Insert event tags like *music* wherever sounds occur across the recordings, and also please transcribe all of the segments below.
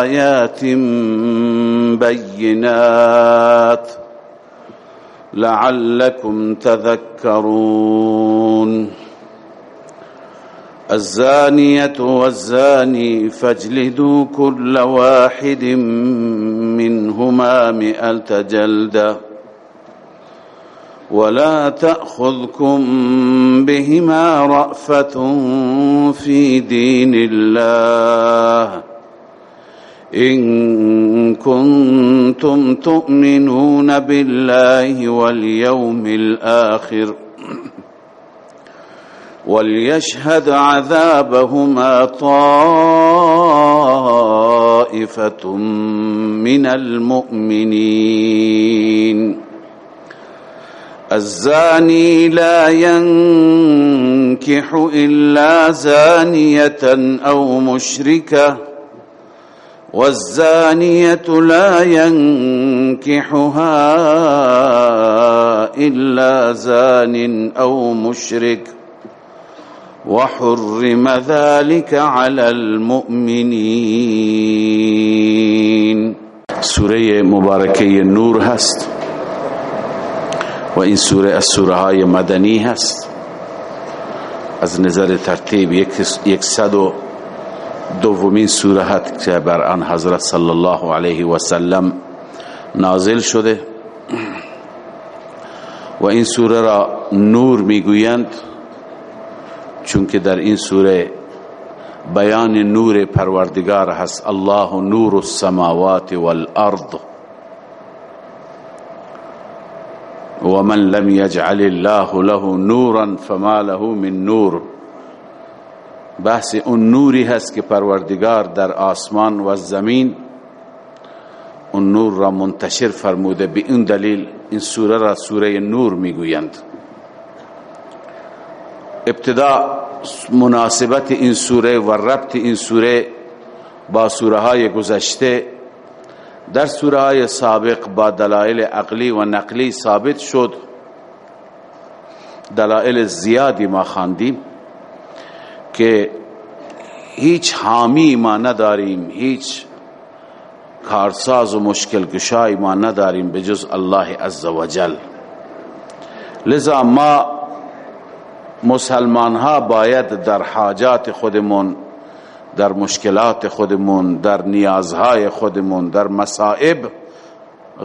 آيات بينات لعلكم تذكرون. الزانية والزاني فاجلدوا كل واحد منهما مئة جلدة ولا تأخذكم بهما رأفة في دين الله. إن كنتم تؤمنون بالله واليوم الآخر وليشهد عذابهما طائفة من المؤمنين الزاني لا ينكح إلا زانية أو مشركة والزانية لا ينكحها إلا زان أو مشرك وحرم ذلك على المؤمنين. سورة مباركه نور هست و این سورة از سورة های مدنی هست. از نظر ترتیب یک صد و دومین سوره هست که بر آن حضرت صلی الله علیه و سلم نازل شده. و این سوره را نور می‌گویند چون که در این سوره بیان نور پروردگار هست. الله نور السماوات والارض. ومن لم يجعل الله له نورا فما له من نور. بحث اون نوری هست که پروردگار در آسمان و زمین اون نور را منتشر فرموده. به این دلیل این سوره را سوره نور می‌گویند. ابتدا مناسبت این سوره و ربط این سوره با سوره های گذشته. در سوره های سابق با دلائل عقلی و نقلی ثابت شد. دلائل زیادی ما خواندیم. که هیچ حامی ما نداریم هیچ کارساز و مشکل گشای ما نداریم به جز الله عزوجل لذا ما مسلمان ها باید در حاجات خودمون در مشکلات خودمون در نیازهای خودمون در مصائب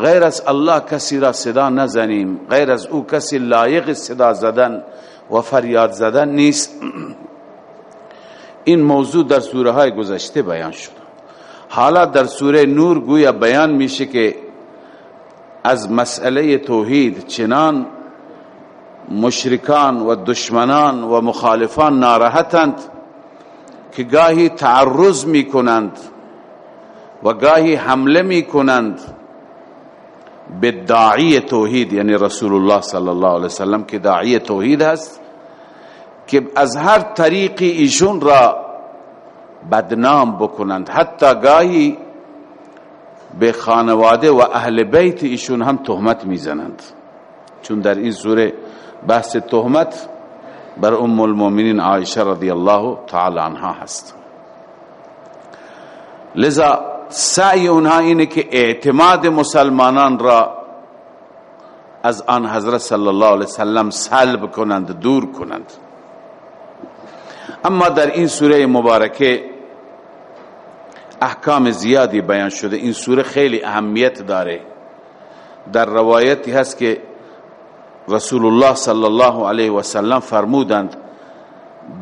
غیر از الله کسی را صدا نزنیم غیر از او کسی لایق صدا زدن و فریاد زدن نیست. *clears throat* این موضوع در سوره های گذشته بیان شد. حالا در سوره نور گویا بیان میشه که از مسئله توحید چنان مشرکان و دشمنان و مخالفان ناراحتند که گاهی تعرض می کنند و گاهی حمله می کنند به داعی توحید یعنی رسول الله صلی الله علیه وسلم که داعی توحید هست. که از هر طریقی ایشون را بدنام بکنند. حتی گاهی به خانواده و اهل بیت ایشون هم تهمت می‌زنند. چون در این سوره بحث تهمت بر ام المؤمنین عایشه رضی الله تعالی عنها هست. لذا سعی اونها اینه که اعتماد مسلمانان را از آن حضرت صلی الله علیه وسلم سلب کنند دور کنند. اما در این سوره مبارکه احکام زیادی بیان شده. این سوره خیلی اهمیت داره. در روایتی هست که رسول الله صلی الله علیه و سلم فرمودند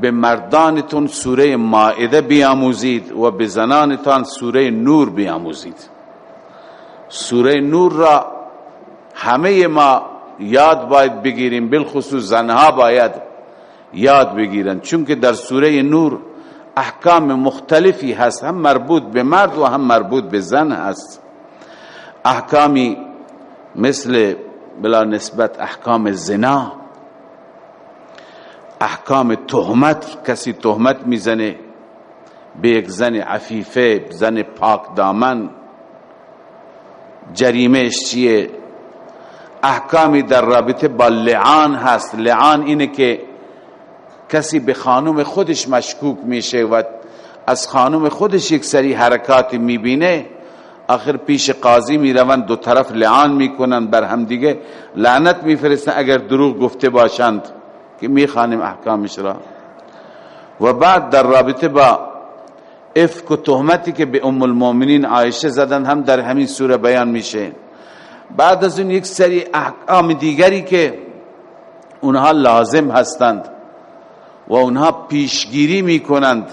به مردانتون سوره مائده بیاموزید و به زنانتان سوره نور بیاموزید. سوره نور را همه ما یاد باید بگیریم بالخصوص زنها باید یاد بگیرند چون که در سوره نور احکام مختلفی هست هم مربوط به مرد و هم مربوط به زن هست. احکامی مثل بلا نسبت احکام زنا احکام تهمت کسی تهمت می‌زنه به یک زن عفیفه زن پاک دامن جریمهش چیه؟ احکامی در رابطه با لعان هست. لعان اینه که کسی به خانم خودش مشکوک میشه و از خانم خودش یک سری حرکات می‌بینه آخر پیش قاضی می‌روند دو طرف لعان می‌کنن بر هم دیگه لعنت میفرستن اگر دروغ گفته باشند. که می‌خوانیم احکامش را. و بعد در رابطه با افک و تهمتی که به ام المؤمنین عایشه زدن هم در همین سوره بیان میشه. بعد از اون یک سری احکام دیگری که اونها لازم هستند. و اونها پیشگیری می‌کنند.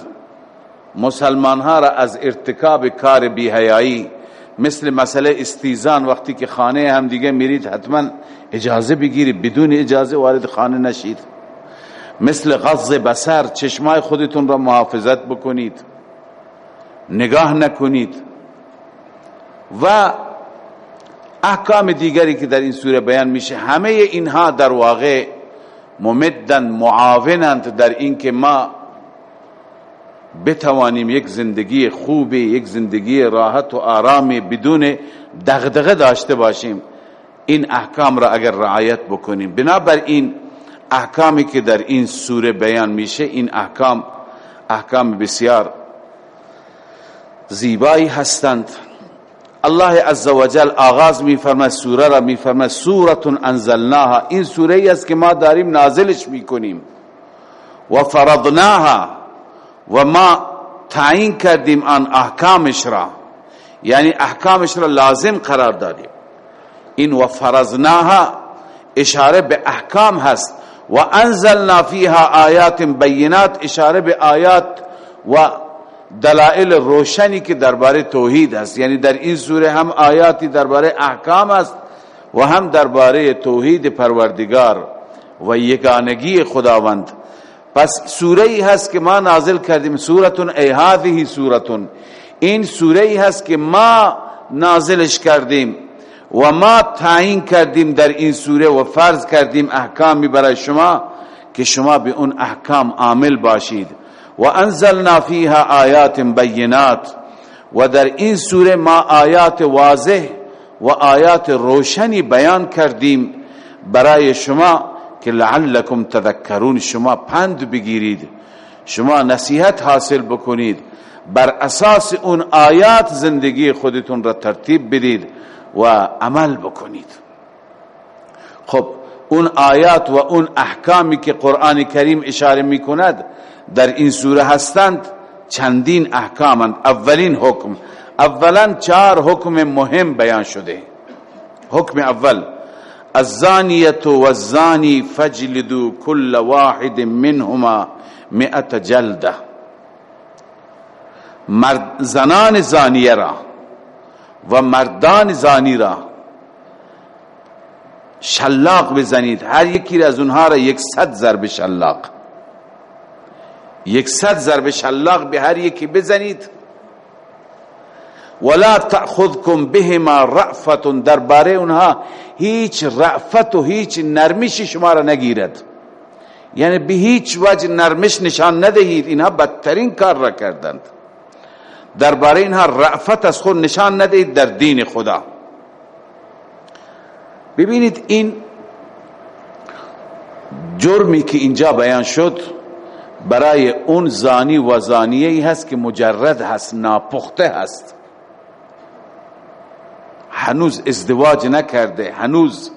مسلمان ها را از ارتکاب کار بیهیایی مثل مسئله استیزان وقتی که خانه هم دیگه میرید حتما اجازه بگیری بدون اجازه وارد خانه نشید. مثل غض بسر چشمای خودتون را محافظت بکنید. نگاه نکنید. و احکام دیگری که در این سوره بیان میشه همه اینها در واقع ممدن معاونند در این که ما بتوانیم یک زندگی خوبی یک زندگی راحت و آرامی بدون دغدغه داشته باشیم. این احکام را اگر رعایت بکنیم. بنابراین احکامی که در این سوره بیان میشه این احکام احکام بسیار زیبایی هستند. الله عزوجل آغاز می فرماید سوره را می فرماید سوره انزلناها. این سوره ای است که ما داریم نازلش می‌کنیم. و فرضناها. و ما تعیین کردیم آن احکامش را. یعنی احکامش را لازم قرار دادیم. این و فرضناها اشاره به احکام هست. و انزلنا فیها آیات بینات اشاره به آیات و دلائل روشنی که درباره توحید است. یعنی در این سوره هم آیاتی درباره احکام است و هم درباره توحید پروردگار و یگانگی خداوند. پس سوره ای هست که ما نازل کردیم سورتون ای هذه سورتون. این سوره ای هست که ما نازلش کردیم و ما تعیین کردیم در این سوره و فرض کردیم احکامی برای شما که شما به اون احکام عامل باشید. و انزلنا فیها آیات بینات و در این سوره ما آیات واضح و آیات روشنی بیان کردیم برای شما که لعلکم تذکرون. شما پند بگیرید شما نصیحت حاصل بکنید بر اساس اون آیات زندگی خودتون را ترتیب بدید و عمل بکنید. خب اون آیات و اون احکامی که قرآن کریم اشاره می کند در این سوره هستند چندین احکامند. اولین حکم. اولا چهار حکم مهم بیان شده. حکم اول الزانیت و الزانی فجلدو کل واحد منهما مئت جلده مرد زنان زانیه را و مردان زانی را شلاق بزنید. هر یکی از اونها را یک صد ضرب شلاق. یک صد ضرب شلاق به هر یکی بزنید. ولا تأخذكم بهما رأفت درباره اونها هیچ رأفت و هیچ نرمشی شما را نگیرد. یعنی به هیچ وجه نرمش نشان ندهید اینها بدترین کار را کردند. درباره اینها رأفت از خود نشان ندهید در دین خدا. ببینید این جرمی که اینجا بیان شد برای اون زانی و زانیه ای هست که مجرد هست ناپخته هست. هنوز ازدواج نکرده هنوز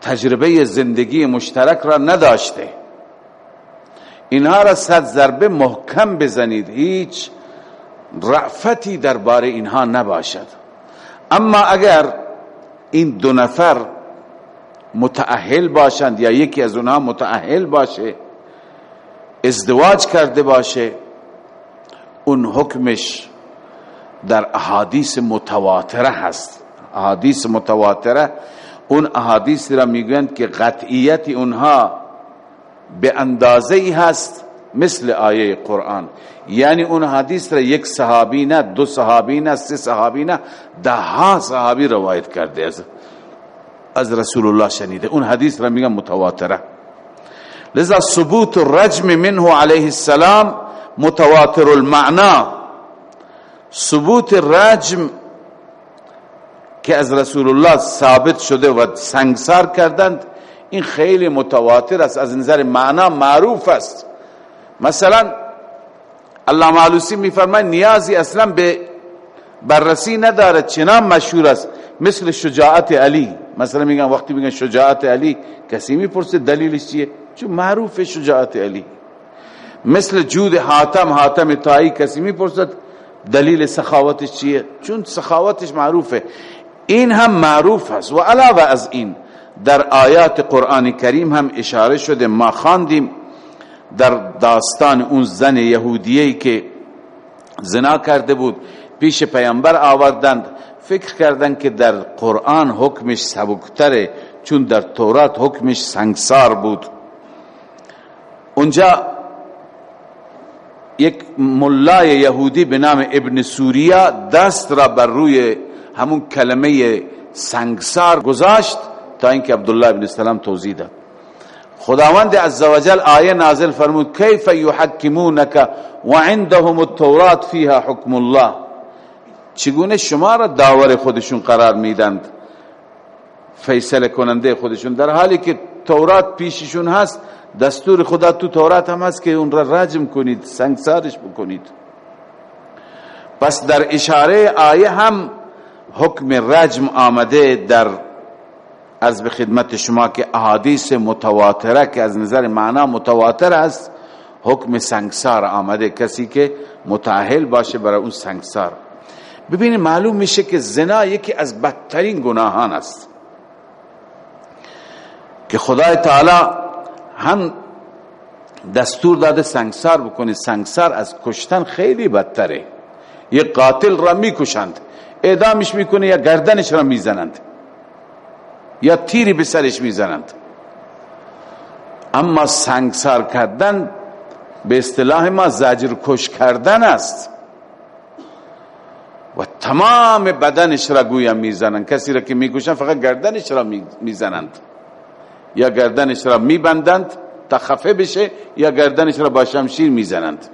تجربه زندگی مشترک را نداشته. اینها را صد ضربه محکم بزنید هیچ رعفتی درباره اینها نباشد. اما اگر این دو نفر متأهل باشند یا یکی از اونها متأهل باشه ازدواج کرده باشه اون حکمش در احادیث متواتره هست. احادیث متواتره اون احادیث را می‌گویند که قطعیت اونها به اندازه ای هست مثل آیه قرآن. یعنی اون حدیث را یک صحابی نه دو صحابی نه سه صحابی نه ده ها صحابی روایت کرده از رسول الله شنیده. اون حدیث را میگن متواتره. لذا ثبوت الرجم منه علیه السلام متواتر المعنا ثبوت رجم که از رسول الله ثابت شده و سنگسار کردند این خیلی متواتر است از نظر معنا معروف است. مثلا الله معلوسی میفرماید نیازی اصلا به بررسی نداره چنان مشهور است مثل شجاعت علی. مثلا میگن وقتی میگن شجاعت علی کسی می‌پرسه دلیلش چیه؟ چون معروف شجاعت علی۔ مثل جود حاتم حاتم تایی کسی می‌پرسد دلیل سخاوتش چیه؟ چون سخاوتش معروفه این هم معروف است۔ و علاوه از این در آیات قرآن کریم هم اشاره شده ما خواندیم در داستان اون زن یهودیه که زنا کرده بود پیش پیامبر آوردند فکر کردند که در قرآن حکمش سبکتره چون در تورات حکمش سنگسار بود۔ اونجا یک ملای یهودی به نام ابن سوریا دست را بر روی همون کلمه سنگسار گذاشت تا اینکه عبدالله ابن السلام توضیح داد. خداوند عزوجل آیه نازل فرمود کیف یحکمونک و عندهم التورات فیها حکم الله. چگونه شما را داور خودشون قرار میدند؟ فیصله کننده خودشون در حالی که تورات پیششون هست دستور خدا تو تورات هم هست که اون را رجم کنید سنگسارش بکنید. پس در اشاره آیه هم حکم رجم آمده در از به خدمت شما که احادیث متواتره که از نظر معنا متواتر است حکم سنگسار آمده. کسی که متعهل باشه برای اون سنگسار. ببینید معلوم میشه که زنا یکی از بدترین گناهان است. که خدای تعالی هم دستور داده سنگسار بکنید سنگسار از کشتن خیلی بدتره. یک قاتل را می‌کشند. اعدامش می‌کنه یا گردنش را می‌زنند. یا تیری به سرش می‌زنند. اما سنگسار کردن به اصطلاح ما زجر کش کردن است. و تمام بدنش را گویا می‌زنند. کسی را که می‌کشن فقط گردنش را می‌زنند. یا گردنش را میبندند تا خفه بشه یا گردنش را با شمشیر می‌زنند.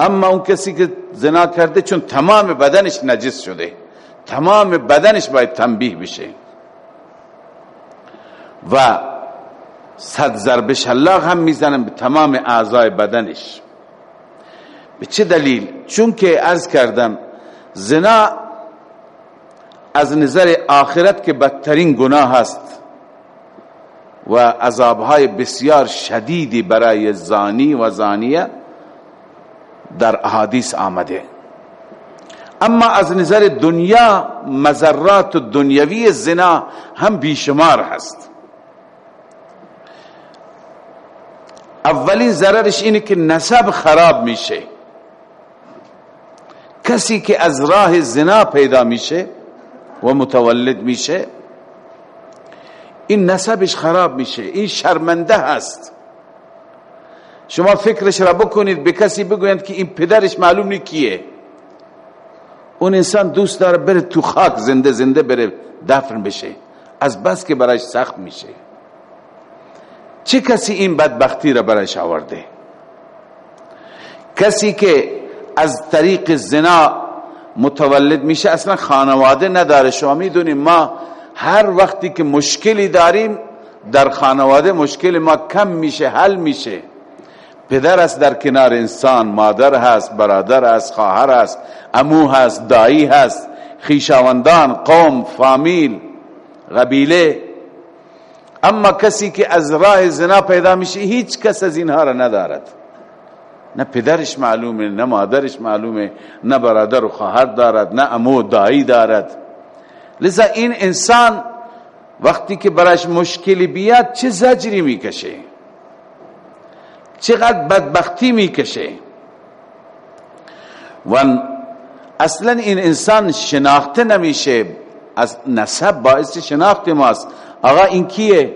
اما اون کسی که زنا کرده چون تمام بدنش نجس شده تمام بدنش باید تنبیه بشه. و صد ضرب شلاق هم می‌زنن به تمام اعضای بدنش. به چه دلیل؟ چون که عرض کردم زنا از نظر آخرت که بدترین گناه است و عذابهای بسیار شدیدی برای زانی و زانیه در احادیث آمده. اما از نظر دنیا مذرات دنیوی زنا هم بیشمار هست. اولین ضررش اینه که نسب خراب میشه. کسی که از راه زنا پیدا میشه و متولد میشه این نسبش خراب میشه این شرمنده هست. شما فکرش را بکنید به کسی بگویند که این پدرش معلوم نی کیه. اون انسان دوست داره بره تو خاک زنده زنده بره دفن بشه از بس که برایش سخت میشه. چه کسی این بدبختی را برایش آورده؟ کسی که از طریق زنا متولد میشه اصلا خانواده نداره. شما می‌دونیم ما هر وقتی که مشکلی داریم در خانواده مشکل ما کم میشه حل میشه. پدر است در کنار انسان مادر هست برادر است خواهر است امو هست دایی هست خیشاوندان قوم فامیل قبیله. اما کسی که از راه زنا پیدا میشه هیچ کس از اینها را ندارد. نه پدرش معلومه نه مادرش معلومه نه برادر و خواهر دارد نه امو دایی دارد. لذا این انسان وقتی که براش مشکلی بیاد چه زجری می‌کشه؟ چقدر بدبختی می‌کشه؟ و اصلا این انسان شناخته نمیشه. از نسب باعث شناخت ماست. آقا این کیه؟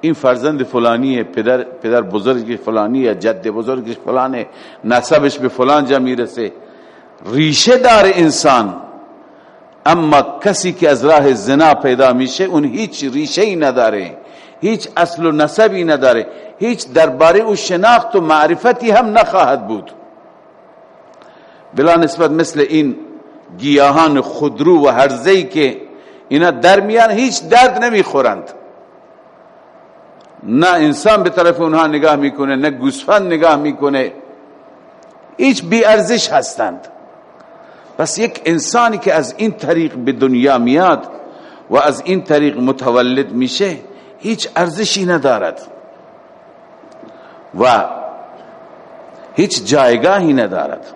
این فرزند فلانیه پدر, پدر بزرگش فلانیه جد بزرگش فلانه نسبش به فلان جا می‌رسه. ریشه دار انسان. اما کسی که از راه زنا پیدا میشه اون هیچ ریشه ای نداره هیچ اصل و نسبی نداره هیچ درباره او شناخت و معرفتی هم نخواهد بود. بلا نسبت مثل این گیاهان خودرو و هرزهی که اینا در میان هیچ درد نمی‌خورند. نه انسان به طرف اونها نگاه می‌کنه نه گوسفند نگاه می‌کنه. هیچ بی ارزش هستند. پس یک انسانی که از این طریق به دنیا میاد و از این طریق متولد میشه هیچ ارزشی ندارد. و هیچ جایگاهی ندارد.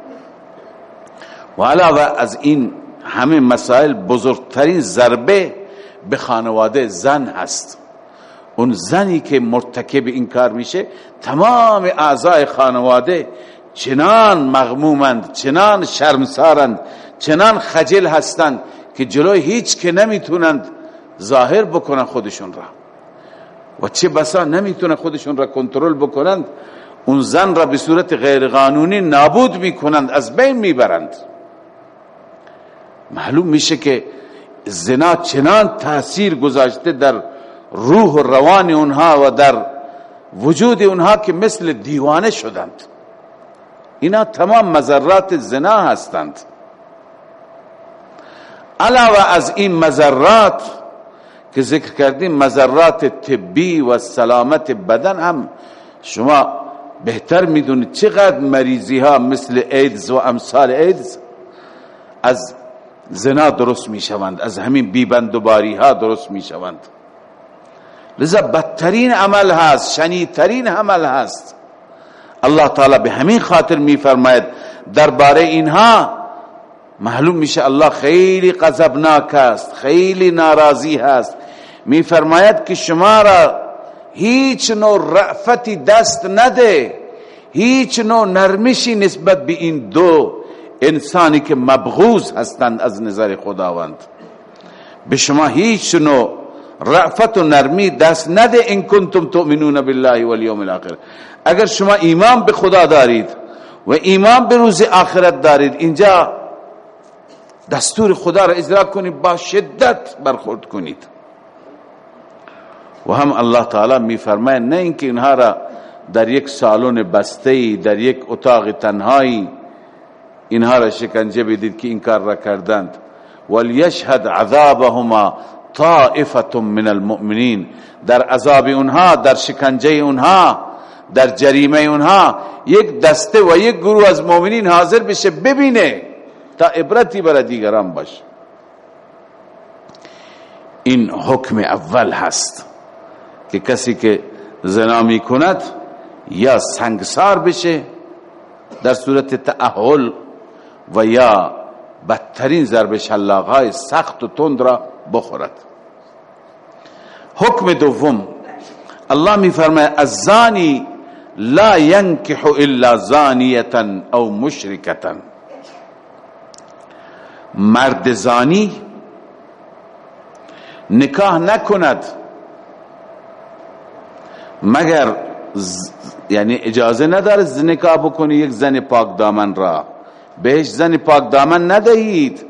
و علاوه از این همه مسائل بزرگترین ضربه به خانواده زن هست. اون زنی که مرتکب این کار میشه تمام اعضای خانواده چنان مغمومند چنان شرمسارند چنان خجل هستند که جلوی هیچ که نمی‌تونند ظاهر بکنن خودشون را. و چه بسا نمی‌تونن خودشون را کنترل بکنند اون زن را به صورت غیرقانونی نابود می‌کنند از بین می‌برند. معلوم میشه که زنا چنان تاثیر گذاشته در روح و روان اونها و در وجود اونها که مثل دیوانه شدند. اینا تمام مذرات زنا هستند. علاوه از این مذرات که ذکر کردیم مذرات طبی و سلامت بدن هم شما بهتر می‌دونید چقدر مریضی ها مثل ایدز و امثال ایدز از زنا درست می‌شوند از همین بیبندوباری ها درست می‌شوند. لذا بدترین عمل هست شنیدترین عمل هست. الله تعالی به همین خاطر میفرماید درباره اینها معلوم میشه الله خیلی غضبناک است خیلی ناراضی هست میفرماید که شما را هیچ نوع رعفتی دست نده هیچ نوع نرمشی نسبت به این دو انسانی که مبغوز هستند از نظر خداوند۔ به شما هیچ نوع رعفت و نرمی دست نده این کنتم تؤمنون بالله والیوم الاخر. اگر شما ایمان به خدا دارید و ایمان به روز آخرت دارید اینجا دستور خدا را اجرا کنید با شدت برخورد کنید. و هم الله تعالی میفرماید نه اینکه اینها را در یک سالن بسته در یک اتاق تنهایی اینها را شکنجه بدید که این کار را کردند. ولیشهد عذابهما طائفه من المؤمنین. در عذاب اونها در شکنجه اونها در جریمه اونها یک دسته و یک گروه از مؤمنین حاضر بشه ببینه تا عبرتی برای دیگران باشه. این حکم اول هست که کسی که زنا می کند یا سنگسار بشه در صورت تعهل و یا بدترین ضرب شلاقهای سخت و تند را بخورد. حکم دوم الله می فرماید الزانی لا ينكح الا زانیتا او مشرکتا مرد زانی نکاح نکند مگر یعنی اجازه نداره نکاح بکنی یک زن پاک دامن را بهش زن پاک دامن ندهید.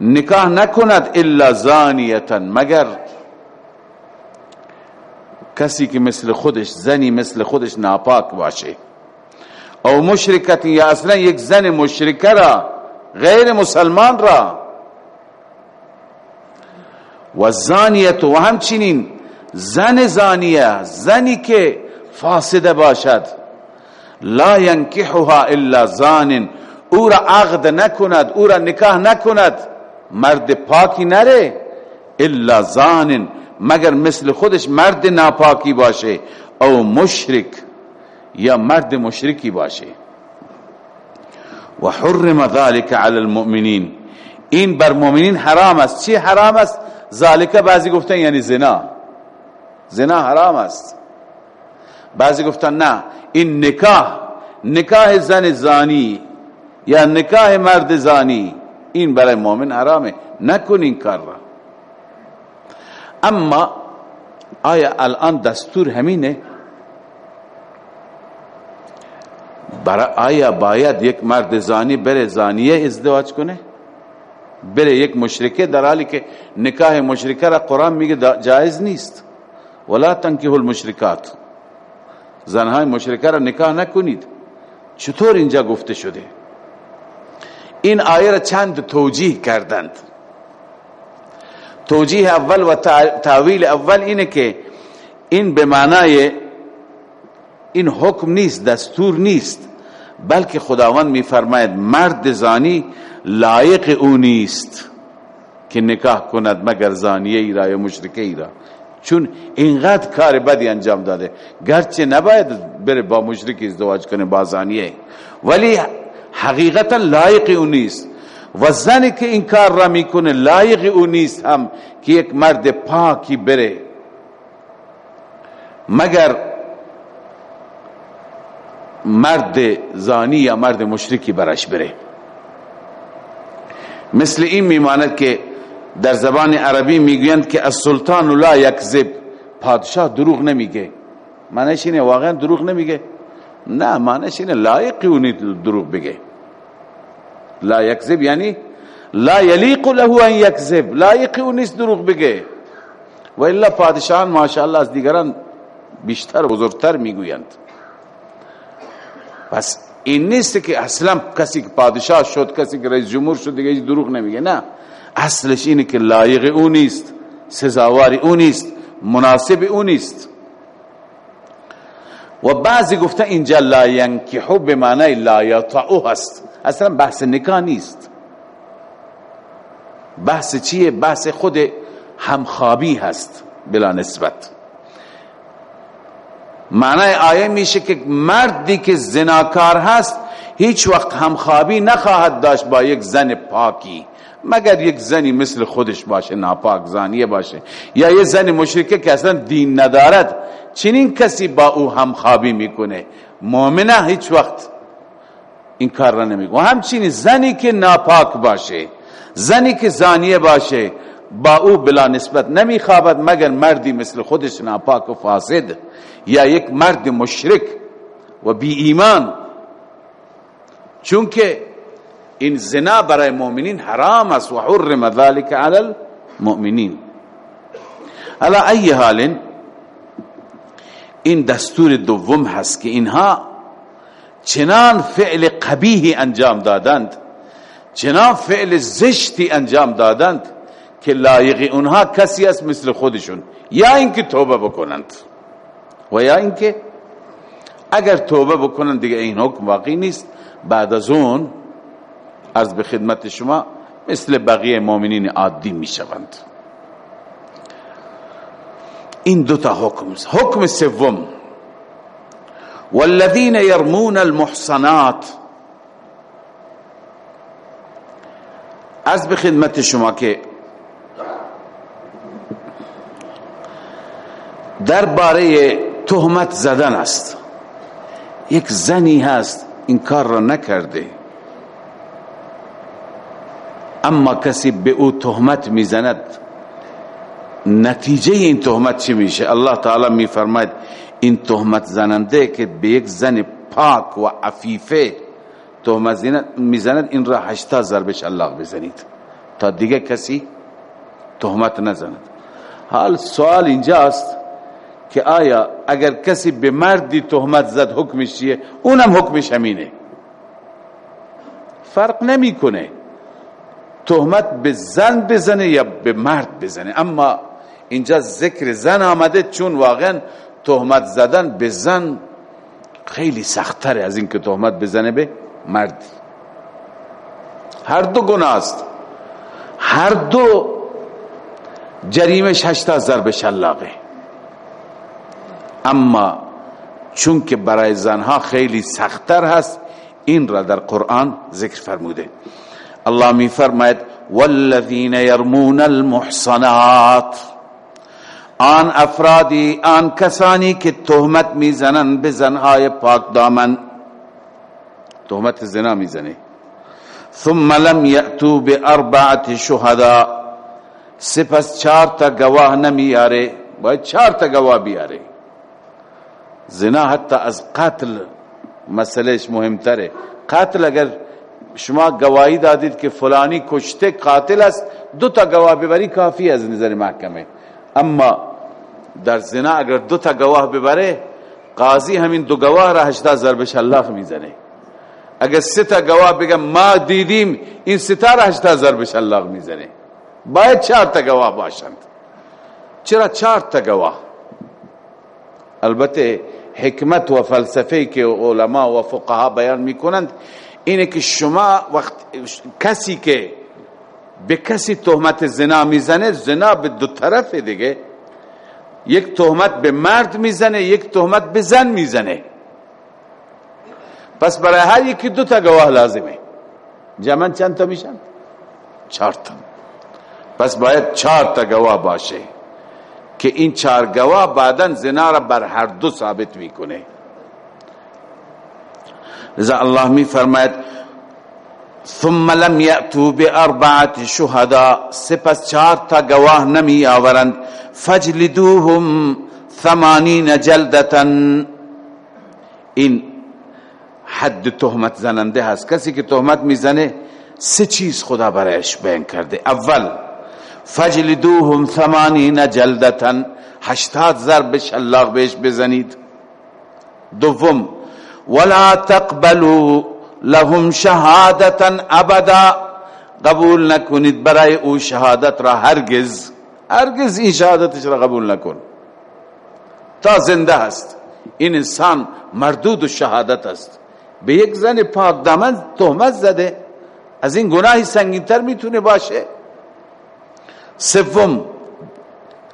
نکاح نکند الا زانیتا مگر کسی که مثل خودش زنی مثل خودش ناپاک باشه. او مشرکت یا اصلا یک زن مشرکه را غیر مسلمان را. و زانیت و همچنین زن زانیه زنی که فاسده باشد. لا ینکحها الا زان او را عقد نکند او را نکاح نکند. مرد پاکی نره الا زان مگر مثل خودش مرد ناپاکی باشه او مشرک یا مرد مشرکی باشه. و حرم ذلك على المؤمنین این بر مؤمنین حرام است. چی حرام است؟ ذالک بعضی گفتن یعنی زنا. زنا حرام است. بعضی گفتن نه. این نکاح نکاح زن زانی یا نکاح مرد زانی این برای مؤمن حرامه. نکن این کار را. اما آیا الان دستور همینه؟ برای آیا باید یک مرد زانی بره زانیه ازدواج کنه؟ بره یک مشرکه در حالی که نکاح مشرکه را قرآن میگه جایز نیست. ولا تنکیه المشرکات. زنهای مشرکه را نکاح نکنید. چطور اینجا گفته شده؟ این آیه را چند توجیه کردند. توجیه اول و تعویل اول اینه که این به معنای این حکم نیست دستور نیست بلکه خداوند میفرماید مرد زانی لایق او نیست که نکاح کند مگر زانیه ای را یا مشرکه ای را. چون اینقدر کار بدی انجام داده. گرچه نباید بره با مشرک ازدواج کنه با زانیه. ولی حقیقتا لایق او نیست. و زنی که این کار را می‌کنه لایق او نیست هم که یک مرد پاکی بره. مگر مرد زانی یا مرد مشرکی برش بره. مثل این میماند که در زبان عربی می‌گویند که السلطان لا یکذب. پادشاه دروغ نمیگه. معنیش اینه واقعا دروغ نمیگه. نه معنیش اینه لایق اونی دروغ بگه. لا یکذب یعنی لا یلیق له ان یکذب. لایق اونی دروغ بگه. و الا پادشاهان ماشاءالله از دیگران بیشتر بزرگتر می‌گویند. پس این نیست که اصلا کسی که پادشاه شد کسی که رئیس جمهور شد دیگه دروغ نمیگه. نه. اصلش اینه که لایق او نیست سزاوار او نیست مناسب او نیست. و بعضی گفته اینجا لا ینکحو به معنی لا یطعو هست. اصلا بحث نکاح نیست. بحث چیه؟ بحث خود همخوابی هست بلا نسبت. معنی آیه میشه که مردی که زناکار هست هیچ وقت همخوابی نخواهد داشت با یک زن پاکی. مگر یک زنی مثل خودش باشه ناپاک زانیه باشه یا یه زن مشرکه که اصلا دین ندارد چنین کسی با او همخوابی می‌کنه؟ مؤمنه هیچ وقت این کار را نمی‌کنه. همچنین زنی که ناپاک باشه زنی که زانیه باشه با او بلا نسبت نمیخوابد مگر مردی مثل خودش ناپاک و فاسد یا یک مرد مشرک و بی ایمان چونکه این زنا برای مؤمنین حرام است و حرم ذلك علی المؤمنین. علی ای حال این دستور دوم هست که اینها چنان فعل قبیحی انجام دادند چنان فعل زشتی انجام دادند که لایق اونها کسی است مثل خودشون یا اینکه توبه بکنند. و یا اینکه اگر توبه بکنند دیگه این حکم واقعی نیست. بعد از اون از به خدمت شما مثل بقیه مؤمنین عادی می شوند این دو تا حکم حکم سوم والذین يرمون المحصنات از به خدمت شما که در باره تهمت زدن است. یک زنی هست این کار را نکرده. اما کسی به او تهمت می‌زند نتیجه این تهمت چی میشه؟ الله تعالی میفرماید این تهمت زننده که به یک زن پاک و عفیفه تهمت می‌زند این را هشتا ضربش الله بزنید. تا دیگه کسی تهمت نزند. حال سوال اینجاست که آیا اگر کسی به مردی تهمت زد حکمش چیه؟ اونم حکمش همینه. فرق نمی‌کنه. تهمت به زن بزنه یا به مرد بزنه. اما اینجا ذکر زن آمده چون واقعا تهمت زدن به زن خیلی سختره از اینکه تهمت بزنه به مرد. هر دو گناه است. هر دو جریمش هشتا ضرب شلاقه. اما چون که برای زنها خیلی سختتر هست این را در قرآن ذکر فرموده. الله می فرماید والذین یرمون المحصنات. آن افرادی آن کسانی که تهمت می‌زنن به زنهای پاک دامن. تهمت زنا می‌زنه ثم لم یأتوا باربعه شهداء سپس چار تا گواه نمیاره باید چهار تا گواه بیاره. زنا حتی از قتل مسئلهش مهمتره. قتل اگر شما گواهی دادید که فلانی کشته قاتل است. دو تا گواه ببری کافی از نظر محکمه. اما در زنا اگر دو تا گواه ببره قاضی همین دو گواه را هشتا ضرب شلاق می‌زنه. اگر سه تا گواه بگم ما دیدیم این سه تا را هشتا ضرب شلاق می‌زنه. باید چهار تا گواه باشند. چرا چهار تا گواه؟ البته حکمت و فلسفه که علما و فقها بیان می‌کنند اینه که شما وقت کسی که به کسی تهمت زنا می‌زنه زنا به دو طرف دیگه. یک تهمت به مرد می‌زنه یک تهمت به زن می‌زنه. پس برای هر یکی دو تا گواه لازمه. جمعن چند تا میشن؟ چهار تا. پس باید چهار تا گواه باشه که این چهار گواه بعدا زنا را بر هر دو ثابت می‌کنه. لذا الله می فرماید ثم لم یأتوا باربعه شهدا سپس چهار تا گواه نمی آورند. فجلدوهم ثمانین جلدتا این حد تهمت زننده هست. کسی که تهمت می‌زنه سه چیز خدا برایش بیان کرده. اول فجلدوهم ثمانین جلدتا هشتاد ضرب شلاق بهش بزنید. دوم ولا تقبلوا لهم شهادتا ابدا قبول نکنید برای او شهادت را هرگز هرگز این شهادتش را قبول نکن. تا زنده است این انسان مردود و شهادت است. به یک زن پاک دامن تهمت زده. از این گناهی سنگینتر می‌تونه باشه. سوم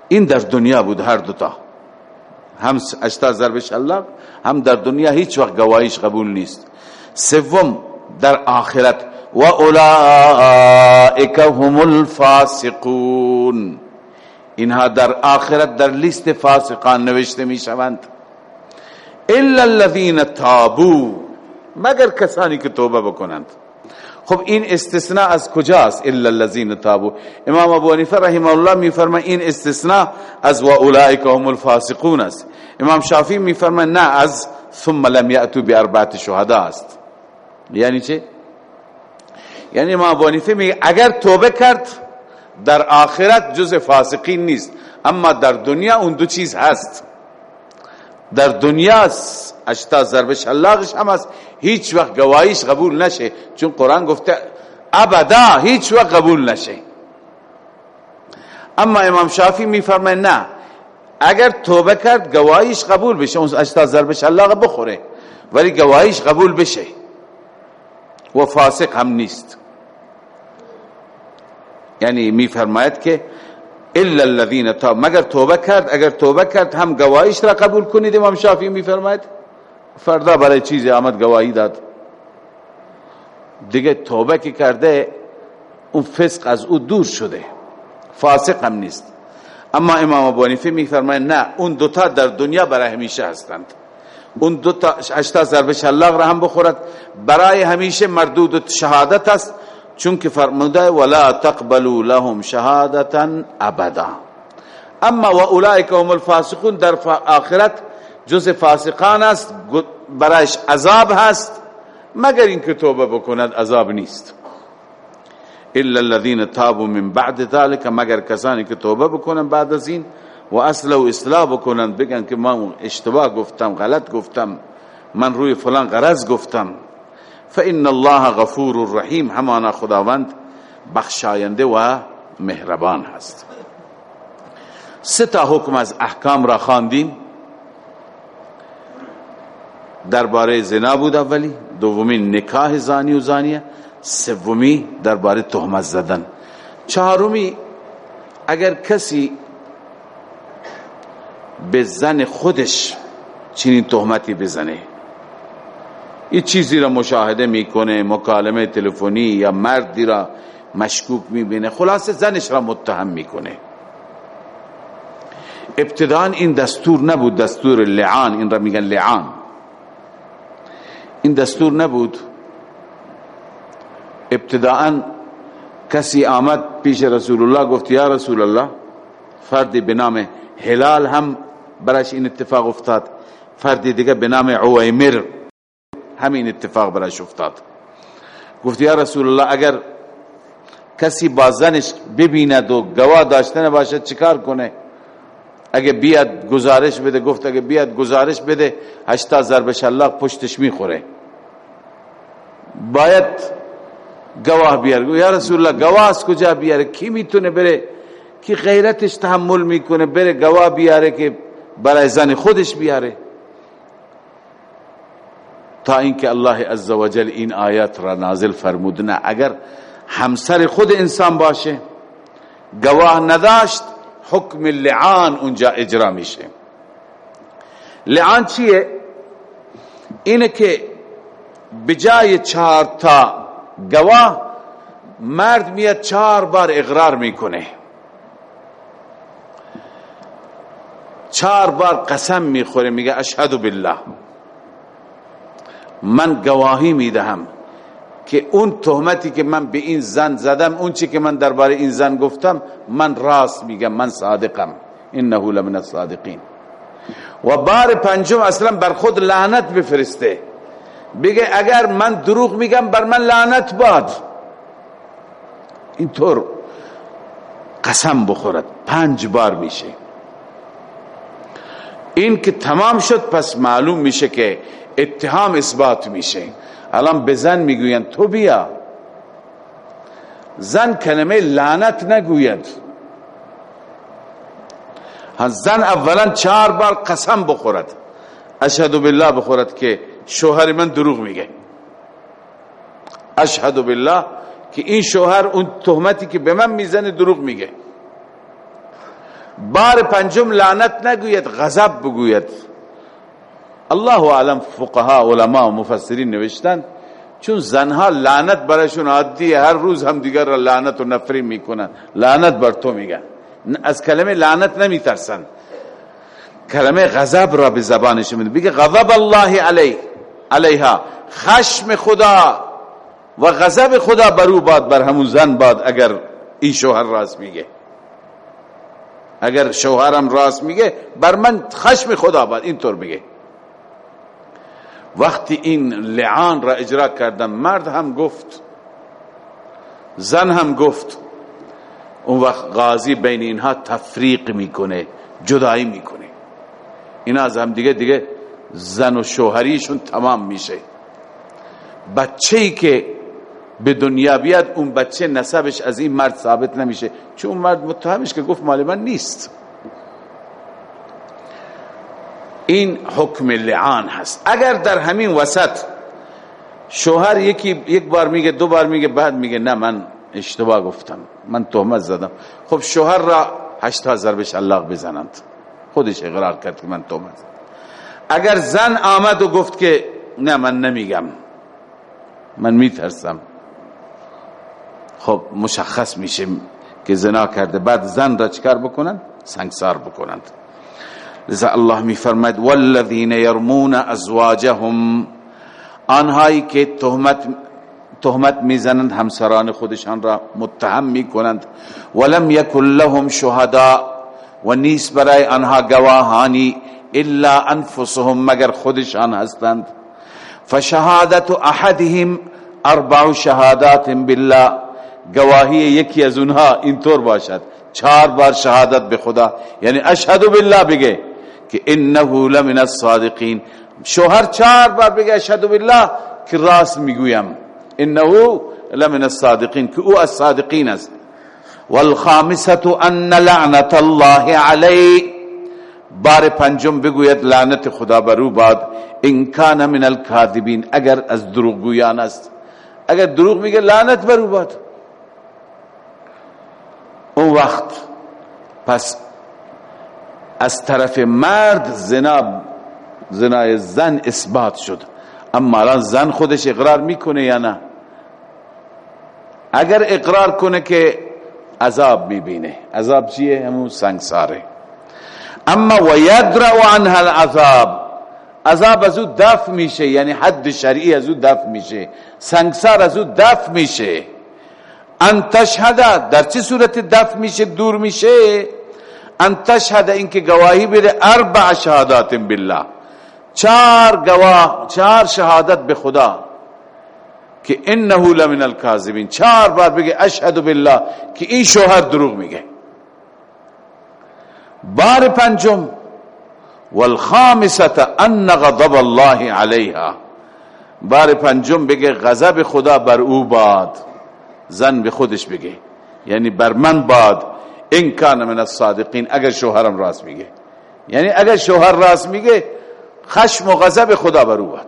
این در دنیا بود هر دوتا هم اشتا ضرب شلاق هم در دنیا هیچ وقت گواهیش قبول نیست. سوم در آخرت و اولئک هم الفاسقون. اینها در آخرت در لیست فاسقان نوشته می شوند الا الذين تابوا مگر کسانی که توبه بکنند. خب این استثناء از کجاست؟ الا الذين تابوا. امام ابو حنیفه رحمه الله میفرماید این استثناء از و اولئک هم الفاسقون است. امام شافعی میفرماید نه از ثم لم یاتوا باربعه شهدا است. یعنی چه یعنی امام ابو حنیفه میگه اگر توبه کرد در آخرت جز فاسقین نیست. اما در دنیا اون دو چیز هست. در دنیا اشتا ضرب شلاقش هم هست. هیچ وقت گواهیش قبول نشه. چون قرآن گفته ابدا هیچ وقت قبول نشه. اما امام شافی میفرمه نه. اگر توبه کرد گواهیش قبول بشه. اون اشتا ضرب شلاق بخوره. ولی گواهیش قبول بشه. و فاسق هم نیست. یعنی میفرماید که الا الذين تاب. مگر توبه کرد اگر توبه کرد هم گواهیش را قبول کنید امام شافعی میفرماید؟ فردا برای چیزی آمد گواهی داد. دیگه توبه که کرده اون فسق از او دور شده. فاسق هم نیست. اما امام ابو حنیفه میفرماید نه اون دوتا در دنیا برای همیشه هستند. اون دو تا اشتا ضرب شلاق را هم بخورد. برای همیشه مردود شهادت است چون که فرموده ولا تقبلوا لهم شهادتا ابدا. اما و اولئک هم الفاسقون در آخرت جز فاسقان است برایش عذاب هست مگر اینکه توبه بکند عذاب نیست. الا الذين تابوا من بعد ذلك مگر کسانی که توبه بکنن بعد از این و اصل و اصلاح بکنن بگن که من اشتباه گفتم غلط گفتم من روی فلان غرض گفتم. فان الله غفور رحیم همانا خداوند بخشاینده و مهربان هست. سه تا حکم از احکام را خواندیم. درباره زنا بود اولی دومی نکاح زانی و زانیه سومی درباره تهمت زدن. چهارمی اگر کسی به زن خودش چنین تهمتی بزنه این چیزی را مشاهده می‌کنه مکالمه تلفنی یا مردی را مشکوک می‌بینه خلاصه زنش را متهم می‌کنه. ابتدان این دستور نبود دستور لعان این را میگن لعان. این دستور نبود. ابتداعا کسی آمد پیش رسول الله گفت یا رسول الله فردی به نام هلال هم برش این اتفاق افتاد. فردی دیگه به نام عویمر همین اتفاق برش افتاد. گفت یا رسول الله اگر کسی با زنش ببیند و گواه داشتن باشد چیکار کنه؟ اگه بیاد گزارش بده گفت اگه بیاد گزارش بده هشتا ضرب شلاق پشتش می‌خوره. باید گواه بیاره. یا رسول الله گواه از کجا بیاره؟ کی می‌تونه بره؟ کی غیرتش تحمل می‌کنه؟ بره گواه بیاره که برای زن خودش بیاره. تا اینکه الله عزوجل این آیات را نازل فرمودنه اگر همسر خود انسان باشه گواه نداشت حکم لعان اونجا اجرا میشه. لعان چیه؟ اینه که بجای چهار تا گواه مرد میاد چهار بار اقرار می‌کنه. چهار بار قسم می‌خوره میگه اشهد بالله. من گواهی می‌دهم. که اون تهمتی که من به این زن زدم اون چی که من درباره این زن گفتم من راست میگم من صادقم. انه لمن الصادقین. و بار پنجم اصلا بر خود لعنت بفرسته. بگه اگر من دروغ میگم بر من لعنت باد. اینطور قسم بخورد. پنج بار میشه. این که تمام شد پس معلوم میشه که اتهام اثبات میشه. الان به زن می‌گوین تو بیا. زن کلمه لعنت نگوید. زن اولا چهار بار قسم بخورد. اشهد بالله بخورد که شوهر من دروغ میگه. اشهد بالله که این شوهر اون تهمتی که به من می‌زنه دروغ میگه. بار پنجم لعنت نگوید غضب بگوید. الله اعلم فقها علما و مفسرین نوشتن چون زنها لعنت برایشون عادی هر روز هم دیگر را لعنت و نفری می‌کنن لعنت بر تو میگن از کلمه لعنت نمیترسن کلمه غضب را به زبانش میده بگه غضب الله علی علیها خشم خدا و غضب خدا برو باد بر همون زن باد اگر این شوهر راست میگه اگر شوهرم راست میگه بر من خشم خدا باد اینطور میگه وقتی این لعان را اجرا کردم مرد هم گفت زن هم گفت اون وقت قاضی بین اینها تفریق می‌کنه جدایی می‌کنه. اینا از هم دیگه دیگه زن و شوهریشون تمام میشه. بچه ای که به دنیا بیاد اون بچه نسبش از این مرد ثابت نمیشه. چون مرد متهمش که گفت مال من نیست. این حکم لعان هست. اگر در همین وسط شوهر یکی یک بار میگه دو بار میگه بعد میگه نه من اشتباه گفتم. من تهمت زدم. خب شوهر را هشت هزار بهش الله بزنند. خودش اقرار کرد که من تهمت زدم. اگر زن آمد و گفت که نه من نمیگم. من میترسم. خب مشخص میشه که زنا کرده. بعد زن را چکار بکنن؟ سنگسار بکنند. لذا الله میفرماید والذین یرمون ازواجهم. آنهایی که تهمت تهمت می‌زنند همسران خودشان را متهم می‌کنند. ولم یکن لهم شهدا و نیست برای آنها گواهانی الا انفسهم مگر خودشان هستند. فشهادت احدهم اربع شهادات بالله گواهی یکی از اونها اینطور باشد چهار بار شهادت به خدا. یعنی اشهد بالله بگه. که انه لمن الصادقین. شوهر چهار بار بگه اشهد بالله که راست می‌گویم. انه لمن الصادقین که او از صادقین است. والخامسه ان لعنت الله علی. بار پنجم بگوید لعنت خدا بر او باد. ان کان من الكاذبین اگر از دروغگویان است. اگر دروغ میگه لعنت بر او باد. اون وقت پس از طرف مرد زنا زنای زن اثبات شد. اما الان زن خودش اقرار می‌کنه یا نه؟ اگر اقرار کنه که عذاب می‌بینه. عذاب چیه؟ همون سنگساره. اما و یدرع عنها العذاب. عذاب از او دف میشه یعنی حد شرعی از او دف میشه. سنگسار از او دف میشه. ان تشهد در چه صورت دف میشه؟ دور میشه؟ ان تشهد اینکه گواهی بده اربع شهادات بالله. چار گواه چار شهادت به خدا که انه لمن الكاذبین چهار بار بگه اشهد بالله. که این شوهر دروغ میگه بار پنجم والخامسه ان غضب الله علیها بار پنجم بگه غضب خدا بر او باد. زن به خودش بگه یعنی بر من باد. این کان من الصادقین اگر شوهرم راست میگه. یعنی اگر شوهر راست میگه خشم و غضب خدا بر او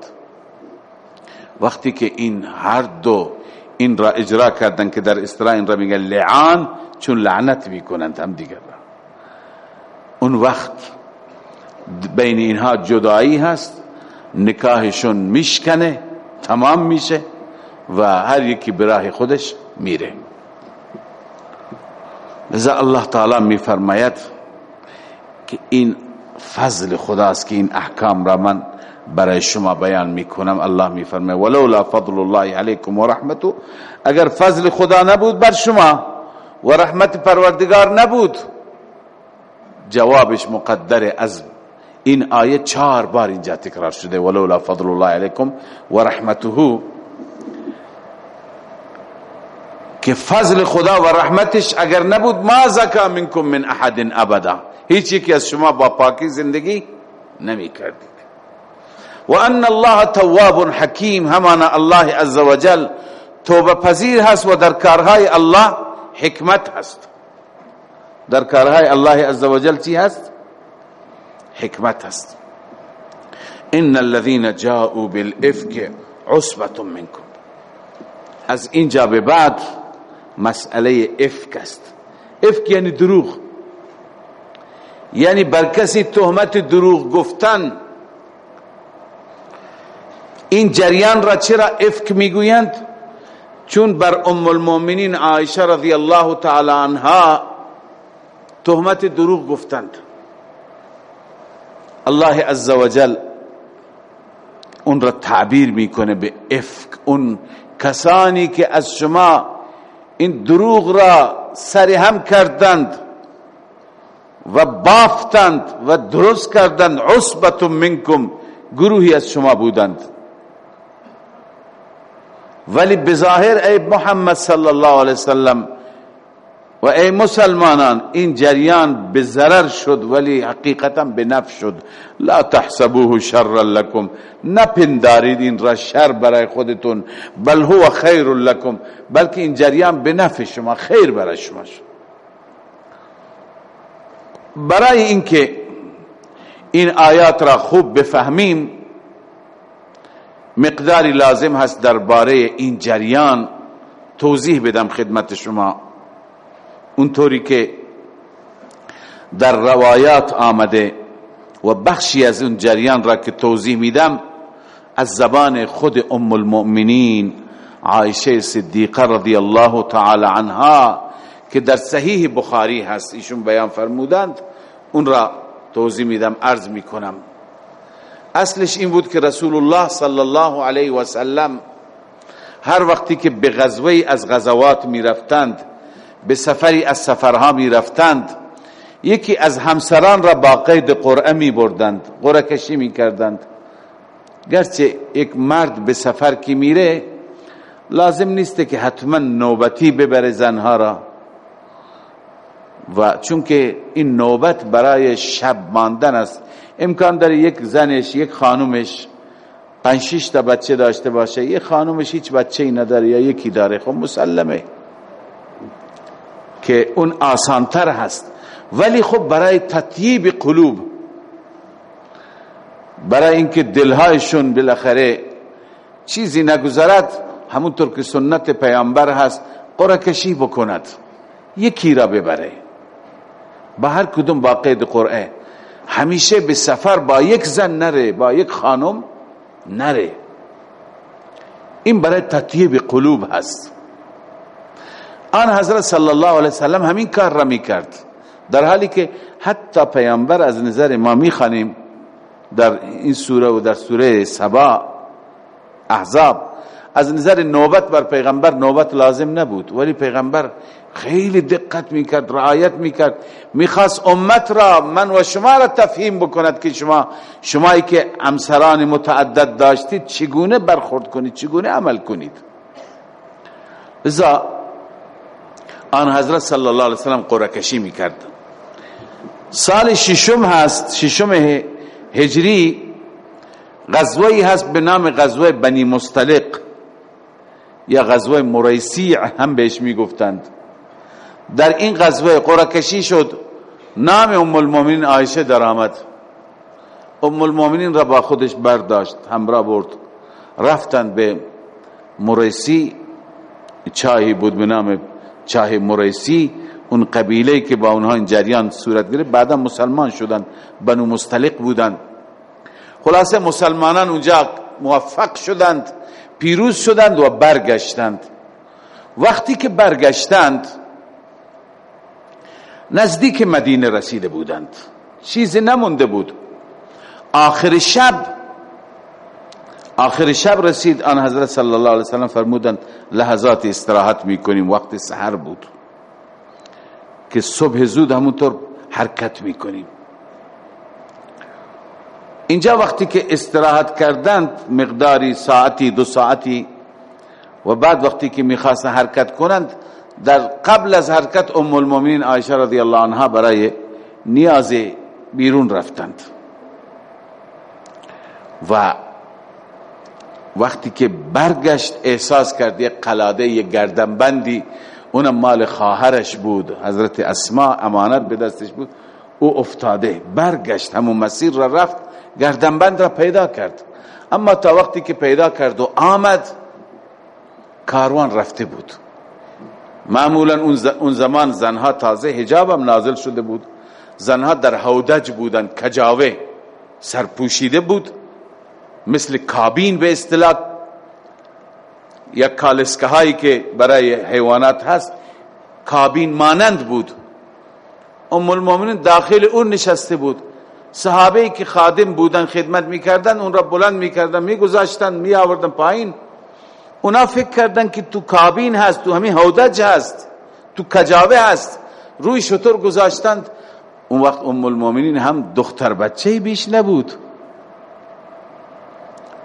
وقتی که این هر دو این را اجرا کردن که در اصطلاح این را میگن لعان چون لعنت می‌کنند هم دیگر اون وقت بین اینها جدایی هست نکاحشون میشکنه تمام میشه و هر یکی براه خودش میره. لذا الله تعالی میفرماید که این فضل خداست که این احکام را من برای شما بیان می‌کنم الله میفرمه ولولا فضل الله علیکم و رحمتو اگر فضل خدا نبود بر شما و رحمت پروردگار نبود جوابش مقدر از این آیه چهار بار اینجا تکرار شده ولولا فضل الله علیکم و رحمته که فضل خدا و رحمتش اگر نبود ما زکا منکم من احد ابدا. هیچ یکی از شما با پاکی زندگی نمی کردید. و ان الله تواب حکیم همانا الله عزوجل توبه پذیر هست و در کارهای الله حکمت هست. در کارهای الله عزوجل چی هست؟ حکمت هست. ان الذين جاءوا بالافك عصبه منكم. از اینجا به بعد مسئله افک است. افک یعنی دروغ. یعنی بر کسی تهمت دروغ گفتن. این جریان را چرا افک می‌گویند؟ چون بر ام المؤمنین عایشه رضی الله تعالی عنها تهمت دروغ گفتند. الله عزوجل اون را تعبیر می‌کنه به افک. اون کسانی که از شما این دروغ را سرهم کردند و بافتند و درست کردند. عصبت منکم گروهی از شما بودند. ولی بظاهر ای محمد صلی الله علیه وسلم و ای مسلمانان این جریان به ضرر شد ولی حقیقتا به نفع شد. لا تحسبوه شر لكم نپندارید این را شر برای خودتون. بل هو خیر لكم بلکه این جریان به نفع شما خیر برای شما شد. برای اینکه این آیات را خوب بفهمیم مقداری لازم هست درباره این جریان توضیح بدم خدمت شما. اونطوری که در روایات آمده و بخشی از اون جریان را که توضیح میدم از زبان خود ام المؤمنین عایشه صدیقه رضی الله تعالی عنها که در صحیح بخاری هست ایشون بیان فرمودند اون را توضیح میدم عرض می‌کنم. اصلش این بود که رسول الله صلی الله علیه و سلم هر وقتی که به غزوه از غزوات می رفتند به سفری از سفرها می رفتند یکی از همسران را با قید قرعه می بردند قرعه کشی می کردند گرچه یک مرد به سفر کی میره لازم نیست که حتما نوبتی ببره زنها را. و چون که این نوبت برای شب ماندن است امکان داره یک زنش یک خانومش پنج تا بچه داشته باشه. یک خانومش هیچ بچه ای نداره یا یکی داره. خب مسلمه. که اون آسانتر هست. ولی خب برای تطیب قلوب برای اینکه دلهایشون بالاخره چیزی نگذرد همونطور که سنت پیامبر هست قرعه کشی بکند. یکی را ببره. با هر کدوم با قید قرعه. همیشه به سفر با یک زن نره با یک خانم نره. این برای تطیب قلوب هست. آن حضرت صلی الله علیه وسلم همین کار را می کرد در حالی که حتی پیامبر از نظر ما می خانیم در این سوره و در سوره سبا احزاب از نظر نوبت بر پیغمبر نوبت لازم نبود. ولی پیغمبر خیلی دقت می‌کرد رعایت می‌کرد. می‌خواست امت را من و شما را تفهیم بکند که شما شمایی که امسران متعدد داشتید چگونه برخورد کنید چگونه عمل کنید. لذا آن حضرت صلی الله علیه وسلم قرکشی می‌کرد. سال ششم هست ششم هجری غزوه هست به نام غزوه بنی مستلق یا غزوه مریسیع هم بهش می‌گفتند. در این غزوه قرکشی شد. نام ام المؤمنین عایشه در آمد. ام المؤمنین را با خودش برداشت همراه برد. رفتند به مریسی چاهی بود به نام چاه مریسی اون قبیله که با اونها این جریان صورت گرفت بعدا مسلمان شدند بنو مستلق بودند خلاصه مسلمانان اونجا موفق شدند پیروز شدند و برگشتند. وقتی که برگشتند نزدیک مدینه رسیده بودند. چیزی نمونده بود. آخر شب آخر شب رسید آن حضرت صلی الله علیه وسلم فرمودند لحظات استراحت می‌کنیم وقت سحر بود. که صبح زود همونطور حرکت می‌کنیم. اینجا وقتی که استراحت کردند مقداری ساعتی دو ساعتی و بعد وقتی که می‌خواستن حرکت کنند در قبل از حرکت ام المؤمنین عایشه رضی الله عنها برای نیاز بیرون رفتند. و وقتی که برگشت احساس کرد یک قلاده یک گردنبندی اونم مال خواهرش بود حضرت اسما امانت به دستش بود او افتاده برگشت همون مسیر را رفت گردنبند را پیدا کرد. اما تا وقتی که پیدا کرد و آمد کاروان رفته بود. معمولا اون زمان زنها تازه حجاب هم نازل شده بود. زنها در هودج بودن کجاوه سرپوشیده بود. مثل کابین به اصطلاح یا کالسکه هایی که برای حیوانات هست کابین مانند بود. ام المؤمنین داخل اون نشسته بود. صحابه که خادم بودن خدمت می‌کردن اون را بلند می‌کردن میگذاشتن می آوردن پایین. اونا فکر کردن که تو کابین هست تو همین هودج هست تو کجاوه هست. روی شطور گذاشتند. اون وقت ام المؤمنین هم دختر بچه بیش نبود.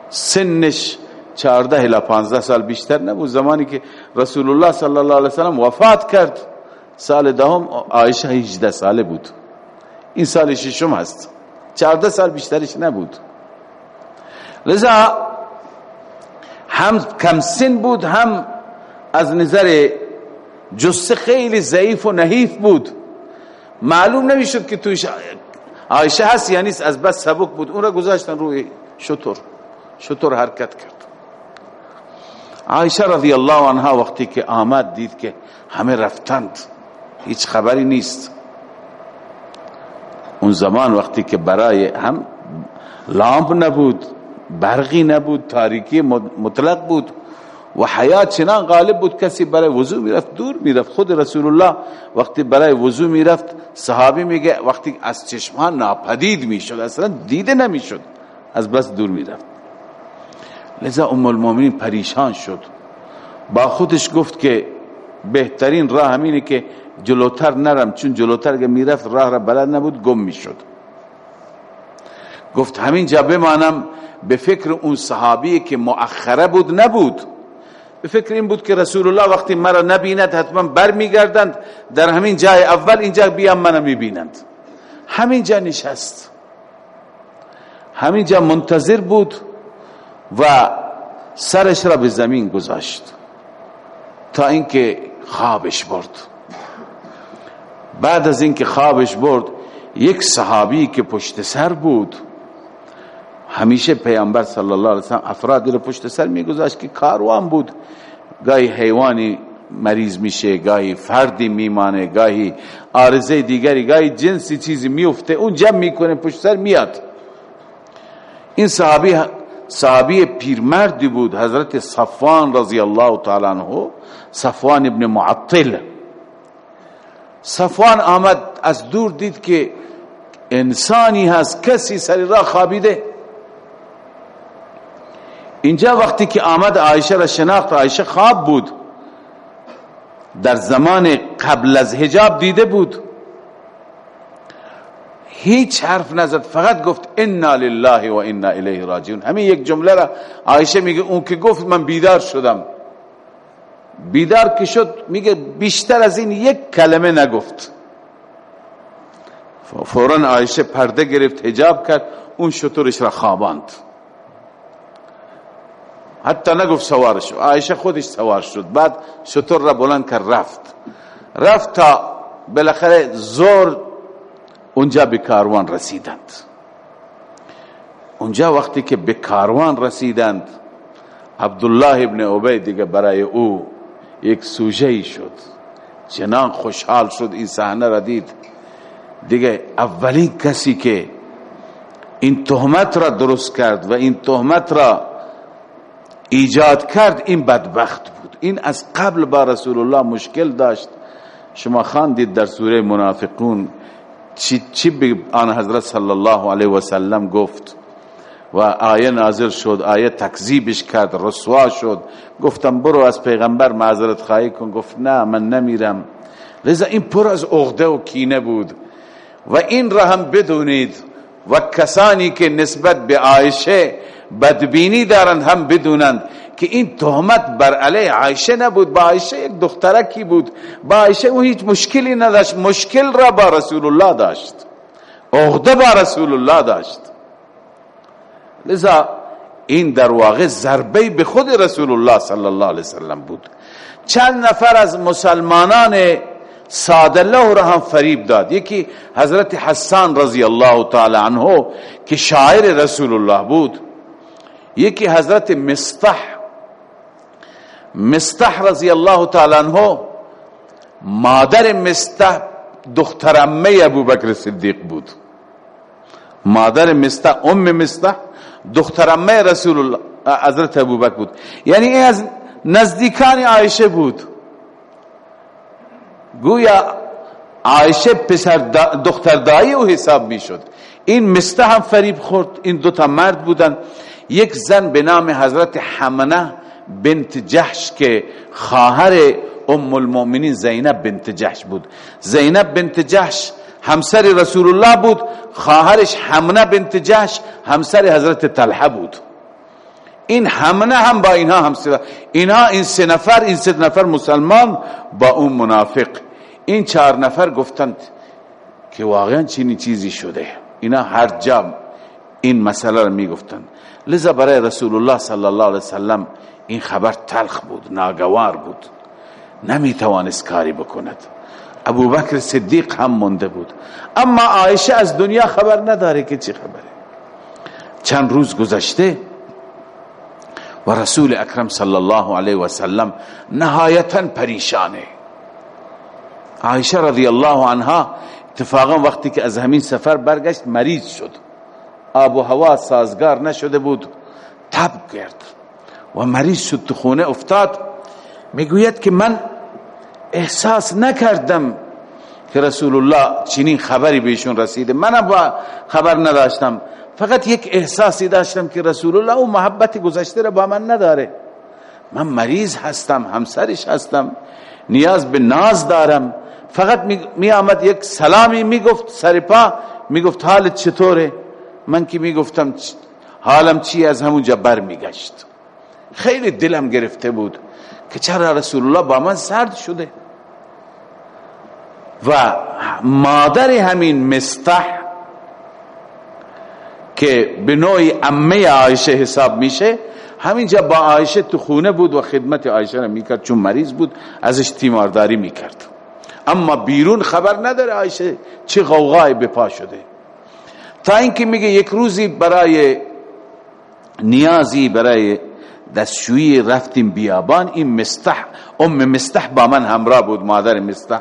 سنش چهارده الی پانزده سال بیشتر نبود. زمانی که رسول الله صلی الله علیه وسلم وفات کرد سال دهم عایشه 18 ساله بود. این سال ششم هست. چهارده سال بیشترش نبود. لذا هم کم سن بود هم از نظر جسه خیلی ضعیف و نحیف بود. معلوم نمی‌شد که توش عایشه هست یعنی از بس سبک بود. اون را گذاشتن روی شطور. شطور حرکت کرد. عایشه رضی الله عنها وقتی که آمد دید که همه رفتند هیچ خبری نیست. اون زمان وقتی که برای هم لامپ نبود برقی نبود تاریکی مطلق بود و حیات چنان غالب بود کسی برای وضو می‌رفت دور می‌رفت. خود رسول الله وقتی برای وضو می‌رفت صحابی میگه وقتی از چشمان ناپدید می‌شد اصلا دیده نمی‌شد از بس دور می‌رفت. لذا ام المؤمنین پریشان شد. با خودش گفت که بهترین راه همینه که جلوتر نرم چون جلوتر که می‌رفت راه را بلد نبود گم می‌شد. گفت همین جا بمانم به فکر اون صحابی که مؤخره بود نبود. به فکر این بود که رسول الله وقتی مرا نبیند حتما بر میگردند در همین جای اول اینجا بیام منو می‌بینند. همین جا نشست. همین جا منتظر بود. و سرش را به زمین گذاشت تا اینکه خوابش برد. بعد از اینکه خوابش برد یک صحابی که پشت سر بود همیشه پیامبر صلی الله علیه وسلم افرادی رو پشت سر میگذاشت که کاروان بود. گاهی حیوانی مریض میشه گاهی فردی میمانه گاهی آرزه دیگری گاهی جنسی چیزی میفته اون جمع می‌کنه پشت سر میاد. این صحابی صحابی پیرمردی بود حضرت صفوان رضی الله تعالی عنه صفوان ابن معطل. صفوان آمد از دور دید که انسانی هست کسی سری را خوابیده. اینجا وقتی که آمد عایشه را شناخت عایشه خواب بود. در زمان قبل از حجاب دیده بود. هیچ حرف نزد فقط گفت انا لله و انا الیه راجعون. همین یک جمله را عایشه میگه اون که گفت من بیدار شدم. بیدار که شد میگه بیشتر از این یک کلمه نگفت. فورا عایشه پرده گرفت حجاب کرد اون شطورش را خواباند. حتی نگفت سوار شد عایشه خودش سوار شد. بعد شطور را بلند کرد رفت. رفت تا بالاخره زور اونجا به کاروان رسیدند. اونجا وقتی که به کاروان رسیدند عبدالله ابن عبی دیگه برای او یک سوژه شد. چنان خوشحال شد این صحنه را دید. دیگه اولین کسی که این تهمت را درست کرد و این تهمت را ایجاد کرد این بدبخت بود. این از قبل با رسول الله مشکل داشت. شما خواندید در سوره منافقون چی, چی به آن حضرت صلی الله علیه و گفت و آیه نازل شد آیه تکذیبش کرد رسوا شد. گفتم برو از پیغمبر معذرت خواهی کن. گفت نه من نمیرم. لذا این پر از عقده و کینه بود. و این را هم بدونید. و کسانی که نسبت به عایشه بدبینی دارند هم بدونند. که این تهمت بر علیه عایشه نبود با عایشه یک دخترکی بود. با عایشه او هیچ مشکلی نداشت مشکل را با رسول الله داشت. عقده با رسول الله داشت. لذا این در واقع ضربه به خود رسول الله صلی الله علیه وسلم بود. چند نفر از مسلمانان ساده الله را هم فریب داد. یکی حضرت حسان رضی الله تعالی عنه که شاعر رسول الله بود. یکی حضرت مستح مستح رضی الله تعالی عنه مادر مستح دختر امه ابو بکر صدیق بود. مادر مستح ام مستح دختر امه رسول الله حضرت ابو بکر بود. یعنی این از نزدیکان عایشه بود. گویا عایشه پسر دختر دایی او حساب می‌شد. این مسته هم فریب خورد. این دوتا مرد بودن. یک زن به نام حضرت حمنه بنت جحش که خواهر ام المؤمنین زینب بنت جحش بود. زینب بنت جحش همسر رسول الله بود خواهرش حمنه بنت جحش همسر حضرت طلحه بود. این حمنه هم با اینها همسر اینها این سه نفر این سه نفر مسلمان با اون منافق. این چهار نفر گفتند که واقعا چینی چیزی شده. اینا هر جا این مسئله رو می‌گفتند. لذا برای رسول الله صلی الله علیه وسلم این خبر تلخ بود ناگوار بود. نمی توانست کاری بکند. ابو بکر صدیق هم مونده بود. اما عایشه از دنیا خبر نداره که چی خبره. چند روز گذشته و رسول اکرم صلی الله علیه و سلم نهایتا پریشانه. عایشه رضی الله عنها اتفاقا وقتی که از همین سفر برگشت مریض شد. آب و هوا سازگار نشده بود. تب کرد و مریض شد تو خونه افتاد. می‌گوید که من احساس نکردم که رسول الله چنین خبری بهشون رسیده. من با خبر نداشتم. فقط یک احساسی داشتم که رسول الله او محبت گذشته را با من نداره. من مریض هستم همسرش هستم نیاز به ناز دارم. فقط می آمد یک سلامی می گفت سر پا می گفت حالت چطوره؟ من که می گفتم حالم چی از همونجا بر می گشت خیلی دلم گرفته بود که چرا رسول الله با من سرد شده. و مادر همین مستح که به نوعی امه عایشه حساب میشه همینجا با عایشه تو خونه بود و خدمت عایشه را می‌کرد چون مریض بود ازش تیمارداری می‌کرد. اما بیرون خبر نداره عایشه چه غوغای به پا شده. تا اینکه میگه یک روزی برای نیازی برای دستشویی رفتیم بیابان این مستح ام مستح با من همراه بود مادر مستح.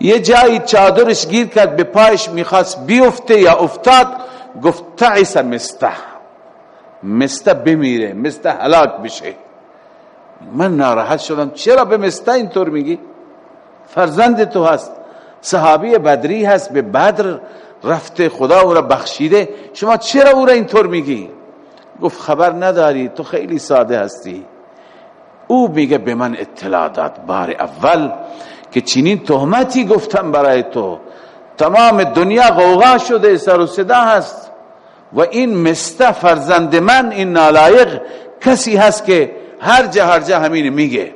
یه جایی چادرش گیر کرد به پایش می‌خواست بیفته یا افتاد گفت تعیس مستح. مستح بمیره مستح هلاک بشه. من ناراحت شدم چرا به مستح اینطور میگی؟ فرزند تو هست صحابی بدری هست به بدر رفته خدا او را بخشیده. شما چرا او را اینطور میگی؟ گفت خبر نداری تو خیلی ساده هستی. او میگه به من اطلاع داد بار اول که چنین تهمتی گفتم برای تو. تمام دنیا غوغا شده سر و صدا هست و این مسته فرزند من این نالایق کسی هست که هر جا هر جا همین میگه.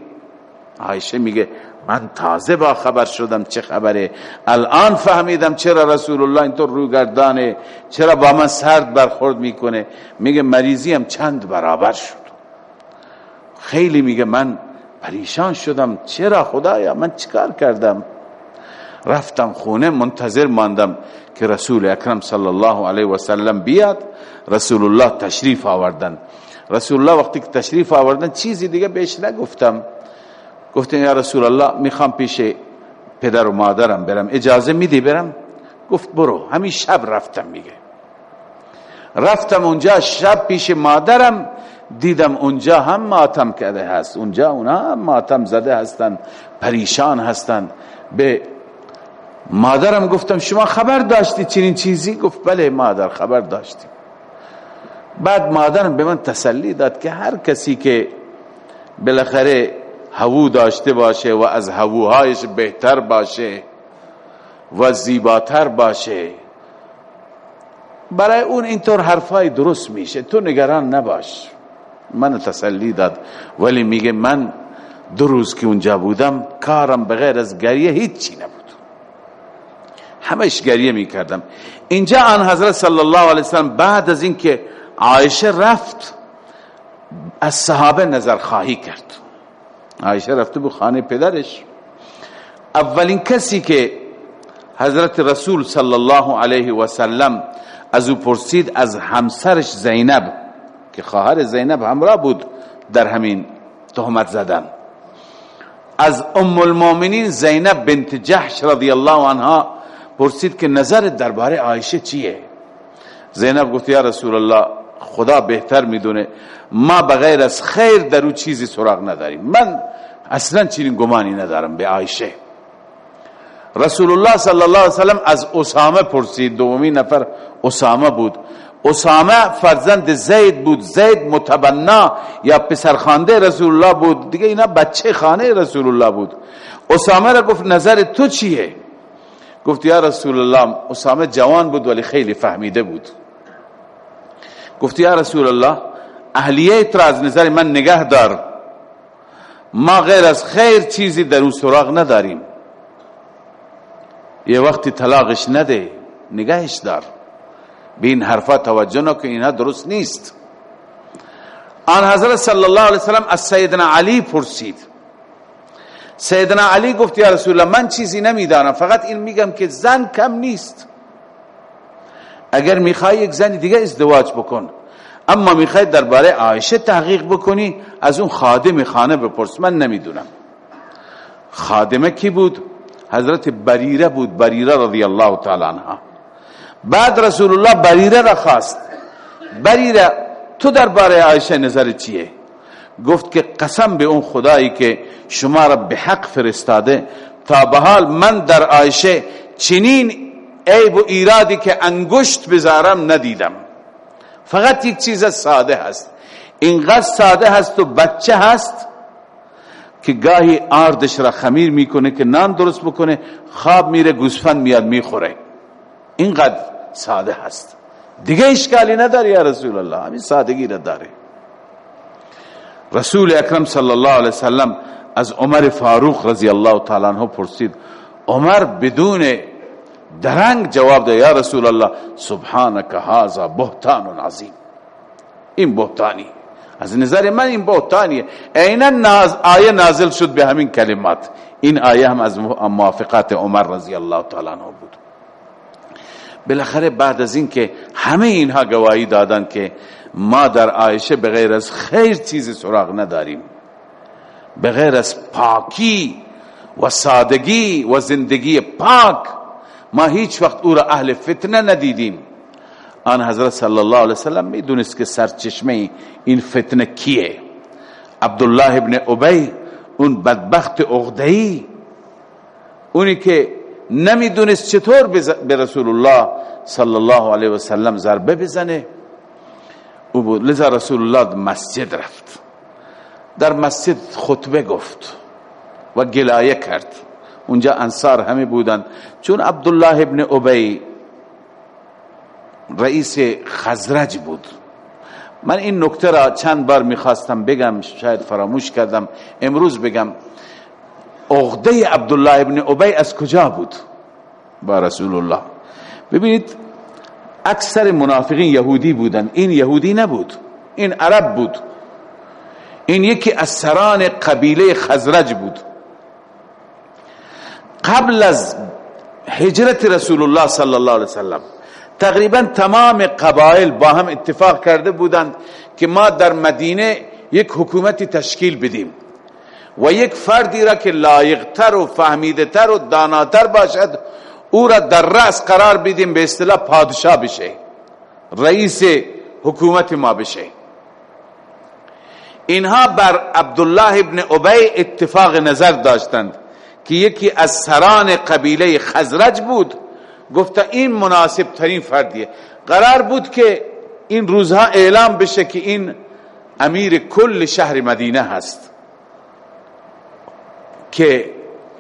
عایشه میگه من تازه با خبر شدم چه خبره. الان فهمیدم چرا رسول الله اینطور روگردانه چرا با من سرد برخورد می‌کنه. میگه مریضیم چند برابر شد. خیلی میگه من پریشان شدم. چرا خدایا؟ من چیکار کردم؟ رفتم خونه منتظر ماندم که رسول اکرم صلی الله علیه و سلم بیاد. رسول الله تشریف آوردن. رسول الله وقتی که تشریف آوردن چیزی دیگه بهش نگفتم. گفتن یا رسول الله می‌خوام پیش پدر و مادرم برم. اجازه میدی برم؟ گفت برو. همین شب رفتم میگه. رفتم اونجا شب پیش مادرم. دیدم اونجا هم ماتم کرده هست. اونجا اونا هم ماتم زده هستن پریشان هستن. به مادرم گفتم شما خبر داشتی چنین چیزی؟ گفت بله مادر خبر داشتی بعد مادرم به من تسلی داد که هر کسی که بالاخره هوو داشته باشه و از هووهایش بهتر باشه و زیباتر باشه. برای اون اینطور حرفای درست میشه. تو نگران نباش. من تسلی داد. ولی میگه من دو روز که اونجا بودم کارم بغیر از گریه هیچی نبود. همش گریه می‌کردم. اینجا آن حضرت صلی الله علیه وسلم بعد از اینکه عایشه رفت از صحابه نظر خواهی کرد. عایشه رفته به خانه پدرش. اولین کسی که حضرت رسول صلی الله علیه و سلم از او پرسید از همسرش زینب که خواهر زینب همراه بود در همین تهمت زدن. از ام المؤمنین زینب بنت جحش رضی الله عنها پرسید که نظر درباره عایشه چیه؟ زینب گفت یا رسول الله خدا بهتر می‌دونه. ما بغیر از خیر در او چیزی سراغ نداریم. من اصلا چنین گمانی ندارم به عایشه. رسول الله صلی الله علیه وسلم از اسامه پرسید. دومی نفر اسامه بود. اسامه فرزند زید بود. زید متبنا یا پسرخانده رسول الله بود. دیگه اینا بچه خانه رسول الله بود. اسامه را گفت نظر تو چیه؟ گفت یا رسول الله اسامه جوان بود ولی خیلی فهمیده بود. گفت یا رسول الله اهلیه را از نظر من نگه دار. ما غیر از خیر چیزی در اون سراغ نداریم. یه وقتی طلاقش نده نگهش دار. به این حرفا توجه نکن اینها درست نیست. آن حضرت صلی الله علیه وسلم از سیدنا علی پرسید. سیدنا علی گفت یا رسول الله من چیزی نمی‌دانم فقط این میگم که زن کم نیست. اگر می‌خوای یک زن دیگه ازدواج بکن. اما می‌خوای درباره عایشه تحقیق بکنی از اون خادم خانه بپرس. من نمی‌دونم. خادمه کی بود؟ حضرت بریره بود بریره رضی الله تعالی عنها. بعد رسول الله بریره را خواست. بریره تو درباره عایشه نظر چیه؟ گفت که قسم به اون خدایی که شما را به حق فرستاده تا به حال من در عایشه چنین عیب و ایرادی که انگشت بذارم ندیدم. فقط یک چیز ساده هست. اینقدر ساده هست و بچه هست که گاهی آردش را خمیر می‌کنه که نان درست بکنه خواب میره گوسفند میاد می‌خوره. اینقدر ساده هست. دیگه اشکالی نداره یا رسول الله همین سادگی را داره رسول اکرم صلی الله علیه وسلم از عمر فاروق رضی الله تعالی عنہ پرسید عمر بدون درنگ جواب ده یا رسول الله سبحانك هذا بهتان عظیم. این بهتانی. از نظر من این بهتانیه. عینا ناز آیه نازل شد به همین کلمات. این آیه هم از موافقات عمر رضی الله تعالی عنہ بود. بالاخره بعد از این که همه اینها گواهی دادن که ما در عایشه بغیر از خیر چیز سراغ نداریم. بغیر از پاکی و سادگی و زندگی پاک ما هیچ وقت او را اهل فتنه ندیدیم. آن حضرت صلی الله علیه وسلم می‌دونست که سرچشمه این فتنه کیه. عبدالله ابن عبی اون بدبخت اغدهی اونی که نمی‌دونست چطور به رسول الله صلی الله علیه وسلم ضربه بزنه. او بود لذا رسول الله مسجد رفت. در مسجد خطبه گفت و گلایه کرد. اونجا انصار همه بودند. چون عبدالله ابن ابی رئیس خزرج بود. من این نکته را چند بار می‌خواستم بگم شاید فراموش کردم. امروز بگم عقده عبدالله ابن ابی از کجا بود؟ با رسول الله. ببینید اکثر منافقین یهودی بودن. این یهودی نبود این عرب بود. این یکی از سران قبیله خزرج بود. قبل از هجرت رسول الله صلی الله علیه وسلم. تقریبا تمام قبایل با هم اتفاق کرده بودند که ما در مدینه یک حکومتی تشکیل بدیم. و یک فردی را که لایقتر و فهمیدتر و داناتر باشد او را در رأس قرار بدیم به اصطلاح پادشاه بشه. رئیس حکومت ما بشه. اینها بر عبدالله ابن ابی اتفاق نظر داشتند. که یکی از سران قبیله خزرج بود گفته این مناسب ترین فردیه. قرار بود که این روزها اعلام بشه که این امیر کل شهر مدینه هست که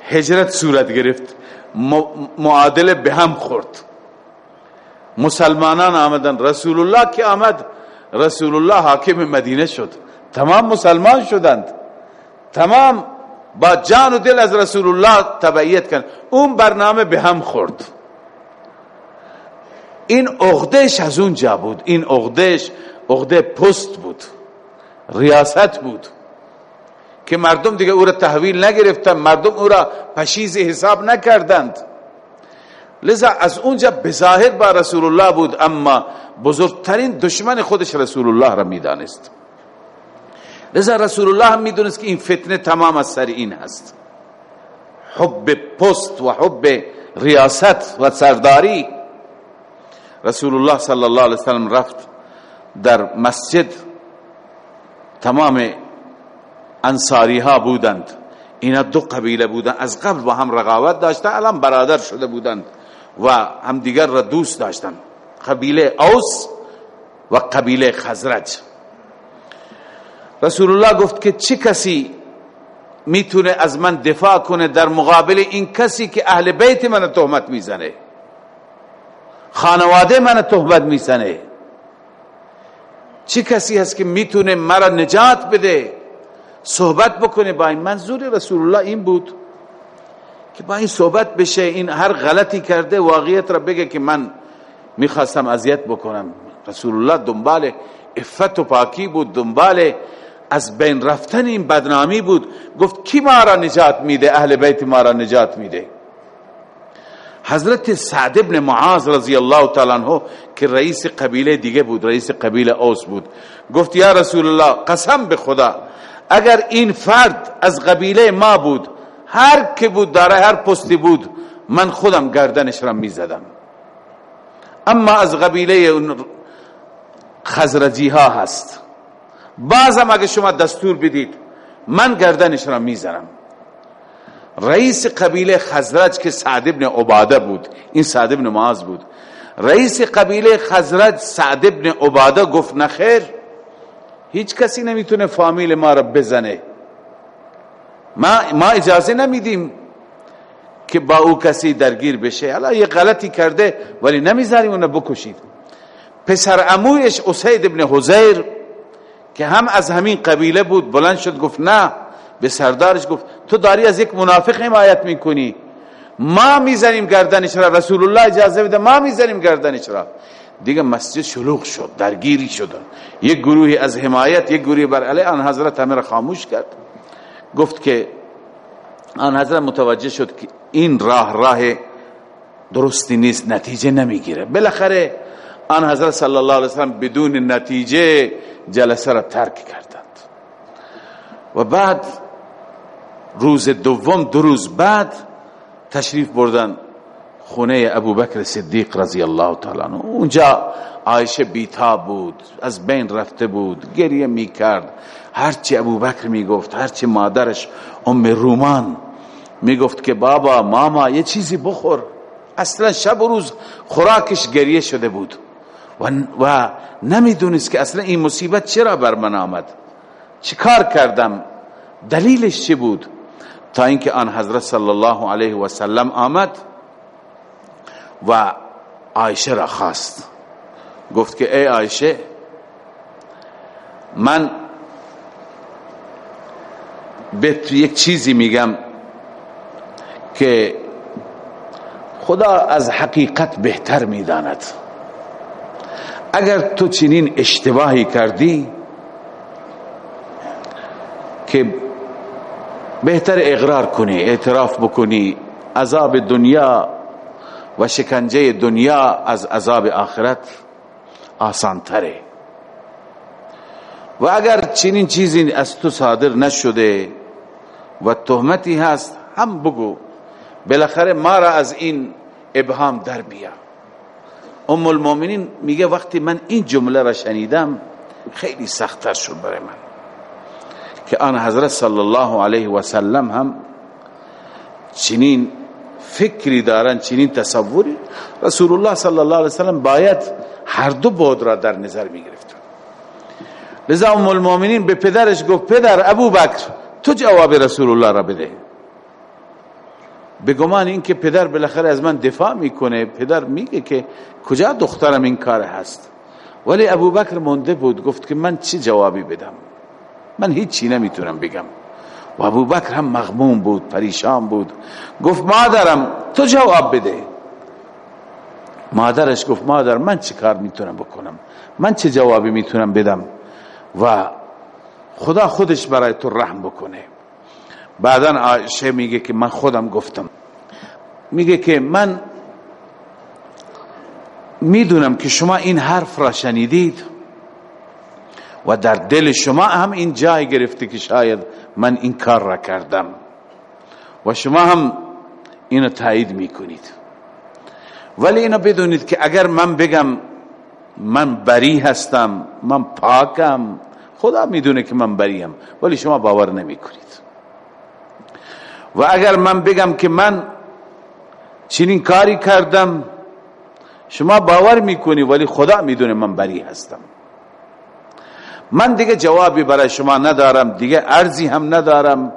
هجرت صورت گرفت معادله به هم خورد. مسلمانان آمدن رسول الله که آمد رسول الله حاکم مدینه شد. تمام مسلمان شدند. تمام با جان و دل از رسول الله تبعیت کردند اون برنامه به هم خورد. این عقدش از اونجا بود. این عقدش عقده پست بود. ریاست بود. که مردم دیگه او را تحویل نگرفتن. مردم او را پشیز حساب نکردند. لذا از اونجا بظاهر با رسول الله بود اما بزرگترین دشمن خودش رسول الله را می‌دانست. لذا رسول الله هم می‌دونست که این فتنه تمام از سر این هست. حب پست و حب ریاست و سرداری. رسول الله صلی الله علیه وسلم رفت در مسجد. تمام انصاری ها بودند. اینا دو قبیله بودند از قبل با هم رقابت داشتند الان برادر شده بودند و همدیگر را دوست داشتند قبیله اوس و قبیله خزرج. رسول الله گفت که چه کسی می‌تونه از من دفاع کنه در مقابل این کسی که اهل بیت من تهمت می‌زنه؟ خانواده من تهمت می‌زنه؟ چه کسی هست که می‌تونه مرا نجات بده؟ صحبت بکنه با این منظور رسول الله این بود که با این صحبت بشه این هر غلطی کرده واقعیت را بگه که من می‌خواستم اذیت بکنم. رسول الله دنبال افت و پاکی بود دنبال از بین رفتن این بدنامی بود. گفت کی ما را نجات میده؟ اهل بیت ما را نجات میده. حضرت سعد ابن معاذ رضی الله تعالی عنہ که رئیس قبیله دیگه بود رئیس قبیله اوس بود گفت یا رسول الله قسم به خدا اگر این فرد از قبیله ما بود هر که بود داره هر پستی بود من خودم گردنش را می‌زدم. اما از قبیله خزرجی ها هست. بازم اگه شما دستور بدید من گردنش را می‌زنم. رئیس قبیله خزرج که سعد ابن عباده بود این سعد ابن معاذ بود. رئیس قبیله خزرج سعد ابن عباده گفت نخیر هیچ کسی نمی‌تونه فامیل ما را بزنه. ما, ما اجازه نمیدیم که با او کسی درگیر بشه. حالا یه غلطی کرده ولی نمی‌ذاریم اونو بکشید. پسر امویش اسید ابن حزیر که هم از همین قبیله بود بلند شد گفت نه به سردارش گفت تو داری از یک منافق حمایت می‌کنی. ما می‌زنیم گردنش را رسول الله اجازه بده ما می‌زنیم گردنش را. دیگه مسجد شلوغ شد درگیری شد. یک گروهی از حمایت یک گروهی بر علیه آن حضرت همه خاموش کرد. گفت که آن حضرت متوجه شد که این راه راه درستی نیست نتیجه نمی‌گیره. بالاخره آن حضرت صلی الله علیه وسلم بدون نتیجه جلسه را ترک کردند. و بعد روز دوم دو روز بعد تشریف بردن خونه ابو بکر صدیق رضی الله تعالی عنہ اونجا عایشه بیتاب بود از بین رفته بود گریه می کرد هرچی ابو بکر می گفت هرچی مادرش ام رومان می گفت که بابا ماما یه چیزی بخور. اصلا شب و روز خوراکش گریه شده بود. و, و نمی‌دونست که اصلا این مصیبت چرا بر من آمد. چیکار کردم؟ دلیلش چی بود؟ تا اینکه آن حضرت صلی الله علیه و سلم آمد و عایشه را خواست. گفت که ای عایشه من به یک چیزی میگم که خدا از حقیقت بهتر می‌داند. اگر تو چنین اشتباهی کردی که بهتر اقرار کنی اعتراف بکنی عذاب دنیا و شکنجه دنیا از عذاب آخرت آسان تره و اگر چنین چیزی از تو صادر نشده و تهمتی هست هم بگو بالاخره ما را از این ابهام در بیا ام المؤمنین میگه وقتی من این جمله را شنیدم خیلی سختتر شد برای من. که آن حضرت صلی الله علیه و سلم هم چنین فکری دارن چنین تصوری. رسول الله صلی الله علیه و سلم باید هر دو بود را در نظر می گرفت لذا ام المؤمنین به پدرش گفت پدر ابو بکر تو جواب رسول الله را بده. به گمان این که پدر بالاخره از من دفاع می‌کنه. پدر میگه که کجا دخترم این کار هست؟ ولی ابو بکر مونده بود گفت که من چی جوابی بدم؟ من هیچی نمی‌تونم بگم. و ابو بکر هم مغموم بود پریشان بود. گفت مادرم تو جواب بده. مادرش گفت مادر من چی کار می‌تونم بکنم؟ من چه جوابی می‌تونم بدم؟ و خدا خودش برای تو رحم بکنه. بعدا عایشه میگه که من خودم گفتم. میگه که من می‌دونم که شما این حرف را شنیدید و در دل شما هم این جای گرفته که شاید من این کار را کردم و شما هم اینو تایید می‌کنید. ولی اینو بدونید که اگر من بگم من بری هستم من پاکم خدا می‌دونه که من بریم ولی شما باور نمی کنید و اگر من بگم که من چنین کاری کردم شما باور می‌کنی ولی خدا می‌دونه من بری هستم. من دیگه جوابی برای شما ندارم دیگه ارزی هم ندارم.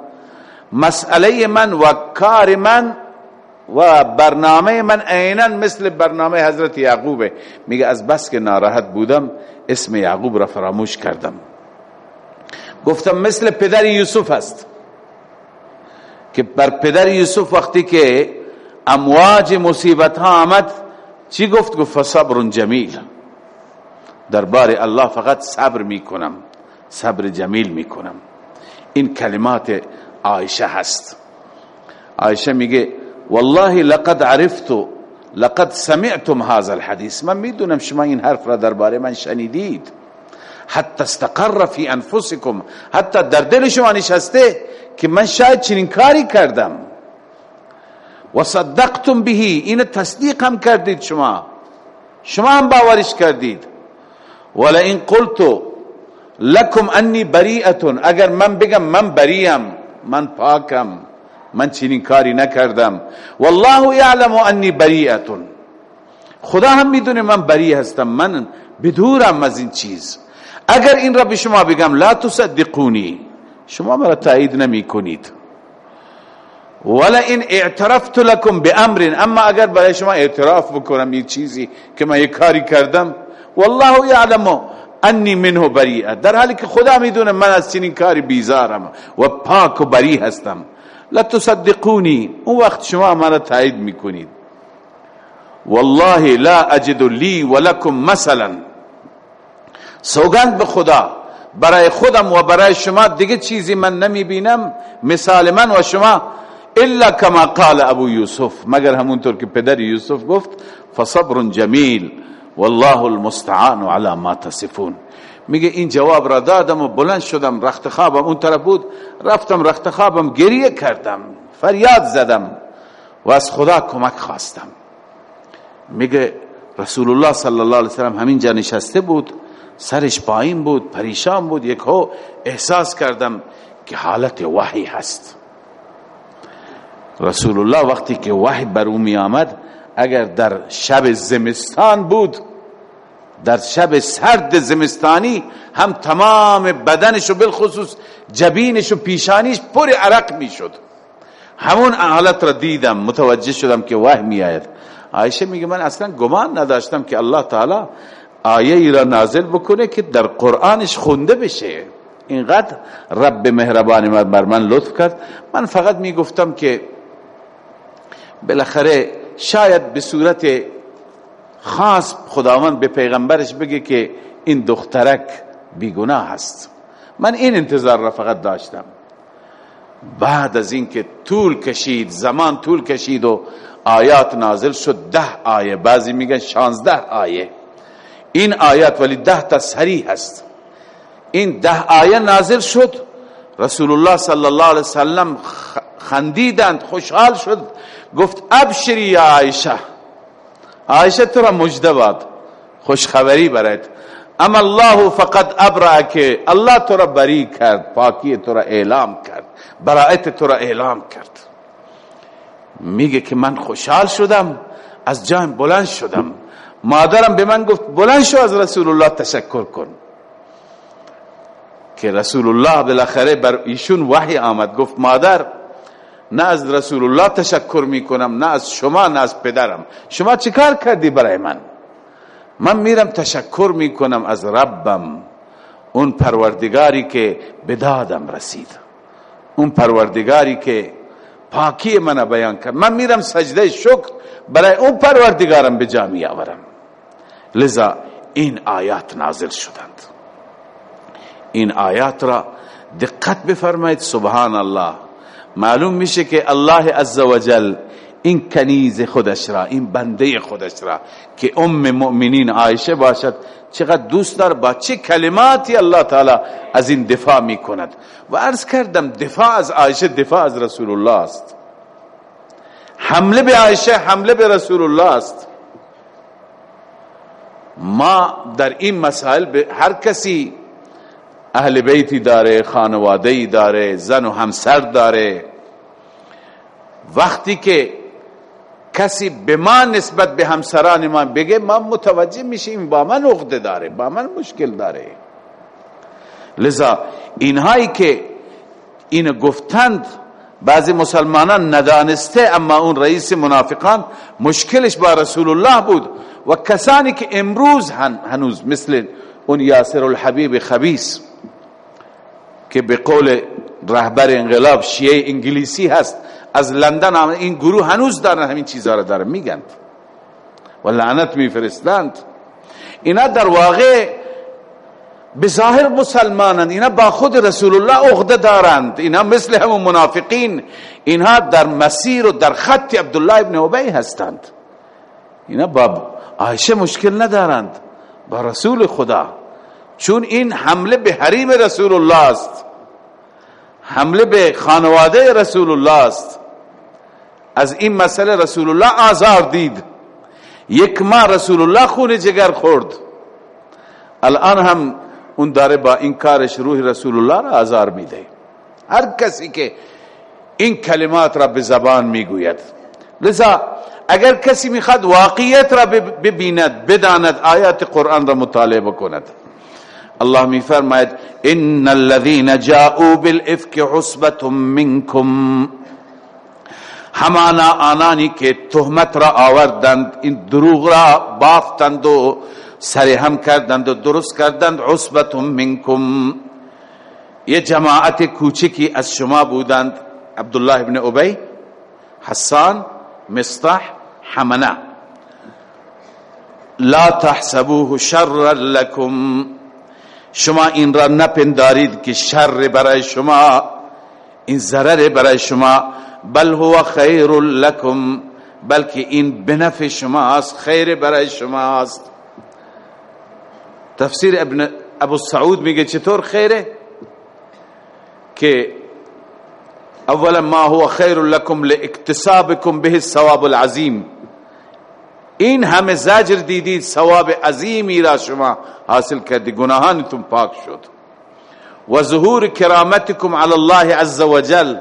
مسئله من و کار من و برنامه من عینا مثل برنامه حضرت یعقوبه. میگه از بس که ناراحت بودم اسم یعقوب را فراموش کردم. گفتم مثل پدر یوسف است که بر پدر یوسف وقتی که امواج مصیبت ها آمد چی گفت؟ گفت صبر جمیل. دربار الله فقط صبر می‌کنم صبر جمیل می‌کنم. این کلمات عایشه هست. عایشه میگه والله لقد عرفت لقد سمعتم هذا الحديث. من می‌دونم شما این حرف را درباره من شنیدید. حتی استقر فی انفسکم حتی در دل شما نشسته که من شاید چنین کاری کردم. و صدقتم به این تصدیق هم کردید شما. شما هم باورش کردید. ولا این قلت لكم انی بریئتون اگر من بگم من بریم من پاکم من چنین کاری نکردم. والله یعلم انی بریئتون خدا هم می‌دونه من بری هستم من بدورم از این چیز. اگر این را به شما بگم لا تصدقونی. شما مرا تایید نمی کنید. ولا این اعترفت لكم بامر اما اگر برای شما اعتراف بکنم این چیزی که من یک کاری کردم والله یعلم انی منه بریئه در حالی که خدا می‌دونه من از چنین کاری بیزارم و پاک و بری هستم. لا تصدقونی اون وقت شما مرا تایید می‌کنید. والله لا اجد لی ولکم مثلا. سوگند به خدا برای خودم و برای شما دیگه چیزی من نمی بینم مثال من و شما الا کما قال ابو یوسف. مگر همونطور که پدر یوسف گفت فصبر جمیل والله المستعان على ما تصفون. میگه این جواب را دادم و بلند شدم رخت خوابم اون طرف بود رفتم رخت خوابم گریه کردم فریاد زدم و از خدا کمک خواستم. میگه رسول الله صلی الله علیه وسلم همین جا نشسته بود سرش پایین بود پریشان بود. یک هو احساس کردم که حالت وحی هست. رسول الله وقتی که وحی بر او می آمد اگر در شب زمستان بود در شب سرد زمستانی هم تمام بدنش و بالخصوص جبینش و پیشانیش پر عرق می‌شد. همون حالت را دیدم متوجه شدم که وحی می آید عایشه میگه من اصلا گمان نداشتم که الله تعالی آیه ای را نازل بکنه که در قرآنش خونده بشه. اینقدر رب مهربانی بر من لطف کرد. من فقط می‌گفتم که بالاخره شاید به صورت خاص خداوند به پیغمبرش بگه که این دخترک بیگناه هست من این انتظار را فقط داشتم. بعد از اینکه طول کشید زمان طول کشید و آیات نازل شد ده آیه. بعضی میگن شانزده آیه. این آیات ولی ده تا سریح هست. این ده آیه نازل شد. رسول الله صلی الله علیه وسلم خندیدند خوشحال شد. گفت ابشری یا عایشه. عایشه تو را مجده باد. خوشخبری برایت. اما الله فقط ابرا که الله تو را بری کرد. پاکی تو را اعلام کرد. برایت تو را اعلام کرد. میگه که من خوشحال شدم. از جایم بلند شدم. مادرم به من گفت بلند شو از رسول الله تشکر کن. که رسول الله بالاخره بر ایشون وحی آمد. گفت مادر نه از رسول الله تشکر می‌کنم نه از شما نه از پدرم. شما چیکار کردی برای من? من میرم تشکر می‌کنم از ربم. اون پروردگاری که بدادم رسید. اون پروردگاری که پاکی من بیان کرد. من میرم سجده شکر برای اون پروردگارم به جا آورم لذا این آیات نازل شدند. این آیات را دقت بفرمایید سبحان الله معلوم میشه که الله عزوجل این کنیز خودش را این بنده خودش را که ام مؤمنین عایشه باشد چقدر دوست دار با چه کلماتی الله تعالی از این دفاع می و عرض کردم دفاع از عایشه دفاع از رسول الله است. حمله به عایشه حمله به رسول الله است. ما در این مسائل به هر کسی اهل بیتی داره خانواده داره زن و همسر داره. وقتی که کسی به ما نسبت به همسران ما بگه ما متوجه میشیم با من عقده داره با من مشکل داره. لذا اینهایی که این گفتند بعضی مسلمانان ندانسته اما اون رئیس منافقان مشکلش با رسول الله بود. و کسانی که امروز هنوز مثل اون یاسر الحبیب خبیس که به قول رهبر انقلاب شیعه انگلیسی هست از لندن این گروه هنوز دارن همین چیزها را دارن. میگن. و لعنت میفرستند. اینا در واقع به ظاهر مسلمانند اینا با خود رسول الله عقده دارند. اینا مثل همون منافقین. اینها در مسیر و در خط عبدالله ابن عبی هستند. اینا با عایشه مشکل ندارند. با رسول خدا. چون این حمله به حریم رسول الله است. حمله به خانواده رسول الله است. از این مسئله رسول الله آزار دید. یک ماه رسول الله خون جگر خورد. الان هم اون داره با این کارش روح رسول الله را آزار میده. هر کسی که این کلمات را به زبان می‌گوید. لذا اگر کسی می‌خواد واقعیت را ببیند بداند آیات قرآن را مطالعه بکند. الله میفرماید ان الذين جاءوا بالافك عصبه منكم همانا آنانی که تهمت را آوردند این دروغ را بافتند و سر هم کردند و درست کردند. عصبت منکم. یه جماعت کوچکی از شما بودند. عبدالله ابن عبی حسان مصطح حمنا لا تحسبوه شر لكم شما این را نپندارید که شر برای شما این ضرر برای شما. بل هو خیر لکم. بلکه این بنفع شماست خیر برای شماست. تفسیر ابن ابو سعود میگه چطور خیره؟ که اولا ما هو خیر لكم لاکتسابكم به الثواب العظیم. این همه زجر دیدید ثواب عظیمی را شما حاصل کردی. گناهانتون پاک شد. و ظهور کرامتكم علی الله عز وجل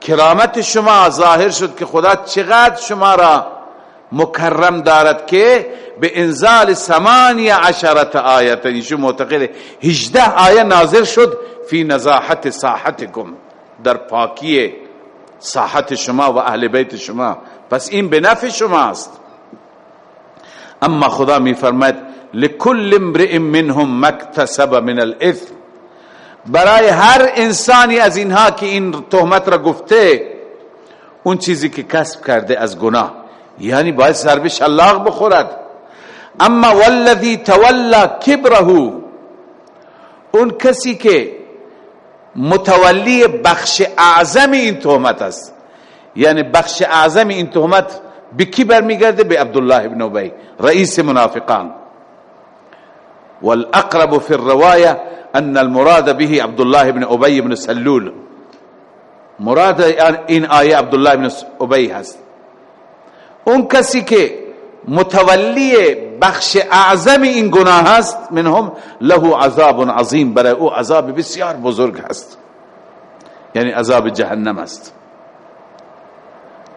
کرامت شما ظاهر شد که خدا چقدر شما را مکرم دارد که به انزال سمانی عشرت آیت. ایشون معتقد هجده آیه نازل شد فی نزاحت ساحتکم. در پاکی ساحت شما و اهل بیت شما. پس این به نفع شماست. اما خدا می فرماید لکل امرئ منهم مکتسب من الاثم. برای هر انسانی از اینها که این تهمت را گفته اون چیزی که کسب کرده از گناه. یعنی باید ضرب شلاق بخورد. أما والذی تولا کبره اون کسی که متولی بخش اعظم این تهمت است. یعنی بخش اعظم این تهمت به کی برمیگرده؟ به عبدالله ابن ابی رئیس منافقان. والأقرب في الرواية أن المراد به عبدالله ابن ابی ابن سلول. مراد این آیه عبدالله ابن ابی هست. اون کسی که متولی بخش اعظم این گناه هست منهم له عذاب عظیم. برای او عذاب بسیار بزرگ هست. یعنی عذاب جهنم است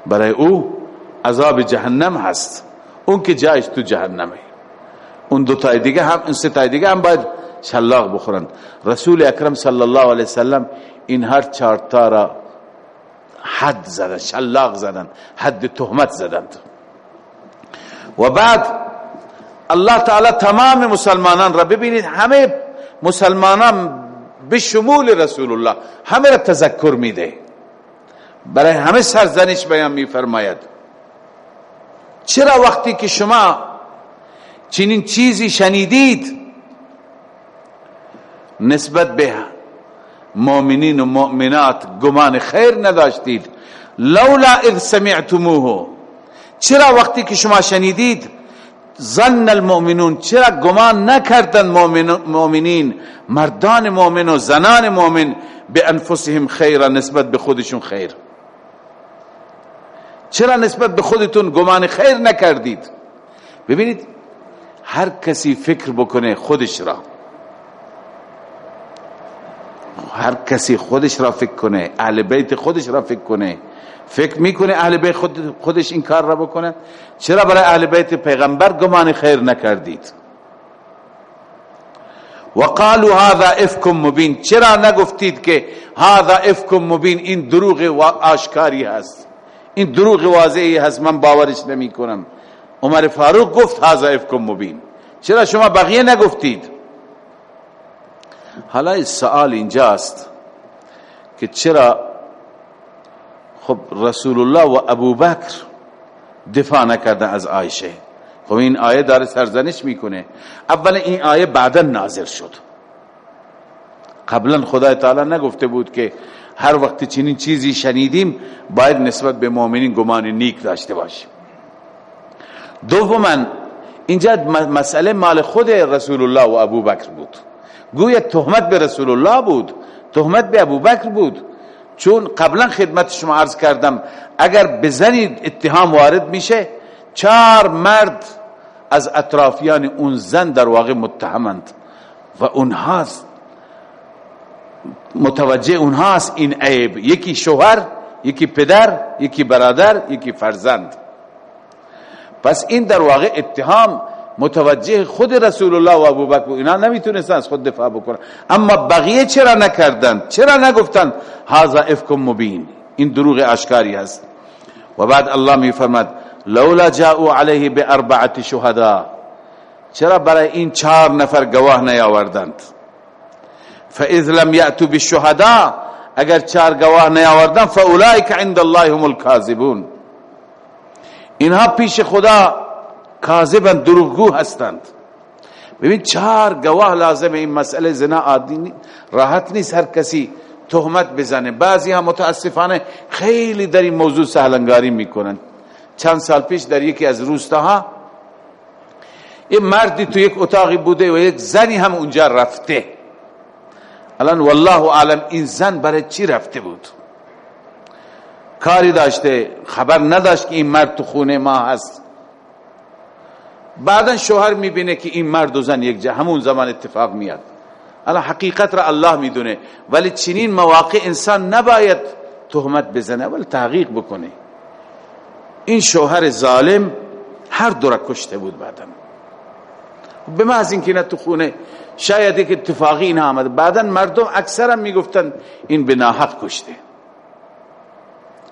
برای او عذاب جهنم هست. اون که جایش تو جهنمه. اون دو تای دیگه هم این سه تای دیگه هم باید شلاق بخورند. رسول اکرم صلی الله علیه وسلم این هر چهار تا را حد زدن شلاق زدن حد تهمت زدند. و بعد الله تعالی تمام مسلمانان را ببینید همه مسلمانان به شمول رسول الله همه را تذکر میده. برای همه سرزنش بیان میفرماید. چرا وقتی که شما چنین چیزی شنیدید نسبت به مؤمنین و مؤمنات گمان خیر نداشتید؟ لولا اذ سمعتموه چرا وقتی که شما شنیدید ظن المؤمنون چرا گمان نکردن مؤمنین مردان مؤمن و زنان مؤمن به انفسهم خیر نسبت به خودشون خیر؟ چرا نسبت به خودتون گمان خیر نکردید؟ ببینید هر کسی فکر بکنه خودش را. هر کسی خودش را فکر کنه اهل بیت خودش را فکر کنه. فکر می‌کنه اهل بیت خود خودش این کار را بکنه؟ چرا برای اهل بیت پیغمبر گمان خیر نکردید؟ و قالوا هذا افک مبین چرا نگفتید که هذا افک مبین این دروغ آشکاری هست. این دروغ واضحی هست. من باورش نمی کنم عمر فاروق گفت هذا افک مبین چرا شما بقیه نگفتید؟ حالا سوال اینجاست که چرا خب رسول الله و ابو بکر دفاع نکردن از عایشه. خب این آیه داره سرزنش می‌کنه. اول این آیه بعدا نازل شد. قبلا خدای تعالی نگفته بود که هر وقت چنین چیزی شنیدیم باید نسبت به مؤمنین گمان نیک داشته باشیم. دوما اینجا مسئله مال خود رسول الله و ابو بکر بود. گویا تهمت به رسول الله بود تهمت به ابو بکر بود. چون قبلا خدمت شما عرض کردم اگر بزنید اتهام وارد میشه چهار مرد از اطرافیان اون زن در واقع متهمند و اونهاست متوجه اونهاست این عیب. یکی شوهر یکی پدر یکی برادر یکی فرزند. پس این در واقع اتهام متوجه خود رسول الله و ابوبکر اینا نمی‌تونستن از خود دفاع بکنن. اما بقیه چرا نکردن؟ چرا نگفتن؟ هذا افک مبین این دروغ اشکاری هست. و بعد الله میفرماد لولا جاءوا علیه باربعه شهدا چرا برای این چهار نفر گواه نیاوردند؟ فاذ لم یاتوا بالشهداء اگر چهار گواه نیاوردند فاولئک عند الله هم الكاذبون. اینها پیش خدا کاذبا دروغگو هستند. ببین چهار گواه لازم این مسئله زنا عادی راحت نیست هر کسی تهمت بزنه. بعضی ها متاسفانه خیلی در این موضوع سهلنگاری می‌کنن. چند سال پیش در یکی از روستاها یه مردی تو یک اتاقی بوده و یک زنی هم اونجا رفته. الان والله عالم این زن برای چی رفته بود؟ کاری داشته خبر نداشت که این مرد تو خونه ما هست. بعدا شوهر می‌بینه که این مرد و زن یک جا همون زمان اتفاق میاد. الان حقیقت را الله می‌دونه. ولی چنین مواقع انسان نباید تهمت بزنه ولی تحقیق بکنه. این شوهر ظالم هر دو را کشته بود بعدا. به محض اینکه نه تو خونه شاید یک اتفاقی این آمد. بعدا مردم اکثرا می‌گفتن این به ناحق کشته.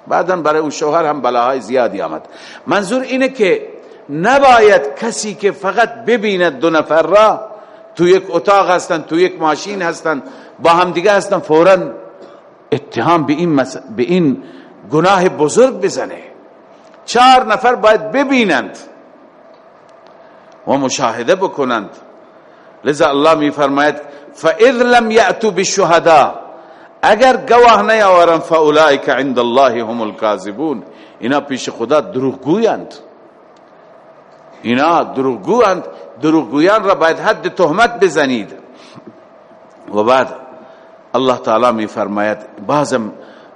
بعدا برای اون شوهر هم بلاهای زیادی آمد. منظور اینه که نباید کسی که فقط ببیند دو نفر را تو یک اتاق هستن تو یک ماشین هستن با هم دیگه هستن فورا اتهام به این, به این گناه بزرگ بزنه. چهار نفر باید ببینند و مشاهده بکنند. لذا الله می فرماید فاذ لم یاتوا بالشهداء اگر گواه نیاورن فاولئک عند الله هم الكاذبون. اینا پیش خدا دروغگویند. اینا دروغگویند دروغگویان را باید حد تهمت بزنید. و بعد الله تعالی می فرماید بازم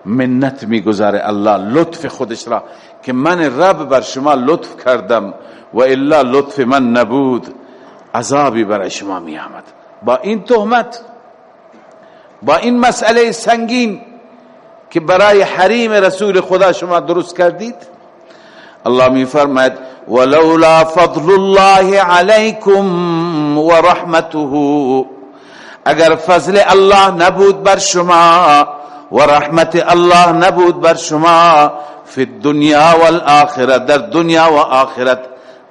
منت می‌گذاره الله لطف خودش را که من رب بر شما لطف کردم و الا لطف من نبود عذابی بر شما می آمد با این تهمت با این مسئله سنگین که برای حریم رسول خدا شما درست کردید الله می فرماید ولولا فضل الله علیکم و رحمته اگر فضل الله نبود بر شما و رحمت الله نبود بر شما فی الدنیا والآخرت در دنیا و آخرت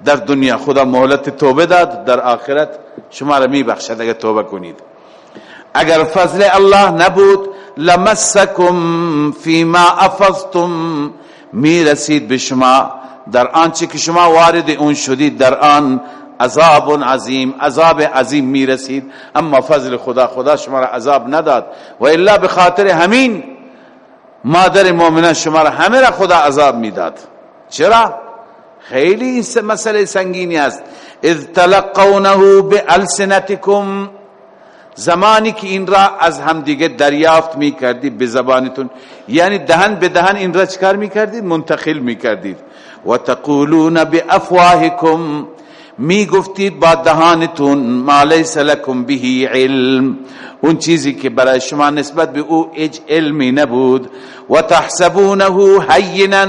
در دنیا خدا مهلت توبه داد در آخرت شما را می بخشد اگر توبه کنید. اگر فضل الله نبود لمسکم فیما افضتم می رسید به شما. در آنچه که شما وارد اون شدید در آن عذاب عظیم عذاب عظیم می رسید اما فضل خدا خدا شما را عذاب نداد. و الا به خاطر همین مادر مؤمنان شما را همه را خدا عذاب می‌داد. چرا؟ خیلی این مسئله سنگینی است. اذ تلقونه بالسنتکم زمانی که این را از همدیگه دریافت می کردید به زبانتون. یعنی دهن به دهن این را چکار می کردید منتقل می کردید و تقولون بافواهکم می گفتید با دهانتون ما لیس لکم به علم. اون چیزی که برای شما نسبت به أو اج علمی نبود. و تحسبونه حینا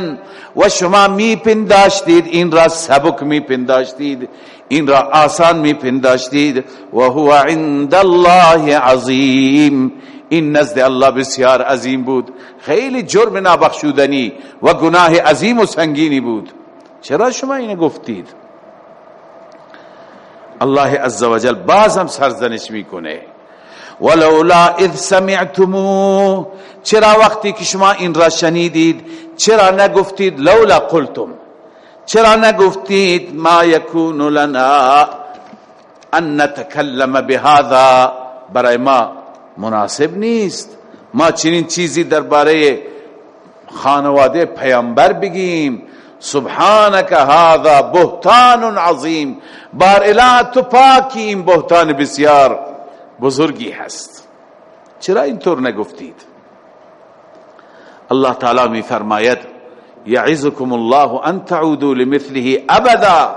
و شما می پنداشتید این را سبک می پنداشتید این را آسان می پنداشتید. و هو عند الله عظیم. این نزد الله بسیار عظیم بود. خیلی جرم نابخشودنی و گناه عظیم و سنگینی بود. چرا شما اینه گفتید؟ الله عزوجل بازم سرزنش می‌کنه. ولولا اذ سمعتمو چرا وقتی که شما این را شنیدید چرا نگفتید لولا قلتم؟ چرا نگفتید ما یکون لنا ان نتکلم بهذا؟ برای ما مناسب نیست. ما چنین چیزی درباره خانواده پیامبر بگیم. سبحانك هذا بهتان عظیم. بار اله تو پاکی این بهتان بسیار بزرگی هست. چرا اینطور نگفتید؟ الله تعالی می فرماید یعظکم الله ان تعودوا لمثله ابدا.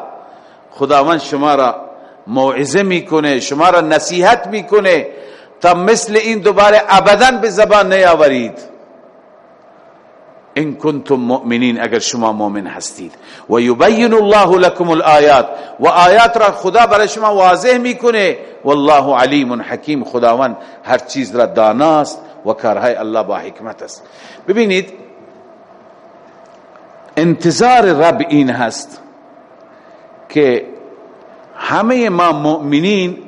خداوند شما را موعظه می‌کنه شما را نصیحت می‌کنه. تا مثل این دوباره ابدا به زبان نیاورید. ان کنتم مؤمنین اگر شما مؤمن هستید. و یبین الله لكم الآیات. و آیات را خدا برای شما واضح می‌کنه. والله علیم حکیم. خداوند هر چیز را داناست و کارهای الله با حکمت است. ببینید انتظار رب این هست که همه ما مؤمنین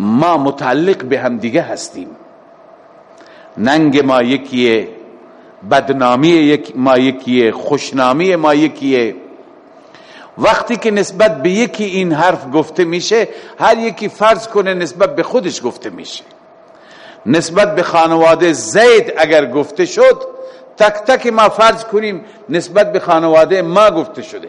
ما متعلق به هم دیگه هستیم. ننگ ما یکیه بدنامی یک ما یکیه خوشنامی ما یکیه. وقتی که نسبت به یکی این حرف گفته میشه هر یکی فرض کنه نسبت به خودش گفته میشه. نسبت به خانواده زید اگر گفته شد تک تک ما فرض کنیم نسبت به خانواده ما گفته شده.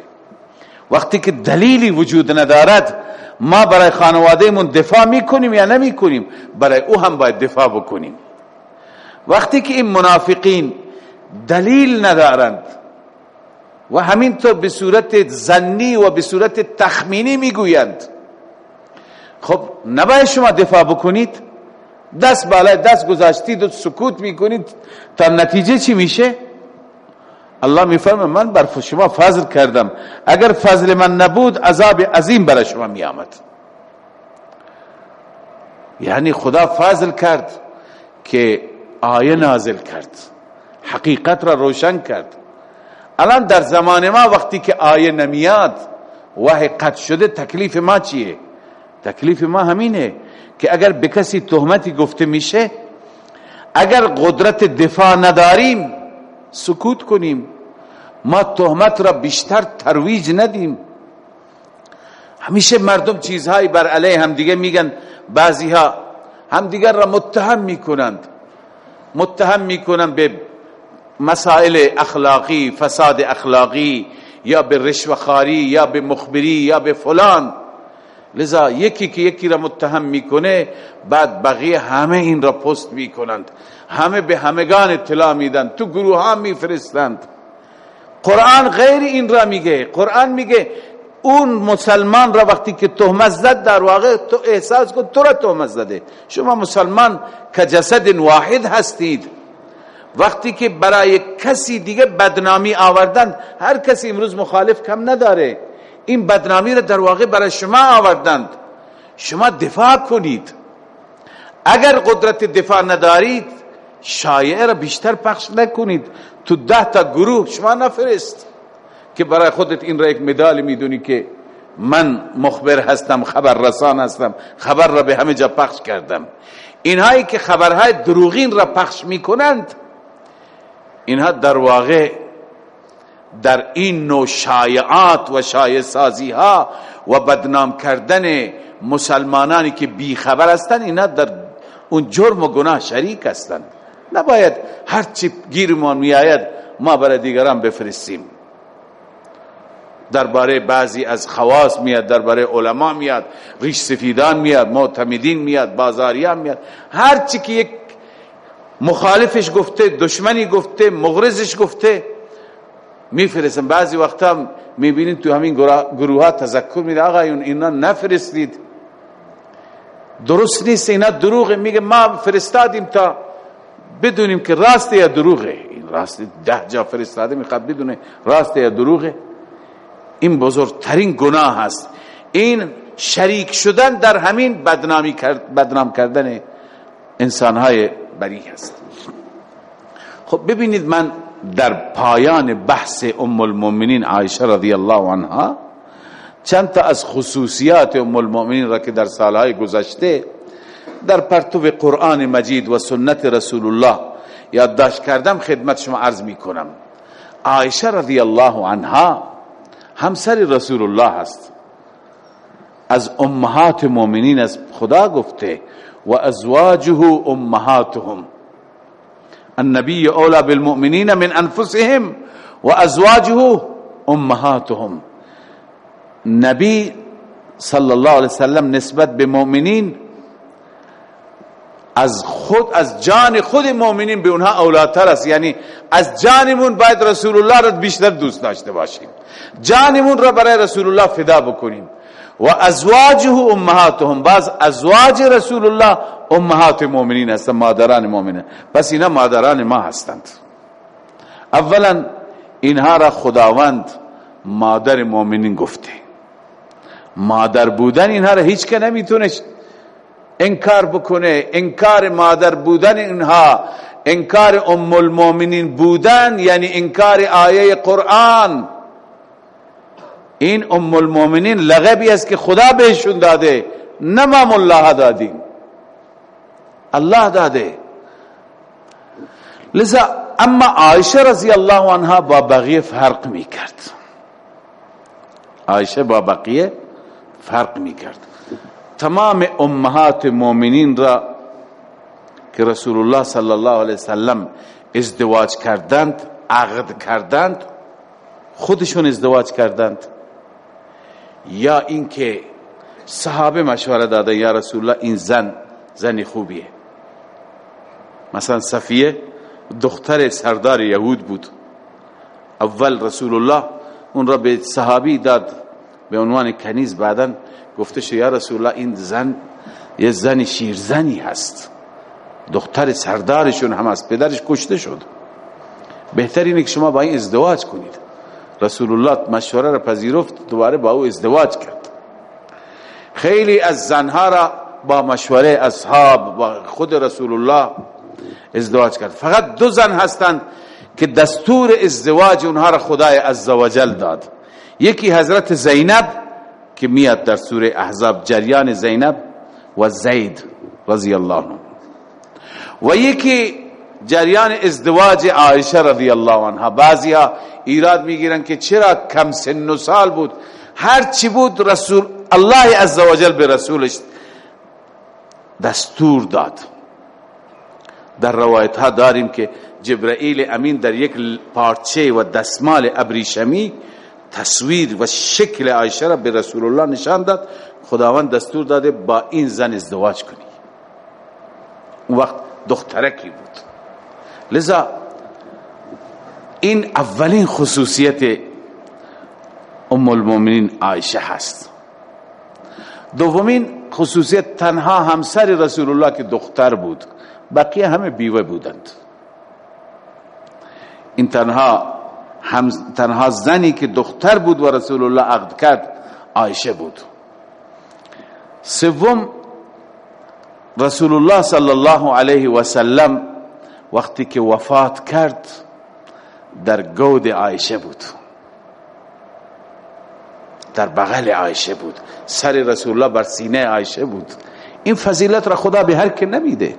وقتی که دلیلی وجود ندارد ما برای خانواده من دفاع می‌کنیم یا نمی‌کنیم؟ برای او هم باید دفاع بکنیم. وقتی که این منافقین دلیل ندارند و همینطور به صورت زنی و به صورت تخمینی می‌گویند خب نباید شما دفاع بکنید. دست بالای دست گذاشتید و سکوت می‌کنید. تا نتیجه چی میشه؟ الله میفرمه من بر شما فضل کردم. اگر فضل من نبود عذاب عظیم برای شما میآمد. یعنی خدا فضل کرد که آیه نازل کرد. حقیقت را روشن کرد. الان در زمان ما وقتی که آیه نمیاد وحی قد شده تکلیف ما چیه؟ تکلیف ما همینه که اگر به کسی تهمتی گفته میشه اگر قدرت دفاع نداریم سکوت کنیم. ما تهمت را بیشتر ترویج ندیم. همیشه مردم چیزهایی بر علیه هم دیگه میگن. بعضی ها هم دیگر را متهم می‌کنند. متهم می‌کنند به مسائل اخلاقی فساد اخلاقی یا به رشوخاری یا به مخبری یا به فلان. لذا یکی که یکی را متهم می‌کنه بعد بقیه همه این را پست می‌کنند. همه به همگان اطلاع میدن. تو گروه ها میفرستند. قرآن غیر این را میگه. قرآن میگه اون مسلمان را وقتی که تهمت زد در واقع تو احساس کن تو را تهمت زده. شما مسلمان که جسد واحد هستید. وقتی که برای کسی دیگه بدنامی آوردن هر کسی امروز مخالف کم نداره. این بدنامی را در واقع برای شما آوردند. شما دفاع کنید. اگر قدرت دفاع ندارید شایعه را بیشتر پخش نکنید. تو ده تا گروه شما نفرست که برای خودت این را یک مدال می‌دونی که من مخبر هستم خبر رسان هستم خبر را به همه جا پخش کردم. اینهایی که خبرهای دروغین را پخش می‌کنند اینها در واقع در این نوع شایعات و شایع سازی ها و بدنام کردن مسلمانانی که بی خبر هستند اینها در اون جرم و گناه شریک هستند نباید هر چی گیرمان میآید ما برای دیگران بفرستیم. درباره بعضی از خواص میاد درباره علما میاد ریش سفیدان میاد معتمدین میاد بازاریان میاد. هر چی که یک مخالفش گفته دشمنی گفته مغرزش گفته میفرستن بعضی وقتا می‌بینید تو همین گروه ها تذکر میده آقا اینا نفرستید. درست نیست اینا دروغه. میگه ما فرستادیم تا بدونیم که راست یا دروغه. این راست ده جا فرستاده می‌خواد بدونه راست یا دروغه. این بزرگترین گناه هست. این شریک شدن در همین بدنامی کرد بدنام کردن انسانهای بری هست. خب ببینید من در پایان بحث ام المؤمنین عایشه رضی الله عنها چند تا از خصوصیات ام المؤمنین را که در سالهای گذشته در پرتو قرآن مجید و سنت رسول الله یادداشت کردم خدمت شما عرض می کنم عایشه رضی الله عنها همسر رسول الله هست. از امهات مؤمنین از خدا گفته و ازواجه امهاتهم. النبي اولى بالمؤمنين من انفسهم وازواجه امهاتهم. نبی صلی الله علیه وسلم نسبت به مؤمنین از خود از جان خود مؤمنین به اونها اولادتر است. یعنی از جانمون باید رسول الله را بیشتر دوست داشته باشیم. جانمون را برای رسول الله فدا بکنیم. و ازواجه امهاتهم. باز ازواج رسول الله امهات مؤمنین هستند مادران مؤمنین پس اینا مادران ما هستند. اولا اینها را خداوند مادر مؤمنین گفته. مادر بودن اینها را هیچ که نمی‌تونه انکار بکنه انکار مادر بودن اینها انکار ام المؤمنین بودن یعنی انکار آیه قرآن. این ام المؤمنین لغبی است که خدا بهشون داده. نمام الله دادیم الله داده. لذا اما عایشه رضی الله عنها با بقیه فرق می کرد عایشه با بقیه فرق می کرد تمام امهات مؤمنین را که رسول الله صلی الله علیه وسلم ازدواج کردند عقد کردند خودشون ازدواج کردند. یا اینکه صحابه مشوره داده یا رسول الله این زن زنی خوبیه. مثلا صفیه دختر سردار یهود بود. اول رسول الله اون را به صحابی داد به عنوان کنیز بعدا گفته یا رسول الله این زن یه زنی شیرزنی هست. دختر سردارشون هم از پدرش کشته شد. بهتر اینه که شما با این ازدواج کنید. رسول الله مشوره را پذیرفت دوباره با او ازدواج کرد. خیلی از زنها را با مشوره اصحاب و خود رسول الله ازدواج کرد. فقط دو زن هستند که دستور ازدواج اونها را خدای عزوجل داد. یکی حضرت زینب که میاد در سوره احزاب جریان زینب و زید رضی الله عنه و یکی جریان ازدواج عایشه رضی الله عنها. بعضی ها ایراد می‌گیرن که چرا کم سن و سال بود؟ هر چی بود رسول الله عزوجل به رسولش دستور داد. در روایت ها داریم که جبرائیل امین در یک پارچه و دستمال ابریشمی تصویر و شکل عایشه را به رسول الله نشان داد. خداوند دستور داده با این زن ازدواج کنی. اون وقت دخترکی بود. لذا این اولین خصوصیت ام المؤمنین عایشه هست. دومین خصوصیت تنها همسر رسول الله که دختر بود. بقیه همه بیوه بودند. این تنها هم تنها زنی که دختر بود و رسول الله عقد کرد عایشه بود. سوم رسول الله صلی الله علیه و سلم وقتی که وفات کرد در گود عایشه بود. در بغل عایشه بود. سر رسول الله بر سینه عایشه بود. این فضیلت را خدا به هر که نمیده.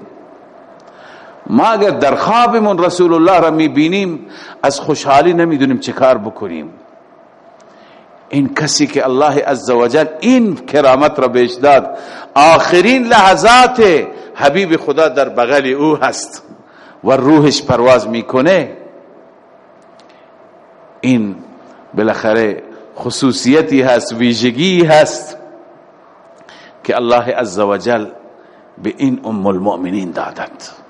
ما اگر در خوابمون رسول الله را می‌بینیم از خوشحالی نمی‌دونیم چه کار بکنیم. این کسی که الله عزوجل این کرامت را بهش داد آخرین لحظات حبیب خدا در بغل او هست و روحش پرواز می‌کنه. این بالاخره خصوصیتی هست ویژگی هست که الله عزوجل به این ام المؤمنین دادند.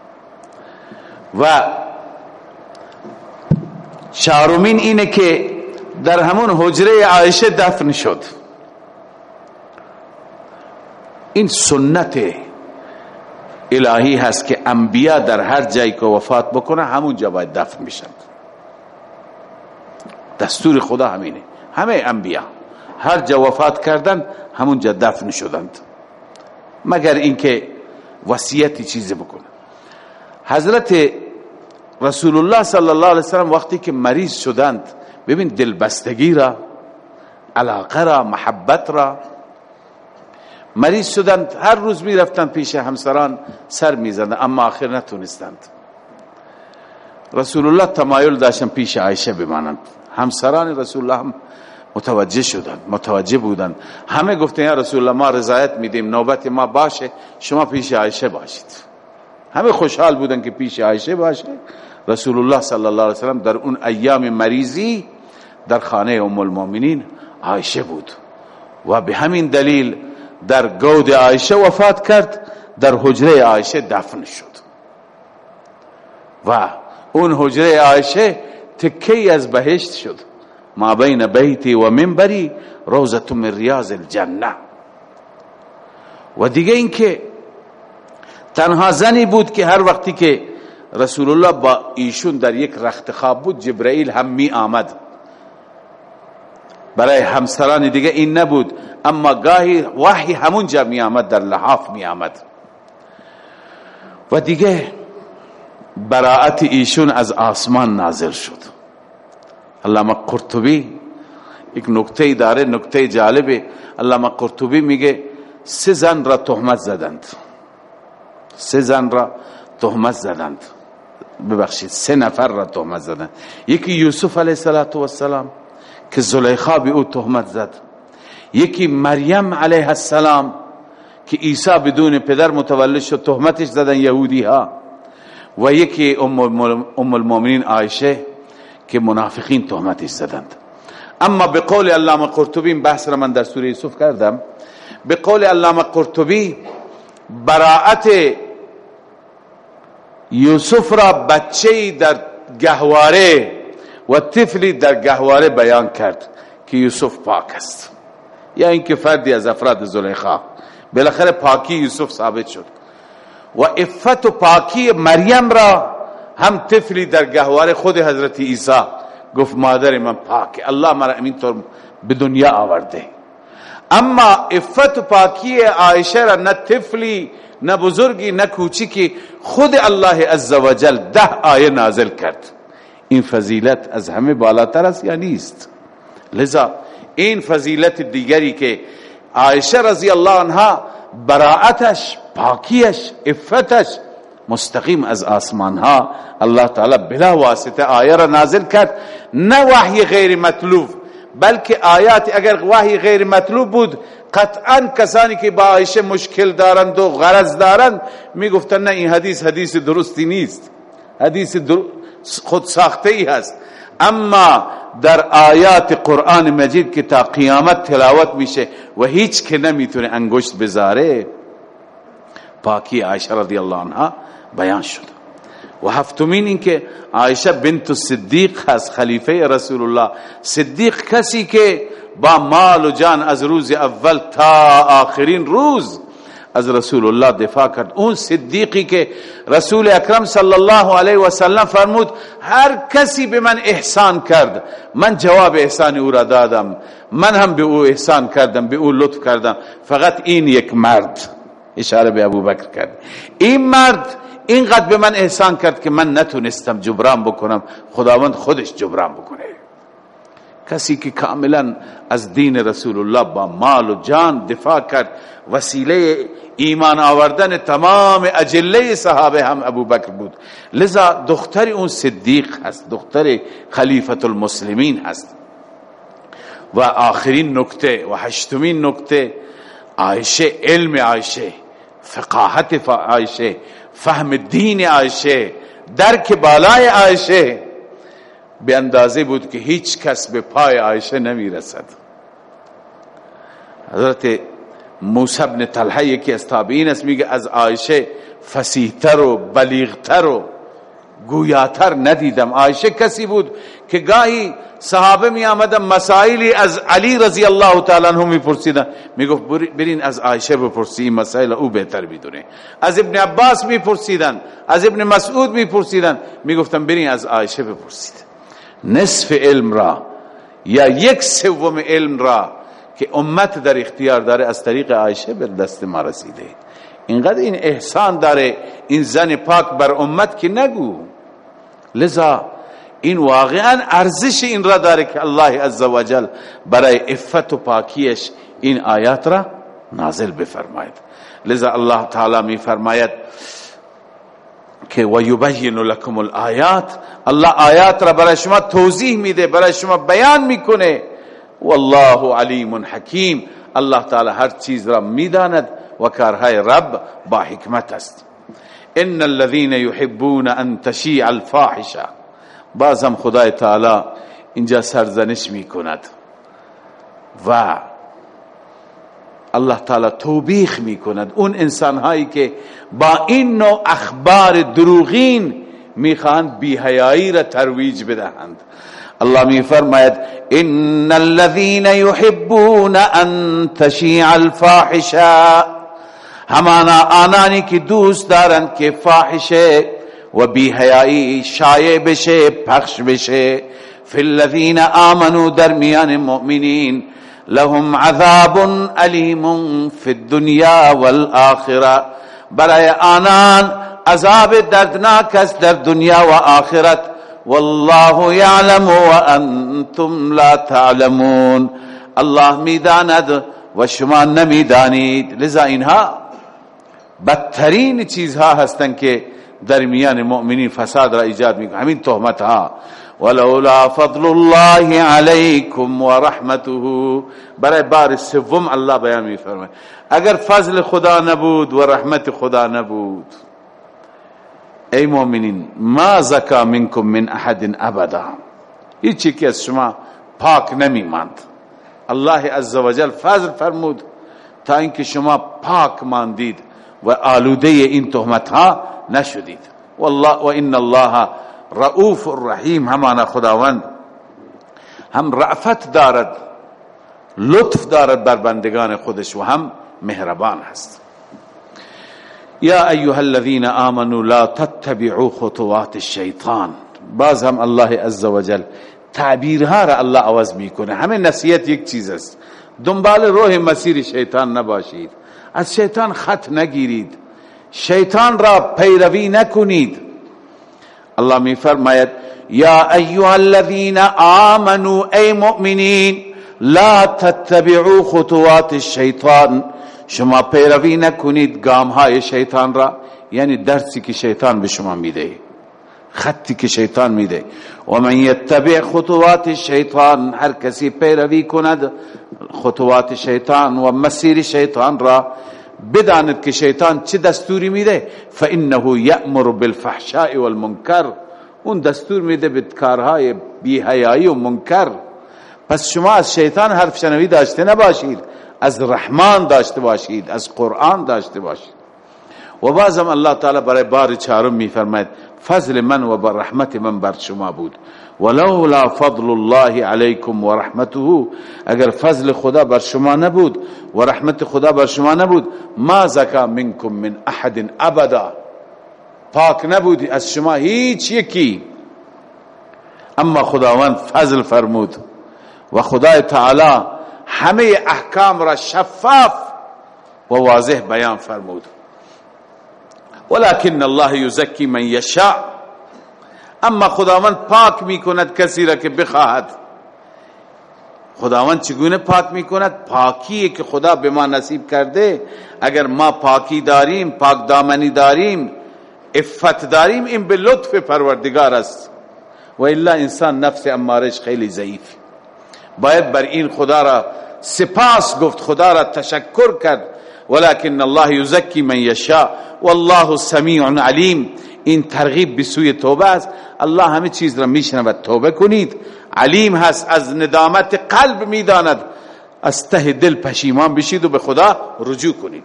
و چهارمین اینه که در همون حجره عایشه دفن شد. این سنت الهی هست که انبیا در هر جایی که وفات بکنه همون جا باید دفن میشن دستور خدا همینه. همه انبیا هر جا وفات کردن همون جا دفن شدند. مگر اینکه وصیتی چیزی بکنه حضرت رسول الله صلی الله علیه وسلم وقتی که مریض شدند ببین دلبستگی را علاقه را محبت را. مریض شدند هر روز می رفتند پیش همسران سر می زدند اما آخر نتونستند. رسول الله تمایل داشتن پیش عایشه بمانند. همسران رسول الله هم متوجه شدند متوجه بودند. همه گفتن یا رسول الله ما رضایت میدیم نوبت ما باشه شما پیش عایشه باشید. همه خوشحال بودن که پیش عایشه باشه. رسول الله صلی الله علیه وسلم در اون ایام مریضی در خانه ام المؤمنین عایشه بود. و به همین دلیل در گود عایشه وفات کرد در حجره عایشه دفن شد. و اون حجره عایشه تکی از بهشت شد. ما بین بیتی و منبری روزت من ریاض الجنه و دیگه اینکه تنها زنی بود که هر وقتی که رسول الله با ایشون در یک رخت خواب بود جبرائیل هم می آمد. برای همسران دیگه این نبود اما گاهی وحی همونجا می آمد در لحاف می آمد. و دیگه براعت ایشون از آسمان نازل شد. علامه قرطبی یک نکته داره نکته جالبه علامه قرطبی میگه سه زن را تهمت زدند. سه زن را تهمت زدند. ببخشید سه نفر را تهمت زدند. یکی یوسف علیه السلام که زلیخا به او تهمت زد. یکی مریم علیه السلام که عیسی بدون پدر متولد شد تهمتش زدن یهودی ها و یکی ام المؤمنین عایشه که منافقین تهمتش زدند. اما به قول علامه قرطبی بحث را من در سوره یوسف کردم به قول علامه قرطبی براعت یوسف را بچه در گهواره و طفلی در گهواره بیان کرد که یوسف پاک است. یا اینکه فردی از افراد زلیخا. بالاخره پاکی یوسف ثابت شد. و افت و پاکی مریم را هم طفلی در گهوار خود حضرت عیسی گفت مادر من پاک الله مرا طور به دنیا آورده. اما افت پاکی عایشه را نه طفلی نه بزرگی نه کوچکی خود الله عزوجل ده آیه نازل کرد. این فضیلت از همه بالاتر است یا نیست؟ لذا این فضیلت دیگری که عایشه رضی الله عنها براعتش پاکیش افتش مستقیم از آسمان ها الله تعالی بلا واسطه آیه را نازل کرد. نه وحی غیر مطلوب بلکه آیات اگر وحی غیر مطلوب بود قطعا کسانی که با عایشه مشکل دارند و غرض دارند می‌گفتن نه این حدیث حدیث درستی نیست. حدیث خود ساخته ای هست. اما در آیات قرآن مجید که تا قیامت تلاوت میشه و هیچ که نمی‌تونه انگشت بذاره پاکی عایشه رضی الله عنها بیان شد. و هفتمین اینکه عایشه بنت صدیق هست خلیفه رسول الله. صدیق کسی که با مال و جان از روز اول تا آخرین روز از رسول الله دفاع کرد اون صدیقی که رسول اکرم صلی الله علیه و سلم فرمود هر کسی به من احسان کرد من جواب احسان او را دادم من هم به او احسان کردم به او لطف کردم فقط این یک مرد اشاره به ابو بکر کرد این مرد اینقدر به من احسان کرد که من نتونستم جبران بکنم خداوند خودش جبران بکنه کسی که کاملا از دین رسول الله با مال و جان دفاع کرد وسیله ایمان آوردن تمام اجله صحابه هم ابو بکر بود. لذا دختر اون صدیق هست دختر خلیفت المسلمین هست. و آخرین نکته و هشتمین نکته عایشه علم عایشه فقاهت عایشه فهم دین عایشه درک بالای عایشه به اندازه بود که هیچ کس به پای عایشه نمی رسد حضرت موسی بن طلحه یکی از تابعین است میگه از عایشه فسیحتر و بلیغتر و گویاتر ندیدم. عایشه کسی بود که گاهی صحابه می آمدن مسائلی از علی رضی الله تعالی عنہ می پرسیدن می گفت برین از عایشه بپرسی این مسائل او بهتر می‌دونه. از ابن عباس می پرسیدن از ابن مسعود می پرسیدن می گفتن برین از عایشه بپرسید. نصف علم را یا یک سوم علم را که امت در اختیار داره از طریق عایشه به دست ما رسیده. اینقدر این احسان داره این زن پاک بر امت که نگو. لذا این واقعا ارزش این را داره که الله عزوجل برای افت و پاکیش این آیات را نازل بفرماید. لذا الله تعالی می فرماید که و یبین لكم الآیات الله آیات را برای شما توضیح میده برای شما بیان می‌کنه. والله علیم حکیم الله تعالی هر چیز را می‌داند و کارهای رب با حکمت است. ان الذين يحبون ان تشيع الفاحشه بازم خدای تعالی اینجا سرزنش می‌کند. و الله تعالی توبیخ می‌کند. اون انسان هایی که با این نوع اخبار دروغین می‌خواهند بیهیایی را ترویج بدهند. الله می فرماید ان الذين يحبون ان تشيع الفاحشه. همانا آنانی که دوست دارند که فاحشه و بیهیایی شایع بشه پخش بشه. فی الذین آمنوا در میان مؤمنین لهم عذاب علیم فی الدنیا والآخرة. برای آنان عذاب دردناک است در دنیا و آخرت. والله یعلم و انتم لا تعلمون. الله می‌داند و شما نمی‌دانید. لذا اینها بدترین چیزها هستند که در میان مؤمنین فساد را ایجاد می‌کنه همین تهمت ها ولولا فضل الله علیکم و رحمته برای بار سوم الله بیان میفرماید. اگر فضل خدا نبود و رحمت خدا نبود. ای مؤمنین ما زکا منکم من احد ابدا. هیچی که از شما پاک نمی ماند الله عزوجل فضل فرمود تا اینکه شما پاک ماندید و آلوده این تهمت ها نشدید. والله و ان الله رؤوف الرحیم همانا خداوند. هم رعفت دارد لطف دارد بر بندگان خودش و هم مهربان هست. یا ایها الذين آمنوا لا تتبعوا خطوات الشیطان. باز هم الله عزوجل تعبیرها را الله عوض می‌کنه. همه نصیحت یک چیز است. دنبال روح مسیر شیطان نباشید. از شیطان خط نگیرید. شیطان را پیروی نکنید. الله می فرماید یا ایها الذين آمنوا ای مؤمنین لا تتبعوا خطوات الشیطان. شما پیروی نکنید گام های شیطان را یعنی درسی که شیطان به شما میده خطی که شیطان میده. و من یتبع خطوات الشیطان هر کسی پیروی کند خطوات شیطان و مسیر شیطان را بداند که شیطان چه دستوری میده فانه یأمر بالفحشاء والمنکر. اون دستور میده به کارهای بیهیایی و منکر. پس شما از شیطان حرف شنوی داشته نباشید از رحمان داشته باشید از قرآن داشته باشید. و بازم الله تعالی برای بار چهارم میفرماید فضل من و بر رحمت من بر شما بود. ولولا فضل الله علیکم و رحمته اگر فضل خدا بر شما نبود و رحمت خدا بر شما نبود ما زکا منکم من احد ابدا. پاک نبودی از شما هیچ یکی. اما خداوند فضل فرمود و خدای تعالی همه احکام را شفاف و واضح بیان فرمود. ولكن الله یزکی من یشاء اما خداوند پاک می‌کند کسی را که بخواهد. خداوند چگونه پاک می‌کند؟ پاکی که خدا به ما نصیب کرده. اگر ما پاکی داریم پاک دامنی داریم افت داریم این به لطف پروردگار است. و الا انسان نفس امارش خیلی ضعیف. باید بر این خدا را سپاس گفت خدا را تشکر کرد. ولكن الله یزکی من یشاء والله سمیع علیم. این ترغیب به سوی توبه است. الله همه چیز را میشنود. توبه کنید. علیم هست از ندامت قلب می‌داند. از ته دل پشیمان بشید و به خدا رجوع کنید.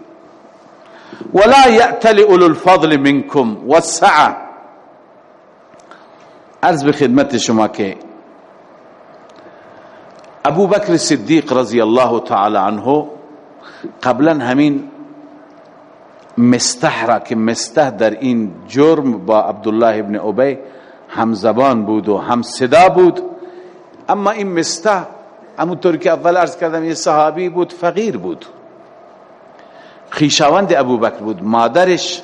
ولا یأتل اولو الفضل منکم والسعه عرض به خدمت شما که ابو بکر صدیق رضی الله تعالی عنه قبلا همین مستح را که مستح در این جرم با عبدالله ابن عبی هم زبان بود و هم صدا بود. اما این مستح همونطور که اول عرض کردم یه صحابی بود فقیر بود. خیشاوند ابو بکر بود مادرش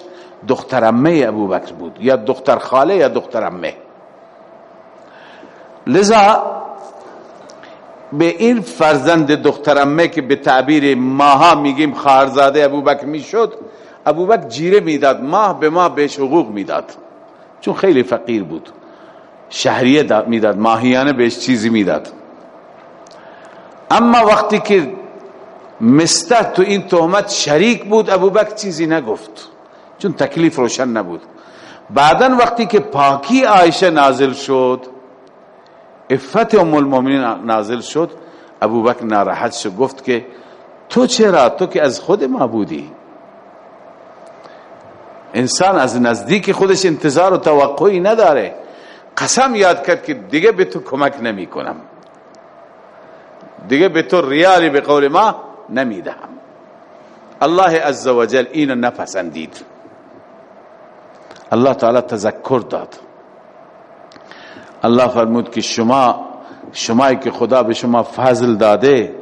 دخترمه ابو بکر بود یا دختر خاله یا دخترمه لذا به این فرزند دخترمه که به تعبیر ماها میگیم خارزاده ابو بکر می‌شد ابو بکر جیره می‌داد ماه به ماه بهش حقوق می‌داد. چون خیلی فقیر بود. شهریه می‌داد ماهیانه بهش چیزی می‌داد. اما وقتی که مسته تو این تهمت شریک بود ابو بکر چیزی نگفت. چون تکلیف روشن نبود. بعدا وقتی که پاکی عایشه نازل شد افت ام المؤمنین نازل شد ابو بکر ناراحت شد گفت که تو چرا؟ تو که از خود ما بودی. انسان از نزدیک خودش انتظار و توقعی نداره. قسم یاد کرد که دیگه به تو کمک نمی کنم دیگه به تو ریالی به قول ما نمی‌دهم. الله عزوجل اینو نپسندید. الله تعالی تذکر داد. الله فرمود که شما شمایی که خدا به شما فضل داده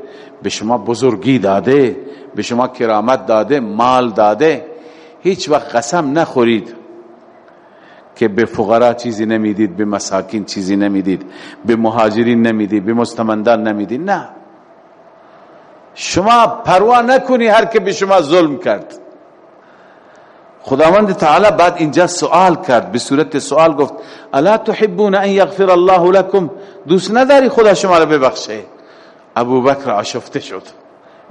به شما بزرگی داده به شما کرامت داده مال داده هیچ وقت قسم نخورید که به فقرا چیزی نمی‌دید به مساکین چیزی نمی‌دید به مهاجرین نمی‌دید به مستمندان نمی‌دید. نه. شما پروا نکنی هر که به شما ظلم کرد. خداوند تعالی بعد اینجا سوال کرد به صورت سوال گفت الا تحبون ان یغفر الله لكم دوست نداری خدا شما را ببخشه. ابو بکر آشفته شد.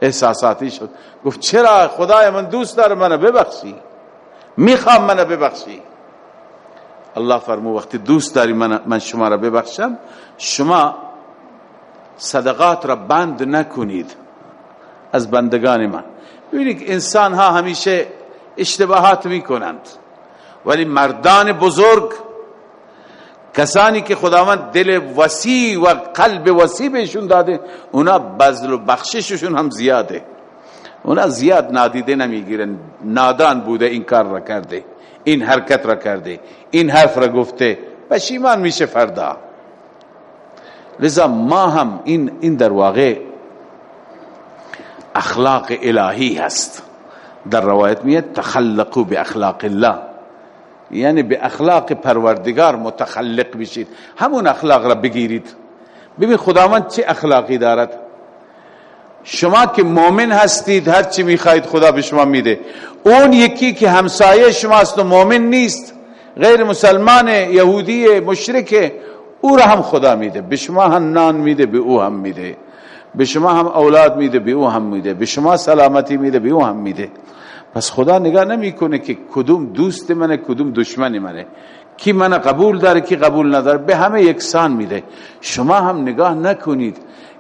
احساساتی شد. گفت چرا خدای من دوست داره منو ببخشی؟ می‌خوام منو ببخشی. الله فرمو وقتی دوست داری من, من شما را ببخشم شما صدقات را بند نکنید. از بندگان من. ببینید انسان ها همیشه اشتباهات می‌کنند. ولی مردان بزرگ کسانی که خداوند دل وسیع و قلب وسیع بهشون داده اونا بذل و بخشششون هم زیاده. اونا زیاد نادیده نمی‌گیرن. نادان بوده این کار را کرده این حرکت را کرده این حرف را گفته پشیمان میشه فردا. لذا ما هم این این در واقع اخلاق الهی هست. در روایت میاد تخلقوا اخلاق الله. یعنی به اخلاق پروردگار متخلق بشید. همون اخلاق را بگیرید. ببین خداوند چه اخلاقی دارد. شما که مؤمن هستید هر چی می‌خواید خدا به شما میده. اون یکی که همسایه شماست و مؤمن نیست غیر مسلمان یهودی مشرک او را هم خدا میده. به شما هم نان میده به او هم میده. به شما هم اولاد میده به او هم میده. به شما سلامتی میده به او هم میده. پس خدا نگاه نمی‌کنه که کدوم دوست منه کدوم دشمن منه. کی من قبول داره کی قبول نداره به همه یکسان میده. شما هم نگاه نکنید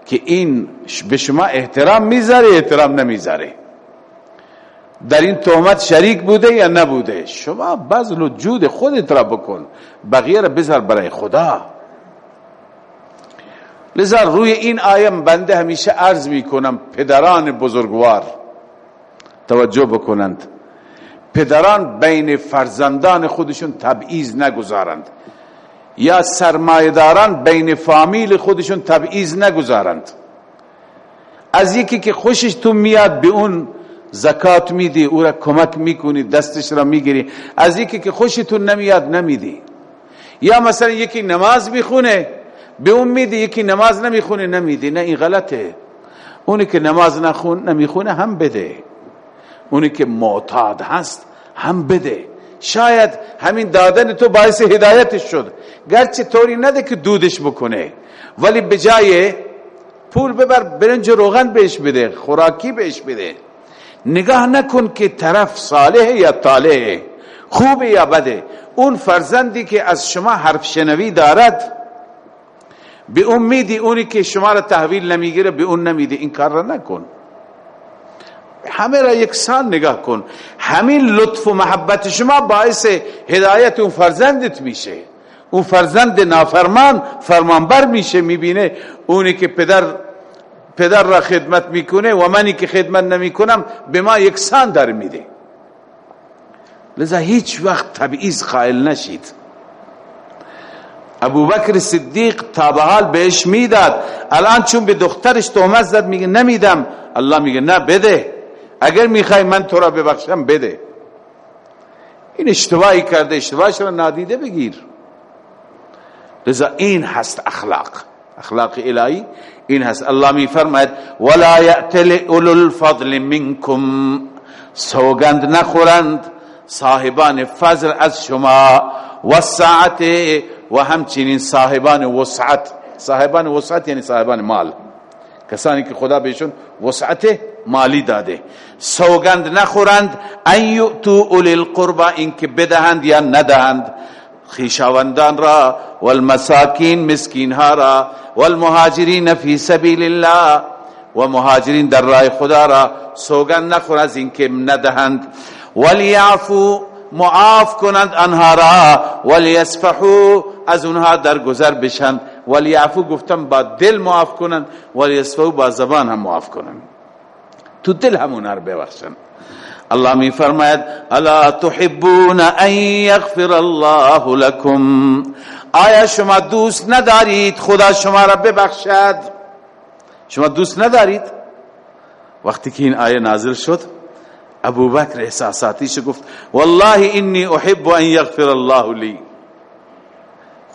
که این به شما احترام می‌ذاره احترام نمی‌ذاره. در این تهمت شریک بوده یا نبوده؟ شما بذل و جود خودت را بکن. بقیه را بذار برای خدا. لذا روی این آیه بنده همیشه عرض می‌کنم پدران بزرگوار توجه بکنند. پدران بین فرزندان خودشون تبعیض نگذارند. یا سرمایداران بین فامیل خودشون تبعیض نگذارند. از یکی که خوشش تو میاد به اون زکات میدی او را کمک می‌کنی دستش را می‌گیری. از یکی که خوشتون نمیاد نمیدی. یا مثلا یکی نماز می‌خونه به اون میدی یکی نماز نمی‌خونه نمیدی. نه این غلطه. اونی که نماز نخون نمی‌خونه هم بده. اونی که معتاد هست هم بده. شاید همین دادن تو باعث هدایتش شد. گرچه طوری نده که دودش بکنه. ولی به جای پول ببر برنج روغن بهش بده خوراکی بهش بده. نگاه نکن که طرف صالح یا طالح خوبه یا بده. اون فرزندی که از شما حرف شنوی دارد به امیدی اونی که شما را تحویل نمی‌گیره به اون نمیده. این کار را نکن. همه را یکسان نگاه کن. همین لطف و محبت شما باعث هدایت اون فرزندت میشه. اون فرزند نافرمان فرمانبر میشه می‌بینه. اونی که پدر پدر را خدمت می‌کنه و منی که خدمت نمی‌کنم به ما یکسان در میده. لذا هیچ وقت تبعیض قائل نشید. ابو بکر صدیق تابحال بهش می‌داد. الان چون به دخترش تهمت زد میگه نمیدم. الله میگه نه بده. اگر می‌خوای من تو را ببخشم بده. این اشتباهی کرده اشتباهش را نادیده بگیر. لذا این هست اخلاق. اخلاق الهی این هست. الله می فرماید ولا یأتل اولو الفضل منکم سوگند نخورند صاحبان فضل از شما. وسعت و همچنین صاحبان وسعت. صاحبان وسعت یعنی صاحبان مال. کسانی که خدا بهشون وسعت مالی داده. سوگند نخورند ان یؤتوا اولی القربا اینکه بدهند یا ندهند. خیشاوندان را والمساکین مسکین ها را والمهاجرین فی سبیل الله و مهاجرین در راه خدا را سوگند نخور از اینکه ندهند. ولیعفو معاف کنند انها را. ولیسفحو از اونها در گذر بشن. ولیعفو گفتم با دل معاف کنند ولیسفحو با زبان هم معاف کنند تو دل همون رو ببخشن. الله می فرماید الا تحبون ان یغفر الله لكم آیا شما دوست ندارید خدا شما را ببخشد؟ شما دوست ندارید؟ وقتی که این آیه نازل شد ابو بکر احساساتیش گفت والله انی احب ان یغفر الله لی.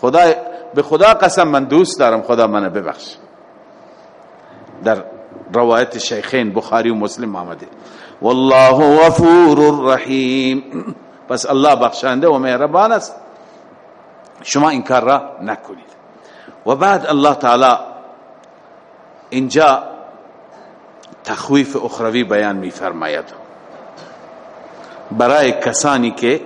خدا به خدا قسم من دوست دارم خدا منو ببخش. در روایت شیخین بخاری و مسلم آمده. والله غفور رحیم *clears throat* پس الله بخشنده و مهربان است. شما این کار را نکنید. و بعد الله تعالی اینجا تخویف اخروی بیان می فرماید برای کسانی که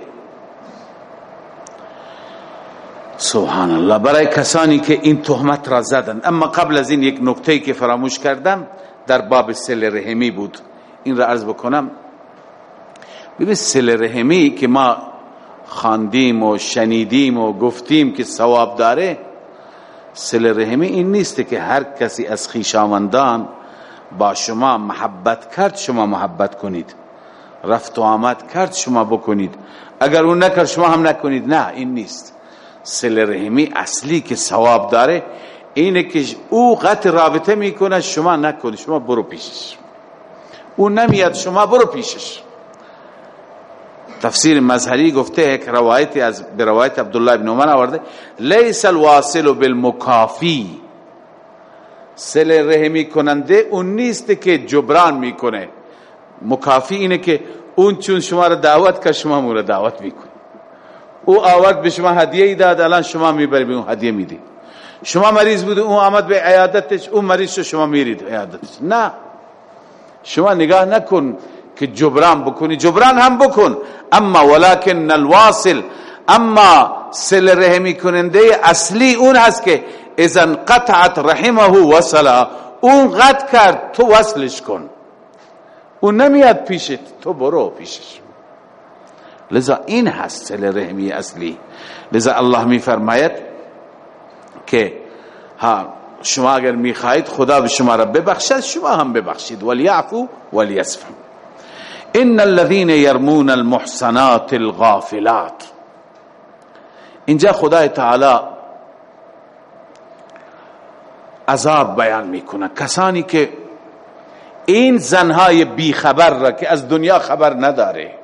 سبحان الله برای کسانی که این تهمت را زدن. اما قبل از این یک نکته که فراموش کردم در باب سل رحمی بود. این را عرض بکنم. ببین سل رحمی که ما خاندیم و شنیدیم و گفتیم که ثواب داره سل رحمی این نیست که هر کسی از خیشاوندان با شما محبت کرد شما محبت کنید. رفت و آمد کرد شما بکنید. اگر اون نکرد شما هم نکنید. نه این نیست. سل رحمی اصلی که ثواب داره اینه که او قطع رابطه می‌کنه شما نکنید شما برو پیشش. او نمیاد شما برو پیشش. تفسیر مظهری گفته یک روایتی از به روایت عبدالله ابن عمر آورده لیس الواصل بالمکافی. سل رحمی کننده اون نیست که جبران می‌کنه. مکافی اینه که اون چون شما را دعوت که شما مورد دعوت می‌کنه. او آورد به شما هدیه ای داد الان شما می‌بری به اون هدیه میدی. شما مریض بود اون آمد به عیادتش اون مریض شو شما میرید عیادتش. نه. شما نگاه نکن که جبران بکنی جبران هم بکن. اما ولکن الواصل اما سل رحمی کننده اصلی اون هست که اذا قطعت رحمه وصلا اون قطع کرد تو وصلش کن. اون نمیاد پیشت تو برو پیشش. لذا این هست سل رحمی اصلی. لذا الله می فرماید که ها شما اگر می‌خواهید خدا به شما را ببخشد شما هم ببخشید. ولیعفو ولیصفو. ان الذين يرمون المحصنات الغافلات. اینجا خدای تعالی عذاب بیان می‌کنه کسانی که این زنهای بیخبر را که از دنیا خبر نداره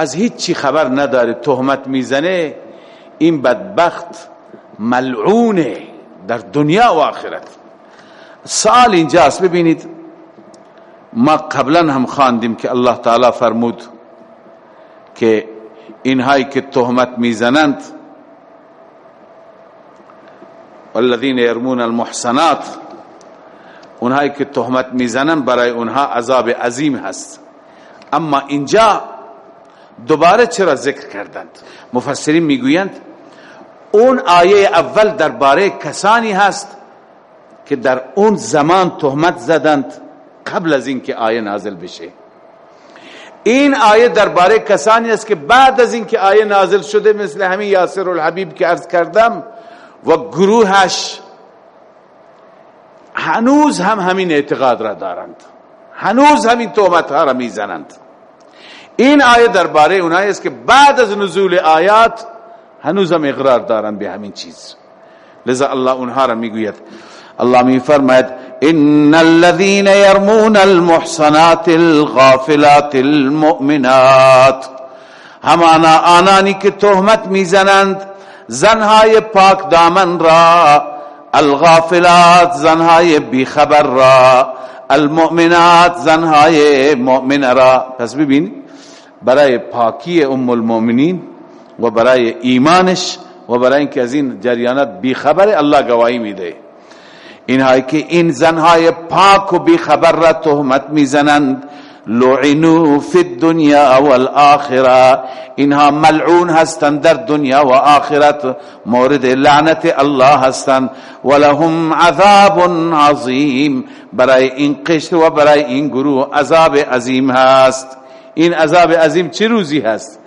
از هیچی خبر نداره تهمت می‌زنه این بدبخت ملعونه در دنیا و آخرت. سال اینجاست ببینید ما قبلا هم خواندیم که الله تعالی فرمود که اینهایی که تهمت می‌زنند والذین یرمون المحسنات اونهایی که تهمت می‌زنند برای اونها عذاب عظیم هست. اما اینجا دوباره چرا ذکر کردند؟ مفسرین می‌گویند اون آیه اول درباره کسانی هست که در اون زمان تهمت زدند قبل از اینکه آیه نازل بشه. این آیه درباره کسانی است که بعد از اینکه آیه نازل شده مثل همین یاسر الحبیب که عرض کردم و گروهش هنوز هم همین اعتقاد را دارند. هنوز همین تهمت ها را می‌زنند. این آیه درباره اونایی است که بعد از نزول آیات هنوز هم اقرار دارند به همین چیز. لذا الله اونها را می‌گوید. الله می فرماید ان الذين يرمون المحصنات الغافلات المؤمنات. همانا آنانی که تهمت می‌زنند زنهای پاک دامن را الغافلات زنهای بیخبر را المؤمنات زنهای مؤمن را. پس ببین برای پاکی ام المؤمنین و برای ایمانش و برای اینکه از این جریانات بیخبر الله گواهی میده. اینهایی که این زنهای پاک و بیخبر را تهمت می‌زنند لعنو فی الدنیا والآخره اینها ملعون هستند در دنیا و آخرت. مورد لعنت الله هستند. ولهم عذاب عظیم. برای این قشر و برای این گروه عذاب عظیم هست. این عذاب عظیم چه روزی هست؟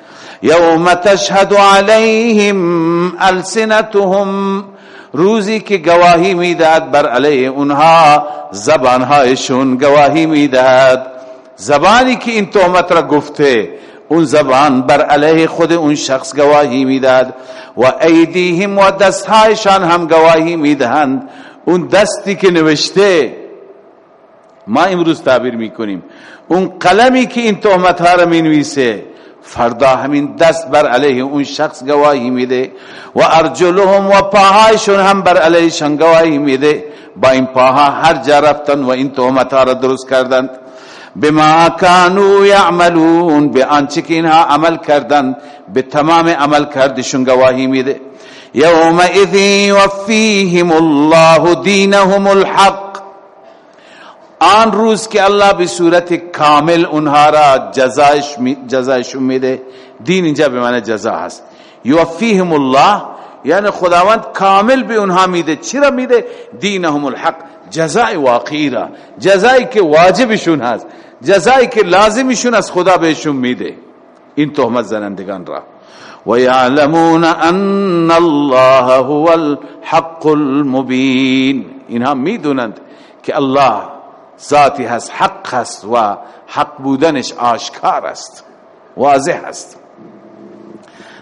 یوم تشهد علیهم السنتهم روزی که گواهی می‌دهد بر علیه اونها زبانهایشون گواهی می‌دهد. زبانی که این تهمت را گفته اون زبان بر علیه خود اون شخص گواهی می‌دهد. و ایدیهم و دستهایشان هم گواهی می‌دهند. اون دستی که نوشته ما امروز تعبیر می‌کنیم. اون قلمی که این تهمت ها را می‌نویسه فردا همین دست بر علیه اون شخص گواهی میده و ارجلهم و پاهایشون هم بر علیهشان گواهی میده. با این پاها هر جا رفتن و این تهمت ها درست کردند. بما کانو یعملون به آنچه که اینها عمل کردند به تمام عمل کردشون گواهی میده. یومئذ یوفیهم الله دینهم الحق. آن روز که الله به صورت کامل اونها را جزایش جزایش میده دین اینجا به معنی جزا هست. یوفیهم الله یعنی خداوند کامل به اونها میده. چرا میده؟ دینهم الحق. جزای واقعی را. جزایی که واجبشون هست. جزایی که لازمشون از خدا بهشون میده. این تهمت زنندگان را. و یعلمون ان الله هو الحق المبین. اینها می‌دونند که الله ذاتی هست حق هست و حق بودنش آشکار است واضح است.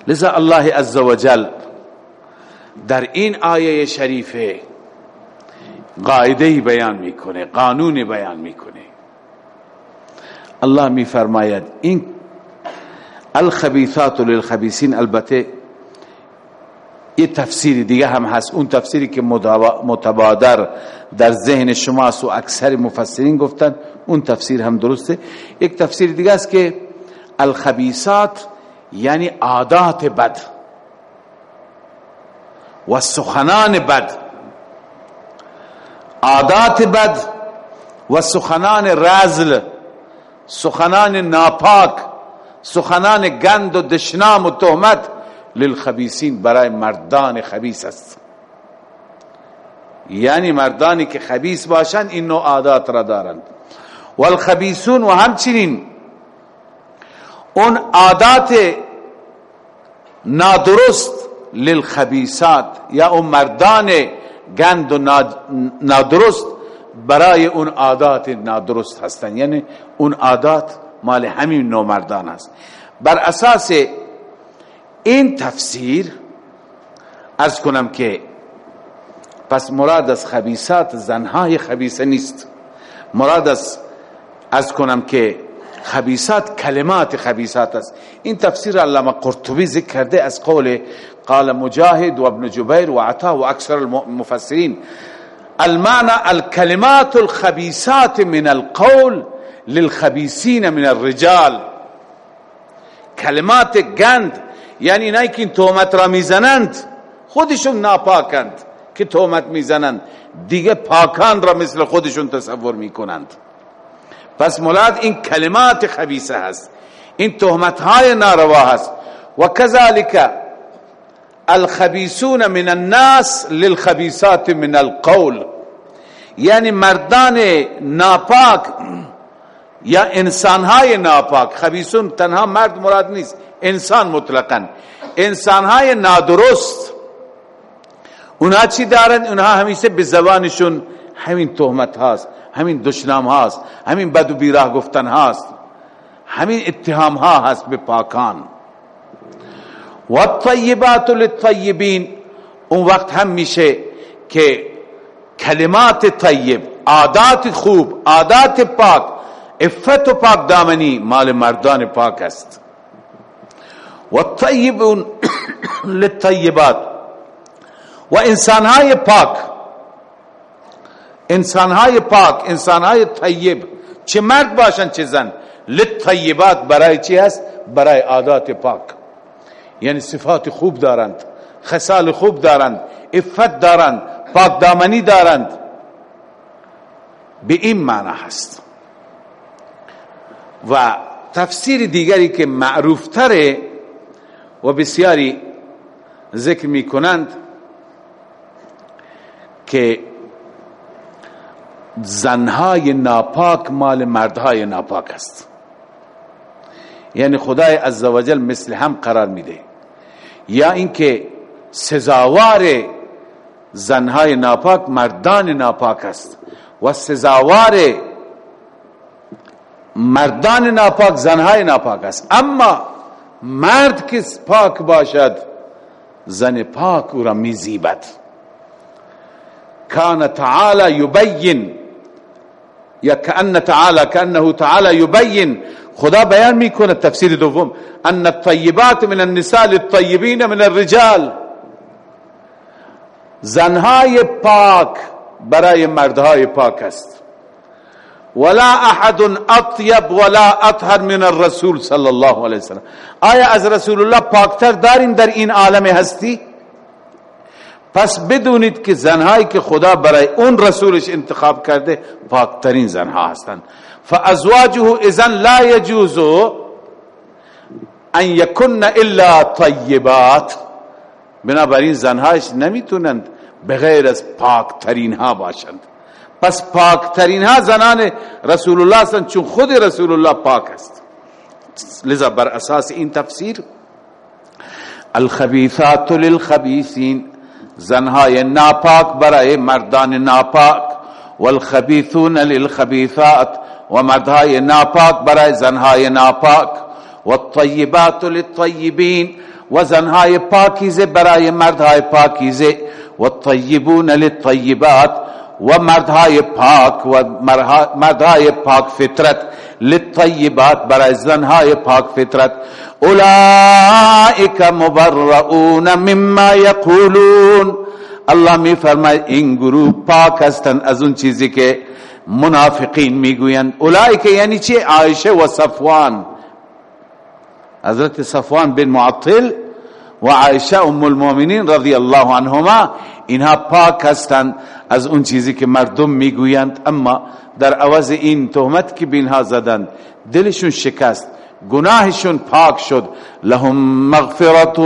لذا الله عزوجل در این آیه شریفه قاعده بیان می‌کنه قانون بیان می‌کنه. الله میفرماید این الخبیثات للخبیثین البته یه تفسیر دیگه هم هست. اون تفسیری که متبادر در ذهن شماست و اکثر مفسرین گفتن اون تفسیر هم درسته. یک تفسیر دیگه است که الخبیثات یعنی عادات بد و سخنان بد. عادات بد و سخنان رزل سخنان ناپاک سخنان گند و دشنام و تهمت للخبیسین برای مردان خبیس است. یعنی مردانی که خبیس باشند این نوع عادات را دارند. والخبیسون و همچنین اون عادات نادرست للخبیسات یا اون مردان گند و نادرست برای اون عادات نادرست هستند یعنی اون عادات مال همین نوع مردان است. بر اساس این تفسیر ارز کنم که پس مراد از خبیسات زنهای خبیسه نیست. مراد از از کنم که خبیسات کلمات خبیسات است. این تفسیر علامه قرطبی ذکر کرده از قول قال مجاهد و ابن جبیر و عطا و اکثر المفسرین. المعنى الكلمات الخبيثات من القول للخبيثين من الرجال. کلمات گند یعنی اینایی که این تومت را می‌زنند خودشون ناپاکند که تومت می‌زنند. دیگه پاکان را مثل خودشون تصور می‌کنند. پس مولاد این کلمات خبیثه هست. این تهمت های ناروا هست. و کذالک الخبیثون من الناس للخبیثات من القول. یعنی مردان ناپاک یا انسانهای ناپاک خبیثون تنها مرد مراد نیست. انسان مطلقا. انسانهای نادرست. اونها چی دارن؟ اونها همیشه به زبانشون همین تهمت هاست همین دشنام هاست همین بد و بیراه گفتن هاست. همین اتهام ها هست به پاکان. و الطیبات للطیبین. اون وقت هم میشه که کلمات طیب عادات خوب عادات پاک افت و پاک دامنی مال مردان پاک است. و الطیبون للطیبات *coughs* و انسانهای پاک. انسانهای پاک انسانهای طیب. چه مرد باشن چه زن. للطیبات برای چی هست؟ برای عادات پاک. یعنی صفات خوب دارند خصال خوب دارند افت دارند پاک دامنی دارند. به این معنی هست. و تفسیر دیگری که معروف تره و بسیاری ذکر می کنند که زنهای ناپاک مال مردهای ناپاک است. یعنی خدای عزوجل مثل هم قرار میده. یا اینکه سزاوار زنهای ناپاک مردان ناپاک است و سزاوار مردان ناپاک زنهای ناپاک است. اما مرد که پاک باشد زن پاک او را میزیبد. کان تعالی یبین یا کأن تعالی کأنه تعالی یبین. خدا بیان می‌کنه تفسیر دوم. ان الطیبات من النساء للطیبین من الرجال. زنهای پاک برای مردهای پاک است. ولا احد اطیب ولا اطهر من الرسول صلی الله علیه وسلم. آیا از رسول الله پاکتر داریم در این عالم هستی؟ پس بدونید که زنهایی که خدا برای اون رسولش انتخاب کرده پاکترین زنها هستند فازواجه اذن لا يجوز ان يكن الا طیبات. بنابراین زنهایش نمی‌تونند بغیر از پاکترین ها باشند. پس پاکترین ها زنان رسول الله هستند چون خود رسول الله پاک است. لذا بر اساس این تفسیر الخبیثات للخبیثین زنهای ناپاک برای مردان ناپاک والخبیثون للخبیثات و مردهای ناپاک برای زنهای ناپاک والطیبات للطیبین و زنهای پاکیزه برای مردهای پاکیزه والطیبون للطیبات و مردهای پاک و مردهای پاک فطرت للطیبات برای زنهای پاک فطرت. اولئک مبرؤون مما یقولون. الله می فرماید این گروه پاک هستند از اون چیزی که منافقین می‌گویند. اولئک یعنی چی؟ عایشه و صفوان. حضرت صفوان بن معطل و عایشه ام المؤمنین رضی الله عنهما اینها پاک هستند از اون چیزی که مردم می‌گویند. اما در عوض این تهمت که بینها زدند دلشون شکست گناهشون پاک شد. لهم مغفرت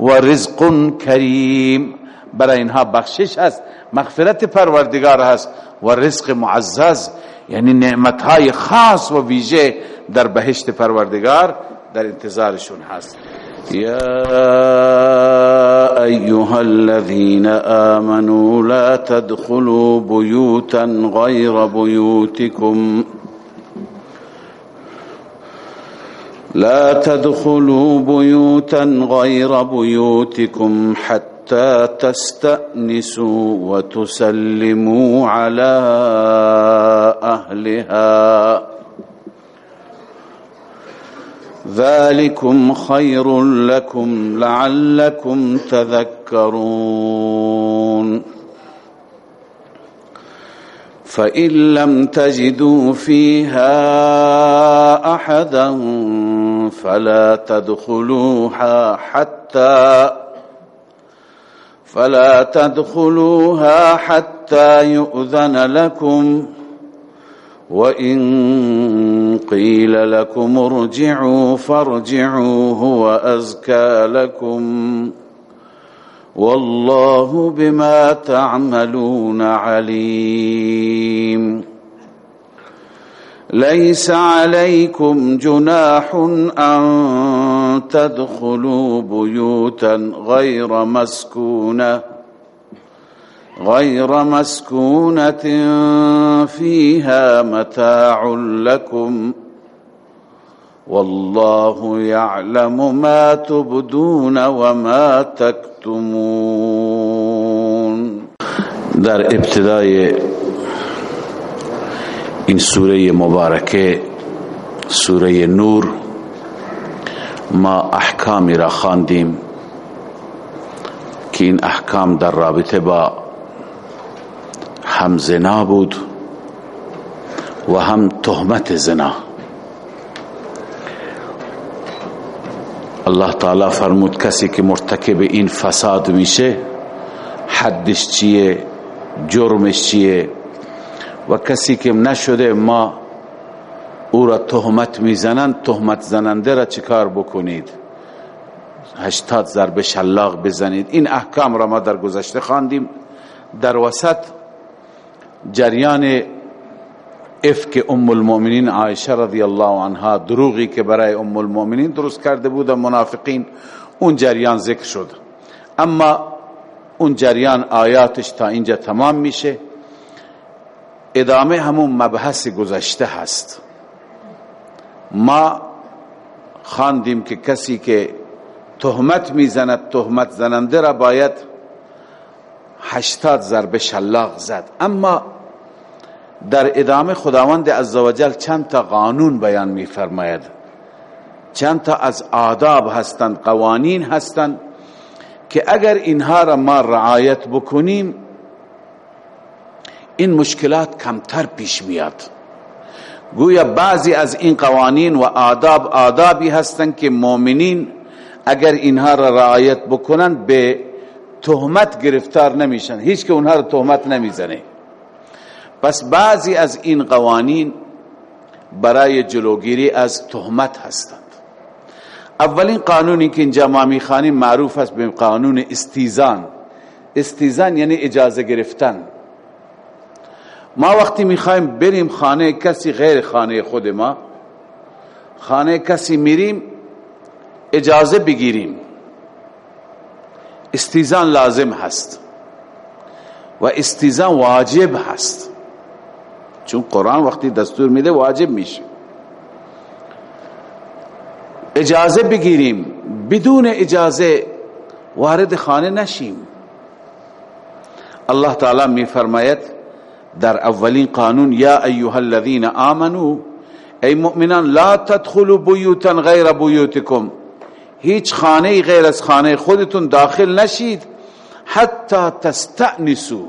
و رزق کریم. برای اینها بخشش هست مغفرت پروردگار هست و رزق معزز یعنی نعمتهای خاص و ویژه در بهشت پروردگار در انتظارشون هست. يا أيها الذين آمنوا لا تدخلوا بيوتا غير بيوتكم. لا تدخلوا بيوتا غير بيوتكم حتى تستأنسوا وتسلموا على أهلها. ذلكم خير لكم لعلكم تذكرون. فإن لم تجدوا فيها أحدا فلا تدخلوها حتى فلا تدخلوها حتى يؤذن لكم. وإن قيل لكم ارجعوا فارجعوا هو أزكى لكم والله بما تعملون عليم. ليس عليكم جناح أن تدخلوا بيوتا غير مسكونه غير مسكونة فيها متاع لكم والله يعلم ما تبدون وما تكتمون. در ابتدای این سوره مبارکه سوره نور ما احکامی را خواندیم که این احکام در رابطه با هم زنا بود و هم تهمت زنا. الله تعالی فرمود کسی که مرتکب این فساد میشه حدش چیه؟ جرمش چیه؟ و کسی که نشده ما او را تهمت می‌زنند تهمت زننده را چیکار بکنید؟ هشتاد ضرب شلاق بزنید. این احکام را ما در گذشته خواندیم. در وسط جریان افک ام المؤمنین عایشه رضی الله عنها دروغی که برای ام المؤمنین درست کرده بود منافقین اون جریان ذکر شد. اما اون جریان آیاتش تا اینجا تمام میشه. ادامه همون مبحث گذشته هست. ما خواندیم که کسی که تهمت می‌زند تهمت زننده را باید هشتاد ضرب شلاق زد. اما در ادامه خداوند عزوجل چند تا قانون بیان میفرماید. چند تا از آداب هستند قوانین هستند که اگر اینها را ما رعایت بکنیم این مشکلات کمتر پیش میاد. گویا بعضی از این قوانین و آداب آدابی هستند که مؤمنین اگر اینها را رعایت بکنند به تهمت گرفتار نمیشن. هیچ که اونها رو تهمت نمی‌زنه. پس بعضی از این قوانین برای جلوگیری از تهمت هستند. اولین قانونی که اینجا ما می‌خوانیم معروف است به قانون استیزان. استیزان یعنی اجازه گرفتن. ما وقتی می‌خوایم بریم خانه کسی غیر خانه خود ما خانه کسی میریم اجازه بگیریم. استیزان لازم هست و استیزان واجب هست. چون قرآن وقتی دستور میده واجب میشه. اجازه بگیریم. بدون اجازه وارد خانه نشیم. الله تعالی می فرماید در اولین قانون یا ایها الذين آمنوا ای مؤمنان لا تدخلوا بیوتا غیر بیوتکم. هیچ خانه غیر از خانه خودتون داخل نشید. حتی تستأنسو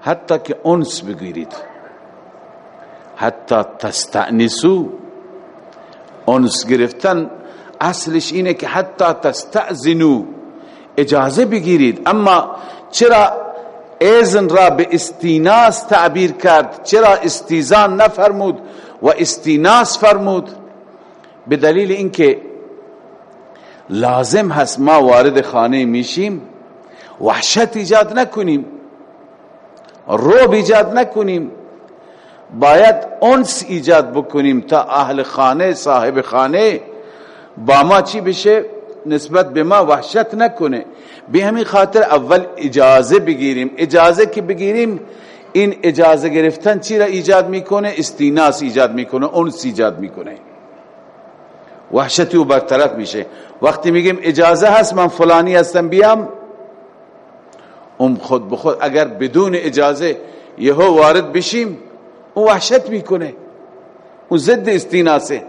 حتی که انس بگیرید. حتی تستأنسو انس گرفتن اصلش اینه که حتی تستأذنو اجازه بگیرید. اما چرا ایزن را به استیناس تعبیر کرد؟ چرا استیزان نفرمود و استیناس فرمود؟ به دلیل اینکه لازم هست ما وارد خانه میشیم وحشت ایجاد نکنیم روب ایجاد نکنیم. باید انس ایجاد بکنیم تا اهل خانه صاحب خانه با ما چی بشه؟ نسبت به ما وحشت نکنه. به همین خاطر اول اجازه بگیریم. اجازه که بگیریم این اجازه گرفتن چی را ایجاد می‌کنه؟ استیناس ایجاد می‌کنه انس ایجاد می‌کنه. وحشتی و برطرف میشه. وقتی میگیم اجازه هست من فلانی هستم بیام اون خود بخود اگر بدون اجازه یهو وارد بشیم اون وحشت می‌کنه. اون ضد استیناسه.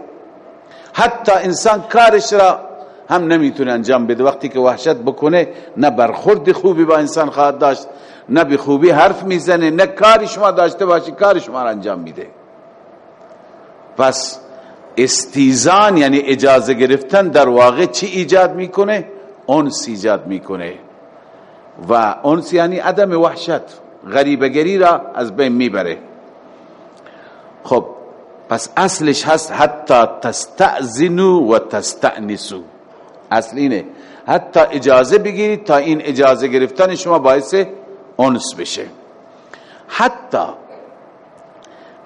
حتی انسان کارش را هم نمی‌تونه انجام بده. وقتی که وحشت بکنه نه برخورد خوبی با انسان خواهد داشت نه به خوبی حرف می‌زنه نه کاری شما داشته باشی کار شما را انجام میده. پس استیزان یعنی اجازه گرفتن در واقع چی ایجاد می‌کنه؟ انس ایجاد می‌کنه. و انس یعنی عدم وحشت غریبگری را از بین می‌بره. خب پس اصلش هست حتی تستعزنو و تستعنسو اصل اینه حتی اجازه بگیرید تا این اجازه گرفتن شما باعث انس بشه. حتی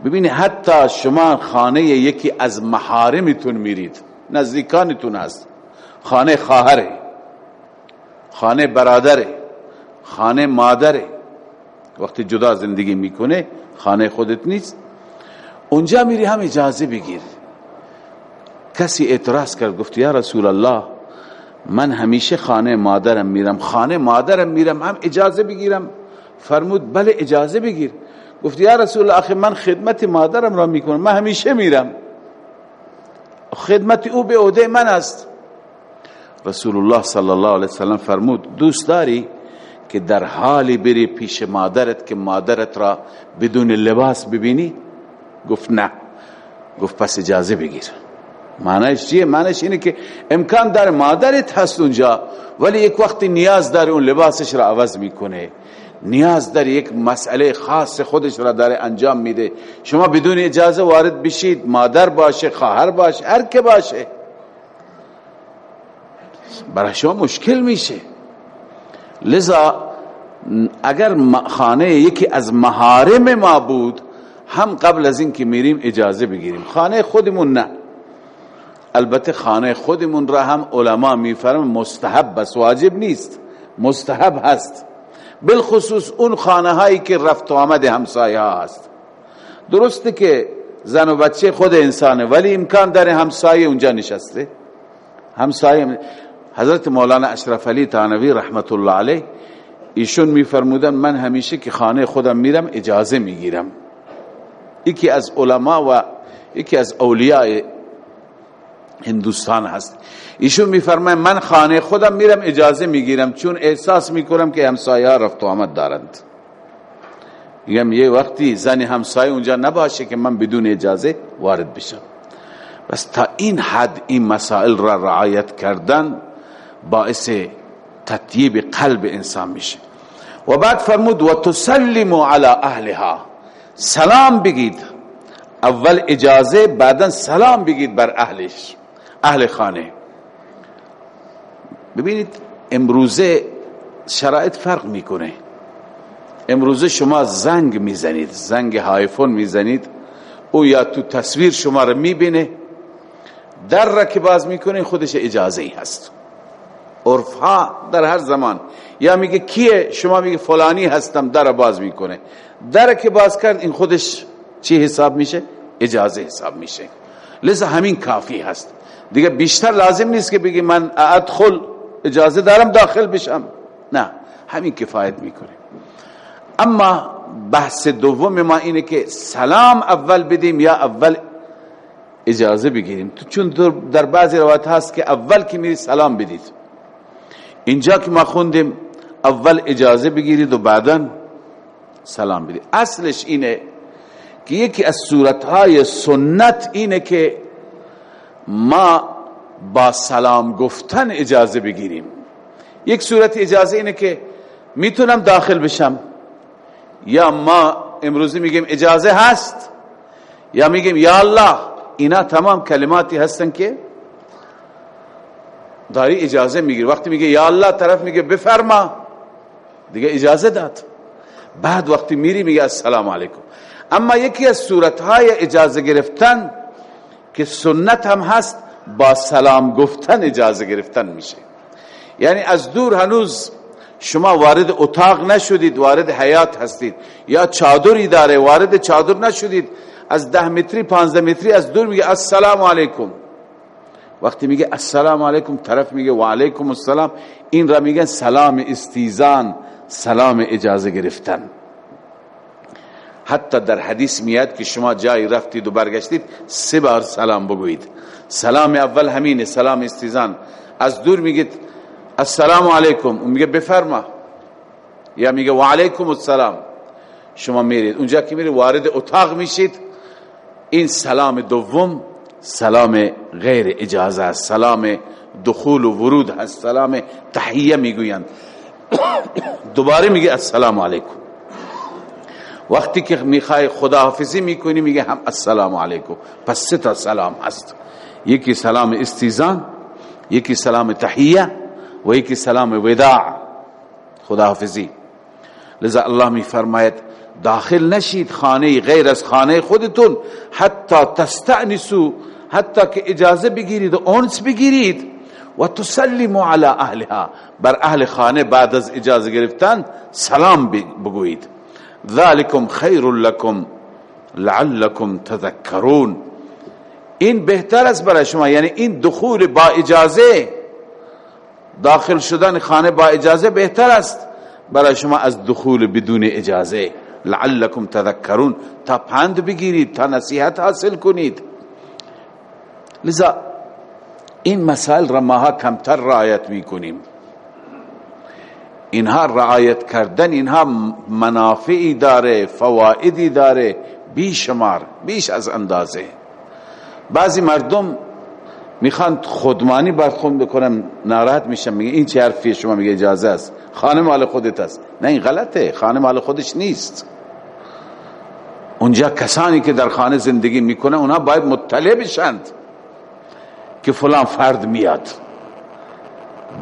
ببینید حتی شما خانه یکی از محارمتون میرید نزدیکانتون هست. خانه خواهره خانه برادره خانه مادره. وقتی جدا زندگی می‌کنه خانه خودت نیست. اونجا میری هم اجازه بگیر. کسی اعتراض کرد گفت یا رسول الله من همیشه خانه مادرم میرم خانه مادرم میرم هم اجازه بگیرم. فرمود بله اجازه بگیر. گفت یا رسول الله آخه من خدمت مادرم را می‌کنم من همیشه میرم. خدمت او به عهده من است. رسول الله صلی الله علیه وسلم فرمود دوست داری که در حالی بری پیش مادرت که مادرت را بدون لباس ببینی؟ گفت نه. گفت پس اجازه بگیر. معنیش چیه؟ معنیش اینه که امکان داره مادرت هست اونجا ولی یک وقتی نیاز داره اون لباسش را عوض می‌کنه. نیاز داره یک مسئله خاص خودش را داره انجام میده. شما بدون اجازه وارد بشید. مادر باشه خواهر باشه هر که باشه. برای شما مشکل میشه. لذا اگر خانه یکی از محارم ما بود هم قبل از این که میریم اجازه بگیریم. خانه خودمون نه. البته خانه خودمون را هم علما میفرم مستحب بس واجب نیست. مستحب هست. بالخصوص اون خانه هایی که رفت و آمد همسایه ها هست. درسته که زن و بچه خود انسانه ولی امکان داره همسایه اونجا نشسته. همسایه حضرت مولانا اشرف علی تانوی رحمت الله علیه ایشون میفرمودن من همیشه که خانه خودم میرم اجازه می‌گیرم. یکی از علما و یکی از اولیاء هندوستان هست. ایشون میفرماید من خانه خودم میرم اجازه می‌گیرم چون احساس می‌کنم که همسایه ها رفت و آمد دارند. میگم یه وقتی زن همسایه اونجا نباشه که من بدون اجازه وارد بشم. بس تا این حد این مسائل را رعایت کردن باعث تطیب قلب انسان میشه. و بعد فرمود و تسلموا علی اهلها. سلام بگید. اول اجازه بعدا سلام بگید بر اهلش. اهل خانه. ببینید امروزه شرایط فرق می‌کنه. امروزه شما زنگ می‌زنید زنگ هایفون می‌زنید او یا تو تصویر شما رو می‌بینه در را که باز می‌کنه خودش اجازه ای هست. عرف ها در هر زمان یا میگه کیه؟ شما میگه فلانی هستم در باز می‌کنه. در که باز کرد این خودش چی حساب میشه؟ اجازه حساب میشه. لذا همین کافی هست. دیگه بیشتر لازم نیست که بگی من ادخل اجازه دارم داخل بشم. نه همین کفایت می‌کنه اما بحث دوم ما اینه که سلام اول بدیم یا اول اجازه بگیریم؟ چون در بعضی روایت هست که اول که میری سلام بدید. اینجا که ما خوندیم اول اجازه بگیرید و بعدا سلام بدید. اصلش اینه که یکی از صورتهای سنت اینه که ما با سلام گفتن اجازه بگیریم. یک صورت اجازه اینه که می‌تونم داخل بشم. یا ما امروزی میگیم اجازه هست یا میگیم یا الله اینا تمام کلماتی هستن که داری اجازه می‌گیری. وقتی میگه یا الله طرف میگه بفرما. دیگه اجازه داد. بعد وقتی میری میگه السلام علیکم. اما یکی از صورتهای اجازه گرفتن که سنت هم هست با سلام گفتن اجازه گرفتن میشه. یعنی از دور هنوز شما وارد اتاق نشدید وارد حیات هستید. یا چادری داره وارد چادر نشدید. از ده متری پانزده متری از دور میگه السلام علیکم. وقتی میگه السلام علیکم طرف میگه و علیکم السلام. این را میگن سلام استیزان سلام اجازه گرفتن. حتی در حدیث میاد که شما جایی رفتید و برگشتید سه بار سلام بگویید. سلام اول همینه سلام استیزان. از دور میگید السلام علیکم. اون میگه بفرما. یا میگه و علیکم السلام. شما میرید. اونجا که میرید وارد اتاق میشید. این سلام دوم سلام غیر اجازه سلام دخول و ورود هست. سلام تحیه می‌گویند. *coughs* دوباره میگه السلام علیکم. وقتی که می‌خوای خداحافظی می‌کنی میگه هم السلام علیکم. پس سه تا سلام هست. یکی سلام استیزان یکی سلام تحیه و یکی سلام وداع. خداحافظی. لذا الله میفرماید داخل نشید خانه غیر از خانه خودتون حتی تستعنسو حتی که اجازه بگیرید و اونس بگیرید و تسلموا علی اهلها. بر اهل خانه بعد از اجازه گرفتن سلام بگویید. ذالکم خیر لکم لعلکم تذکرون این بهتر است برای شما یعنی این دخول با اجازه داخل شدن خانه با اجازه بهتر است برای شما از دخول بدون اجازه. لعلکم تذکرون. تا پند بگیرید تا نصیحت حاصل کنید. لذا این مسائل را ماها کمتر رعایت می‌کنیم. اینها رعایت کردن اینها منافعی داره فوائدی داره بیشمار بیش از اندازه. بعضی مردم می‌خوان خودمانی بر خود بکنم ناراحت میشم میگه این چه حرفی شما میگه اجازه است. خانه مال خودت است. نه این غلطه. خانه مال خودش نیست. اونجا کسانی که در خانه زندگی می‌کنه اونا باید مطلع بشند که فلان فرد میاد.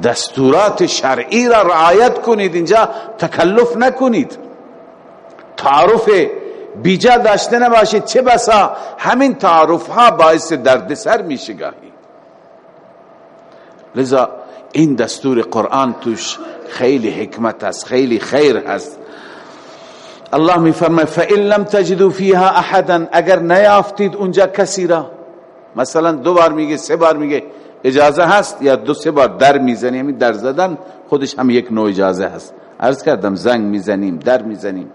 دستورات شرعی را رعایت کنید اینجا تکلف نکنید. تعارف بیجا داشته نباشید چه بسا؟ همین تعارف ها باعث دردسر میشه گاهی. لذا این دستور قرآن توش خیلی حکمت است خیلی خیر هست. الله می فرماید فَإِن لَمْ تَجِدُوا فِيهَا احدا اگر نیافتید اونجا کسی را مثلا دو بار میگه سه بار میگه اجازه هست یا دو سه بار در می‌زنیم؟ یعنی در زدن خودش هم یک نوع اجازه هست. عرض کردم زنگ می‌زنیم در می‌زنیم.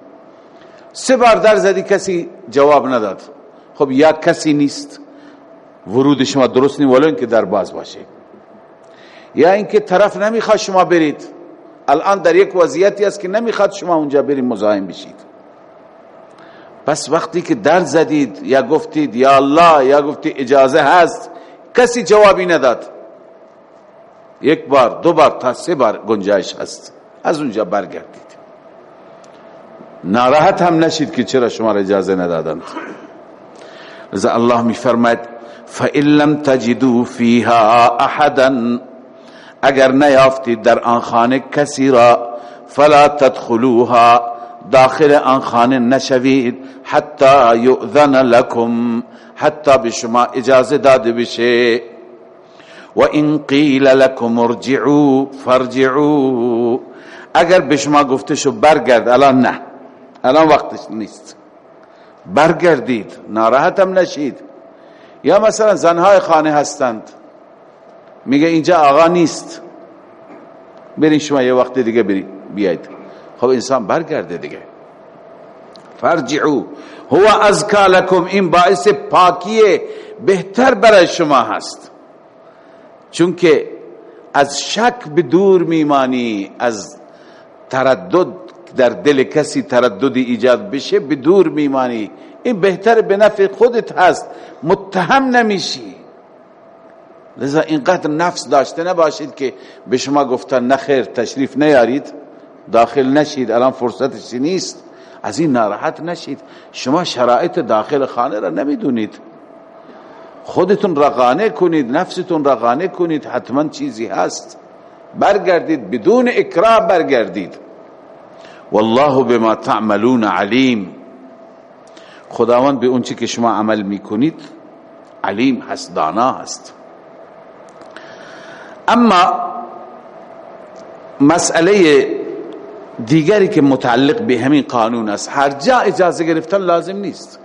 سه بار در زدی کسی جواب نداد. خب یا کسی نیست. ورود شما درست نی ولو اینکه در باز باشه. یا اینکه طرف نمی‌خواد شما برید. الان در یک وضعیتی است که نمی‌خواد شما اونجا برید مزاحم بشید. پس وقتی که در زدید یا گفتید یا الله یا گفتی اجازه هست کسی جوابی نداد. یک بار دو بار تا سه بار گنجایش هست. از اونجا برگردید. ناراحت هم نشید که چرا شما را اجازه ندادند. لذا الله می فرماید فَإِن لَمْ تَجِدُوا فِيهَا أَحَدًا اگر نیافتید در آن خانه کسی را فلا تدخلوها داخل آن خانه نشوید حتی یؤذن لکم. حتی به شما اجازه داده بشه. و این قیل لکم ارجعو فرجعو اگر به شما گفته شو برگرد الان نه. الان وقتش نیست. برگردید ناراحتم نشید. یا مثلا زنهای خانه هستند. میگه اینجا آقا نیست. برین شما یه وقت دیگه بیاید. خب انسان برگرده دیگه. فرجعو هو ازکا لکم این باعث پاکی بهتر برای شما هست. چون که از شک به دور میمانی از تردد در دل کسی ترددی ایجاد بشه به دور میمانی. این بهتر به نفع خودت هست متهم نمیشی. لذا اینقدر نفس داشته نباشید که به شما گفتن نخیر تشریف نیارید داخل نشید الان فرصتش نیست. از این ناراحت نشید. شما شرایط داخل خانه را نمی‌دونید. خودتون رقانه کنید نفستون رقانه کنید حتما چیزی هست. برگردید بدون اکراه برگردید. والله بما تعملون علیم. خداوند به اون چی که شما عمل می‌کنید علیم هست دانا هست. اما مسئله دیگری که متعلق به همین قانون است. هر جا اجازه گرفتن لازم نیست.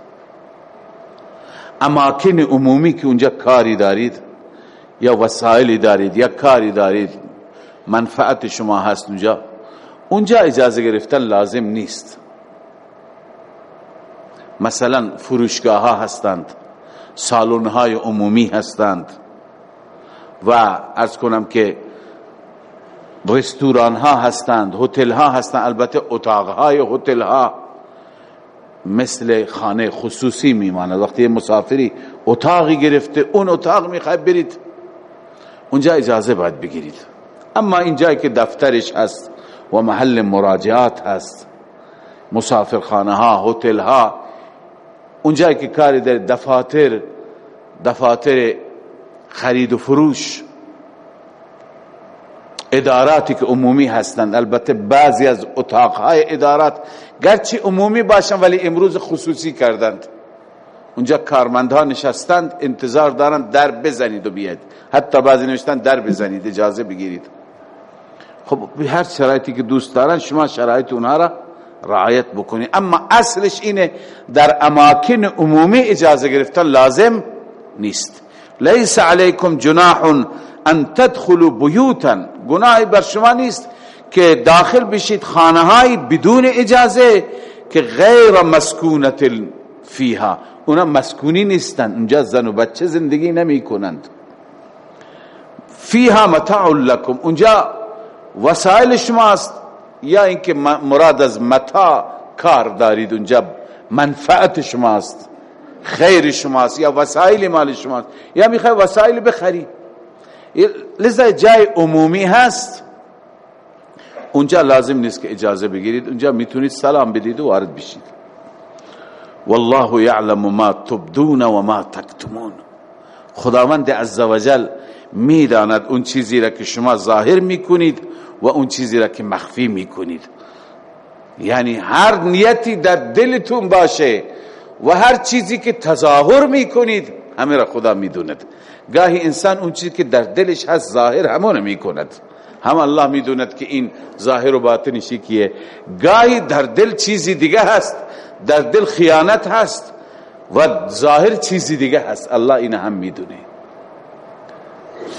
اماکن عمومی که اونجا کاری دارید یا وسایلی دارید یا کاری دارید منفعت شما هست اونجا اونجا اجازه گرفتن لازم نیست. مثلا فروشگاه ها هستند سالن های عمومی هستند و ارز کنم که رستوران ها هستند هتل ها هستند البته اتاق های هتل ها مثل خانه خصوصی میماند. وقتی مسافری اتاقی گرفته اون اتاق می‌خواد برید. اونجا اجازه باید بگیرید. اما اینجایی که دفترش هست و محل مراجعات هست مسافرخانه ها هتل ها اونجایی که کاری در دفاتر دفاتر خرید و فروش اداراتی که عمومی هستند. البته بعضی از اتاقهای ادارات گرچه عمومی باشن ولی امروز خصوصی کردند. اونجا کارمندها نشستند انتظار دارند در بزنید و بیاد حتی بعضی نوشتن در بزنید اجازه بگیرید. خب به هر شرایطی که دوست دارن شما شرایط اونها را رعایت بکنید. اما اصلش اینه در اماکن عمومی اجازه گرفتن لازم نیست. لیس علیکم جناح ان تدخلوا بیوتا گناهی بر شما نیست که داخل بشید خانه های بدون اجازه که غیر مسکونت فیها. اونا مسکونی نیستن. اونجا زن و بچه زندگی نمی کنند فیها متاع لکم. اونجا وسایل شماست یا اینکه مراد از متا کار دارید. اونجا منفعت شماست خیر شماست یا وسایل مال شماست یا می‌خوای وسایل بخری. لذا جای عمومی هست. اونجا لازم نیست که اجازه بگیرید. اونجا می‌تونید سلام بدید و وارد بشید. والله یعلم ما تبدون و ما تکتمون. خداوند عزوجل می‌داند اون چیزی را که شما ظاهر می‌کنید و اون چیزی را که مخفی می‌کنید. یعنی هر نیتی در دلتون باشه و هر چیزی که تظاهر می‌کنید همه را خدا می‌دوند. گاهی انسان اون چیزی که در دلش هست ظاهر همون می‌کند. هم الله می‌دوند که این ظاهر و باطنشی کیه گاهی در دل چیزی دیگه هست. در دل خیانت هست. و ظاهر چیزی دیگه هست. الله این هم می‌دونه.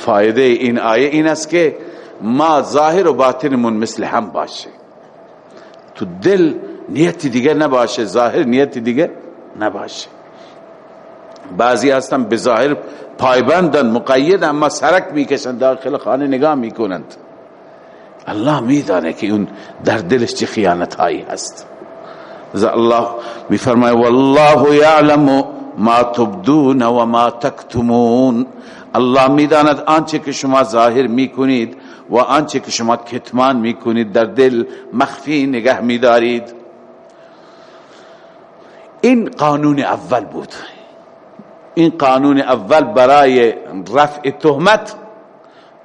فایده این آیه این است که ما ظاهر و باطنمون مثل هم باشه. تو دل نیت دیگه نباشه. ظاهر نیت دیگه نباشه. بعضی هستن به ظاهر پایبندن مقید اما سرک می‌کشن داخل خانه نگاه می‌کنند. الله میدانه که اون در دلش چه خیانت هایی هست الله میفرمای والله یعلم ما تبدون و ما تکتمون. الله می‌داند آنچه که شما ظاهر می‌کنید و آنچه که شما کتمان می‌کنید در دل مخفی نگه میدارید. این قانون اول بود. این قانون اول برای رفع تهمت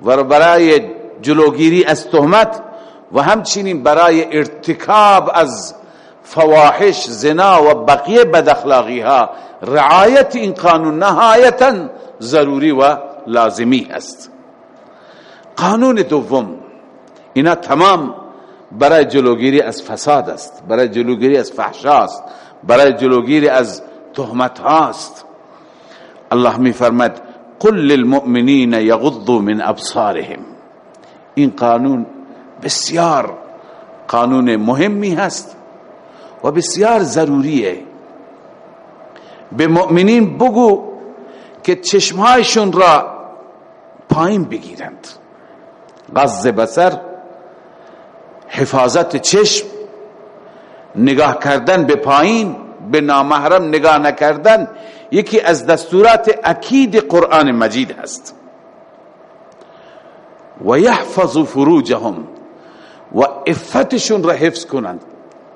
و برای جلوگیری از تهمت و همچنین برای ارتکاب از فواحش زنا و بقیه بداخلاقی ها رعایت این قانون نهایتا ضروری و لازمی است. قانون دوم اینا تمام برای جلوگیری از فساد است برای جلوگیری از فحشا است برای جلوگیری از تهمت هاست الله می فرمد قل للمؤمنین یغضوا من ابصارهم. این قانون بسیار قانون مهمی هست و بسیار ضروریه. به مؤمنین بگو که چشمهایشون را پایین بگیرند. غض بسر حفاظت چشم نگاه کردن به پایین به نامحرم نگاه نکردن یکی از دستورات اکید قرآن مجید هست. و یحفظ فروجهم و افتشون را حفظ کنند.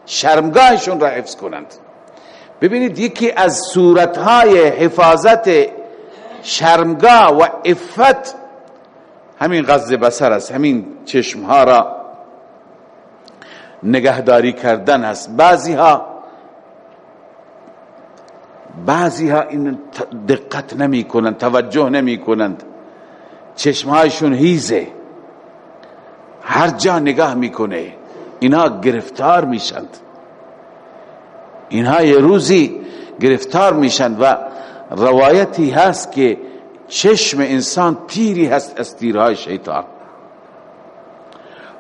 شرمگاهشون را حفظ کنند. ببینید یکی از صورتهای حفاظت شرمگاه و افت همین غض بسر است همین چشمها را نگهداری کردن است. بعضی ها بعضی ها این دقت نمی کنند توجه نمی کنند چشمهایشون هیزه. هر جا نگاه می‌کنه اینها گرفتار میشند. اینها یه روزی گرفتار میشند و روایتی هست که چشم انسان تیری هست از تیرهای شیطان.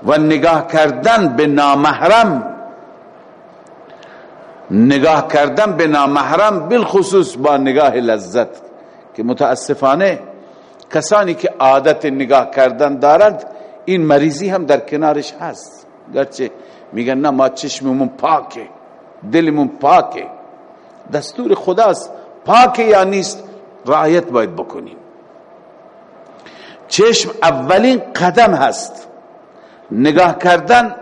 و نگاه کردن به نامحرم نگاه کردن به نامحرم بالخصوص با نگاه لذت که متاسفانه کسانی که عادت نگاه کردن دارند این مریضی هم در کنارش هست. گرچه میگن نه ما چشممون پاکه دلمون پاکه. دستور خداست پاکه یا نیست رعایت باید بکنیم. چشم اولین قدم هست. نگاه کردن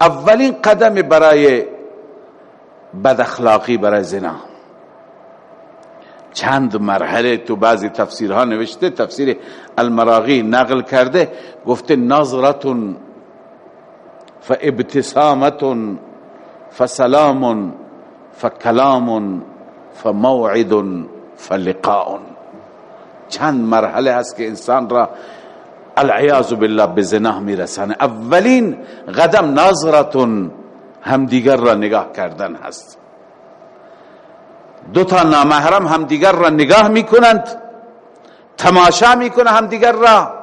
اولین قدم برای بد اخلاقی برای زنا. چند مرحله تو بعضی تفسیرها نوشته تفسیر المراغی نقل کرده گفته نظرت فابتسامت فسلام فکلام فموعد فلقاء چند مرحله هست که انسان را العیاذ بالله به زنا میرسانه. اولین قدم نظرتون همدیگر را نگاه کردن هست. دو تا نامحرم همدیگر را نگاه می‌کنند تماشا می‌کنه همدیگر را.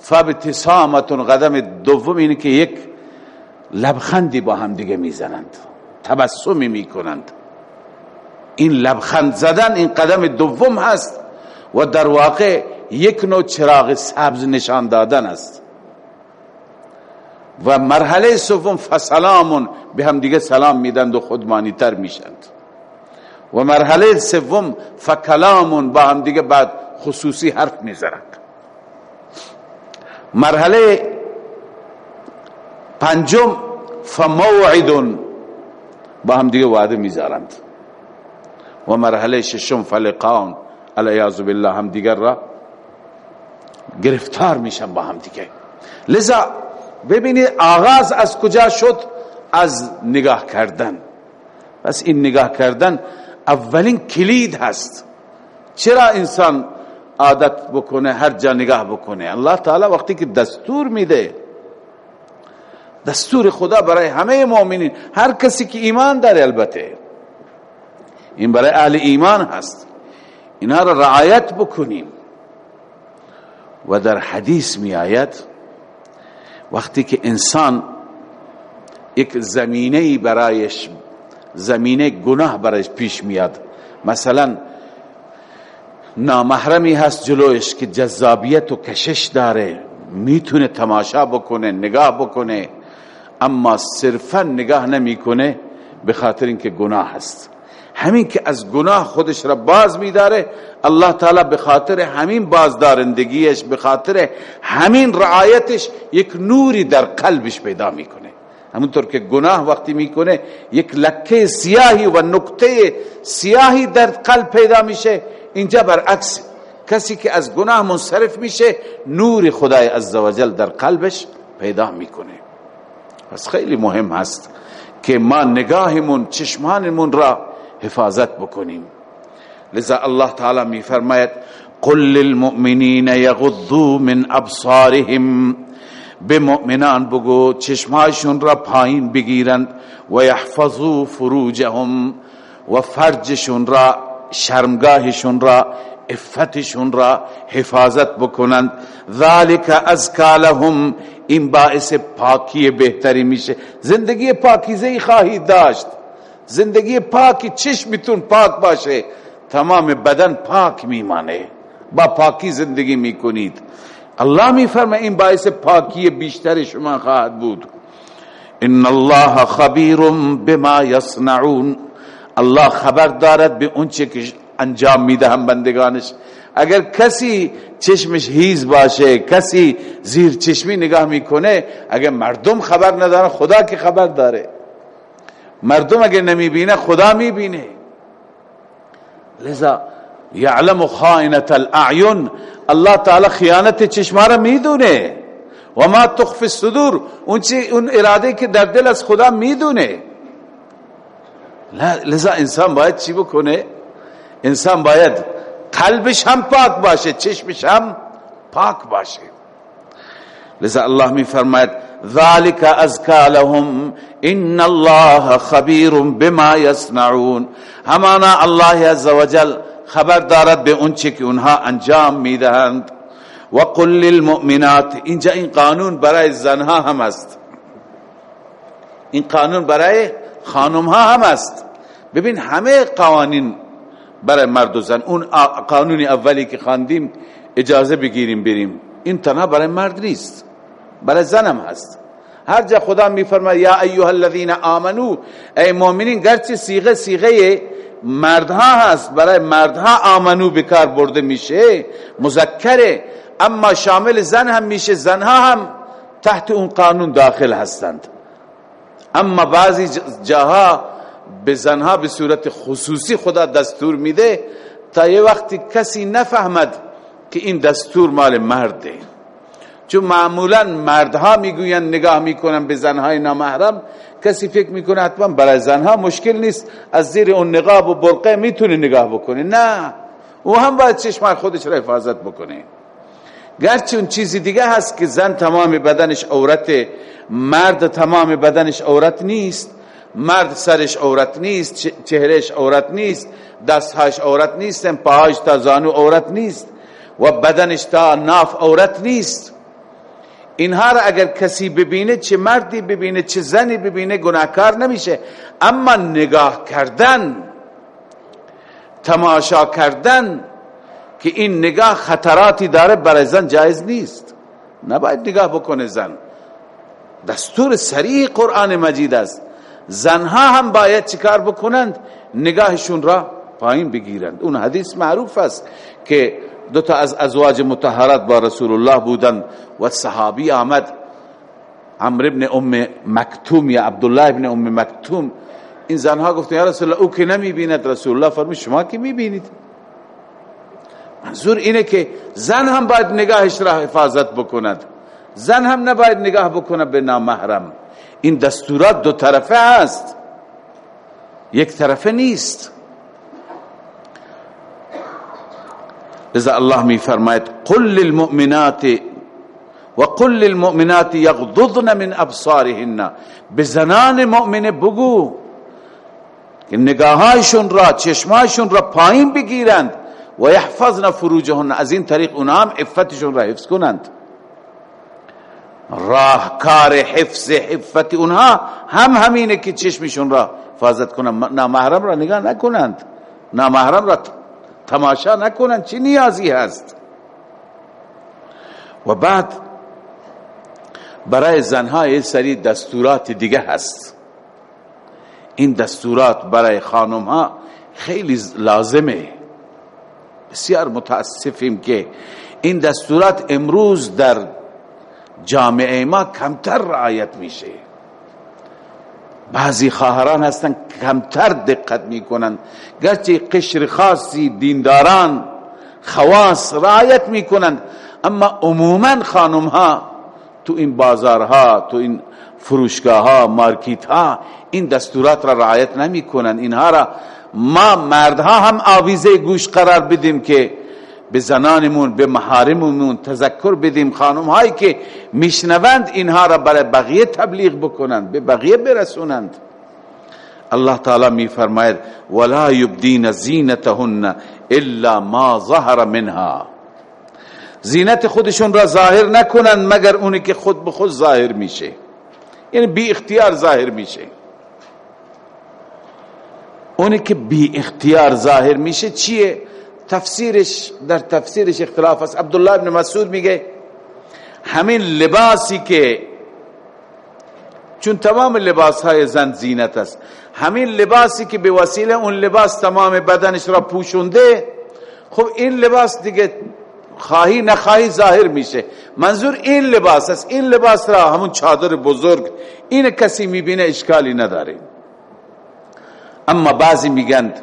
فابتسامتون قدم دوم اینه که یک لبخندی با همدیگه می‌زنند تبسمی می‌کنند. این لبخند زدن این قدم دوم هست و در واقع یک نوع چراغ سبز نشان دادن است. و مرحله سوم فسلامون به هم دیگه سلام میدند و خودمانی تر میشند. و مرحله سوم فکلامون با هم دیگه بعد خصوصی حرف می‌زنند مرحله پنجم فموعد با هم دیگه وعده می‌ذارند. و مرحله ششم فلقان علیاذ بالله هم دیگر را گرفتار میشن با هم دیگه. لذا ببینید آغاز از کجا شد؟ از نگاه کردن. پس این نگاه کردن اولین کلید هست. چرا انسان عادت بکنه هر جا نگاه بکنه؟ الله تعالی وقتی که دستور میده دستور خدا برای همه مؤمنین هر کسی که ایمان داره البته. این برای اهل ایمان هست. اینها را رعایت بکنیم. و در حدیث می آید وقتی که انسان یک زمینه برایش زمینه گناه برایش پیش میاد. مثلا نامحرمی هست جلوش که جذابیت و کشش داره. می‌تونه تماشا بکنه نگاه بکنه اما صرفا نگاه نمی‌کنه به خاطر اینکه گناه هست. همین که از گناه خودش را باز میداره الله تعالی به خاطر همین بازدارندگیش به خاطر همین رعایتش یک نوری در قلبش پیدا می‌کنه. همونطور که گناه وقتی می‌کنه یک لکه سیاهی و نکته سیاهی در قلب پیدا میشه. اینجا برعکس کسی که از گناه منصرف میشه نور خدای عزوجل در قلبش پیدا می‌کنه. پس خیلی مهم هست که ما نگاهمون چشمانمون را حفاظت بکنیم. لذا الله تعالی می فرماید قل للمؤمنین یغضوا من ابصارهم. به مؤمنان بگو چشمهایشون را پایین بگیرند و یحفظوا فروجهم و فرجشون را شرمگاهشون را افتشون را حفاظت بکنند. ذالک ازکا لهم این باعث پاکی بهتری میشه. زندگی پاکیزه خواهید داشت. زندگی پاکی چشمتون پاک باشه. تمام بدن پاک میمانه. با پاکی زندگی می‌کنید. الله میفرمه این باعث پاکی بیشتر شما خواهد بود. ان الله خبیر بما یصنعون. الله خبر دارد به اون چه که انجام می‌دهم بندگانش. اگر کسی چشمش هیز باشه کسی زیر چشمی نگاه می‌کنه اگر مردم خبر نداره خدا که خبر داره. مردم اگر نمی‌بینه خدا می‌بینه. لذا یعلم خائنت الاعین الله تعالی خیانت چشما را می‌دونه. و ما تخفی الصدور. اون اون اراده که در دل از خدا می‌دونه. لذا انسان باید چی بکنه؟ انسان باید قلبش هم پاک باشه چشمش هم پاک باشه. لذا الله می فرماید ذالک ازکا لهم ان الله خبیر بما یصنعون همانا الله عزوجل خبر دارد به اون چه که اونها انجام می‌دهند و قل للمؤمنات اینجا این قانون برای زنها هم است۔ این قانون برای خانم ها هم است۔ ببین همه قوانین برای مرد و زن اون قانون اولی که خواندیم اجازه بگیریم بریم۔ این تنها برای مرد نیست۔ برای زنم هست. هر جا خدا میفرماید یا ایها الذین آمنو ای مؤمنین گرچه سیغه سیغه مردها هست برای مردها آمنو بکار برده میشه مذکره اما شامل زن هم میشه زنها هم تحت اون قانون داخل هستند. اما بعضی جاها به زنها به صورت خصوصی خدا دستور میده تا یه وقتی کسی نفهمد که این دستور مال مرده. چون معمولا مردها می‌گوین نگاه می‌کنن به زنهای نامحرم کسی فکر می‌کنه حتما برای زنها مشکل نیست از زیر اون نقاب و برقه می‌تونه نگاه بکنه. نه او هم باید چشم خودش را حفاظت بکنه. گرچه اون چیزی دیگه هست که زن تمام بدنش عورت مرد تمام بدنش عورت نیست. مرد سرش عورت نیست چهرش عورت نیست دستهاش عورت نیست پاهاش تا زانو عورت نیست و بدنش تا ناف عورت نیست. اینها را اگر کسی ببینه چه مردی ببینه چه زنی ببینه گناهکار نمیشه. اما نگاه کردن تماشا کردن که این نگاه خطراتی داره برای زن جایز نیست. نباید نگاه بکنه زن. دستور سریع قرآن مجید است. زنها هم باید چیکار بکنند؟ نگاهشون را پایین بگیرند. اون حدیث معروف است که دو تا از ازواج متحرات با رسول الله بودند و صحابی آمد. عمرو ابن ام مکتوم یا عبدالله ابن ام مکتوم. این زنها گفتن یا رسول الله او که نمی بیند رسول الله فرمود شما که می بینید منظور اینه که زن هم باید نگاهش را حفاظت بکند. زن هم نباید نگاه بکنه به نامحرم. این دستورات دو طرفه است. یک طرفه نیست. لذا الله می فرماید قل للمؤمنات و قل للمؤمنات یغضضن من ابصارهن. به زنان مؤمنه بگو که نگاهایشون را چشمایشون را پایین بگیرند و یحفظن فروجهن. از این طریق اونها هم عفتشون را حفظ کنند. راهکار حفظ حفت اونها هم همینه که چشمشون را حفاظت کنند. نامحرم را نگاه نکنند. نامحرم را تماشا نکنند چی نیازی هست؟ و بعد برای زنها یه سری دستورات دیگه هست. این دستورات برای خانم ها خیلی لازمه. بسیار متاسفیم که این دستورات امروز در جامعه ما کمتر رعایت میشه. بعضی خواهران هستن کمتر دقت می‌کنن. گرچه قشر خاصی دینداران خواص رعایت می‌کنند اما عموما خانم ها تو این بازارها تو این فروشگاه ها مارکیت ها این دستورات را رعایت نمی‌کنند اینها را ما مردها هم آویزه گوش قرار بدیم که به زنانمون به محارممون تذکر بدیم خانم هایی که میشنوند اینها را برای بقیه تبلیغ بکنند به بقیه برسونند. الله تعالی می فرماید ولا یبدین زینتهن الا ما ظهر منها. زینت خودشون را ظاهر نکنن مگر اونی که خود به خود ظاهر میشه. یعنی بی اختیار ظاهر میشه. اونی که بی اختیار ظاهر میشه چیه؟ تفسیرش در تفسیرش اختلاف است. عبدالله ابن مسعود میگه همین لباسی که چون تمام لباس های زن زینت است همین لباسی که به وسیله اون لباس تمام بدنش را پوشونده خب این لباس دیگه خواهی نخواهی ظاهر میشه. منظور این لباس است. این لباس را همون چادر بزرگ این کسی می‌بینه اشکالی نداره. اما بعضی میگند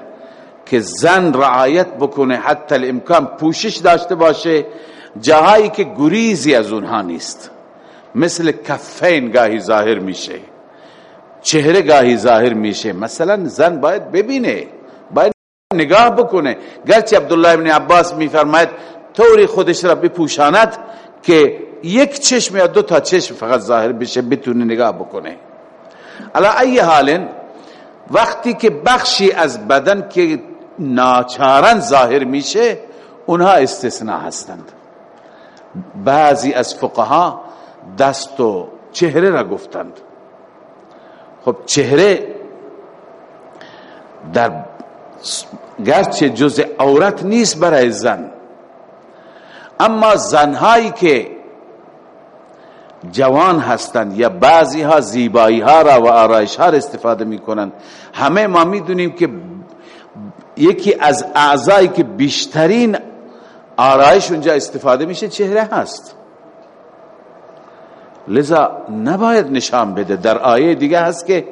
که زن رعایت بکنه حتی الامکان پوشش داشته باشه جاهایی که گریزی از اونها نیست. مثل کفین گاهی ظاهر میشه. چهره گاهی ظاهر میشه. مثلا زن باید ببینه باید نگاه بکنه. گرچه عبدالله ابن عباس میفرماید طوری خودش را بپوشاند که یک چشم یا دو تا چشم فقط ظاهر بشه بتونه نگاه بکنه. علا ای حال وقتی که بخشی از بدن که ناچارن ظاهر میشه اونها استثناء هستند. بعضی از فقها دست و چهره را گفتند. خب چهره در گرچه جز عورت نیست برای زن اما زنهایی که جوان هستند یا بعضی ها زیبایی ها را و آرایش ها را استفاده می کنند همه ما می دونیم که یکی از اعضایی که بیشترین آرایش اونجا استفاده میشه چهره هست. لذا نباید نشان بده. در آیه دیگه هست که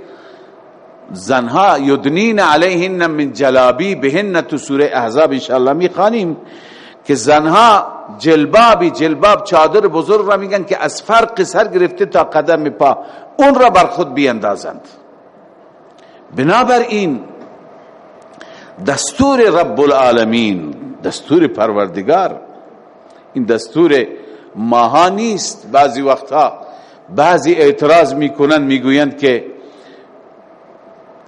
زنها یدنین علیهن من جلابی بهن تو سوره احزاب انشاءالله می‌خوانیم که زنها جلبابی جلباب چادر بزرگ را میگن که از فرق سر گرفته تا قدم پا اون را بر خود بیندازند. بنابراین دستور رب العالمین دستور پروردگار. این دستور ماها نیست. بعضی وقتها بعضی اعتراض می‌کنن می‌گویند که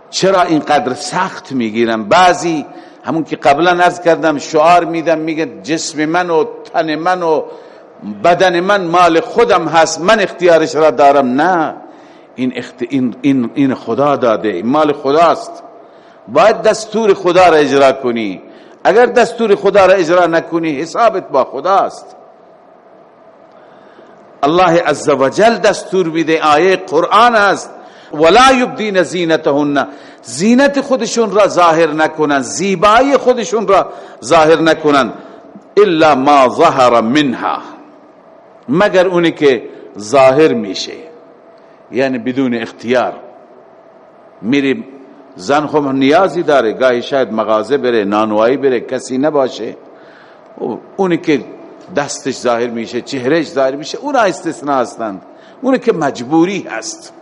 چرا اینقدر سخت می‌گیرن بعضی همون که قبلا از کردم شعار میدم میگه جسم من و تن من و بدن من مال خودم هست من اختیارش را دارم. نه این, اخت... این, این خدا داده این مال خداست. باید دستور خدا را اجرا کنی. اگر دستور خدا را اجرا نکنی حسابت با خداست. الله عزوجل دستور میده آیه قرآن است. ولا یبدین زینتهن زینت خودشون را ظاهر نکنن زیبایی خودشون را ظاهر نکنن. الا ما ظهر منها. مگر اونی که ظاهر میشه. یعنی بدون اختیار. میری زن خب نیازی داره. گاهی شاید مغازه بره نانوایی بره کسی نباشه. اونی که دستش ظاهر میشه چهرهش ظاهر میشه اونا استثناء هستند. اونی که مجبوری هست.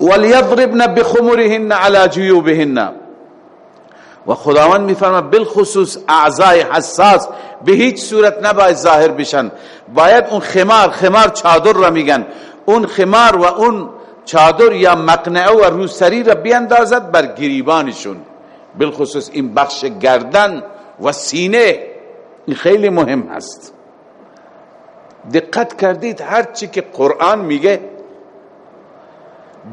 ولیضربن بخمرهن على جیوبهن و خداوند میفرما بالخصوص اعضای حساس به هیچ صورت نباید ظاهر بشن. باید اون خمار خمار چادر را میگن. اون خمار و اون چادر یا مقنعه و روسری را بیندازد بر گریبانشون. بالخصوص این بخش گردن و سینه این خیلی مهم هست. دقت کردید هرچی که قرآن میگه.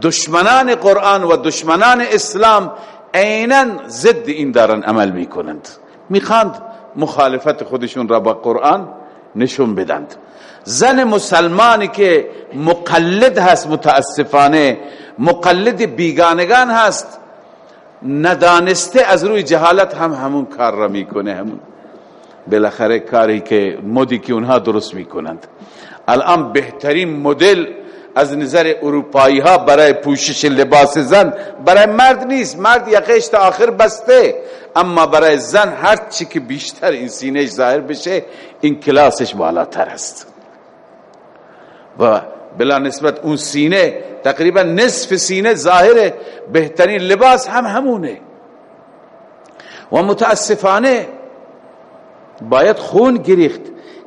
دشمنان قرآن و دشمنان اسلام عینا ضد این دارن عمل می‌کنند. می‌خواند مخالفت خودشون را با قرآن نشون بدند. زن مسلمانی که مقلد هست متاسفانه مقلد بیگانگان هست ندانسته از روی جهالت هم همون کار را می‌کنه همون. بالاخره کاری که مدی که اونها درست می‌کنند. الان بهترین مدل از نظر اروپایی ها برای پوشش لباس زن برای مرد نیست. مرد یقش تا آخر بسته. اما برای زن هر چی که بیشتر این سینهش ظاهر بشه این کلاسش بالاتر است. و بلا نسبت اون سینه تقریبا نصف سینه ظاهر بهترین لباس هم همونه. و متاسفانه باید خون گریخت.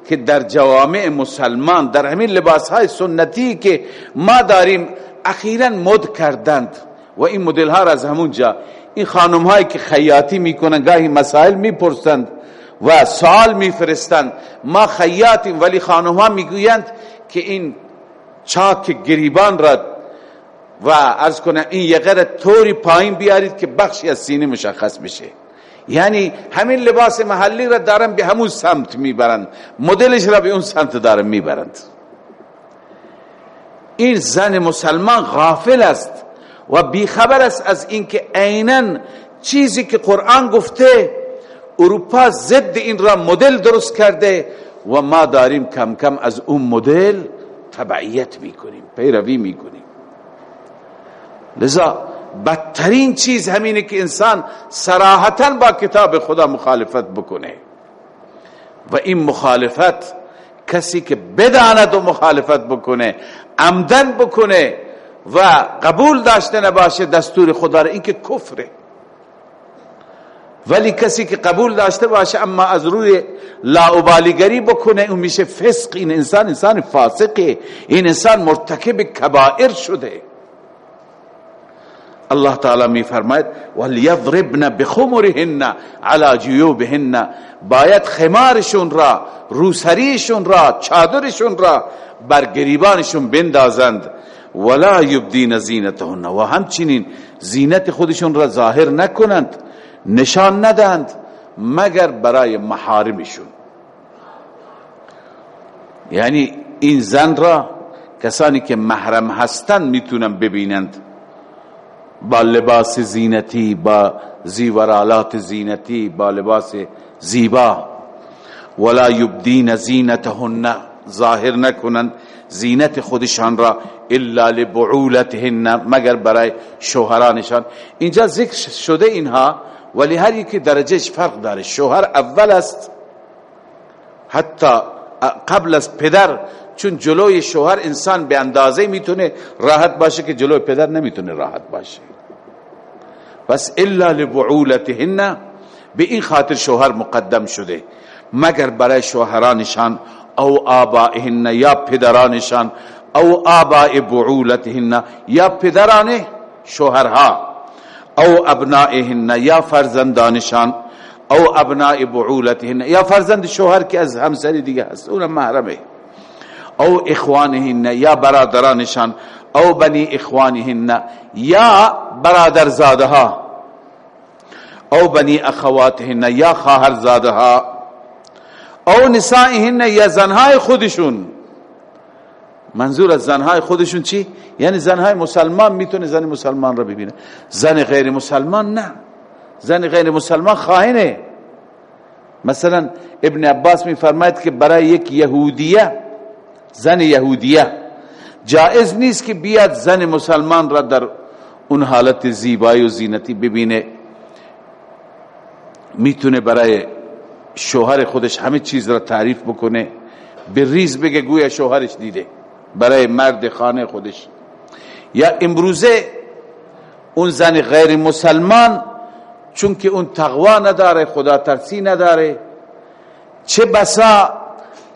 که در جوامع مسلمان در همین لباس های سنتی که ما داریم اخیرا مد کردند. و این مدل ها را از همون جا این خانم هایی که خیاطی می‌کنن گاهی مسائل می‌پرسند و سوال میفرستند. ما خیاطیم ولی خانم ها می‌گویند که این چاک گریبان را و از کنه این یقه طوری پایین بیارید که بخشی از سینه مشخص بشه. یعنی همین لباس محلی را دارن به همون سمت می‌برند. مدلش را به اون سمت دارن می‌برند. این زن مسلمان غافل است و بیخبر است از اینکه عینا چیزی که قرآن گفته اروپا ضد این را مدل درست کرده و ما داریم کم کم از اون مدل تبعیت می‌کنیم پیروی می‌کنیم. لذا بدترین چیز همینه که انسان سراحتا با کتاب خدا مخالفت بکنه. و این مخالفت کسی که بداند و مخالفت بکنه عمدن بکنه و قبول داشته نباشه دستور خدا را این که کفره. ولی کسی که قبول داشته باشه اما از روی لاعبالیگری بکنه اون میشه فسق. این انسان انسان فاسقه. این انسان مرتکب کبائر شده. الله تعالی می فرماید ولیضربن بخمرهن على جیوبهن باید خمارشون را روسریشون را چادرشون را بر گریبانشون بندازند. ولا یبدین زینتهن و همچنین زینت خودشون را ظاهر نکنند نشان ندند مگر برای محارمشون. یعنی این زن را کسانی که محرم هستند می‌تونن ببینند. با لباس زینتی با زیورالات زینتی با لباس زیبا. ولا یبدین زینتهن ظاهر نکنند زینت خودشان را الا لبعولتهن مگر برای شوهرانشان. اینجا ذکر شده اینها ولی هر یکی درجهش فرق داره. شوهر اول است حتی قبل از پدر چون جلوی شوهر انسان به اندازه می‌تونه راحت باشه که جلوی پدر نمی‌تونه راحت باشه. بس الا لبعولتهن به این خاطر شوهر مقدم شده. مگر برای شوهرانشان او آبائهن یا پدرانشان او آباء بعولتهن یا پدران شوهرها او ابنائهن یا فرزندانشان او ابناء بعولتهن یا فرزند شوهر که از همسری دیگه هست اونم محرمه. او اخوانهن یا برادرانشان او بنی اخوانهن یا برادر زادها او بنی اخواتهن یا خواهر زادها او نسائهن یا زنهای خودشون. منظور از زنهای خودشون چی؟ یعنی زنهای مسلمان می‌تونه زن مسلمان را ببینه. زن غیر مسلمان نه. زن غیر مسلمان خائنه. مثلا ابن عباس میفرماید که برای یک یهودیه زن یهودیه. جائز نیست که بیاد زن مسلمان را در اون حالت زیبایی و زینتی ببینه. می‌تونه برای شوهر خودش همه چیز را تعریف بکنه به ریز بگه گویا شوهرش دیده برای مرد خانه خودش. یا امروزه اون زن غیر مسلمان چون که اون تقوا نداره خدا ترسی نداره چه بسا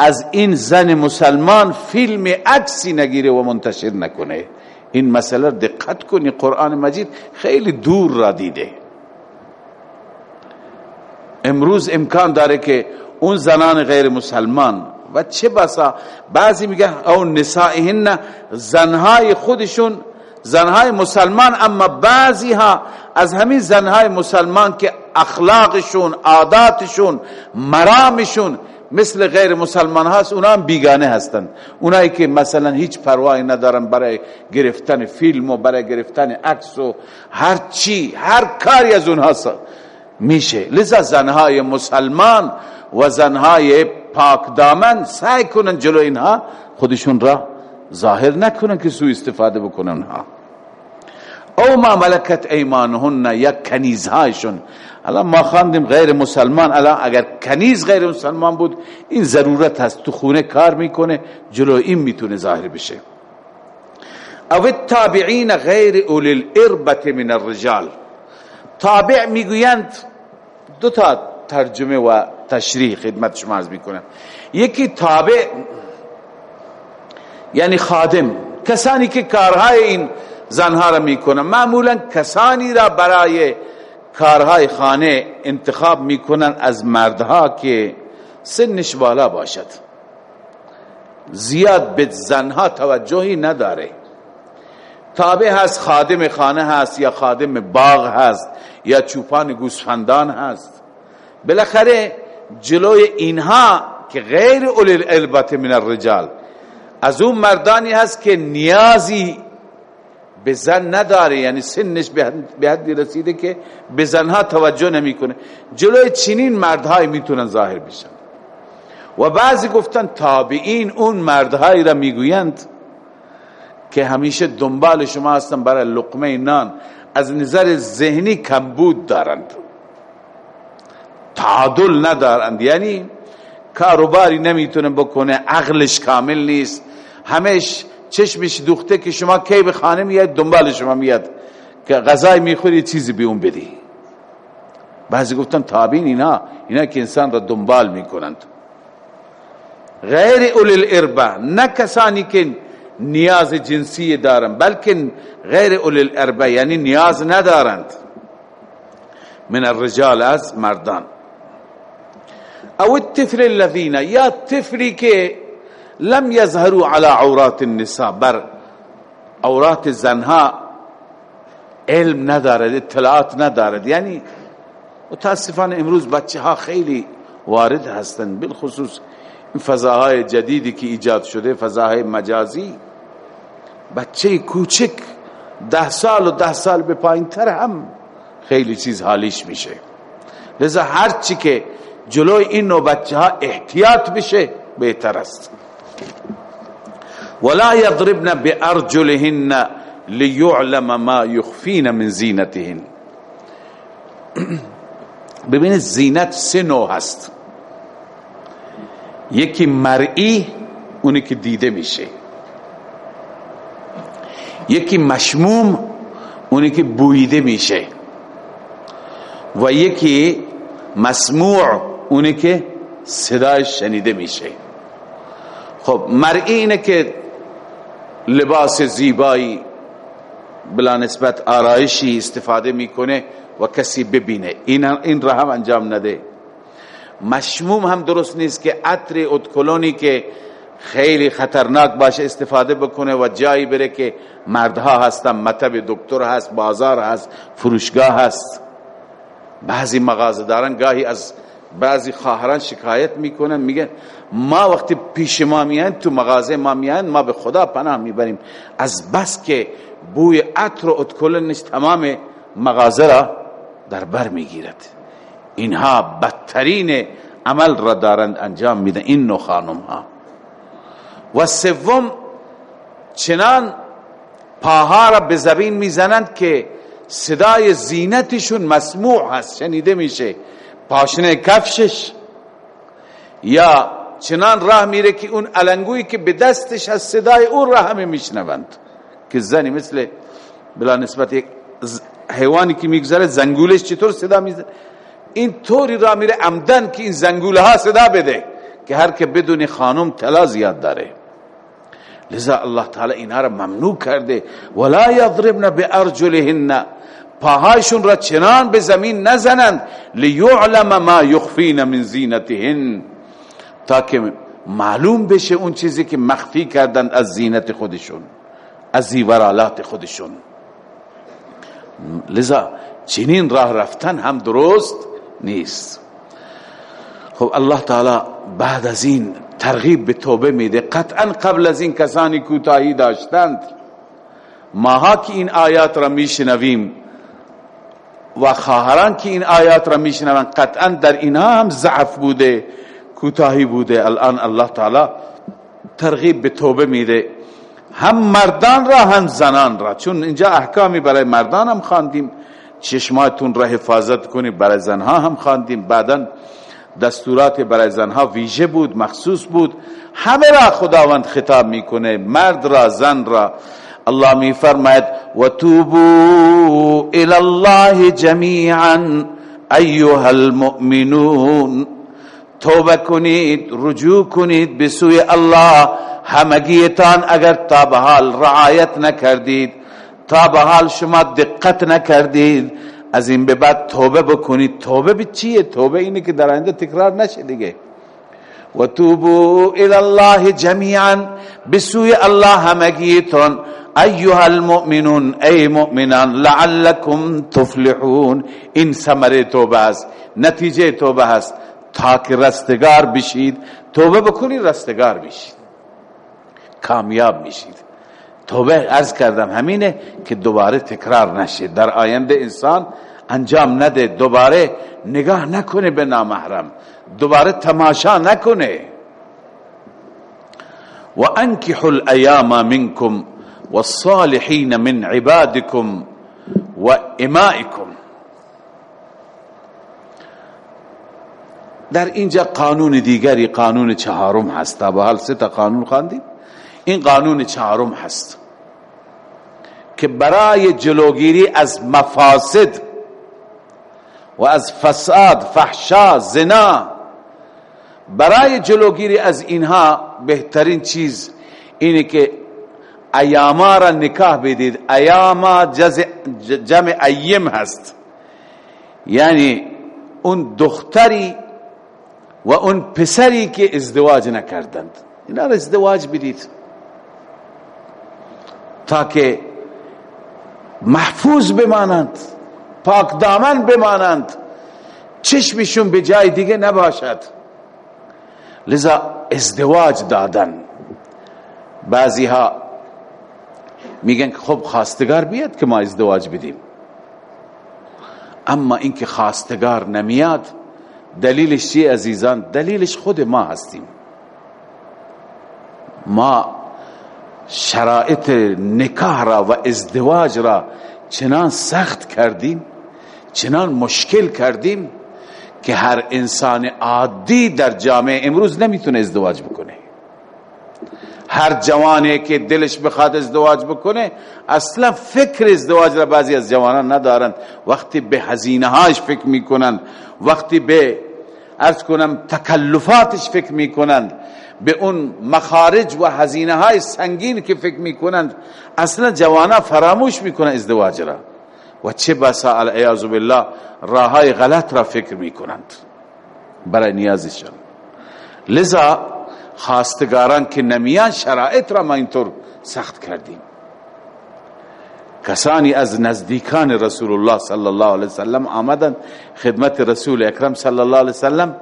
از این زن مسلمان فیلم عکسی نگیره و منتشر نکنه. این مسئله دقت کنی قرآن مجید خیلی دور را دیده. امروز امکان داره که اون زنان غیر مسلمان و چه بسا بعضی میگه او نسائهن زنهای خودشون زنهای مسلمان اما بعضی ها از همین زنهای مسلمان که اخلاقشون عاداتشون مرامشون مثل غیر مسلمان هست اونا هم بیگانه هستند اونایی که مثلا هیچ پروایی ندارن برای گرفتن فیلم و برای گرفتن عکس و هر چی هر کاری از اونها میشه. لذا زنهای مسلمان و زنهای پاک دامن سعی کنن جلو اینها خودشون را ظاهر نکنن که سو استفاده بکنن ها او ما ملکت ایمانهن یا کنیزهایشون. الان ما خواندیم غیر مسلمان الان اگر کنیز غیر مسلمان بود این ضرورت هست تو خونه کار می‌کنه جلو این می‌تونه ظاهر بشه. او التابعین غیر اولی الاربت من الرجال. تابع می‌گویند دو تا ترجمه و تشریح خدمت شما عرض می‌کنم. یکی تابع یعنی خادم کسانی که کارهای این زنها را می‌کنن. معمولا کسانی را برای کارهای خانه انتخاب می‌کنن از مردها که سنش بالا باشد. زیاد به زنها توجهی نداره. تابع هست خادم خانه هست یا خادم باغ هست یا چوپان گوسفندان هست. بالاخره جلوی اینها که غیر اولی الالبت من الرجال. از اون مردانی هست که نیازی به زن نداره یعنی سنش به حدی رسیده که به زنها توجه نمی‌کنه. جلوی چنین مردهایی می‌تونن ظاهر بشن. و بعضی گفتن تابعین اون مردهایی را می‌گویند که همیشه دنبال شما هستن برای لقمه نان. از نظر ذهنی کمبود دارند. تعادل ندارند. یعنی کاروباری نمی‌تونه بکنه عقلش کامل نیست. همش چشمش دوخته که شما کی به خانه میاد دنبال شما میاد. که غذای می‌خوری چیزی به اون بدی. بعضی گفتن تابین اینا اینا که انسان را دنبال می‌کنند. غیر اولی الاربا نه کسانی که نیاز جنسی دارند بلکه غیر اولی الاربا یعنی نیاز ندارند. من الرجال از مردان. او الطفل الذين یا طفلی که لم يظهروا على عورات النساء. بر عورات زنها علم ندارد اطلاعات ندارد. یعنی متاسفانه امروز بچه ها خیلی وارد هستند بالخصوص این فضاهای جدیدی که ایجاد شده فضاهای مجازی. بچه کوچک ده سال و ده سال به پایین تر هم خیلی چیز حالیش میشه. لذا هر چی که جلوی این نوع بچه ها احتیاط بشه بهتر است. ولا يضربن بارجلهن ليعلم ما يخفين من زینتهن *clears throat* ببینید زینت سه نوع هست. یکی مرئی اونی که دیده میشه. یکی مشموم اونی که بویده میشه. و یکی مسموع اونی که صدایش شنیده میشه. خب مرئی اینه که لباس زیبایی بلا نسبت آرایشی استفاده می‌کنه و کسی ببینه. این این را هم انجام نده. مشموم هم درست نیست که عطر ادکلونی که خیلی خطرناک باشه استفاده بکنه و جایی بره که مردها هستن مطب دکتر هست بازار هست فروشگاه هست. بعضی مغازداران گاهی از بعضی خواهران شکایت می‌کنن میگن ما وقتی پیش ما میان تو مغازه ما میان ما به خدا پناه می‌بریم. از بس که بوی عطر و ادکلنش تمام مغازه را در بر می‌گیرد. اینها بدترین عمل را دارند انجام میدن این نو خانم ها و سوم چنان پاها را به زبین می‌زنند که صدای زینتشون مسموع هست شنیده میشه. پاشنه کفشش یا چنان راه میره که اون علنگویی که به دستش از صدای اون راه همه میشنوند. که زنی مثل بلا نسبت یک حیوانی که میگذره زنگولش چطور صدا می‌زنه این طوری راه میره عمدن که این زنگوله ها صدا بده که هر که بدون خانم تلا زیاد داره. لذا الله تعالی اینها را ممنوع کرده. ولا یضربن بارجلهن. پاهایشون را چنان به زمین نزنند. لیعلم ما یخفین من زینتهن. تا که معلوم بشه اون چیزی که مخفی کردند از زینت خودشون از زیورالات خودشون. لذا چنین راه رفتن هم درست نیست. خب الله تعالی بعد از این ترغیب به توبه میده. قطعا قبل از این کسانی کوتاهی داشتند. ماها که این آیات را میشنویم و خواهران که این آیات را میشنوند قطعا در اینها هم ضعف بوده. کوتاهی بوده. الان الله تعالی ترغیب به توبه میده. هم مردان را هم زنان را. چون اینجا احکامی برای مردان هم خواندیم. چشماتون را حفاظت کنید برای زنها هم خواندیم. بعدا دستورات برای زنها ویژه بود مخصوص بود. همه را خداوند خطاب می‌کنه. مرد را زن را. الله می فرماید و توبو الى الله جمیعا ایها المؤمنون. توبه کنید رجوع کنید به سوی الله. همگیتان اگر تا به حال رعایت نکردید تا به حال شما دقت نکردید از این به بعد توبه بکنید. توبه به چیه؟ توبه اینه که در آینده تکرار نشه دیگه. و توبو الى الله جمیعا بسوی الله همگیتون ایها المؤمنون ای مؤمنان لعلكم تفلحون. این ثمره توبه است. نتیجه توبه است. تا که رستگار بشید توبه بکنید رستگار بشید. کامیاب میشید. توبه ارز کردم همینه که دوباره تکرار نشه. در آینده انسان انجام نده دوباره نگاه نکنه به نامحرم. دوباره تماشا نکنه. و انکحوا الایام منکم والصالحین من عبادکم و امائکم. در اینجا قانون دیگری قانون چهارم هست. تا به حال سه تا قانون خواندیم. این قانون چهارم هست که برای جلوگیری از مفاسد و از فساد فحشا زنا برای جلوگیری از اینها بهترین چیز اینه که ایاما را نکاح بدید. ایاما جمع ایم هست. یعنی اون دختری و اون پسری که ازدواج نکردند. اینا را ازدواج بدید. تا که محفوظ بمانند پاک دامن بمانند چشمشون به جای دیگه نباشد. لذا ازدواج دادن. بعضی ها میگن که خب خواستگار بیاد که ما ازدواج بدیم. اما اینکه خواستگار نمیاد دلیلش چی عزیزان؟ دلیلش خود ما هستیم. ما شرایط نکاح را و ازدواج را چنان سخت کردیم چنان مشکل کردیم که هر انسان عادی در جامعه امروز نمی‌تونه ازدواج بکنه. هر جوانی که دلش بخواد ازدواج بکنه اصلا فکر ازدواج را بعضی از جوانان ندارند. وقتی به هزینه هاش فکر می‌کنند وقتی به ارز کنم تکلفاتش فکر می‌کنند به اون مخارج و هزینه های سنگین که فکر می‌کنند اصلا جوانا فراموش می‌کنند ازدواج را. و چه بسا العیاذ بالله راه های غلط را فکر می‌کنند. برای نیازشان. لذا خواستگاران که نمیان شرایط را ما اینطور سخت کردیم. کسانی از نزدیکان رسول الله صلی الله علیه وسلم آمدند خدمت رسول اکرم صلی الله علیه وسلم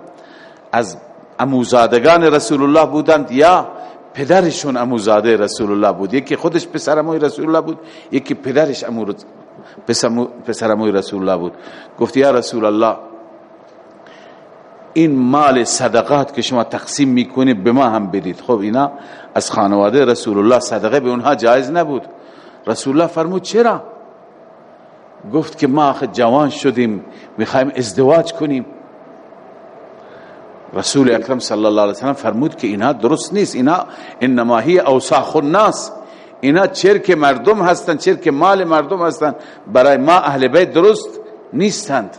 از اموزادگان رسول الله بودند یا پدرشون اموزاده رسول الله بود؟ یکی خودش پسر اموی رسول الله بود یکی پدرش امور پسر اموی رسول الله بود. گفت یا رسول الله این مال صدقات که شما تقسیم می‌کنید به ما هم بدید. خب اینا از خانواده رسول الله صدقه به اونها جایز نبود. رسول الله فرمود چرا؟ گفت که ما جوان شدیم می‌خوایم ازدواج کنیم. رسول اکرم صلی الله علیه وسلم فرمود که اینا درست نیست. اینا انما هی اوساخ الناس. اینا چرک مردم هستند چرک مال مردم هستند برای ما اهل بیت درست نیستند.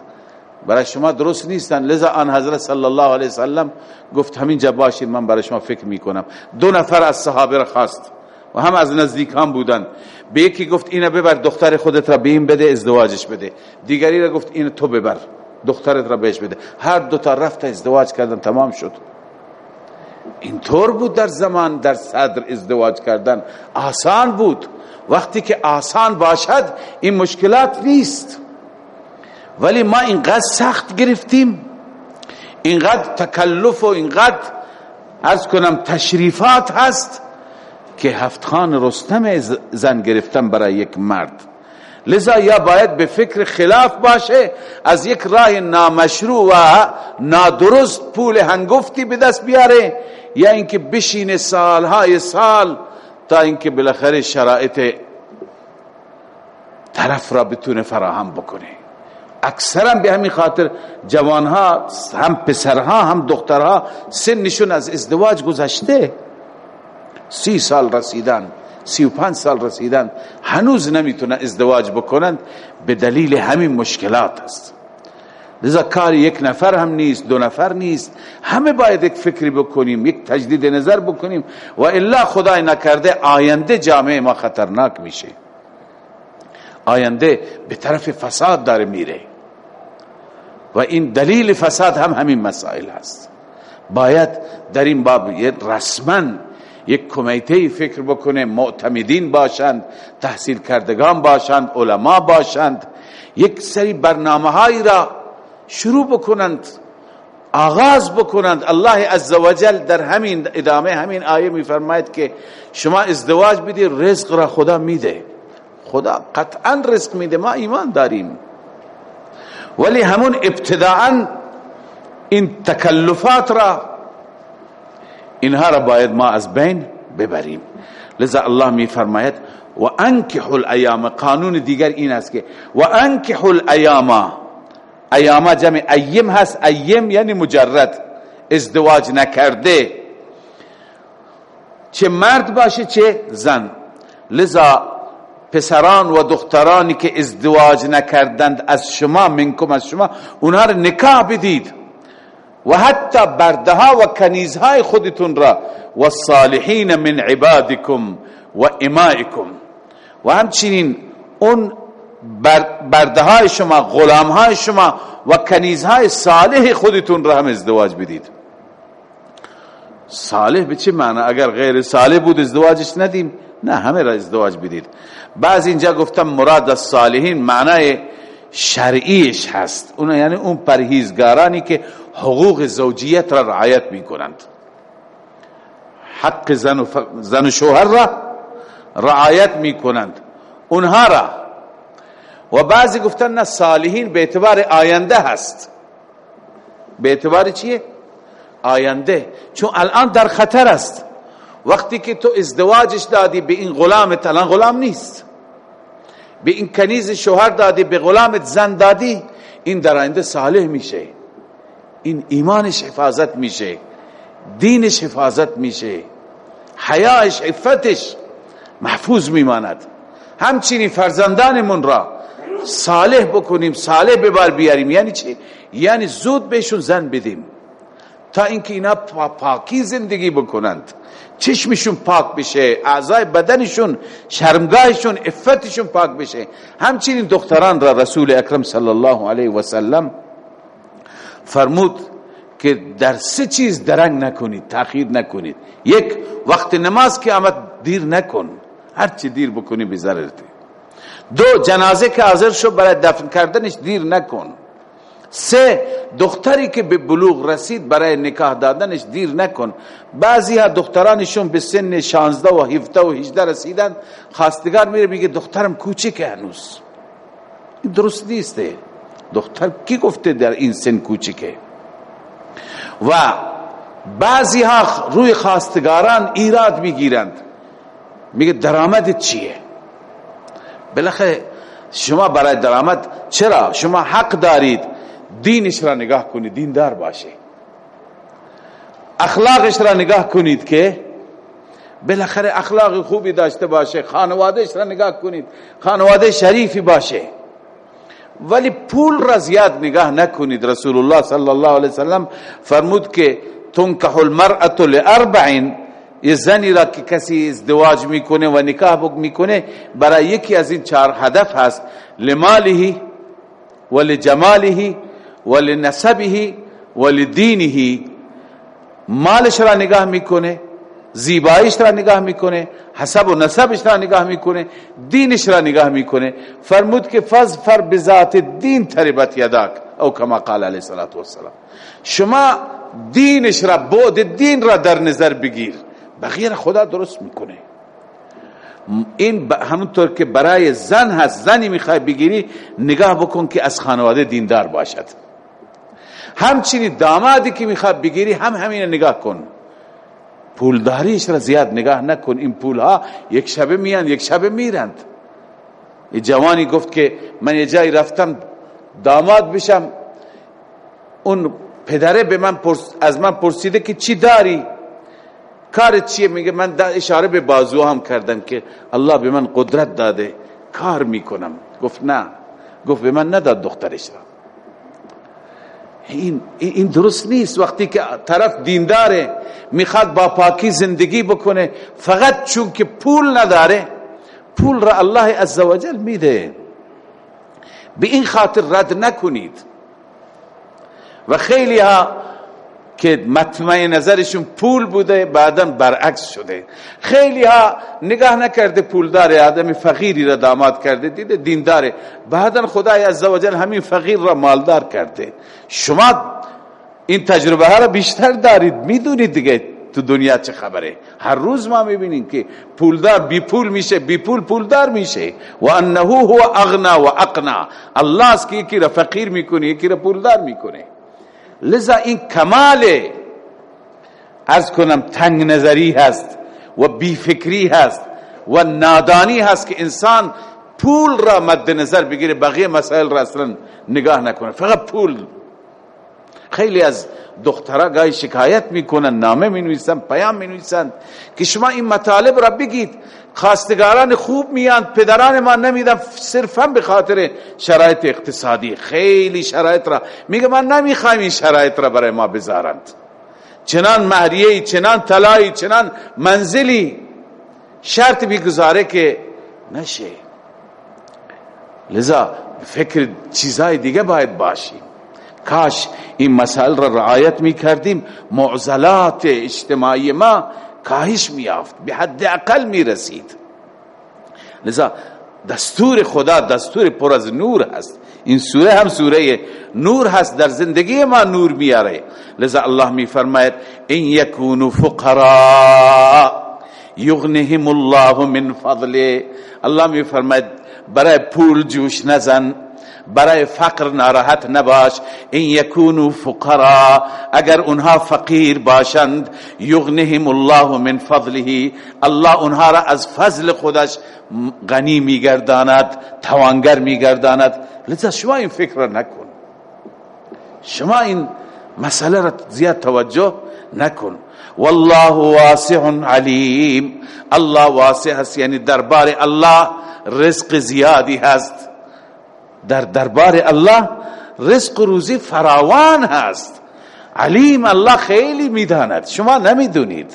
برای شما درست نیستند لذا آن حضرت صلی الله علیه وسلم گفت همین جا باشید من برای شما فکر می‌کنم. دو نفر از صحابه را خواست و هم از نزدیکان بودند. به یکی گفت اینا ببر دختر خودت را به این بده ازدواجش بده. دیگری را گفت این تو ببر دخترت را بهش بده. هر دو تا رفت ازدواج کردن تمام شد. اینطور بود در زمان در صدر ازدواج کردن. آسان بود. وقتی که آسان باشد این مشکلات نیست. ولی ما اینقدر سخت گرفتیم اینقدر تکلف و اینقدر از کنم تشریفات هست که هفت خان رستم زن گرفتن برای یک مرد. لذا یا باید به فکر خلاف باشه از یک راه نامشروع و نادرست پول هنگفتی به دست بیاره یا اینکه بشین سالهای سال تا اینکه بالاخره شرایط طرف را بتونه فراهم بکنه. اکثرا به همین خاطر جوانها هم پسرها هم دخترها سنشون از ازدواج گذشته. سی سال رسیدن سی و پنج سال رسیدن هنوز نمی‌تونه ازدواج بکنند. به دلیل همین مشکلات است. لذا کار یک نفر هم نیست دو نفر نیست. همه باید یک فکری بکنیم یک تجدید نظر بکنیم و الا خدای نکرده آینده جامعه ما خطرناک میشه. آینده به طرف فساد داره میره. و این دلیل فساد هم همین مسائل هست. باید در این باب رسما یک کمیته فکر بکنه معتمدین باشند تحصیل کردگان باشند علما باشند یک سری برنامه را شروع بکنند آغاز بکنند. الله عزوجل در همین ادامه همین آیه میفرماید که شما ازدواج بدید رزق را خدا میده. خدا قطعا رزق میده. ما ایمان داریم. ولی همون ابتداعا این تکلفات را اینها را باید ما از بین ببریم. لذا الله میفرماید و انکحوا الایام قانون دیگر این است که و انکحوا الایام ایام جمع ایم هست ایم یعنی مجرد ازدواج نکرده. چه مرد باشه چه زن. لذا پسران و دخترانی که ازدواج نکردند از شما منکم از شما اونها رو نکاح بدید. و حتی بردها و کنیزهای خودتون را و صالحین من عبادکم و امائکم. و همچنین اون بردهای شما غلامهای شما و کنیزهای صالح خودتون را هم ازدواج بدید. صالح به چه معنی؟ اگر غیر صالح بود ازدواجش ندیم. نه همه را ازدواج بدید. بعض اینجا گفتم مراد از صالحین معنای شرعیش هست. اون یعنی اون پرهیزگارانی که حقوق زوجیت را رعایت می کنند حق زن و, زن و شوهر را رعایت می کنند اونها را. و بعضی گفتن نه صالحین به اعتبار آینده هست. به اعتبار چیه؟ آینده. چون الان در خطر است. وقتی که تو ازدواجش دادی به این غلامت الان غلام نیست. به این کنیز شوهر دادی به غلامت زن دادی این در آینده صالح میشه. این ایمانش حفاظت میشه دینش حفاظت میشه حیاش عفتش محفوظ میماند. همچنین فرزندانمون را صالح بکنیم صالح به بار بیاریم. یعنی چی؟ یعنی زود بهشون زن بدیم تا اینکه اینا پاکی زندگی بکنند. چشمشون پاک بشه اعضای بدنشون شرمگاهشون افتشون پاک بشه. همچنین دختران را رسول اکرم صلی الله علیه و سلم فرمود که در سه چیز درنگ نکنید تاخیر نکنید. یک وقت نماز که آمد دیر نکن هر چی دیر بکنی بزررته دو جنازه که حاضر شد برای دفن کردنش دیر نکن. سه دختری که به بلوغ رسید برای نکاح دادنش دیر نکن. بعضی ها دخترانشون به سن 16 و 17 و 18 رسیدن خواستگار میره میگه دخترم کوچکه هنوز. درست نیسته. دختر کی گفته در این سن کوچکه و بعضی ها روی خواستگاران ایراد می‌گیرند. میگه درآمدت چیه؟ بالاخره شما برای درآمد چرا؟ شما حق دارید. دینش را نگاه کنید دیندار باشه. اخلاقش را نگاه کنید که بالاخره اخلاق خوبی داشته باشه خانوادهش را نگاه کنید خانواده شریفی باشه. ولی پول را زیاد نگاه نکنید. رسول الله صلی الله علیه وسلم فرمود که تنکح المرأة لاربعین یه زنی را که کسی ازدواج می‌کنه و نکاح می‌کنه برای یکی از این چهار هدف هست لماله و لجماله ولنسبه ولدینه مالش را نگاه می‌کنه زیبایش را نگاه می‌کنه حسب و نسبش را نگاه می‌کنه دینش را نگاه می‌کنه. فرمود که فز فر بذات دین تربت یداک او کما قال علیه الصلاة والسلام. شما دینش را بود دین را در نظر بگیر. بقیه خدا درست می‌کنه. این همونطور که برای زن هست زنی می‌خوای بگیری نگاه بکن که از خانواده دیندار باشد. همچنین دامادی که می‌خواد بگیری هم همین نگاه کن. پولداریش را زیاد نگاه نکن. این پول ها یک شبه میان یک شبه میرند. یه جوانی گفت که من یه جایی رفتم داماد بشم. اون پدره به من از من پرسیده که چی داری؟ کار چیه؟ میگه من اشاره به بازو هم کردم که الله به من قدرت داده. کار می‌کنم. گفت نه. گفت به من نداد دخترش را. این, این درست نیست. وقتی که طرف دینداره می‌خواد با پاکی زندگی بکنه فقط چون که پول نداره پول را الله عزوجل میده. به این خاطر رد نکنید. و خیلی ها که مطمع نظرشون پول بوده بعدا برعکس شده. خیلی ها نگاه نکرده پول داره آدم فقیری را داماد کرده دیده دینداره بعدا خدای عزوجل همین فقیر را مالدار کرده. شما این تجربه ها را بیشتر دارید می‌دونید دیگه تو دنیا چه خبره. هر روز ما می‌بینیم که پولدار بی پول میشه بی پول پولدار میشه. و انه هو اغنا و اقنا الله است که یکی را فقیر می‌کنه یکی را پولدار می‌کنه. لذا این کمال از کنم تنگ نظری هست و بیفکری هست و نادانی هست که انسان پول را مد نظر بگیره بقیه مسائل را اصلا نگاه نکنه. فقط پول خیلی از دخترها گاهی شکایت می‌کنن نامه می نویسن پیام می نویسن که شما این مطالب را بگید. خواستگاران خوب میان پدران ما نمیدن صرفا به خاطر شرایط اقتصادی. خیلی شرایط را. میگه من نمی‌خوایم این شرایط را برای ما بذارند. چنان مهریه چنان طلایی چنان منزلی شرط بگذاره که نشه. لذا فکر چیزای دیگه باید باشیم. کاش این مسائل را رعایت می کردیم معضلات اجتماعی ما کاهش می یافت به حد اقل می رسید لذا دستور خدا دستور پر از نور هست. این سوره هم سوره نور هست در زندگی ما نور میاره لذا الله می فرماید این یکونو فقراء یغنهم الله من فضله. الله می فرماید برای پول جوش نزن. برای فقر ناراحت نباش. این یکونو فقرا. اگر اونها فقیر باشند یغنهم الله من فضله. الله اونها را از فضل خودش غنی میگرداند توانگر میگرداند. لذا شما این فکر را نکن. شما این مسئله را زیاد توجه نکن. والله واسع علیم. الله واسع هست یعنی دربار الله رزق زیادی هست. در دربار الله رزق و روزی فراوان هست. علیم الله خیلی می‌داند. شما نمی‌دونید.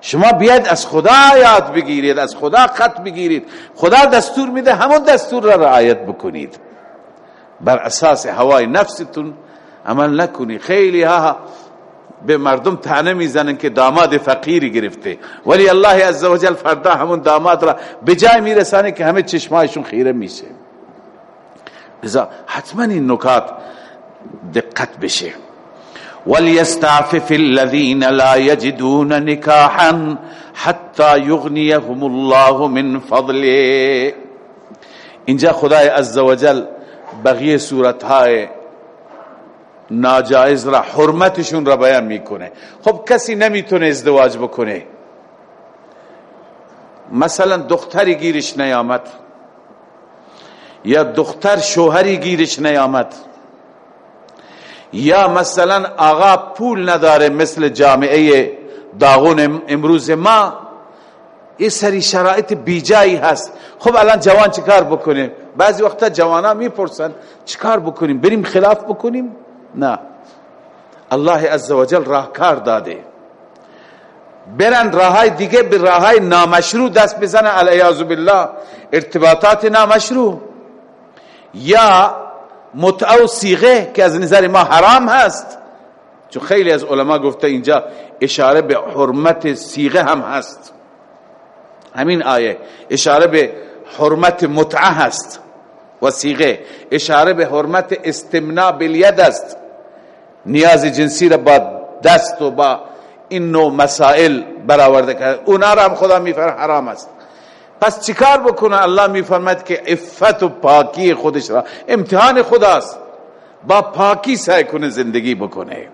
شما بیاید از خدا یاد بگیرید از خدا خط بگیرید. خدا دستور میده همون دستور را رعایت بکنید. بر اساس هوای نفستون عمل نکنی خیلی ها به مردم تنه می‌زنن که داماد فقیری گرفته. ولی الله عزوجل فردا همون داماد را به جای میرسانه که همه چشمایشون خیره میشه. لذا حتما این نکات دقت بشه. وليستعفف الذين لا يجدون نكاحا حتى يغنيهم الله من فضله. اینجا خدای عزوجل بقیه صورتهای ناجائز را حرمتشون را بیان می‌کنه. خب کسی نمی‌تونه ازدواج بکنه. مثلا دختری گیرش نیامد. یا دختر شوهری گیرش نیامد. یا مثلا آقا پول نداره مثل جامعه داغون امروز ما. یه سری شرایط بیجایی هست. خب الان جوان چیکار بکنه بعضی وقتا جوانا می‌پرسن چیکار بکنیم؟ بریم خلاف بکنیم؟ نه. الله عزوجل راهکار داده. برن راهای دیگه به راهای نامشروع دست بزنن علیه بالله. ارتباطات نامشروع. یا متعه و سیغه که از نظر ما حرام هست چون خیلی از علما گفته اینجا اشاره به حرمت سیغه هم هست. همین آیه اشاره به حرمت متعه هست و سیغه اشاره به حرمت استمناع بالید است. نیاز جنسی را با دست و با این نوع مسائل برآورده کرد اونا را هم خدا میفر حرام است. پس چیکار بکنه؟ الله میفرماید که عفت و پاکی خودش را امتحان خداست. با پاکی سعی کنه زندگی بکنه.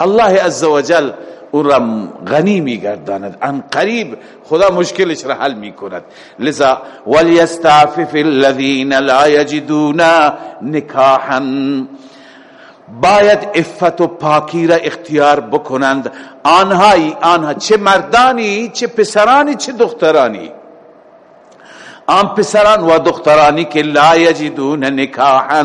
الله عزوجل او را غنی میگرداند. ان قریب خدا مشکلش را حل می‌کند. لذا وليستعفف الذين لا يجدون نکاحا. باید افت و پاکی را اختیار بکنند. آنهایی آنها چه مردانی چه پسرانی چه دخترانی. آن پسران و دخترانی که لا یجدون نکاحا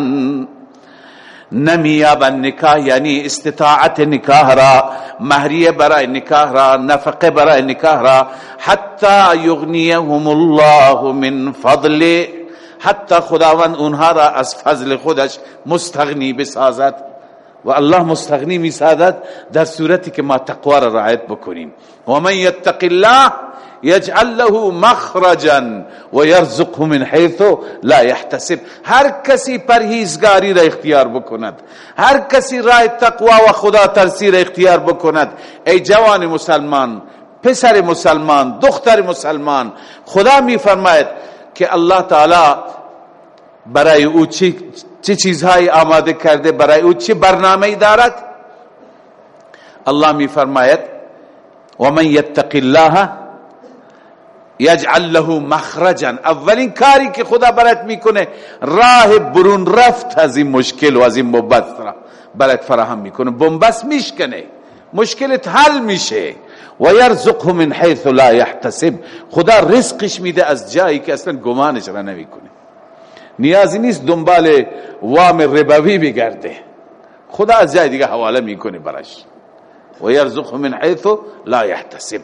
نمیابن نکاح یعنی استطاعت نکاح را مهریه برای نکاح را نفقه برای نکاح را حتی یغنیهم الله من فضله حتی خداوند اونها را از فضل خودش مستغنی بسازد. و الله مستغنی می سازد در صورتی که ما تقوا را رعایت بکنیم. و من یتق الله یجعل له مخرجا و یرزقه من حیث لا يحتسب هر کسی پرهیزگاری را اختیار بکند هر کسی راه تقوا و خدا ترسی را اختیار بکند ای جوان مسلمان پسر مسلمان دختر مسلمان خدا می فرماید که الله تعالی برای او چه چی چیزهایی آماده کرده برای او چه برنامه دارد؟ الله می فرماید من یتق الله یجعل له مخرجا. اولین کاری که خدا برات می‌کنه راه برون رفت از این مشکل و از این مبست را. برات فراهم می‌کنه. بنبست میشکنه. مشکلت حل میشه. و یرزقه من حیث لا یحتسب خدا رزقش میده از جایی که اصلا گمانش را نمی‌کنه. نیازی نیست دنبال وام ربوی بگرده. خدا از جای دیگه حواله می‌کنه برش و یرزقه من حیث لا یحتسب.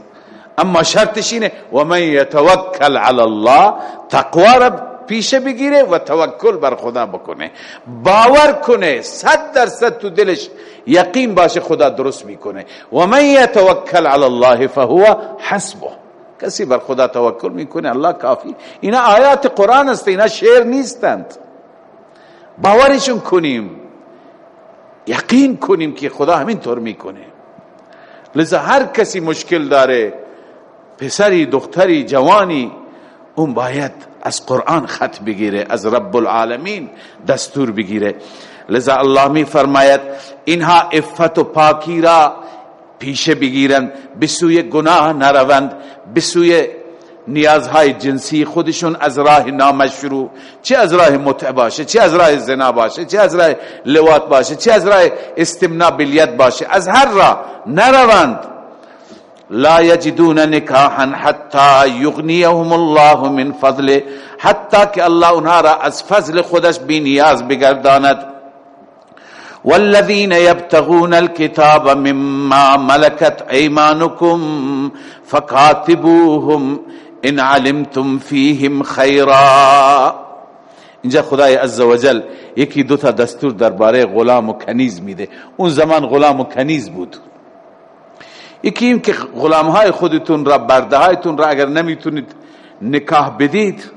اما شرطش اینه و من یتوکل علی الله تقوا را پیشه بگیره و توکل بر خدا بکنه. باور کنه صد درصد تو دلش یقین باشه خدا درست می‌کنه. و من یتوکل علی الله فهو حسبه. کسی بر خدا توکل می‌کنه؟ الله کافی. اینا آیات قرآن است اینا شعر نیستند. باورشون کنیم یقین کنیم که خدا همین طور می‌کنه. لذا هر کسی مشکل داره پسری دختری جوانی اون باید از قرآن خط بگیره از رب العالمین دستور بگیره. لذا الله می فرماید اینها افت و پاکی را پیشه بگیرند به سوی گناه نروند به سوی نیازهای جنسی خودشون از راه نامشروع چه از راه متع باشه چه از راه زنا باشه چه از راه لوات باشه چه از راه استمنا بلیت باشه از هر راه نروند. لا يجدون نکاحا حتى يغنيهم الله من فضله حتى که الله اونها را از فضل خودش بی نیاز بگرداند. والذين يبتغون الكتاب مما ملكت ايمانكم فكاتبوهم ان علمتم فيهم خيرا اینجا خدای عزوجل یکی دو تا دستور درباره غلام و کنیز میده. اون زمان غلام و کنیز بود. یکی این که غلام های خودتون را برده هایتون را اگر نمی‌تونید نکاح بدید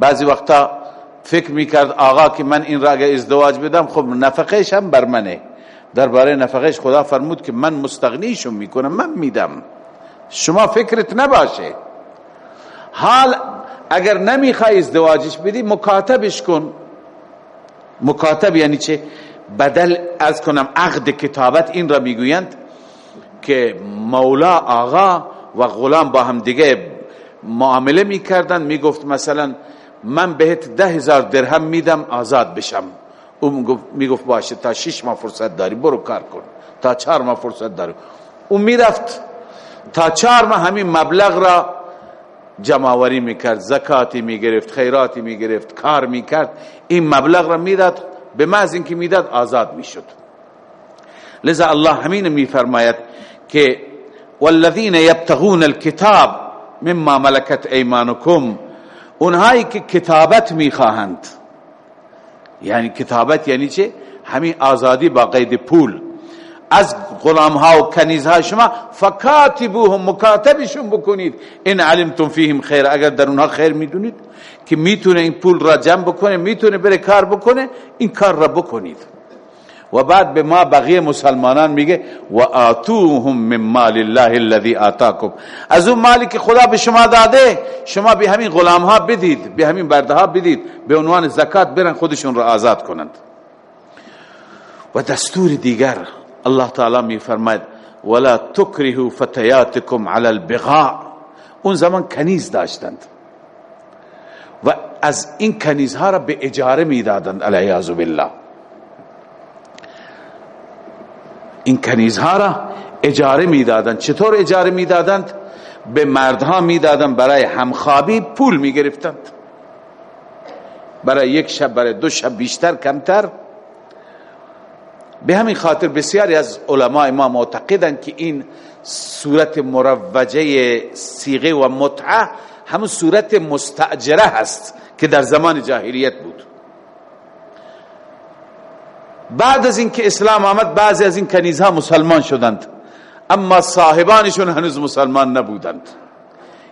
بعضی وقتا فکر می‌کرد آقا که من این را اگر ازدواج بدم خب نفقهش هم بر منه. درباره نفقهش خدا فرمود که من مستغنیشون می‌کنم من میدم. شما فکرت نباشه. حال اگر نمی‌خوای ازدواجش بدی مکاتبش کن. مکاتب یعنی چه؟ بدل از کنم عقد کتابت این را می‌گویند که مولا آقا و غلام با هم دیگه معامله می‌کردن می‌گفت مثلا من بهت ده هزار درهم میدم آزاد بشم. او می‌گفت باشه تا شش ماه فرصت داری برو کار کن. تا چهار ماه فرصت داری. او می‌رفت. تا چهار ماه همین مبلغ را جمعوری می‌کرد زکاتی می‌گرفت خیراتی می‌گرفت کار می‌کرد. این مبلغ را می‌داد به محض اینکه می‌داد آزاد می‌شد. لذا الله همین میفرماید که والذین یبتغون الكتاب مما ملکت ایمانکم اونهایی که کتابت می‌خواهند. یعنی کتابت یعنی چه؟ همین آزادی با قید پول. از غلام ها و کنیز ها شما فکاتبوهم مکاتبشون بکنید. این علمتم فیهم خیر. اگر در اونها خیر می‌دونید که می‌تونه این پول را جمع بکنه می‌تونه بره کار بکنه این کار را بکنید. و بعد به ما بقیه مسلمانان میگه و آتوهم من مال الله الذي آتاكم از اون مالی که خدا به شما داده شما به همین غلام ها بدید به همین برده ها بدید به عنوان زکات برن خودشون را آزاد کنند. و دستور دیگر الله تعالی می فرماید ولا تکرهوا فتياتكم على البغاء. اون زمان کنیز داشتند. و از این کنیزها را به اجاره می‌دادند علیه بالله. این کنیزها را اجاره می‌دادند. چطور اجاره می‌دادند؟ به مردها می‌دادند. برای همخوابی پول می‌گرفتند. برای یک شب برای دو شب بیشتر کمتر. به همین خاطر بسیاری از علماء ما معتقدند که این صورت مروجه سیغه و متعه همون صورت مستعجره هست که در زمان جاهلیت بود. بعد از اینکه اسلام آمد بعضی از این کنیزها مسلمان شدند. اما صاحبانشون هنوز مسلمان نبودند.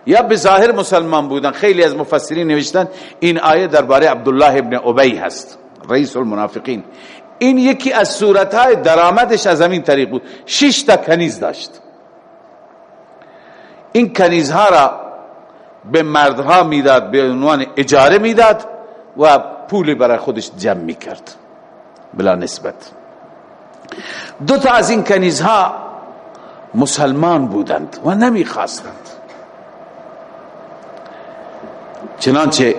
یا به ظاهر مسلمان بودند. خیلی از مفسرین نوشتن این آیه درباره عبدالله ابن ابی هست. رئیس المنافقین. این یکی از صورتهای درآمدش از همین طریق بود. شش تا کنیز داشت. این کنیزها را به مردها می‌داد به عنوان اجاره می‌داد و پول برای خودش جمع می‌کرد. بلا نسبت. دو تا از این کنیزها مسلمان بودند و نمی‌خواستند. چنانچه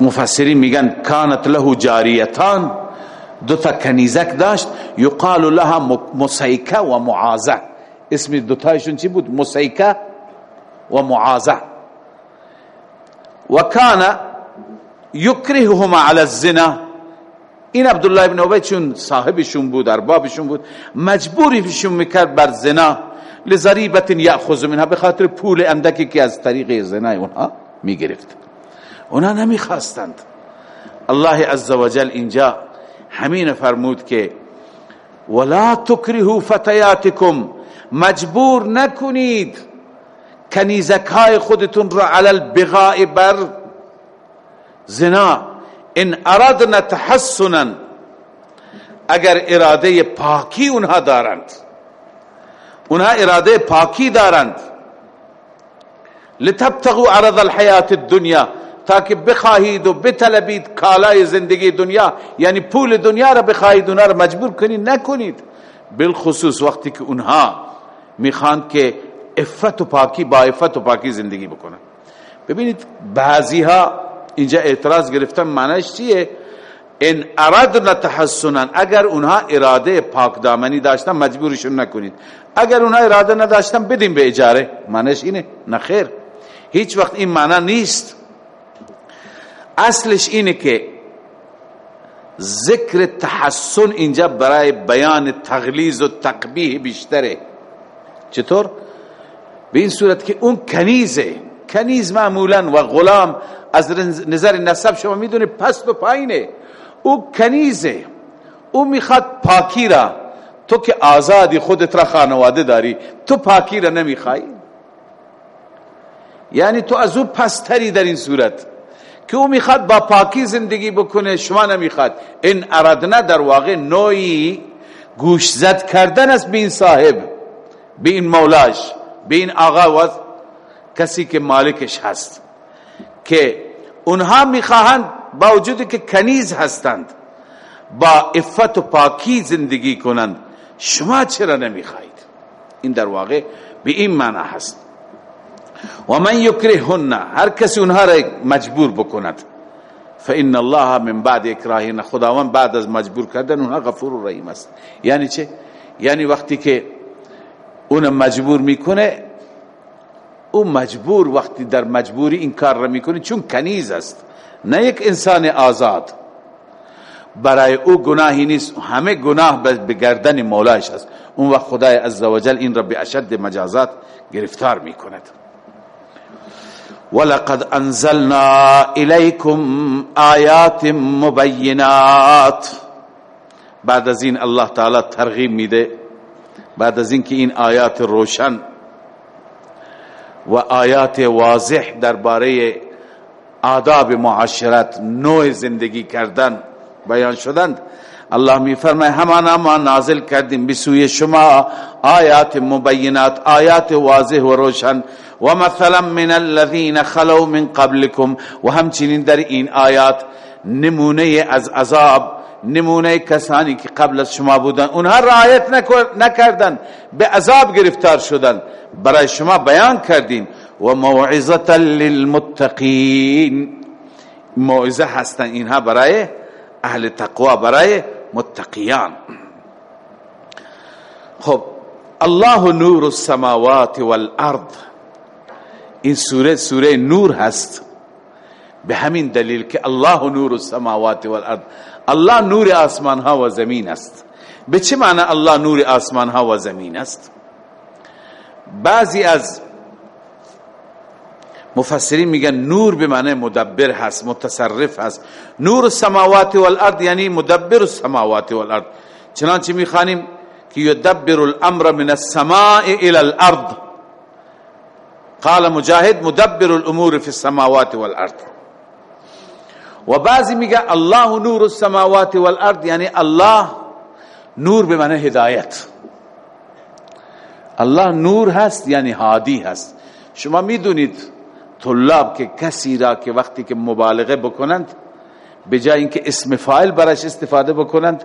مفسرین میگن کانت له جاریتان دو تا کنیزک داشت یقال لها مسیکه و معازه اسم دوتایشون چی بود؟ مسیکه و معازه و کان یکرههما علی الزنا این عبدالله ابن عبی چون صاحبشون بود اربابشون بود مجبوریشون می‌کرد بر زنا لزریبت یأخذ منها به خاطر پول اندکی که از طریق زنا اونها می‌گرفت. اونها نمی‌خواستند. الله عزوجل اینجا همین فرمود که ولا تکرهوا فتياتكم مجبور نکنید کنیزک های خودتون را علی البغاء بر زنا. ان اردنا تحسنا اگر اراده پاکی اونها دارند. اونها اراده پاکی دارند. لتبتغوا عرض الحیات الدنیا تاکه بخواهید و بطلبید کالای زندگی دنیا یعنی پول دنیا را بخواهید اونها را مجبور کنید نکنید. بالخصوص وقتی که اونها می‌خواند که افت و پاکی با افت و پاکی زندگی بکنن. ببینید بعضی ها اینجا اعتراض گرفتن معنیش چیه؟ ان اردنا تحسنا اگر اونها اراده پاک دامنی داشتن مجبورشون نکنید. اگر اونها اراده نداشتن بدیم به اجاره. معنیش اینه. نخیر هیچ وقت این معنی نیست. اصلش اینه که ذکر تحسن اینجا برای بیان تغلیظ و تقبیح بیشتره. چطور؟ به این صورت که اون کنیزه کنیز معمولا و غلام از نظر نسب شما می‌دونه پست و پایینه. او کنیزه او می‌خواد پاکی را. تو که آزادی خودت را خانواده داری تو پاکی را نمی‌خوای؟ یعنی تو از او پستری در این صورت. که او می‌خواد با پاکی زندگی بکنه شما نمی‌خواد. این اردنه در واقع نوعی گوش زد کردن است به این صاحب به این مولاش به این آقا کسی که مالکش هست که اونها می‌خواهند با وجود که کنیز هستند با افت و پاکی زندگی کنند. شما چرا نمی‌خواهید؟ این در واقع به این معنی هست. و من یکرهن هر کسی اونها را مجبور بکند. فان الله من بعد اکراهن خداوند بعد از مجبور کردن اونها غفور و رحیم است. یعنی چه؟ یعنی وقتی که اون مجبور می‌کنه او مجبور وقتی در مجبوری این کار را می‌کنه چون کنیز است. نه یک انسان آزاد. برای او گناهی نیست. همه گناه به گردن مولایش است. اون وقت خدای عزوجل این را به اشد مجازات گرفتار می‌کند. ولقد انزلنا الیکم آیات مبینات. بعد از این الله تعالی ترغیب میده. بعد از اینکه این آیات روشن و آیات واضح درباره آداب معاشرت نوع زندگی کردن بیان شدند. الله می فرماید همانا ما نازل کردیم بسوی شما آیات مبینات آیات واضح و روشن. و مثلا من الذين خلو من قبلكم و همچنین در این آیات نمونه از عذاب نمونه کسانی که قبل از شما بودن اونها رعایت نکردن به عذاب گرفتار شدن. برای شما بیان کردیم. و موعظه للمتقین. موعظه هستن اینها برای اهل تقوا برای متقیان. خب الله نور السماوات والارض. این سوره سوره نور هست. به همین دلیل که الله نور السماوات والارض. الله نور آسمان ها و زمین است. به چه معنی الله نور آسمان ها و زمین است؟ بعضی از مفسرین میگن نور به معنی مدبر هست متصرف هست. نور السماوات والارض یعنی مدبر السماوات والارض. چنانچه می‌خوانیم که یدبر الامر من السماء الى الارض. قال مجاهد مدبر الامور في السماوات والارض. و بعضی میگه الله نور السماوات والارض یعنی الله نور به معنی هدایت. الله نور هست یعنی هادی هست. شما می‌دونید طلاب که کسی را که وقتی که مبالغه بکنند به جای اینکه اسم فاعل براش استفاده بکنند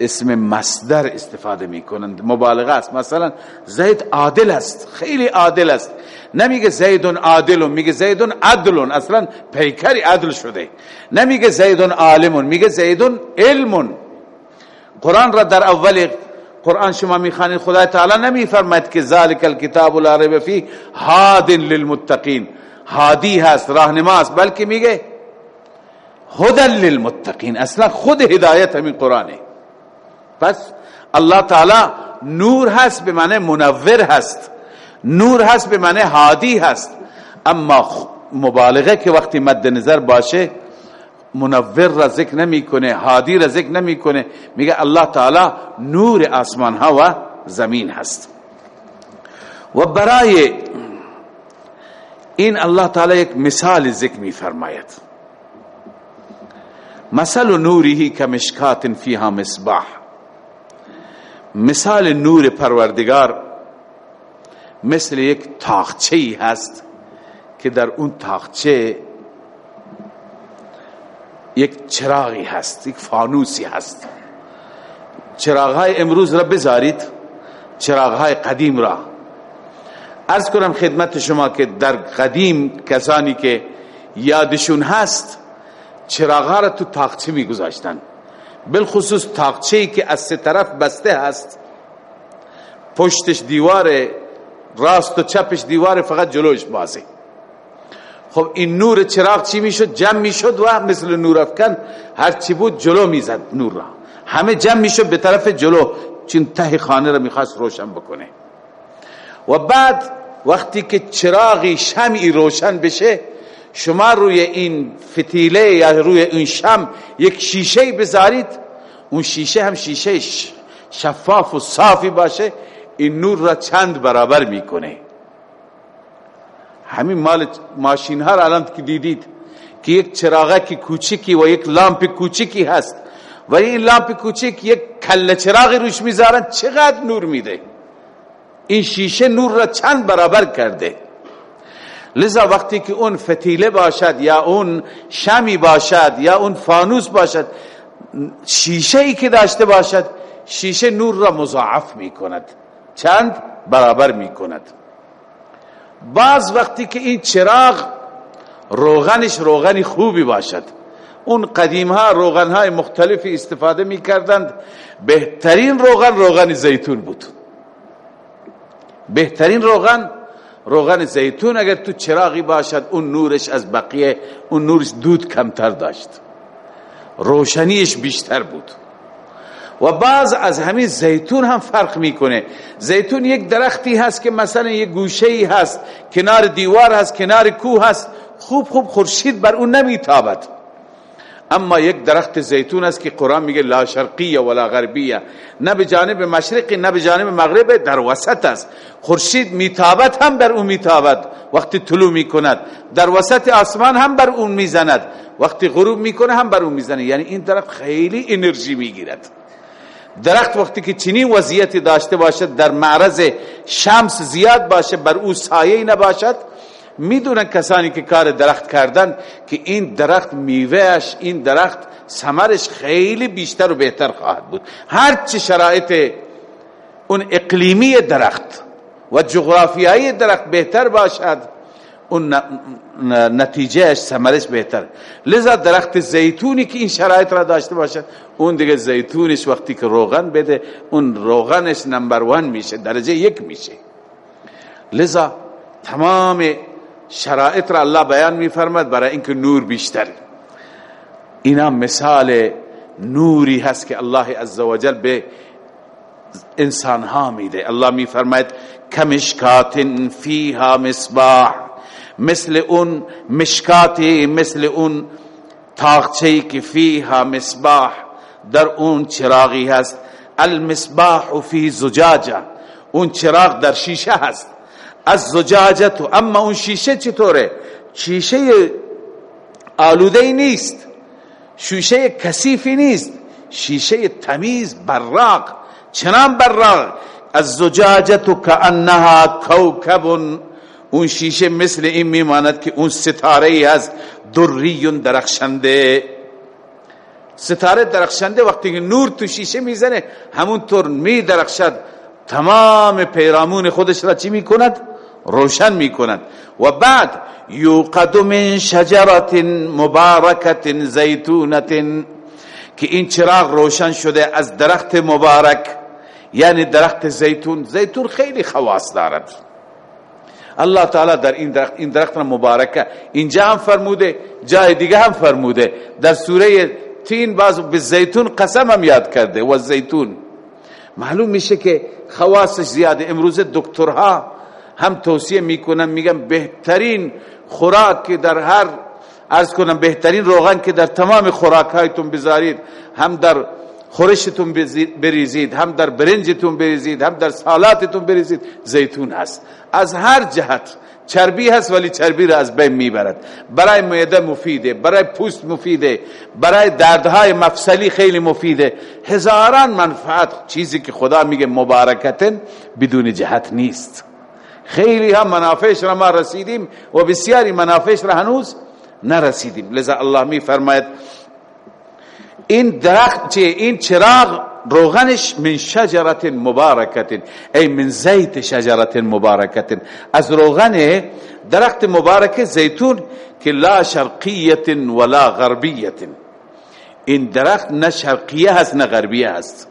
اسم مصدر استفاده می‌کنند. مبالغه است. مثلا زید عادل است. خیلی عادل است. نمیگه زیدون عادل میگه زیدون عدل اصلا پیکری عدل شده. نمیگه زیدون عالم میگه زیدون علم قرآن را در اول قرآن شما می‌خوانید خدا تعالی نمیفرماید که ذالک الکتاب لا ریب فیه هاد للمتقین. هادی هست راهنما است بلکه میگه هدى للمتقین. اصلا خود هدایت همین قرآنه. پس الله تعالی نور هست به معنی منور هست. نور هست به معنی هادی هست. اما مبالغه که وقتی مد نظر باشه منور را ذکر نمی‌کنه هادی را ذکر نمی‌کنه. میگه الله تعالی نور آسمان ها و زمین هست. و برای این الله تعالی یک مثال ذکر می فرماید مثل نوره کمشکات فیها مصباح. مثال نور پروردگار مثل یک تاخچه هست که در اون تاخچه یک چراغی هست یک فانوسی هست. چراغ امروز را بذارید چراغ های قدیم را. ارز کنم خدمت شما که در قدیم کسانی که یادشون هست چراغ را تو تاقچه می گذاشتن بالخصوص تاقچه ای که از سه طرف بسته هست پشتش دیوار راست و چپش دیوار فقط جلوش بازه. خب این نور چراغ چی می‌شد؟ جمع می‌شد و مثل نور افکن هر چی بود جلو می‌زد نور را. همه جمع می‌شد به طرف جلو. چون ته خانه را می‌خواست روشن بکنه. و بعد وقتی که چراغی شمعی روشن بشه شما روی این فتیله یا روی این شم یک شیشه بذارید. اون شیشه هم شیشه شفاف و صافی باشه این نور را چند برابر می‌کنه. همین مال ماشین ها الان که دیدید که یک چراغک کوچکی و یک لامپ کوچکی هست و این لامپ کوچک یک کل چراغی روش می‌ذارن چقدر نور میده؟ این شیشه نور را چند برابر کرده؟ لذا وقتی که اون فتیله باشد یا اون شمی باشد یا اون فانوس باشد شیشه ای که داشته باشد شیشه نور را مضاعف می کند چند؟ برابر می کند بعض وقتی که این چراغ روغنش روغنی خوبی باشد اون قدیم ها روغن های مختلفی استفاده می کردند بهترین روغن روغن زیتون بود. بهترین روغن روغن زیتون اگر تو چراغی باشد اون نورش از بقیه اون نورش دود کمتر داشت. روشنیش بیشتر بود. و بعض از همین زیتون هم فرق می‌کنه. زیتون یک درختی هست که مثلا یک گوشه ای هست کنار دیوار هست کنار کوه هست. خوب خوب خورشید بر اون نمیتابد. اما یک درخت زیتون است که قرآن میگه لا شرقیه ولا غربیه. نه به جانب مشرق نه به جانب مغرب در وسط است. خورشید میتابد هم بر اون میتابد. وقتی طلوع می‌کند در وسط آسمان هم بر اون می‌زند. وقتی غروب می‌کنه هم بر اون می‌زنه. یعنی این درخت خیلی انرژی می‌گیرد. درخت وقتی که چنین وضعیتی داشته باشد در معرض شمس زیاد باشه بر او سایه نباشد می‌دونن کسانی که کار درخت کردن که این درخت میوهش این درخت سمرش خیلی بیشتر و بهتر خواهد بود. هرچی شرایط اون اقلیمی درخت و جغرافیایی درخت بهتر باشد اون نتیجهش سمرش بهتر. لذا درخت زیتونی که این شرایط را داشته باشد اون دیگه زیتونش وقتی که روغن بده اون روغنش نمبر ون میشه درجه یک میشه. لذا تمام شرایط را الله بیان میفرماد برای اینکه نور بیشتر. اینا مثال نوری هست که الله عزوجل به انسان ها میده. الله میفرماید کمشکات فیها مصباح. مثل اون مشکاتی مثل اون تاغچهی که فیها مصباح در اون چراغی هست. المصباح فی زجاجه. اون چراغ در شیشه هست. از زجاجه تو اما اون شیشه چطوره؟ شیشه آلوده نیست. شیشه کثیفی نیست. شیشه تمیز براق. چنان براق. از زجاجه تو کانها کوکب. اون شیشه مثل این میماند که اون ستاره ای هست دریون درخشنده. ستاره درخشنده وقتی که نور تو شیشه می‌زنه همونطور می درخشد تمام پیرامون خودش را چی می‌کند؟ روشن می‌کند. و بعد یوقد من شجرت مبارکت زیتونت که این چراغ روشن شده از درخت مبارک یعنی درخت زیتون. زیتون خیلی خواص دارد. الله تعالی در این درخت این درخت مبارکه. اینجا هم فرموده جای دیگه هم فرموده. در سوره تین باز به زیتون قسم هم یاد کرده و زیتون. معلوم میشه که خواصش زیاده. امروز دکترها هم توصیه می‌کنن میگن بهترین خوراک که در هر ارز کنم بهترین روغن که در تمام خوراک هایتون بذارید هم در خورشتون بریزید هم در برنجتون بریزید هم در سالاتتون بریزید زیتون هست. از هر جهت چربی هست ولی چربی را از بین می‌برد. برای معده مفیده برای پوست مفیده برای دردهای مفصلی خیلی مفیده. هزاران منفعت چیزی که خدا میگه مبارکتن بدون جهت نیست. خیلی هم منافعش را ما رسیدیم و بسیاری منافعش را هنوز نرسیدیم. لذا الله می فرماید این درخت چه؟ این چراغ روغنش من شجرت مبارکت ای من زیت شجرت مبارکت از روغن درخت مبارک زیتون که لا شرقیت ولا غربیت این درخت نه شرقیه هست نه غربیه هست.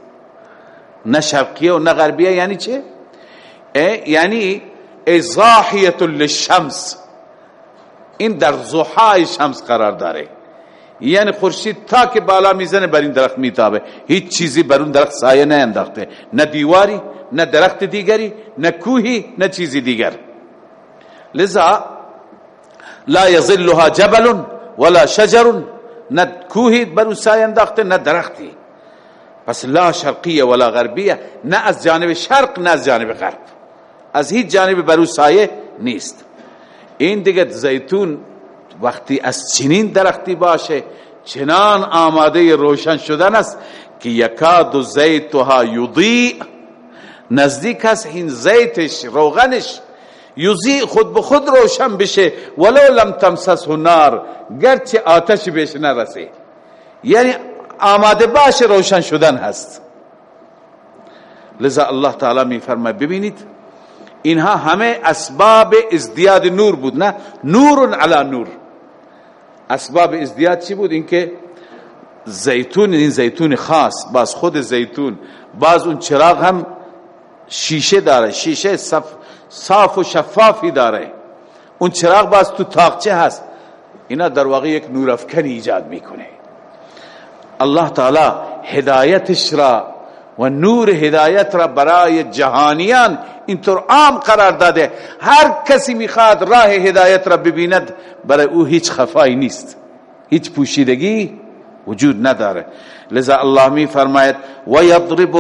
نه شرقیه و نه غربیه یعنی چه؟ یعنی ازاحیت للشمس. این در زحای شمس قرار داره. یعنی خورشید تا که بالا می‌زنه بر این درخت میتابه. هیچ چیزی بر اون درخت سایه نه انداخته نه دیواری نه درخت دیگری نه کوهی نه چیزی دیگر. لذا لا یظلها جبل ولا شجر نه کوهی بر اون سایه انداخته نه درختی. پس لا شرقیه ولا غربیه. نه از جانب شرق نه از جانب غرب. از هیچ جانب بر سایه نیست. این دیگه زیتون وقتی از چنین درختی باشه چنان آماده روشن شدن است که یکاد زیتها یضیع. نزدیک است این زیتش روغنش یضیع خود به خود روشن بشه. ولو لم تمسس نار گرچه آتش بهش نرسه یعنی آماده باشه روشن شدن هست. لذا الله تعالی می فرماید ببینید اینها همه اسباب ازدیاد نور بود نه؟ نور علی نور. اسباب ازدیاد چی بود؟ اینکه زیتون این زیتون خاص باز خود زیتون باز اون چراغ هم شیشه داره شیشه صف صاف و شفافی داره. اون چراغ باز تو تاقچه هست. اینا در واقع یک نورافکنی ایجاد می‌کنه. الله تعالی هدایتش را و نور هدایت را برای جهانیان اینطور عام قرار داده. هر کسی می‌خواد راه هدایت را ببیند برای او هیچ خفایی نیست. هیچ پوشیدگی وجود نداره. لذا الله می فرماید و یضرب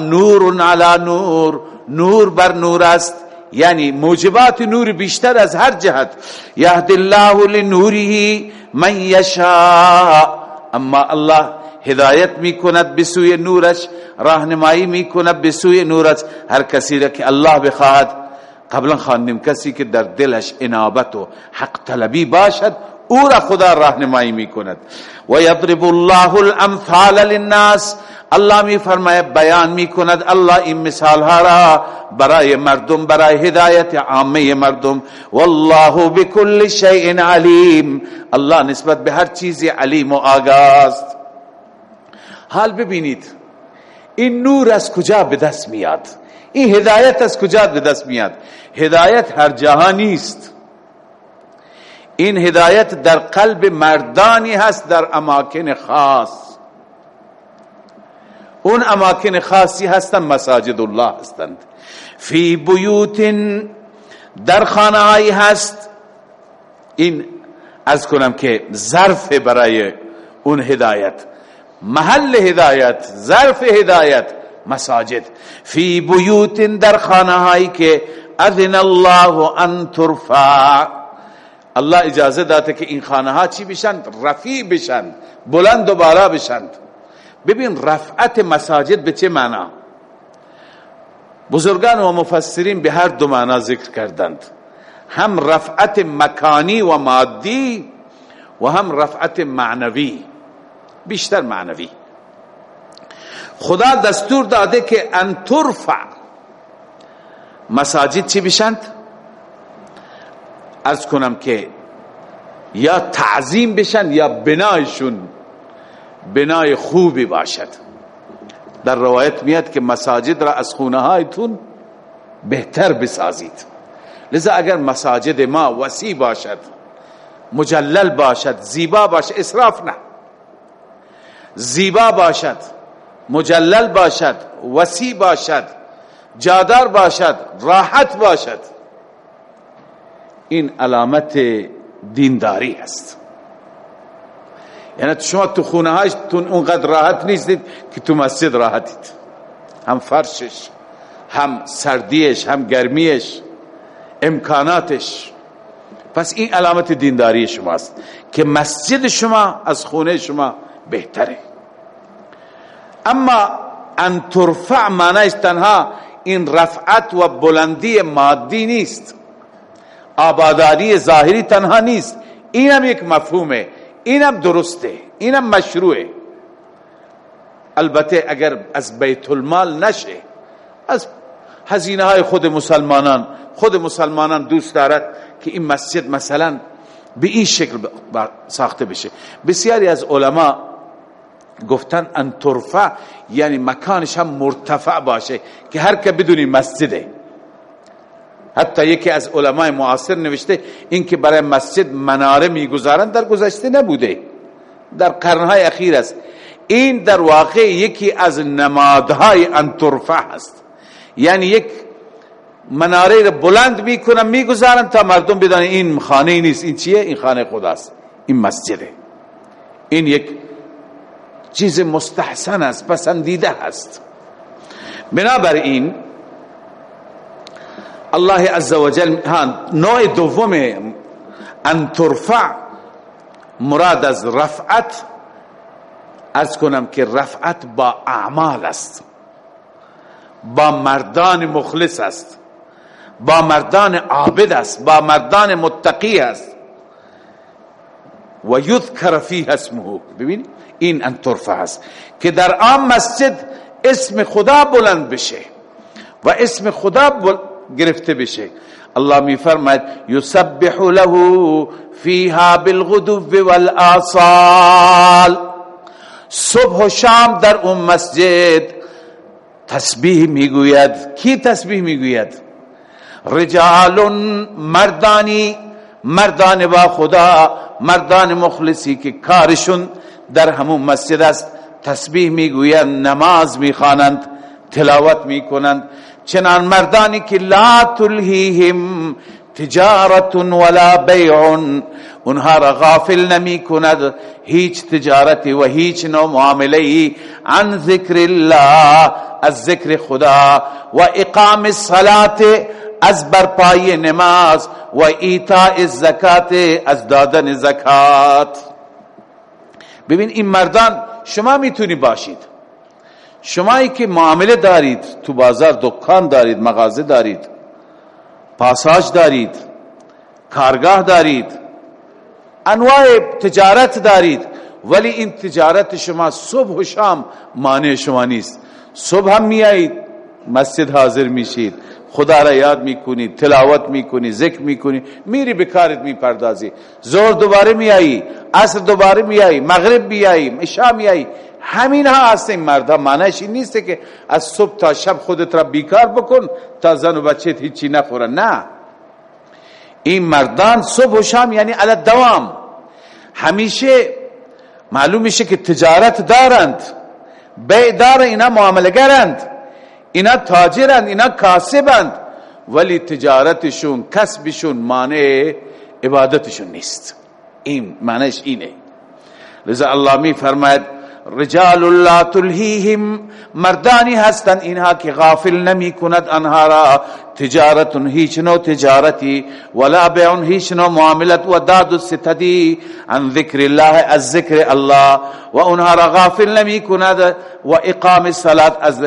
نور علی نور. نور بر نور است. یعنی موجبات نور بیشتر از هر جهت. یهد الله لنوره من یشاء. اما الله هدایت می کند بسوی نورش راهنمایی می کند بسوی نورش. هر کسی را که الله بخواهد قبلا خواندیم کسی که در دلش انابت و حق طلبی باشد او را خدا راهنمایی می کند و یضرب الله الامثال للناس. الله می فرماید بیان می کند الله این مثال ها را برای مردم برای هدایت عامه مردم. والله بكل شیء علیم. الله نسبت به هر چیزی علیم و آگاست حال ببینید. این نور از کجا به دست میاد؟ این هدایت از کجا به دست میاد؟ هدایت هر جهان نیست. این هدایت در قلب مردانی هست در اماکن خاص. اون اماکن خاصی هستند مساجد الله هستند. فی بیوت در خانه هست. این از کنم که ظرف برای اون هدایت. محل هدایت ظرف هدایت مساجد۔ فی بیوت در خانه هایی که اذن الله ان ترفع۔ الله اجازه داده که این خانه ها چی بشن رفیع بشن بلند و بالا بشن ببین رفعت مساجد به چه معنا بزرگان و مفسرین به هر دو معنا ذکر کردند۔ هم رفعت مکانی و مادی و هم رفعت معنوی۔ بیشتر معنوی. خدا دستور داده که ان ترفع. مساجد چی بشند؟ از کنم که یا تعظیم بشن یا بنایشون بنای خوبی باشد. در روایت میاد که مساجد را از خونه هایتون بهتر بسازید. لذا اگر مساجد ما وسیع باشد مجلل باشد زیبا باشد اسراف نه. زیبا باشد مجلل باشد وسیع باشد جادار باشد راحت باشد. این علامت دینداری است. یعنی شما تو خونه هایتون اونقدر راحت نیستید که تو مسجد راحتید. هم فرشش هم سردیش هم گرمیش امکاناتش. پس این علامت دینداری شماست که مسجد شما از خونه شما بهتره. اما ان ترفع معنیش تنها این رفعت و بلندی مادی نیست. آباداری ظاهری تنها نیست. اینم یک مفهومه. اینم درسته. اینم مشروعه. البته اگر از بیت المال نشه از هزینه های خود مسلمانان خود مسلمانان دوست دارد که این مسجد مثلا به این شکل ساخته بشه. بسیاری از علما گفتن ان ترفع یعنی مکانش هم مرتفع باشه که هر که بدونی مسجده. حتی یکی از علمای معاصر نوشته این که برای مسجد مناره می‌گذارند در گذشته نبوده. در قرنهای اخیر است. این در واقع یکی از نمادهای ان ترفع هست یعنی یک مناره را بلند می‌کنن می‌گذارن تا مردم بدانن این خانه نیست. این چیه؟ این خانه خداست. این مسجده. این یک چیز مستحسن است پسندیده است. بنابراین الله عز وجل نوع دوم ان ترفع مراد از رفعت از کنم که رفعت با اعمال است. با مردان مخلص است. با مردان عابد است. با مردان متقی است. و یذکر فیه اسمه. ببین این ان ترفع است که در آن مسجد اسم خدا بلند بشه و اسم خدا گرفته بشه. الله می فرماید یسبح له فیها بالغدو والآصال. صبح و شام در اون مسجد تسبیح می‌گوید. کی تسبیح می‌گوید؟ رجال مردانی مردان با خدا مردان مخلصی که کارشون در همون مسجد است تسبیح می‌گویند نماز می‌خوانند تلاوت می‌کنند. چنان مردانی که لا تلهیهم تجارت ولا بیع اونها را غافل نمی کند هیچ تجارت و هیچ نوع معامله عن ذکر الله از ذکر خدا. و اقام الصلاة از برپای نماز. و ایتاء الزکات از دادن زکات. ببین این مردان شما می‌تونی باشید. شمایی که معامله دارید تو بازار دکان دارید مغازه دارید پاساج دارید کارگاه دارید انواع تجارت دارید ولی این تجارت شما صبح و شام مانع شما نیست. صبح هم میایید مسجد حاضر میشید. خدا را یاد می‌کنی تلاوت می‌کنی ذکر می‌کنی میری به کارت می‌پردازی. زور دوباره میایی عصر دوباره میایی مغرب میایی عشاء میایی همین ها هست این مرد معنیش این نیست که از صبح تا شب خودت را بیکار بکن تا زن و بچه هیچی نخورن نه. این مردان صبح و شام یعنی علی دوام همیشه معلوم میشه که تجارت دارند بیع دار اینا معاملگرند اینا تاجرند اینا کاسبند. ولی تجارتشون کسبشون مانع عبادتشون نیست. این معنیش اینه. لذا الله می فرماید رجال لا تلهیهم مردانی هستند اینها که غافل نمی کند انها را. تجارت هیچ نوع تجارتی ولا بیع هیچ نوع معاملت و داد ستدی عن ذکر الله از ذکر الله. و اونها را غافل نمی کند و اقام الصلاة از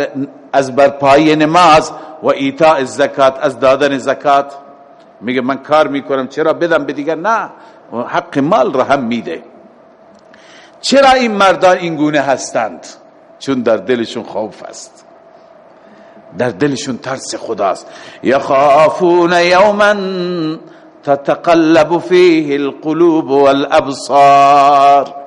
از برپایی نماز و ایتاء الزکات از دادن زکات. میگه من کار می‌کنم چرا بدم به دیگر؟ نه حق مال را هم میده. چرا این مردان این گونه هستند؟ چون در دلشون خوف است. در دلشون ترس خداست. یخافون یوما تتقلب فیه القلوب والابصار.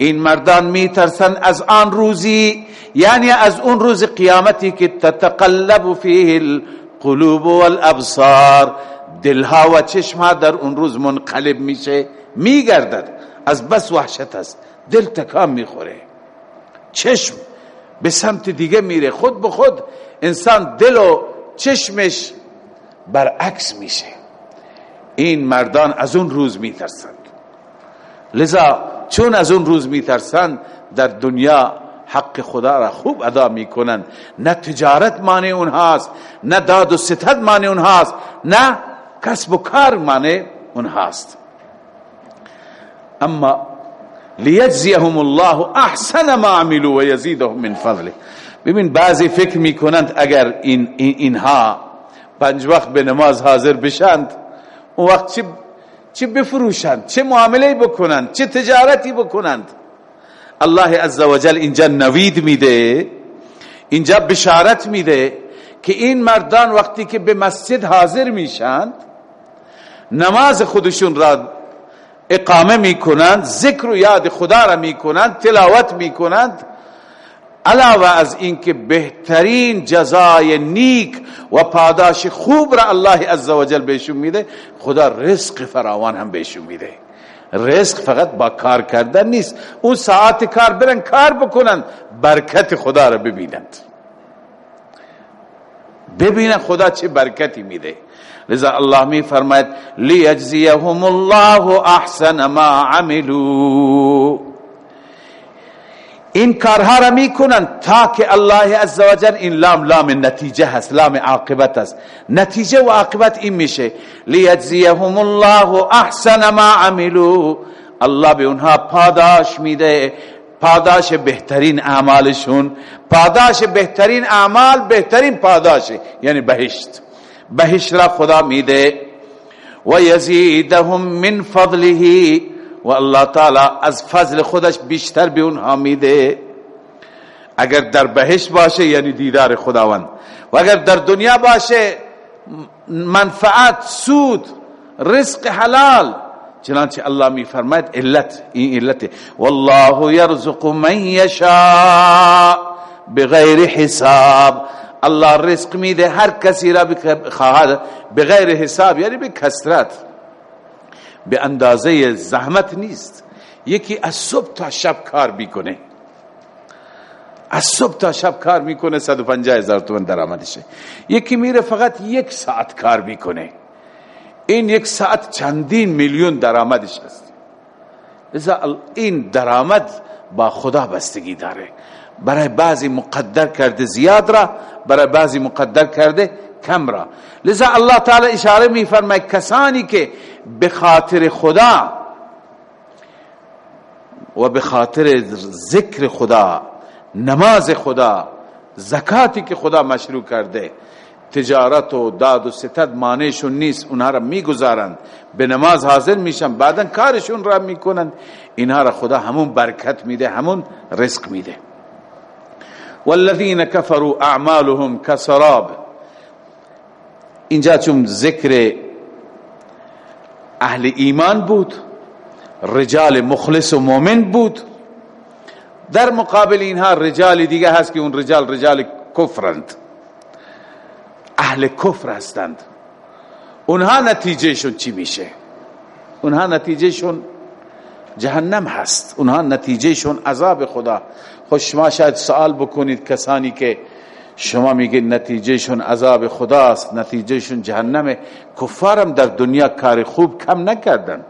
این مردان میترسن از آن روزی یعنی از اون روز قیامتی که تتقلب فیه القلوب والابصار. دلها و چشمها در اون روز منقلب میشه میگردد. از بس وحشت است دل تکام می‌خوره. چشم به سمت دیگه میره خود به خود انسان دل و چشمش برعکس میشه. این مردان از اون روز میترسند. لذا چون از اون روز میترسند در دنیا حق خدا را خوب ادا می‌کنند. نه تجارت مانع اونهاست نه داد و ستد مانع اونهاست نه کسب و کار مانع اونهاست اما لیجزیهم الله احسن ما عملوا و یزیدهم من فضله. ببین بعضی فکر می‌کنند اگر این اینها پنج وقت به نماز حاضر بشند اون وقت چه چه بفروشند چه معامله بکنند چه تجارتی بکنند. الله عزوجل اینجا نوید میده اینجا بشارت میده که این مردان وقتی که به مسجد حاضر میشند نماز خودشون را اقامه می‌کنند ذکر و یاد خدا را می‌کنند تلاوت می‌کنند علاوه از اینکه بهترین جزای نیک و پاداش خوب را الله عزوجل بهشون میده خدا رزق فراوان هم بهشون میده. رزق فقط با کار کردن نیست. اون ساعت کار برن کار بکنن برکت خدا را ببینند. ببینن خدا چه برکتی میده. لذا الله می فرماید لیجزیهم الله احسن ما عملوا. این کارها را می‌کنن تا که الله عزوجل این لام لام نتیجه هست لام عاقبت است. نتیجه و عاقبت این میشه. لیجزیهم الله احسن ما عملوا. الله به اونها پاداش میده. پاداش بهترین اعمالشون. پاداش بهترین اعمال بهترین پاداش یعنی بهشت. بهش را خدا میده. و یزیدهم من فضله. و الله تعالی از فضل خودش بیشتر به اونها میده. اگر در بهشت باشه یعنی دیدار خداوند. و اگر در دنیا باشه منفعت سود رزق حلال. چنانچه الله می فرماید علت این علت والله یرزق من یشاء بغیر حساب. الله رزق میده هر کسی را بخواهد بغیر حساب یعنی به کسرت. به اندازه زحمت نیست. یکی از صبح تا شب کار می‌کنه. از صبح تا شب کار می‌کنه 150 هزار تومن درآمدشه. یکی میره فقط یک ساعت کار می‌کنه. این یک ساعت چندین میلیون درآمدش هست لذا این درآمد با خدا بستگی داره. برای بعضی مقدر کرده زیاد را برای بعضی مقدر کرده کم را. لذا الله تعالی اشاره می فرماید کسانی که به خاطر خدا و به خاطر ذکر خدا نماز خدا زکاتی که خدا مشروع کرده. تجارت و داد و ستد مانعشون نیست اونها را می‌گذارند. به نماز حاضر میشن بعدا کارشون را می‌کنند. اینها را خدا همون برکت میده همون رزق میده. والذین كفروا اعمالهم كسراب اینجا چون ذکر اهل ایمان بود رجال مخلص و مؤمن بود. در مقابل اینها رجال دیگه هست که اون رجال رجال کفرند. اهل کفر هستند. اونها نتیجهشون چی میشه؟ اونها نتیجهشون جهنم هست. اونها نتیجهشون عذاب خدا. خوش شما شاید سوال بکنید کسانی که شما میگه نتیجهشون عذاب خداست نتیجهشون جهنم کفارم در دنیا کار خوب کم نکردند.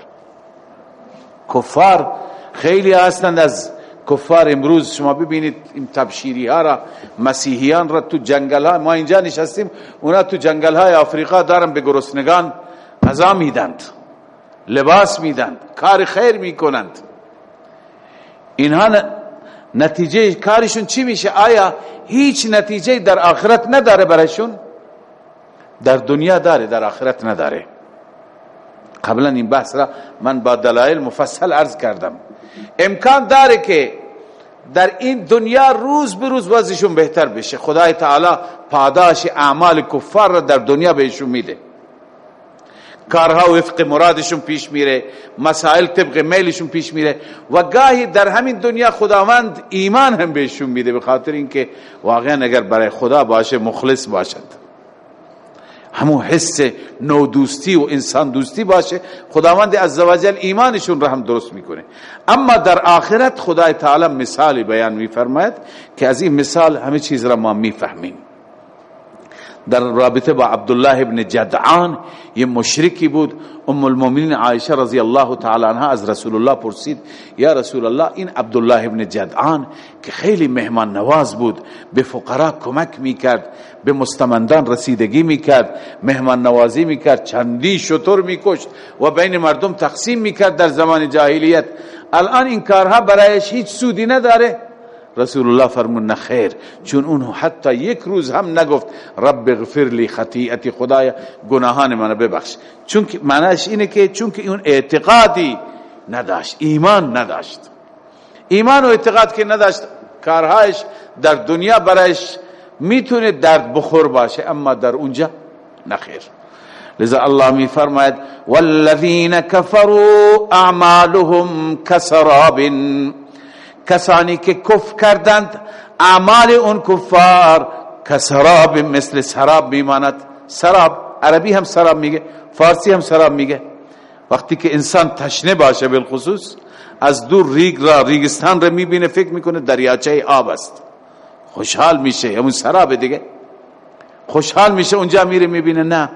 کفار خیلی هستند از کفار امروز. شما ببینید این تبشیری ها را مسیحیان را تو جنگل ها ما اینجا نشستیم اونا تو جنگل های آفریقا دارن به گرسنگان غذا میدند لباس میدند کار خیر می‌کنند. اینها نتیجه کارشون چی میشه؟ آیا هیچ نتیجه در آخرت نداره برایشون؟ در دنیا داره در آخرت نداره. قبلا این بحث را من با دلایل مفصل عرض کردم. امکان داره که در این دنیا روز به روز وضعشون بهتر بشه. خدای تعالی پاداش اعمال کفار را در دنیا بهشون میده. کارها وفق مرادشون پیش میره مسائل طبق میلشون پیش میره و گاهی در همین دنیا خداوند ایمان هم بهشون میده به خاطر اینکه واقعا اگر برای خدا باشه مخلص باشد همون حس نو دوستی و انسان دوستی باشه خداوند عزوجل ایمانشون را هم درست می‌کنه. اما در آخرت خدای تعالی مثالی بیان میفرماید که از این مثال همه چیز را ما می‌فهمیم. در رابطه با عبدالله ابن جدعان یه مشرکی بود ام المؤمنین عایشه رضی الله تعالی عنها از رسول الله پرسید یا رسول الله این عبدالله ابن جدعان که خیلی مهمان نواز بود به فقرا کمک می‌کرد به مستمندان رسیدگی می‌کرد مهمان نوازی می‌کرد چندی شطور میکشت و بین مردم تقسیم می‌کرد در زمان جاهلیت. الان این کارها برایش هیچ سودی نداره. رسول الله فرمون نخیر چون اون حتی یک روز هم نگفت رب اغفر لی خطیئتی خدایا. گناهان من ببخش. چون معنیش اینه که چون اون اعتقادی نداشت ایمان نداشت. ایمان و اعتقاد که نداشت کارهایش در دنیا برایش می‌تونه درد بخور باشه اما در اونجا نخیر لذا الله می فرماید والذین كفروا اعمالهم كسراب کسانی که کف کردند اعمال اون کفار کسراب مثل سراب میماند. سراب عربی هم سراب میگه فارسی هم سراب میگه. وقتی که انسان تشنه باشه بالخصوص از دور ریگ را ریگستان را می‌بینه فکر می‌کنه دریاچه آب است. خوشحال میشه همون سراب دیگه. خوشحال میشه اونجا میره می‌بینه. نه.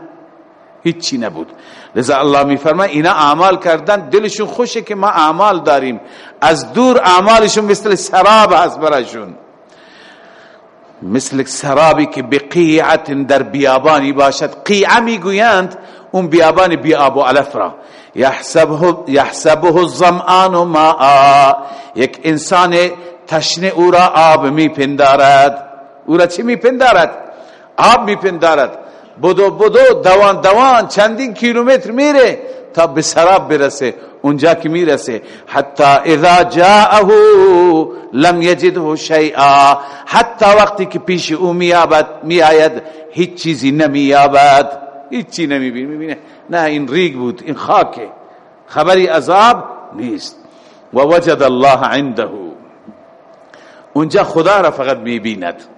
هیچی نبود. لذا الله میفرماید اینا اعمال کردن دلشون خوشه که ما اعمال داریم. از دور اعمالشون مثل سراب هست برایشون. مثل سرابی که بقیعت در بیابانی باشد. قیعه می‌گویند اون بیابان بیاب و علف را. یحسبه, یحسبه الظمآن ماء. یک انسان تشنه او را آب میپندارد. او را چی میپندارد؟ آب میپندارد. بدو بدو دوان دوان چندین کیلومتر میره تا به سراب برسه اونجا که می‌رسه حتی اذا جاءه لم یجده شیئا حتی وقتی که پیش او میابد میآید هیچ چیزی نمیابد هیچ چی نمی‌بینه می‌بینه نه این ریگ بود این خاکه خبری عذاب نیست و وجد الله عنده اونجا خدا را فقط می‌بیند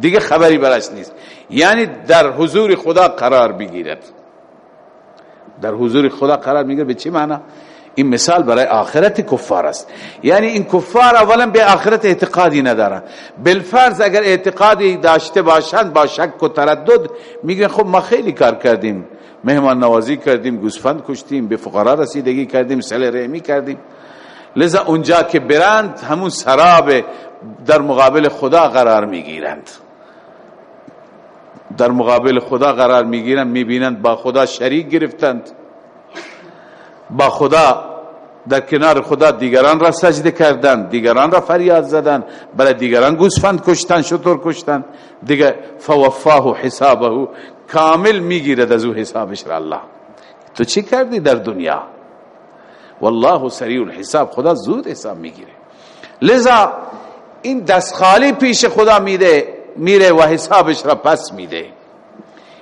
دیگه خبری برش نیست. یعنی در حضور خدا قرار بگیرد. در حضور خدا قرار می‌گیره به چی معنی این مثال برای آخرت کفار است. یعنی این کفار اولا به آخرت اعتقادی ندارن. بالفرض اگر اعتقادی داشته باشند با شک و تردد میگن خب ما خیلی کار کردیم. مهمان نوازی کردیم گوسفند کشتیم به فقرا رسیدگی کردیم سل رحمی کردیم. لذا اونجا که برند همون سراب در مقابل خدا قرار می‌گیرند. در مقابل خدا قرار می‌گیرند می‌بینند با خدا شریک گرفتند. با خدا در کنار خدا دیگران را سجده کردند دیگران را فریاد زدند برای دیگران گوسفند کشتن شطور کشتن دیگه فوفاه حسابه کامل می‌گیرد از او حسابش را الله. تو چی کردی در دنیا؟ والله سریع الحساب خدا زود حساب می‌گیره. لذا این دست خالی پیش خدا میده. میره و حسابش را پس میده.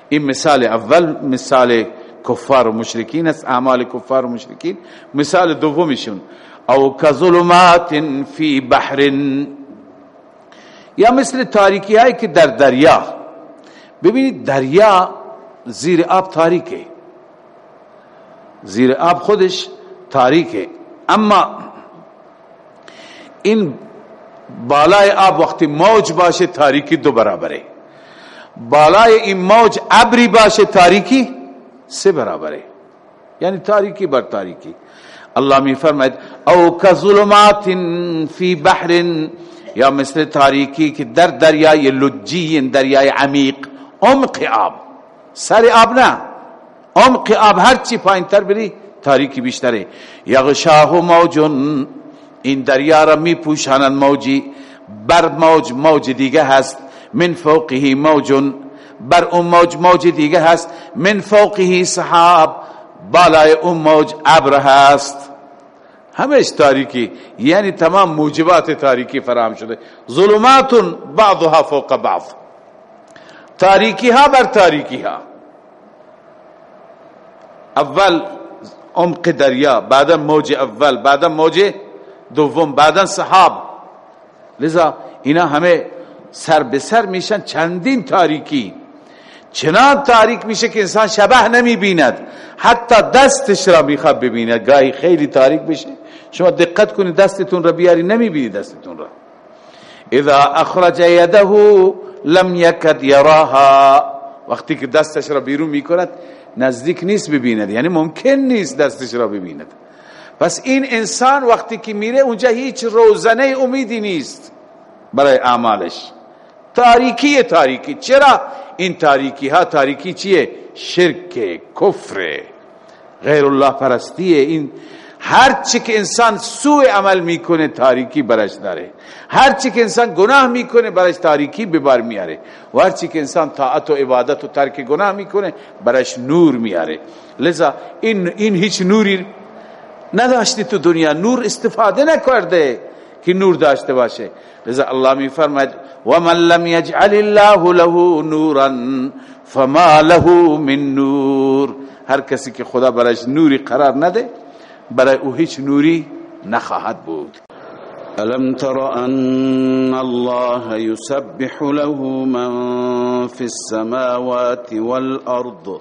این مثال اول مثال کفار و مشرکین است اعمال کفار و مشرکین. مثال دومشون او کظلمات فی بحر یا مثل تاریکی هایی که در دریا. ببینید دریا زیر آب تاریکه. زیر آب خودش تاریکه. اما این بالای آب وقتی موج باشه تاریکی دو برابره. بالای این موج ابری باشه تاریکی سه برابره. یعنی تاریکی بر تاریکی. الله می فرماید او کظلمات فی بحر یا مثل تاریکی که در دریای لجی دریای عمیق عمق آب. سر آب نه. عمق آب هر چی پایین تر بری تاریکی بیشتره. یغشاه موجون این دریا را می پوشانند موجی بر موج موج دیگه هست من فوقه موجون بر اون موج موج دیگه هست من فوقه سحاب بالای اون موج ابر هست. همش تاریکی یعنی تمام موجبات تاریکی فراهم شده. ظلمات بعضها فوق بعض. تاریکی ها بر تاریکی ها اول عمق دریا بعدا موج اول بعدا موج دوم بعدا صحاب. لذا اینا همه سر به سر میشن چندین تاریکی. چنان تاریک میشه که انسان شبه نمی بیند حتی دستش را می‌خواد ببیند. گاهی خیلی تاریک بشه. شما دقت کنید دستتون را بیاری نمی بینید دستتون را. اذا اخرج یده لم یکد یراها. وقتی که دستش را بیرون می‌کند نزدیک نیست ببیند. یعنی ممکن نیست دستش را ببیند. پس این انسان وقتی که میره اونجا هیچ روزنه امیدی نیست برای اعمالش. تاریکی تاریکی. چرا؟ این تاریکی ها تاریکی چیه؟ شرک کفر غیر الله پرستیه. این هر چی که انسان سوء عمل می‌کنه تاریکی برش داره هر چی که انسان گناه می‌کنه برش تاریکی ببر میاره و هر چی که انسان طاعت و عبادت و ترک گناه می‌کنه برش نور میاره لذا این این هیچ نوری نداشتی تو دنیا. نور استفاده نکرده که نور داشته باشه. لذا الله می فرماید و من لم یجعل الله له نورا فما له من نور. هر کسی که خدا برش نوری قرار نده برای او هیچ نوری نخواهد بود. ألم تر أن الله يسبح له من في السماوات والأرض؟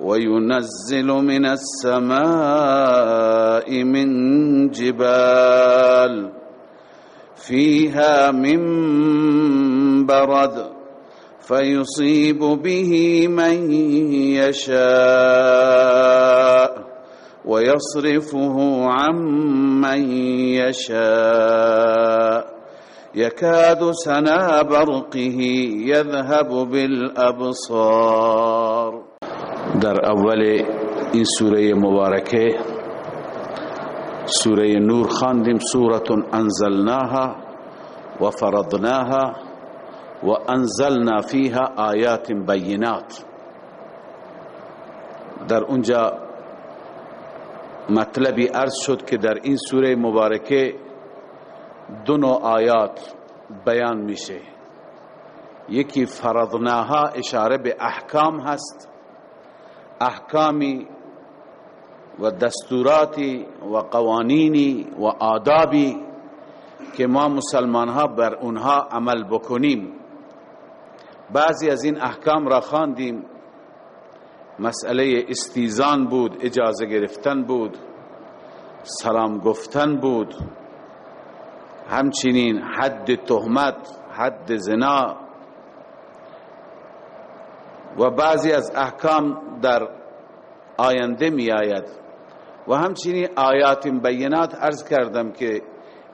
وينزل من السماء من جبال فيها من برد فيصيب به من يشاء ويصرفه عن من يشاء يكاد سنا برقه يذهب بالأبصار در اول این سوره مبارکه سوره نور خواندیم سوره انزلناها و فرضناها و انزلنا فيها آیات بینات. در اونجا مطلبی عرض شد که در این سوره مبارکه دو نوع آیات بیان میشه. یکی فرضناها اشاره به احکام هست. احکامی و دستوراتی و قوانینی و آدابی که ما مسلمان ها بر اونها عمل بکنیم. بعضی از این احکام را خواندیم. مسئله استیزان بود اجازه گرفتن بود سلام گفتن بود. همچنین حد تهمت حد زنا و بعضی از احکام در آینده می آید و همچنین آیات بینات عرض کردم که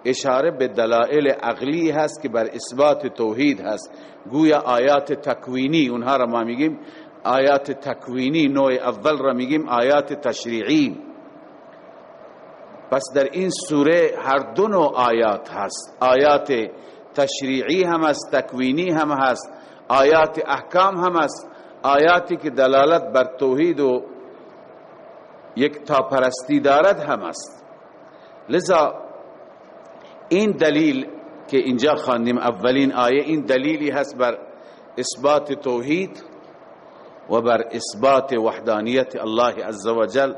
اشاره به دلائل عقلی هست که بر اثبات توحید هست. گویا آیات تکوینی اونها را ما میگیم آیات تکوینی نوع اول را میگیم آیات تشریعی. پس در این سوره هر دو نوع آیات هست. آیات تشریعی هم است تکوینی هم هست. آیات احکام هم است آیاتی که دلالت بر توحید و یک تا پرستی دارد هم است. لذا این دلیل که اینجا خواندیم اولین آیه این دلیلی هست بر اثبات توحید و بر اثبات وحدانیت الله عزوجل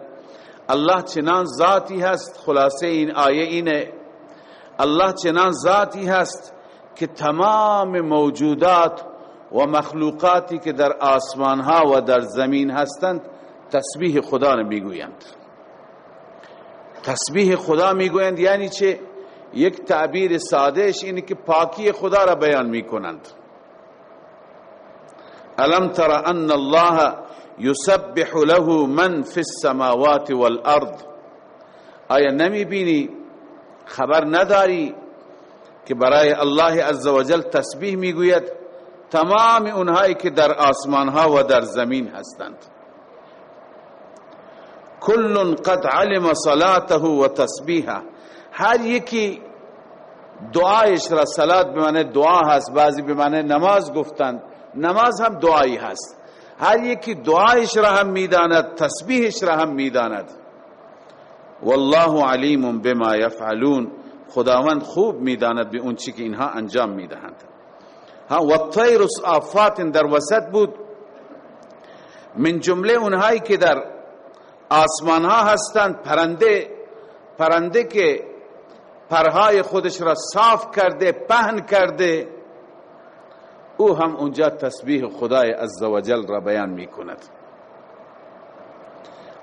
الله چنان ذاتی هست خلاصه این آیه اینه. الله چنان ذاتی هست که تمام موجودات و مخلوقاتی که در آسمان ها و در زمین هستند تسبیح خدا را می‌گویند. تسبیح خدا می‌گویند یعنی چه؟ یک تعبیر سادهش اینه که پاکی خدا را بیان می‌کنند. الم تر ان الله يسبح له من في السماوات والارض. آیا نمی بینی خبر نداری که برای الله عزوجل تسبیح می‌گوید؟ تمام اونهایی که در آسمان ها و در زمین هستند. کل قد علم صلاته و تسبیحه. هر یکی دعایش را صلات به دعا هست بعضی به معنی نماز گفتند. نماز هم دعایی هست. هر یکی دعایش را هم می‌داند تسبیحش را هم می‌داند. والله علیم بما یفعلون. خداوند خوب می‌داند به اون چی که اینها انجام می‌دهند. ها و طیر آفات در وسط بود. من جمله اونهایی که در آسمان ها هستند پرنده پرنده که پرهای خودش را صاف کرده پهن کرده او هم اونجا تسبیح خدای عزوجل را بیان می کند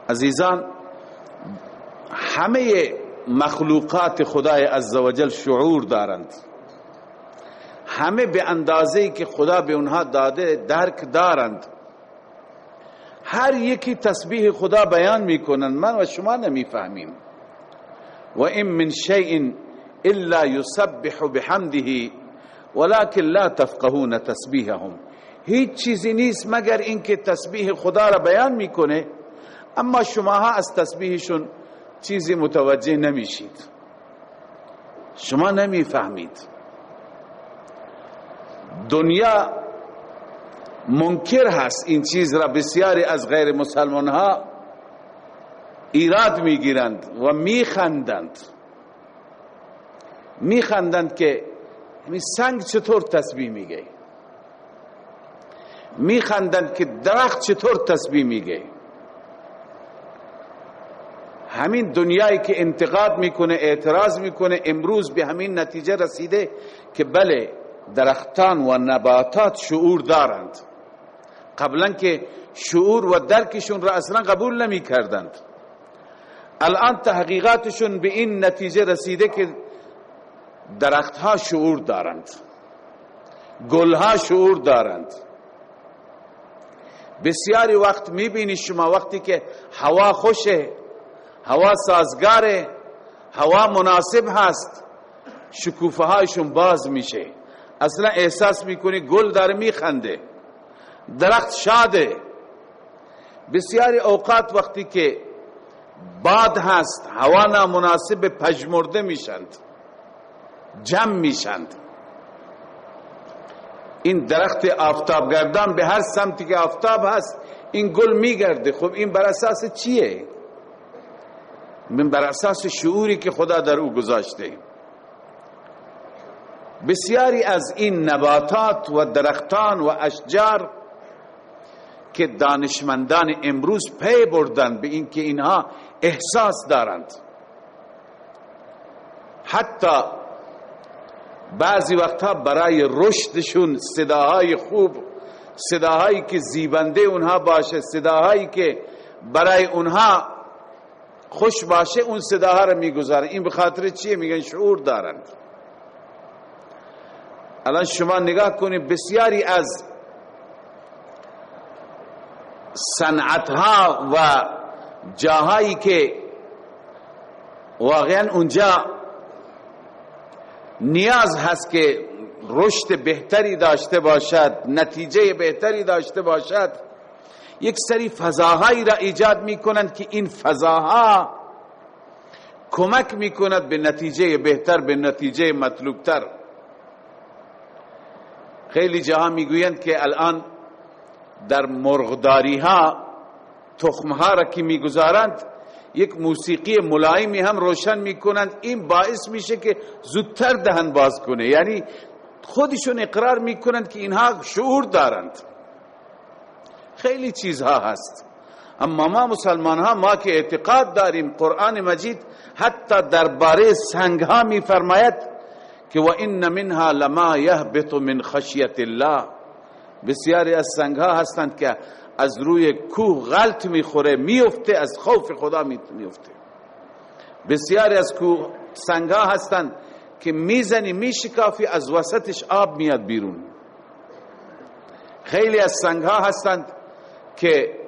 عزیزان همه مخلوقات خدای عزوجل شعور دارند. همه به اندازه که خدا به اونها داده درک دارند. هر یکی تسبیح خدا بیان می‌کنند. من و شما نمی‌فهمیم. و این من شیء الا یسبح بحمده ولكن لا تفقهون تسبیحهم. هیچ چیزی نیست مگر اینکه تسبیح خدا را بیان می‌کنه. اما شماها از تسبیحشون چیزی متوجه نمیشید. شما نمی‌فهمید. دنیا منکر هست. این چیز را بسیاری از غیر مسلمان ها ایراد می‌گیرند و میخندند. میخندند که همین سنگ چطور تسبیح میگه؟ میخندند که درخت چطور تسبیح میگه؟ همین دنیایی که انتقاد می‌کنه اعتراض می‌کنه امروز به همین نتیجه رسیده که بله درختان و نباتات شعور دارند. قبلا که شعور و درکشون را اصلا قبول نمی کردند. الان تحقیقاتشون به این نتیجه رسیده که درختها شعور دارند. گلها شعور دارند. بسیاری وقت می‌بینی شما وقتی که هوا خوشه هوا سازگاره هوا مناسب هست شکوفه هایشون باز میشه. اصلا احساس می‌کنی گل داره میخنده. درخت شاده. بسیاری اوقات وقتی که باد هست هوا نامناسب پژمرده میشند. جمع میشند. این درخت آفتابگردان به هر سمتی که آفتاب هست این گل میگرده. خب این بر اساس چیه؟ من بر اساس شعوری که خدا در او گذاشته. بسیاری از این نباتات و درختان و اشجار که دانشمندان امروز پی بردن به اینکه اینها احساس دارند. حتی بعضی وقتها برای رشدشون صداهای خوب صداهایی که زیبنده اونها باشه صداهایی که برای اونها خوش باشه اون صداها رو می‌گذاره این به خاطر چیه؟ میگن شعور دارند. الان شما نگاه کنید بسیاری از صنعتها و جاهایی که واقعا اونجا نیاز هست که رشد بهتری داشته باشد نتیجه بهتری داشته باشد یک سری فضاهایی را ایجاد می‌کنند که این فضاها کمک می‌کند به نتیجه بهتر به نتیجه مطلوبتر. خیلی جاها می‌گویند که الان در مرغداری ها تخمها را که می‌گذارند یک موسیقی ملایمی هم روشن می‌کنند. این باعث میشه که زودتر دهن باز کنه. یعنی خودشون اقرار می‌کنند که اینها شعور دارند. خیلی چیزها هست. اما ما مسلمان ها ما که اعتقاد داریم قرآن مجید حتی درباره سنگ ها میفرماید که و این منها لما یهبط من خشیت الله. بسیاری از سنگ ها هستند که از روی کوه غلط می‌خوره میفته از خوف خدا میفته بسیاری از کوه سنگ ها هستند که می‌زنی میشکافی از وسطش آب میاد بیرون. خیلی از سنگ ها هستند که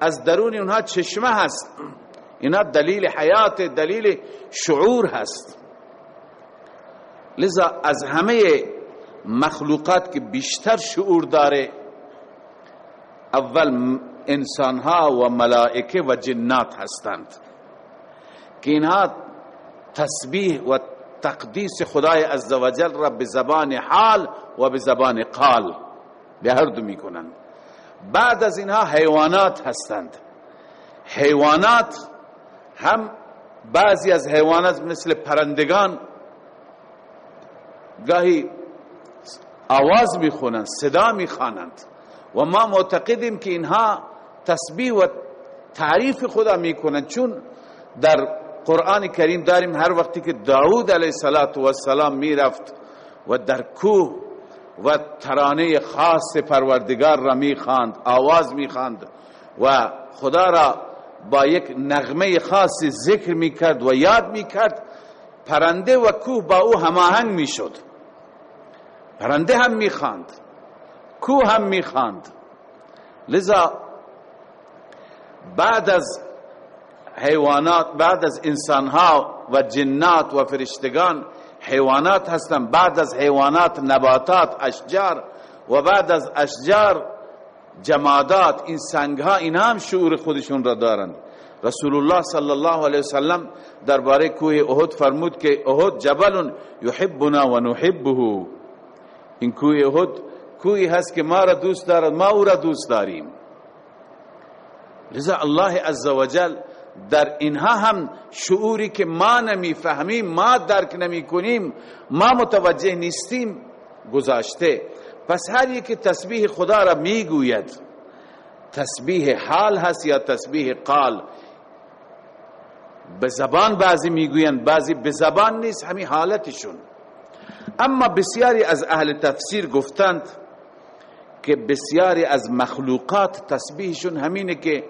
از درون اونها چشمه هست. اینا دلیل حیات دلیل شعور هست. لذا از همه مخلوقات که بیشتر شعور داره اول انسانها و ملائکه و جنات هستند. که اینها تسبیح و تقدیس خدای عزوجل را به زبان حال و به زبان قال به هر دو می‌کنند. بعد از اینها حیوانات هستند. حیوانات هم بعضی از حیوانات مثل پرندگان گاهی آواز می‌خونند صدا می‌خوانند. و ما معتقدیم که اینها تسبیح و تعریف خدا می‌کنند. چون در قرآن کریم داریم هر وقتی که داود علیه السلام می‌رفت و در کوه و ترانه خاص پروردگار را می‌خواند آواز می‌خواند و خدا را با یک نغمه خاص ذکر می‌کرد و یاد می‌کرد پرنده و کوه با او هماهنگ می‌شد. پرنده هم می‌خواند کوه هم می‌خواند. لذا بعد از حیوانات بعد از انسانها و جنات و فرشتگان حیوانات هستند بعد از حیوانات نباتات اشجار و بعد از اشجار جمادات این سنگ ها اینا هم شعور خودشون را دارند. رسول الله صلی الله علیه وسلم درباره کوه احد فرمود که احد جبل یحبنا و نحبه. این کوه احد کوهی هست که ما را دوست دارد ما او را دوست داریم. لذا الله عزوجل در اینها هم شعوری که ما نمی‌فهمیم ما درک نمی کنیم ما متوجه نیستیم گذاشته. پس هر یک تسبیح خدا را می‌گوید. تسبیح حال هست یا تسبیح قال؟ به زبان بعضی می‌گویند بعضی به زبان نیست همین حالتشون. اما بسیاری از اهل تفسیر گفتند که بسیاری از مخلوقات تسبیحشون همینه که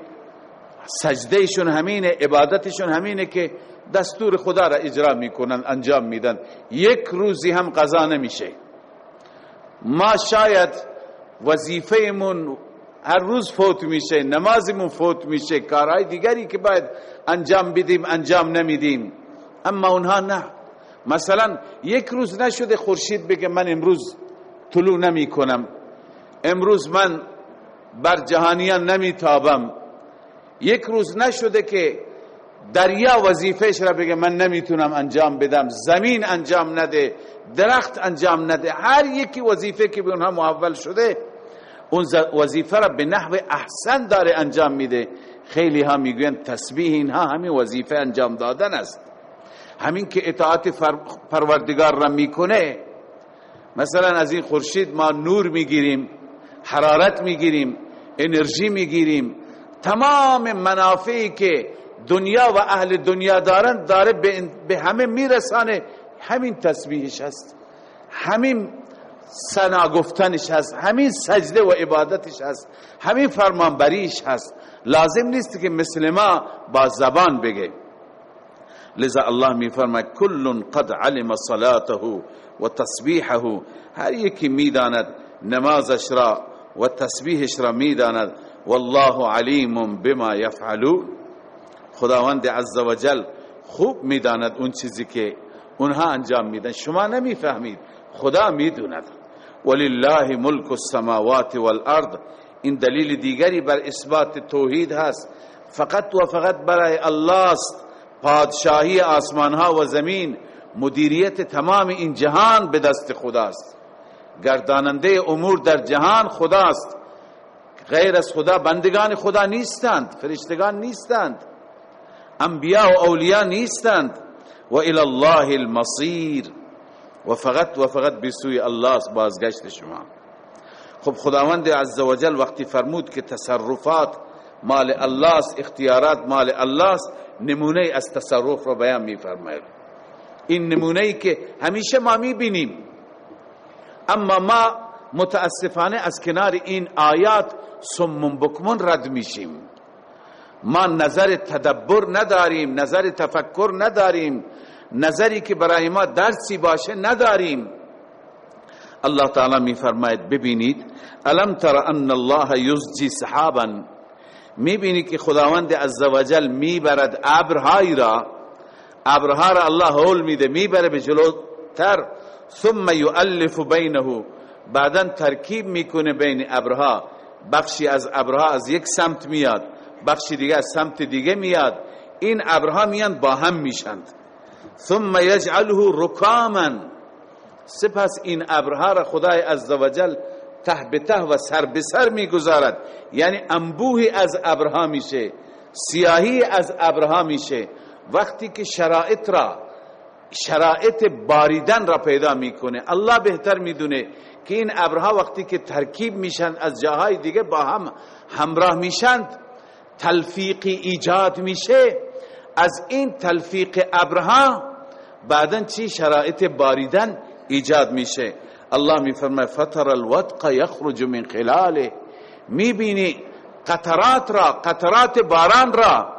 سجدهشون همینه عبادتشون همینه که دستور خدا را اجرا می‌کنن انجام میدن. یک روزی هم قضا نمیشه. ما شاید وظیفهمون هر روز فوت میشه نمازمون فوت میشه کارهای دیگری که باید انجام بدیم انجام نمیدیم. اما اونها نه. مثلا یک روز نشده خورشید بگه من امروز طلوع نمی کنم. امروز من بر جهانیان نمیتابم یک روز نشده که دریا وظیفهش را بگه من نمی‌تونم انجام بدم. زمین انجام نده درخت انجام نده. هر یکی وظیفه که به اونها محول شده اون وظیفه را به نحو احسن داره انجام میده. خیلی ها می‌گوین تسبیح اینها همین وظیفه انجام دادن است. همین که اطاعت پروردگار را می‌کنه مثلا از این خورشید ما نور می‌گیریم حرارت می‌گیریم انرژی می‌گیریم. تمام منافعی که دنیا و اهل دنیا دارن داره به همه میرسانه. همین تسبیحش هست. همین سنا گفتنش هست. همین سجده و عبادتش هست. همین فرمانبریش هست. لازم نیست که مثل ما با زبان بگه. لذا الله می فرماید کل قد علم صلاته و تسبیحه هر یکی میداند نمازش را و تسبیحش را میداند. والله علیم بما یفعلون. خداوند عزوجل خوب میداند اون چیزی که اونها انجام میدن. شما نمیفهمید. خدا میدوند. ولله ملک السماوات والارض. این دلیل دیگری بر اثبات توحید هست. فقط و فقط برای الله است. پادشاهی آسمان ها و زمین مدیریت تمام این جهان به دست خداست. گرداننده امور در جهان خداست. غیر از خدا بندگان خدا نیستند فرشتگان نیستند. انبیاء و اولیاء نیستند. و الى الله المصیر. و فقط و فقط بسوی الله بازگشت شما. خب خداوند عزوجل وقتی فرمود که تصرفات مال الله است اختیارات مال الله است نمونه از تصرف رو بیان میفرماید. این نمونه ای که همیشه ما می‌بینیم. اما ما متاسفانه از کنار این آیات سمم بکمون رد میشیم. ما نظر تدبر نداریم نظر تفکر نداریم. نظری که برای ما درسی باشه نداریم. الله تعالی می فرماید ببینید الم تر ان الله یزجی سحابا؟ می که خداوند عزوجل می برد ابرهایی را ابرها را الله هول میده می بره به جلوتر. ثم یؤلف بینه بعدا ترکیب می‌کنه بین ابرها. بخشی از ابرها از یک سمت میاد بخشی دیگه از سمت دیگه میاد. این ابرها میان با هم میشند. ثم یجعله رکاما. سپس این ابرها را خدای عزوجل ته به ته و سر به سر می‌گذارد. یعنی انبوهی از ابرها میشه سیاهی از ابرها میشه. وقتی که شرایط را شرایط باریدن را پیدا می‌کنه. الله بهتر می‌دونه که این ابرها وقتی که ترکیب میشن از جاهای دیگه با هم همراه میشند تلفیقی ایجاد میشه. از این تلفیق ابرها بعدا چی؟ شرایط باریدن ایجاد میشه. الله میفرماید فتر الودق یخرج من خلاله. می‌بینی قطرات را قطرات باران را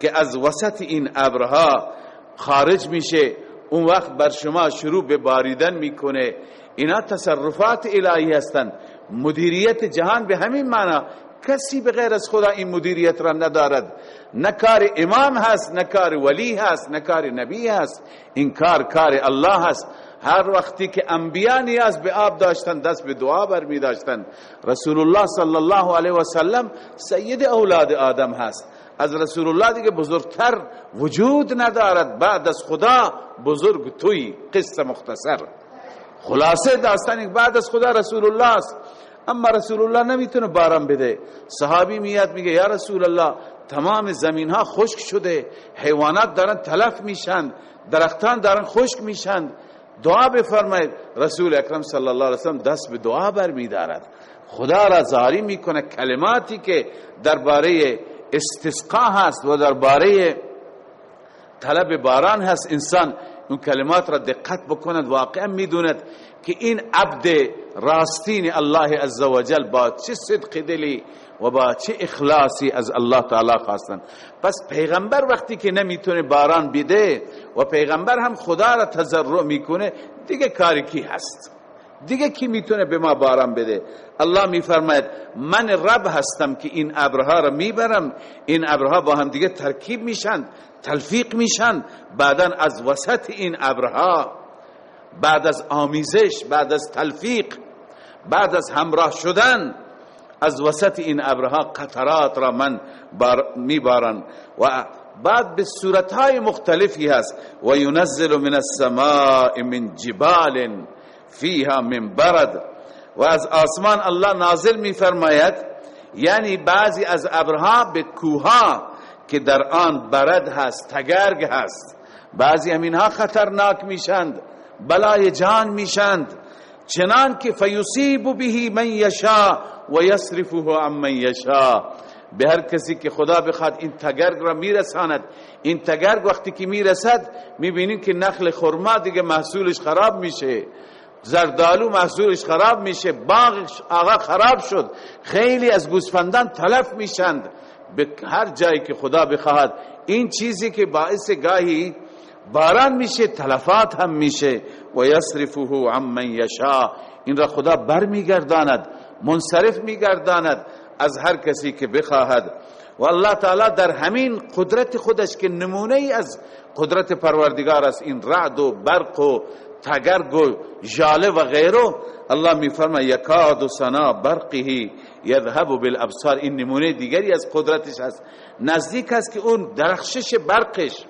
که از وسط این ابرها خارج میشه اون وقت بر شما شروع به باریدن می‌کنه. اینا تصرفات الهی هستند مدیریت جهان به همین معنا. کسی به غیر از خدا این مدیریت را ندارد. نه کار امام هست نه کار ولی هست نه کار نبی هست. این کار کار الله هست. هر وقتی که انبیا نیاز به آب داشتن دست به دعا بر می داشتن رسول الله صلی الله علیه و سلم سید اولاد آدم هست. از رسول الله دیگه بزرگتر وجود ندارد. بعد از خدا بزرگ توی قصه مختصر. خلاصه داستان بعد از خدا رسول الله است. اما رسول الله نمی‌تونه باران بده. صحابی میاد میگه یا رسول الله تمام زمین ها خشک شده. حیوانات دارن تلف میشن. درختان دارن خشک میشن. دعا بفرمایید. رسول اکرم صلی الله علیه وسلم دست به دعا بر میدارد خدا را زاری می‌کنه کلماتی که درباره استسقا هست و درباره طلب باران هست. انسان اون کلمات را دقت بکند واقعا می‌دوند که این عبد راستین الله عزوجل با چه صدق دلی و با چه اخلاصی از الله تعالی خواستن. پس پیغمبر وقتی که نمی‌تونه باران بیده و پیغمبر هم خدا را تضرع می‌کنه دیگه کاری کی هست؟ دیگه کی می‌تونه به ما باران بده؟ الله میفرماید من رب هستم که این ابرها را می‌برم. این ابرها با هم دیگه ترکیب میشن تلفیق میشن. بعدا از وسط این ابرها بعد از آمیزش بعد از تلفیق بعد از همراه شدن از وسط این ابرها قطرات را من میبارن و بعد به صورتهای مختلفی هست. و ینزل من السماء من جبال فیها من برد. و از آسمان الله نازل میفرماید یعنی بعضی از ابرها به کوها که در آن برد هست تگرگ هست. بعضی همینها خطرناک میشند بلای جان میشند چنان که فیصیب به من یشا و یصرفه عن من یشا به هر کسی که خدا بخواد این تگرگ را میرساند این تگرگ وقتی که می‌رسد می‌بینید که نخل خرما دیگه محصولش خراب میشه. زردالو محصولش خراب میشه باغش آقا خراب شد. خیلی از گوسفندان تلف میشند. به هر جایی که خدا بخواهد این چیزی که باعث گاهی باران میشه تلفات هم میشه. و یصرفه عمن یشا این را خدا بر میگرداند منصرف میگرداند از هر کسی که بخواهد. و الله تعالی در همین قدرت خودش که نمونه ای از قدرت پروردگار است این رعد و برق و تگرگ و جاله و غیره. الله میفرما یکاد و سنا برقه یذهب بالابصار. این نمونه دیگری از قدرتش هست. نزدیک است که اون درخشش برقش.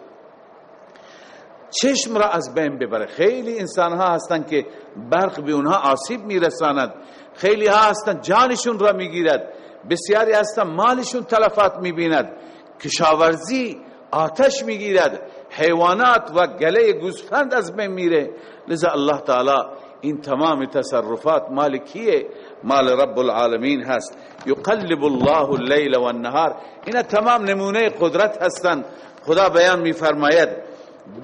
چشم را از بین ببره. خیلی انسان ها هستند که برق به اونها آسیب میرساند. خیلی ها هستند جانشون را می‌گیرد. بسیاری هستند مالشون تلفات می‌بیند. کشاورزی آتش می‌گیرد. حیوانات و گله گوسفند از بین میره. لذا الله تعالی این تمام تصرفات مالکیه. مال رب العالمین هست. یقلب الله اللیل و النهار اینا تمام نمونه قدرت هستند خدا بیان میفرماید.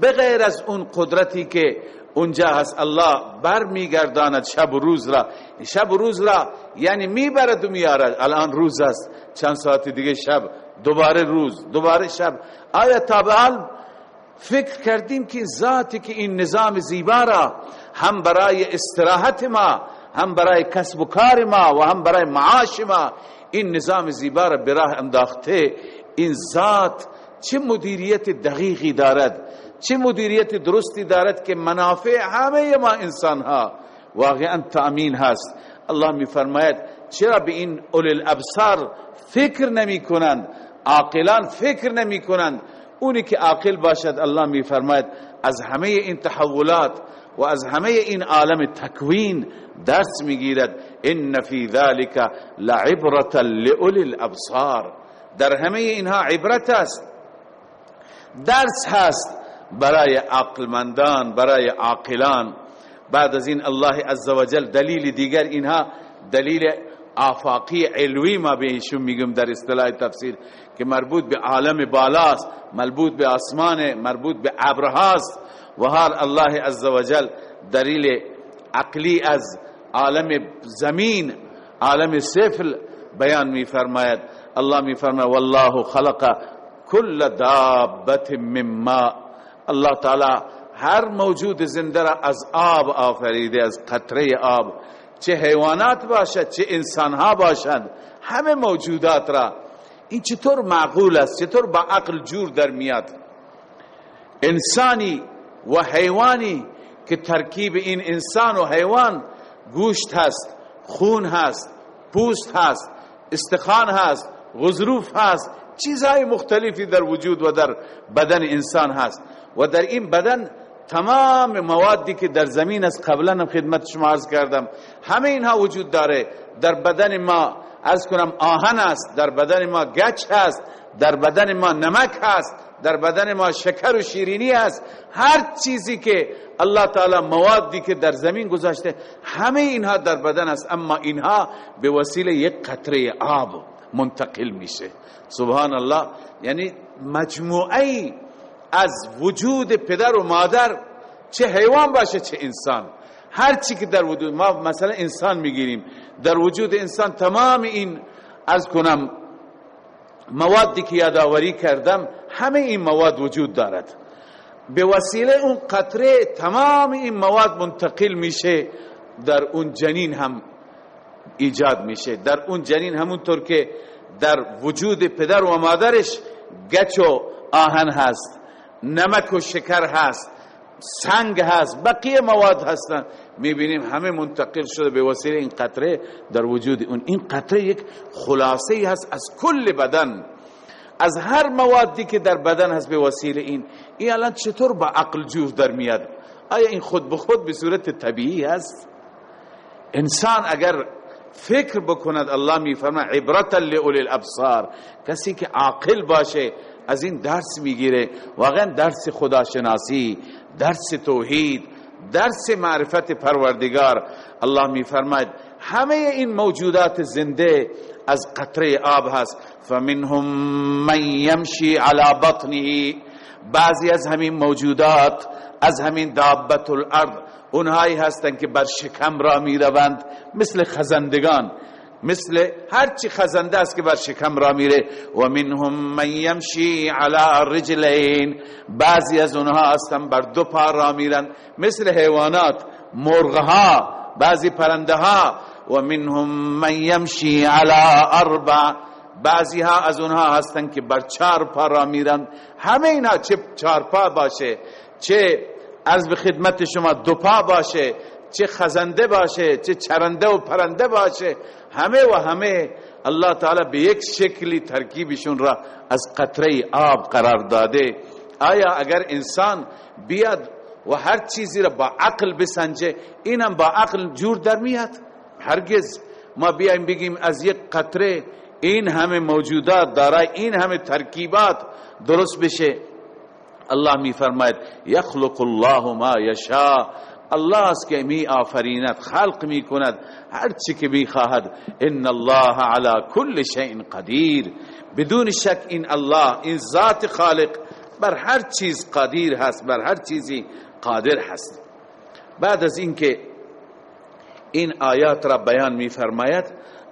بغیر از اون قدرتی که اونجا هست الله بر میگرداند شب و روز را. شب و روز را یعنی می‌برد و میارد الان روز است. چند ساعت دیگه شب. دوباره روز. دوباره شب. آیا تا فکر کردیم که ذاتی که این نظام زیبا را هم برای استراحت ما هم برای کسب و کار ما و هم برای معاش ما این نظام زیبا را براه انداخته این ذات چه مدیریت دقیقی دارد؟ چه مدیریت درستی دارد که منافع همه ما انسان ها واقعا تأمین هست. الله می فرماید چرا به این اول الابصار فکر نمی کنند؟ عاقلان فکر نمی کنند. اونی که عاقل باشد الله می فرماید از همه این تحولات و از همه این عالم تکوین درس می‌گیرد ان فی ذلك لعبرة لأولی الابصار در همه اینها عبرت است. درس هست. برای عقلمندان برای عاقلان. بعد از این الله عزوجل دلیل دیگر اینها دلیل آفاقی علوی ما بهشون میگم در اصطلاح تفسیر که مربوط به عالم بالاست مربوط به آسمان مربوط به ابرهاست و هر الله عزوجل دلیل عقلی از عالم زمین عالم سفل بیان میفرماید. الله میفرماید والله خلق کل دابت من ماء. الله تعالی هر موجود زنده را از آب آفریده از قطره آب. چه حیوانات باشد چه انسانها باشند همه موجودات را. این چطور معقول است؟ چطور با عقل جور در میاد؟ انسانی و حیوانی که ترکیب این انسان و حیوان گوشت هست خون هست پوست هست استخان هست غضروف هست چیزهای مختلفی در وجود و در بدن انسان هست. و در این بدن تمام موادی که در زمین از قبلا هم خدمت شما عرض کردم. همه اینها وجود داره. در بدن ما از کنم آهن است. در بدن ما گچ هست. در بدن ما نمک هست. در بدن ما شکر و شیرینی است هر چیزی که الله تعالی موادی که در زمین گذاشته همه اینها در بدن است. اما اینها به وسیله یک قطره آب منتقل میشه. سبحان الله. یعنی مجموعه از وجود پدر و مادر چه حیوان باشه چه انسان. هر چی که در وجود ما مثلا انسان می‌گیریم. در وجود انسان تمام این از کنم موادی که یادآوری کردم همه این مواد وجود دارد. به وسیله اون قطره تمام این مواد منتقل میشه در اون جنین هم ایجاد میشه. در اون جنین همونطور که در وجود پدر و مادرش گچ و آهن هست. نمک و شکر هست سنگ هست بقیه مواد هستن. می‌بینیم همه منتقل شده به وسیله این قطره در وجود اون. این قطره یک خلاصه هست از کل بدن. از هر موادی که در بدن هست به وسیله این. این الان چطور با عقل جور در میاد؟ آیا این خود به خود به صورت طبیعی هست؟ انسان اگر فکر بکند الله میفرما عبرتا لأولی الابصار کسی که عاقل باشه از این درس می‌گیره. واقعا درس خداشناسی درس توحید درس معرفت پروردگار. الله میفرماید همه این موجودات زنده از قطره آب هست. فمنهم من یمشی علی بطنه بعضی از همین موجودات از همین دابت الارض اونهایی هستند که بر شکم را می روند مثل خزندگان. مثل هرچی خزنده است که بر شکم را میره. و منهم من یمشی علی رجلین. بعضی از اونها هستن بر دو پا را میرن. مثل حیوانات مرغها بعضی پرنده ها و منهم من یمشی علی اربع. بعضی ها از اونها هستن که بر چهار پا را میرن. همه اینا چه چهار پا باشه چه از به خدمت شما دوپا باشه چه خزنده باشه چه چرنده و پرنده باشه. همه و همه الله تعالی به یک شکلی ترکیبشون را از قطره آب قرار داده آیا اگر انسان بیاد و هر چیزی را با عقل بسنجه اینم با عقل جور در میاد؟ هرگز ما بیایم بگیم از یک قطره این همه موجودات دارای این همه ترکیبات درست بشه۔ الله می فرماید یخلق الله ما یشاء۔ الله است که می آفریند خلق می کند هر چی که می خواهد ان الله على كل شيء قدیر بدون شک این الله این ذات خالق بر هر چیز قدیر هست بر هر چیزی قادر هست بعد از اینکه این آیات را بیان می فرماید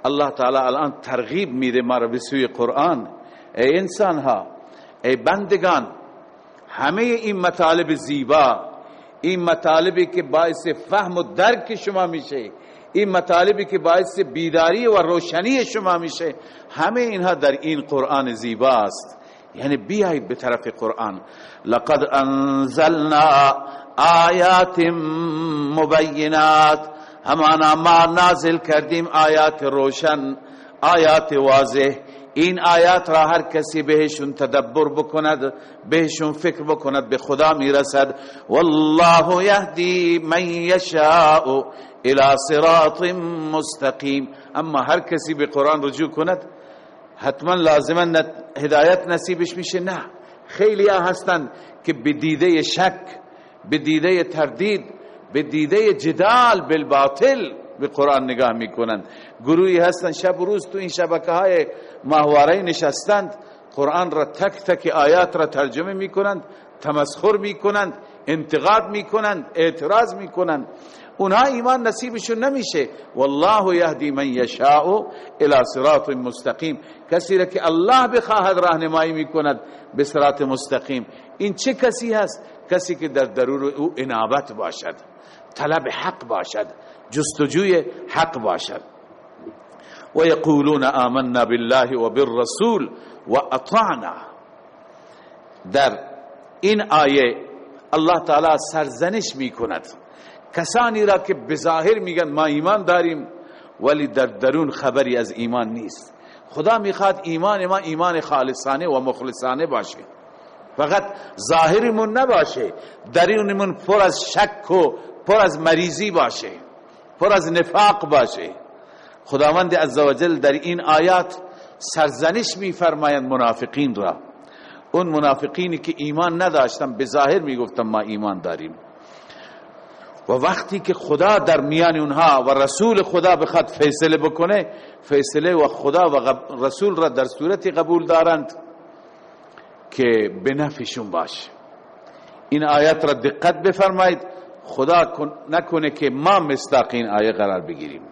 الله تعالی الان ترغیب میده ما را به سوی قرآن ای انسان ها ای بندگان همه این مطالب زیبا این مطالبی که باعث فهم و درک شما میشه این مطالبی که باعث بیداری و روشنی شما میشه همه اینها در این قرآن زیبا است یعنی بیایید به طرف قرآن. لقد انزلنا آیات مبینات. همانا ما نازل کردیم آیات روشن آیات واضح. این آیات را هر کسی بهشون تدبر بکند بهشون فکر بکند به خدا می‌رسد. والله یهدی من یشاء الى صراط مستقیم. اما هر کسی به قرآن رجوع کند حتما لازما هدایت نصیبش میشه. نه خیلی ها هستند که به دیده شک به دیده تردید به دیده جدال بالباطل به قرآن نگاه می‌کنند گروهی هستند شب و روز تو این شبکه های ماهواره نشستند. قرآن را تک تک آیات را ترجمه می‌کنند تمسخر می‌کنند انتقاد می‌کنند اعتراض می‌کنند. اونها ایمان نصیبشون نمیشه. والله یهدی من یشاء الى صراط مستقیم. کسی را که الله بخواهد راهنمایی می‌کند به صراط مستقیم. این چه کسی هست؟ کسی که در درور او انابت باشد طلب حق باشد جستجوی حق باشد. و یقولون آمنا بالله و بالرسول در این آیه الله تعالی سرزنش می کند کسانی را که بظاهر میگن ما ایمان داریم ولی در درون خبری از ایمان نیست. خدا می‌خواد ایمان ما ایمان خالصانه و مخلصانه باشه. فقط ظاهرمون نباشه درونمون پر از شک و پر از مریضی باشه پر از نفاق باشه. خداوند عزوجل در این آیات سرزنش میفرمایند منافقین را. اون منافقینی که ایمان نداشتن به ظاهر می‌گفتن ما ایمان داریم. و وقتی که خدا در میان اونها و رسول خدا بخواد فیصله بکنه فیصله و خدا و رسول را در صورتی قبول دارند که به نفعشون باشه این آیات را دقت بفرمایید. خدا نکنه که ما مستاق این آیه قرار بگیریم.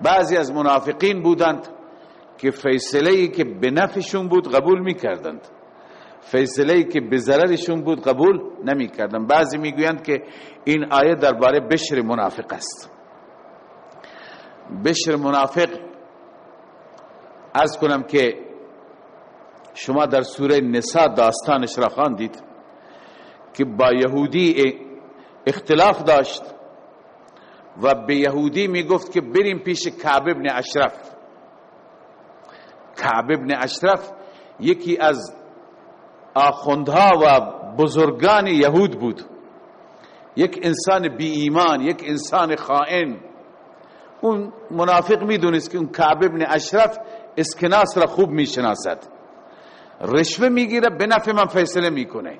بعضی از منافقین بودند که فیصله ای که به نفعشون بود قبول می‌کردند. فیصله ای که به ضررشون بود قبول نمی‌کردند. بعضی می‌گویند که این آیه درباره بشر منافق است. بشر منافق از کنم که شما در سوره نساء داستانش را خواندید که با یهودی اختلاف داشت. و به یهودی می‌گفت که بریم پیش کعب ابن اشرف. کعب ابن اشرف یکی از آخوندها و بزرگان یهود بود. یک انسان بی ایمان یک انسان خائن. اون منافق می‌دونست که اون کعب ابن اشرف اسکناس را خوب می‌شناسد. رشوه می‌گیره به نفع من فیصله می‌کنه.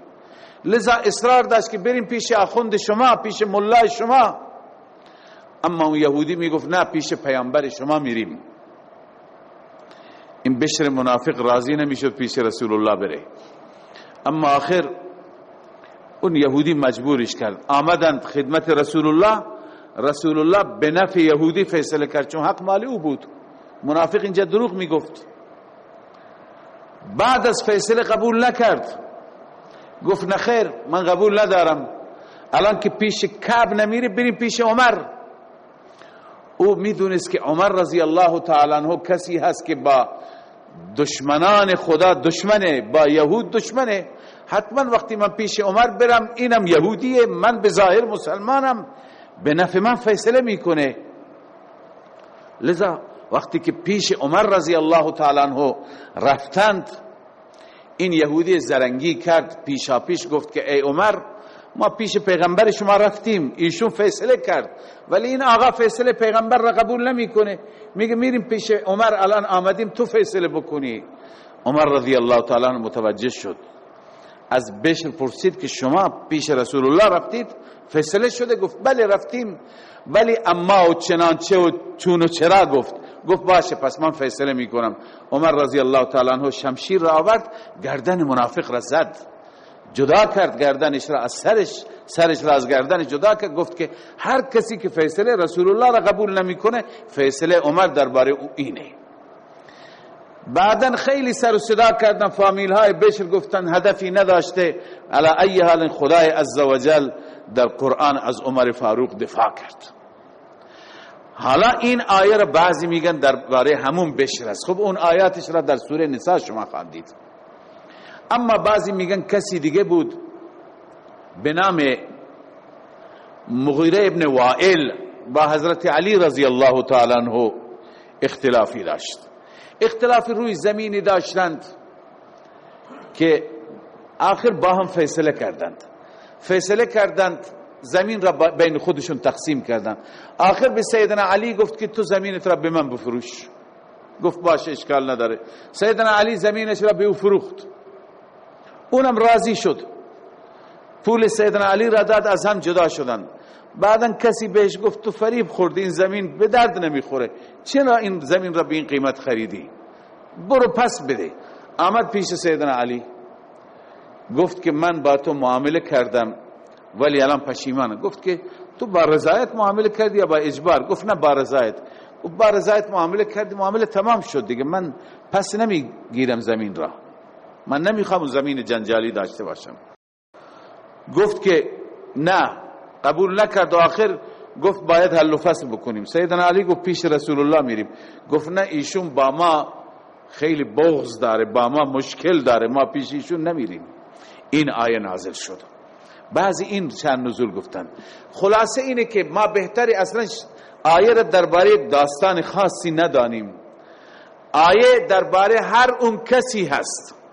لذا اصرار داشت که بریم پیش آخوند شما پیش ملای شما. اما اون یهودی می‌گفت نه پیش پیامبر شما میریم. این بشر منافق راضی نمی‌شد پیش رسول الله بره. اما آخر اون یهودی مجبورش کرد. آمدند خدمت رسول الله. رسول الله به نفع یهودی فیصله کرد چون حق مالی او بود. منافق اینجا دروغ می‌گفت. بعد از فیصله قبول نکرد. گفت نخیر من قبول ندارم. الان که پیش کعب نمیری بریم پیش عمر. او می‌دونست که عمر رضی الله تعالی عنہ کسی هست که با دشمنان خدا دشمنه با یهود دشمنه. حتما وقتی من پیش عمر برم اینم یهودیه من به ظاهر مسلمانم. به نفع من فیصله می‌کنه. لذا وقتی که پیش عمر رضی الله تعالی عنہ رفتند این یهودی زرنگی کرد پیشا پیش گفت که ای عمر ما پیش پیغمبر شما رفتیم. ایشون فیصله کرد. ولی این آقا فیصله پیغمبر را قبول نمی‌کنه. میگه میریم پیش عمر الان آمدیم تو فیصله بکنی. عمر رضی الله تعالی متوجه شد. از بشر پرسید که شما پیش رسول الله رفتید؟ فیصله شده. گفت بله رفتیم. ولی اما و چنانچه و چون و چرا گفت؟ گفت باشه پس من فیصله می‌کنم. عمر رضی الله تعالی عنہ شمشیر را آورد. گردن منافق را زد. جدا کرد گردنش را از سرش سرش را از گردن جدا کرد گفت که هر کسی که فیصله رسول الله را قبول نمی‌کنه فیصله عمر درباره او اینه. بعدا خیلی سر و صدا کردن فامیل های بشر گفتن هدفی نداشته. علی ای حال خدای عزوجل در قرآن از عمر فاروق دفاع کرد. حالا این آیه را بعضی میگن درباره همون بشر است. خب اون آیاتش را در سوره نساء شما خواندید. اما بعضی میگن کسی دیگه بود به نام مغیره ابن وائل با حضرت علی رضی الله تعالی عنہ اختلافی داشت. اختلافی روی زمینی داشتند که آخر با هم فیصله کردند. فیصله کردند زمین را بین خودشون تقسیم کردند. آخر به سیدنا علی گفت که تو زمینت را به من بفروش. گفت باشه اشکال نداره. سیدنا علی زمینش را به او فروخت. اونم راضی شد. پول سیدنا علی را داد از هم جدا شدن. بعدا کسی بهش گفت تو فریب خوردی این زمین به درد نمی‌خوره. چرا این زمین را به این قیمت خریدی؟ برو پس بده. آمد پیش سیدنا علی. گفت که من با تو معامله کردم ولی الان پشیمانم گفت که تو با رضایت معامله کردی یا با اجبار؟ گفت نه با رضایت. با رضایت معامله کردی معامله تمام شد دیگه. من پس نمی‌گیرم زمین را. من نمی‌خوام زمین جنجالی داشته باشم. گفت که نه قبول نکرد. و آخر گفت باید حل و فصل بکنیم. سیدنا علی گفت پیش رسول الله میریم. گفت نه ایشون با ما خیلی بغض داره با ما مشکل داره. ما پیش ایشون نمیریم. این آیه نازل شد. بعضی این چند نزول گفتن. خلاصه اینه که ما بهتری اصلا آیه را درباره داستان خاصی ندانیم. آیه درباره هر اون کسی هست.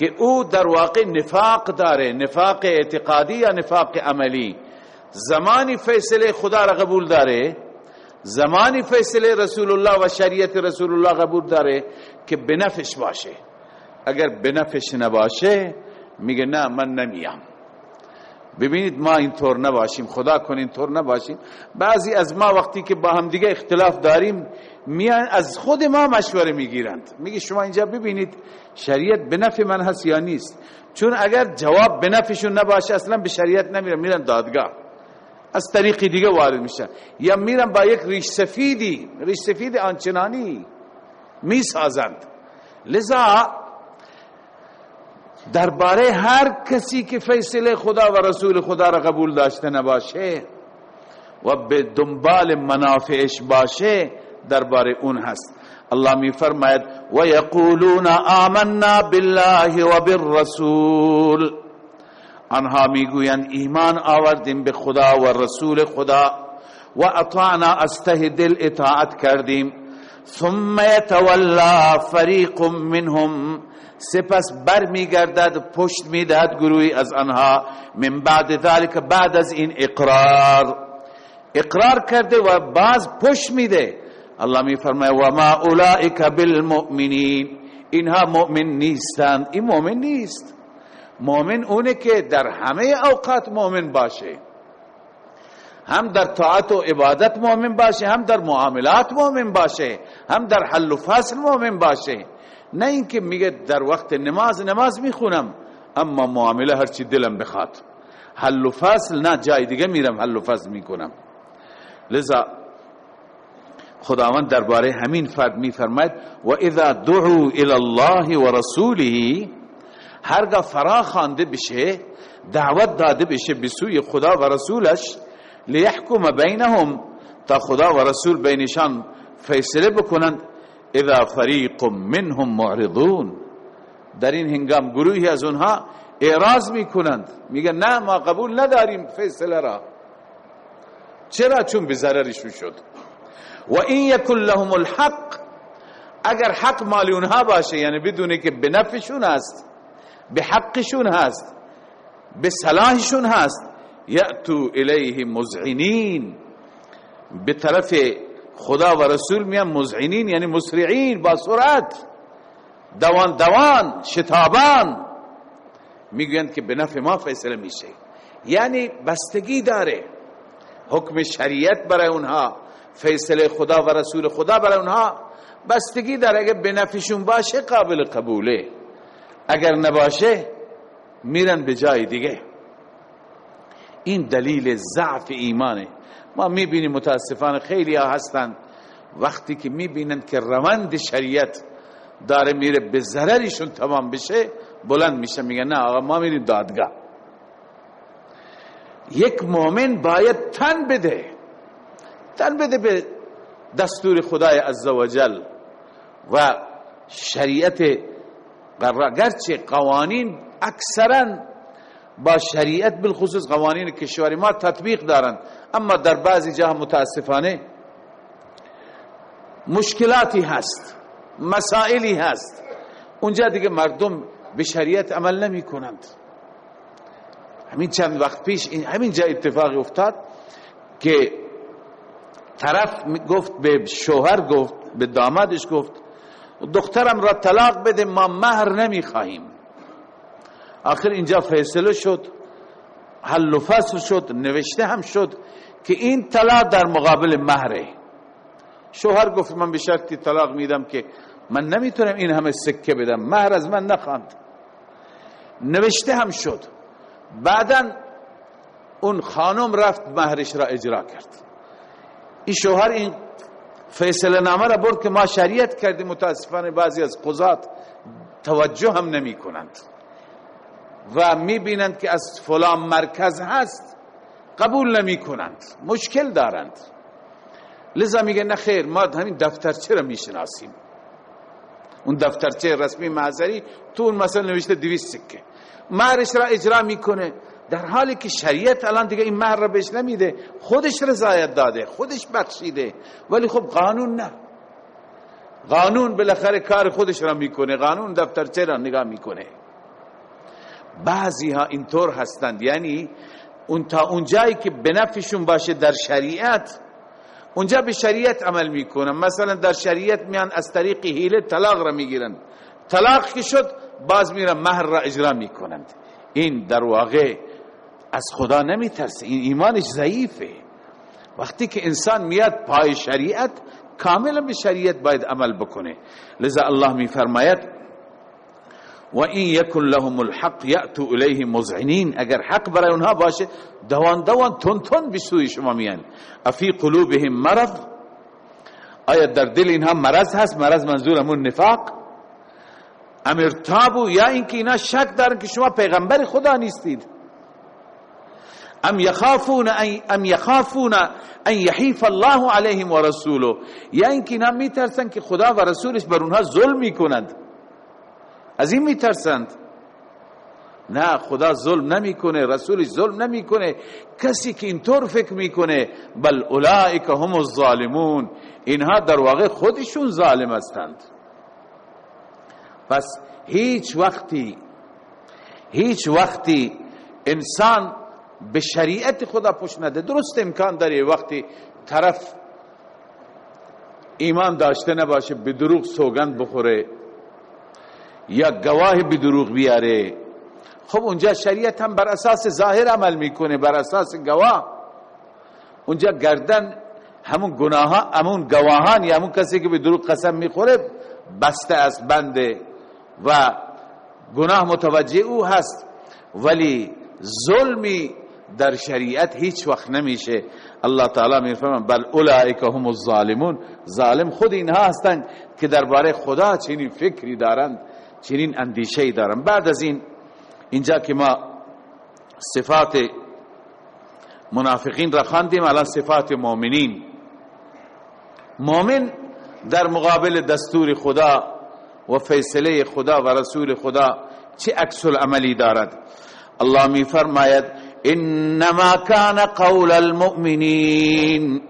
که او در واقع نفاق داره نفاق اعتقادی یا نفاق عملی؟ زمانی فیصله خدا را قبول داره زمانی فیصله رسول الله و شریعت رسول الله قبول داره که بنفش باشه۔ اگر بنفش نباشه، میگه نه، من نمیام۔ ببینید ما اینطور نباشیم خدا کن اینطور نباشیم. بعضی از ما وقتی که با هم دیگه اختلاف داریم میان از خود ما مشوره می‌گیرند. میگه شما اینجا ببینید شریعت به نفع من هست یا نیست. چون اگر جواب به نفعشون نباشه اصلا به شریعت نمیرن میرن دادگاه. از طریقی دیگه وارد میشن. یا میرن با یک ریش سفیدی ریش سفید آنچنانی می‌سازند. لذا درباره هر کسی که فیصله خدا و رسول خدا را قبول داشته نباشه و به دنبال منافعش باشه درباره اون هست. الله می فرماید و یقولون آمنا بالله و بالرسول. آنها می‌گویند ایمان آوردیم به خدا و رسول خدا و اطعنا از ته دل اطاعت کردیم. ثم يتولى فریق منهم. سپس بر میگردد پشت می‌دهد گروهی از آنها. من بعد ذلك بعد از این اقرار. اقرار کرده و باز پشت میده. الله می فرماید و ما اولئک بالمؤمنین. اینها مؤمن نیستند. این مؤمن نیست. مؤمن اونه که در همه اوقات مؤمن باشه. هم در طاعت و عبادت مؤمن باشه هم در معاملات مؤمن باشه هم در حل و فصل مؤمن باشه. نه اینکه میگه در وقت نماز نماز می‌خونم اما معامله هرچی دلم بخواد. حل و فصل نه جای دیگه میرم حل و فصل می‌کنم. لذا خداوند درباره همین فرد میفرماید و اذا دعوا الى الله و رسوله هرگاه فرا خوانده بشه دعوت داده بشه به سوی خدا و رسولش لیحکم بینهم تا خدا و رسول بینشان فیصله بکنند. اذا فریق منهم معرضون. در این هنگام گروهی از اونها اعراض می‌کنند. میگن نه ما قبول نداریم فیصله را. چرا؟ چون به ضررشون شد. و این یکن لهم الحق. اگر حق مال اونها باشه یعنی بدونه که به نفعشون هست به حقشون هست به صلاحشون هست یأتو الیه مزعنین به طرف خدا و رسول میان مزعنین یعنی مسرعین با سرعت. دوان دوان شتابان. می‌گویند که به نفع ما فیصله میشه. یعنی بستگی داره. حکم شریعت برای اونها فیصله خدا و رسول خدا برای اونها. بستگی داره اگر به نفعشون باشه قابل قبوله. اگر نباشه میرن به جای دیگه. این دلیل ضعف ایمانه. ما می‌بینیم متاسفانه خیلی ها هستند. وقتی که می‌بینند که روند شریعت داره میره به ضررشون تمام بشه بلند میشه میگه نه آقا ما میریم دادگاه. یک مؤمن باید تن بده. تن بده به دستور خدای عزوجل و شریعت گرچه قوانین اکثرا با شریعت بالخصوص قوانین کشوری ما تطبیق دارند اما در بعضی جا متاسفانه مشکلاتی هست مسائلی هست. اونجا دیگه مردم به شریعت عمل نمی کنند همین چند وقت پیش همین جا اتفاقی افتاد که طرف گفت به شوهر گفت به دامادش گفت دخترم را طلاق بده ما مهر نمی خواهیم آخر اینجا فیصله شد حل و فصل شد نوشته هم شد. که این طلاق در مقابل مهره. شوهر گفت من به شرطی طلاق میدم که من نمی‌تونم این همه سکه بدم. مهر از من نخواند. نوشته هم شد. بعدا اون خانم رفت مهرش را اجرا کرد. این شوهر این فیصله نامه را برد که ما شریعت کردیم. متاسفانه بعضی از قضات توجه هم نمی کنند و می بینند که از فلان مرکز هست. قبول نمی کنند مشکل دارند. لذا میگه نه خیر ما همین دفترچه را می‌شناسیم. اون دفترچه رسمی معذری تو اون مثلا نوشته دویست سکه. مهرش را اجرا می‌کنه. در حالی که شریعت الان دیگه این مهر را بهش نمیده خودش رضایت داده خودش بخشیده. ولی خب قانون نه. قانون بالاخره کار خودش را می‌کنه قانون دفترچه را نگاه می‌کنه. بعضی ها اینطور هستند. یعنی اون تا اون جایی که به نفعشون باشه در شریعت اونجا به شریعت عمل می‌کنن. مثلا در شریعت میان از طریق حیله طلاق را می‌گیرن. طلاق که شد باز میرن مهر را اجرا می‌کنند. این در واقع از خدا نمیترسه. این ایمانش ضعیفه. وقتی که انسان میاد پای شریعت کاملا به شریعت باید عمل بکنه. لذا الله میفرماید و این یکن لهم الحق یأتو الیه مزعنین اگر حق برای اونها باشه دوان دوان تون تون به سوی شما میان. افی قلوبهم مرض. آیا در دل اینها مرض هست؟ مرض منظورمون نفاق. ام ارتابو یا اینکه اینا شک دارن که شما پیغمبر خدا نیستید. ام یخافون ام یخافون ان یحیف الله علیهم و رسوله. یا اینکه اینا میترسن که خدا و رسولش بر اونها ظلم می‌کنند. از این میترسند. نه خدا ظلم نمی‌کنه رسولش ظلم نمی‌کنه. کسی که اینطور فکر می‌کنه بل اولئک هم الظالمون. اینها در واقع خودشون ظالم هستند. پس هیچ وقتی هیچ وقتی انسان به شریعت خدا پشت نده. درست امکان داره وقتی طرف ایمان داشته نباشه به دروغ سوگند بخوره. یا گواه به دروغ بیاره. خب اونجا شریعت هم بر اساس ظاهر عمل می‌کنه بر اساس گواه. اونجا گردن همون گناه همون گواهان یا همون کسی که به دروغ قسم می‌خوره بسته از بنده و گناه متوجه او هست. ولی ظلمی در شریعت هیچ وقت نمیشه. الله تعالی میفرمان بل اولئک هم الظالمون. ظالم خود اینها هستند که درباره خدا چنین فکری دارند. چنین اندیشه دارند بعد از این اینجا که ما صفات منافقین را خواندیم الان صفات مؤمنین. مؤمن در مقابل دستور خدا و فیصله خدا و رسول خدا چه عکس عملی دارد؟ الله می فرماید انما کان قول المؤمنین.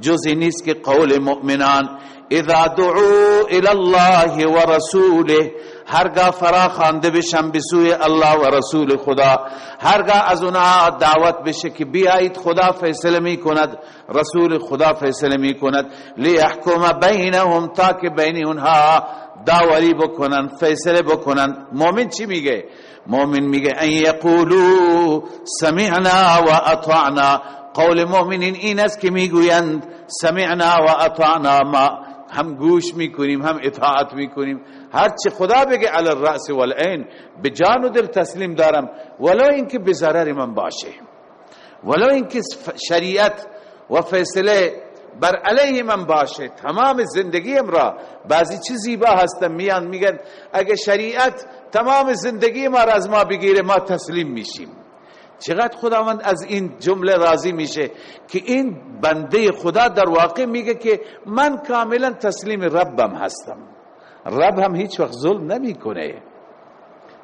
جزی نیست که قول مؤمنان اذا دعوا الى الله و رسوله هرگاه فرا خوانده بشن به سوی الله و رسول خدا. هرگاه از اونها دعوت بشه که بیایید خدا فیصله می کند رسول خدا فیصله می کند لیحکم بینهم تا که بین اونها داوری بکنن فیصله بکنن. مؤمن چی میگه؟ مؤمن میگه ان یقولو سمعنا و اطعنا. قول مؤمنین این است که می‌گویند سمعنا و اطعنا. ما هم گوش می‌کنیم هم اطاعت می‌کنیم. هر چه خدا بگه علی الرأس والعین به جان و دل تسلیم دارم. ولو اینکه به ضرر من باشه. ولو اینکه شریعت و فیصله بر علیه من باشه. تمام زندگیم را. بعضی چیزی زیبا هستن میان میگن اگه شریعت تمام زندگی ما را از ما بگیره ما تسلیم میشیم. چقدر خداوند از این جمله راضی میشه که این بنده خدا در واقع میگه که من کاملا تسلیم ربم هستم. رب هم هیچ وقت ظلم نمی‌کنه.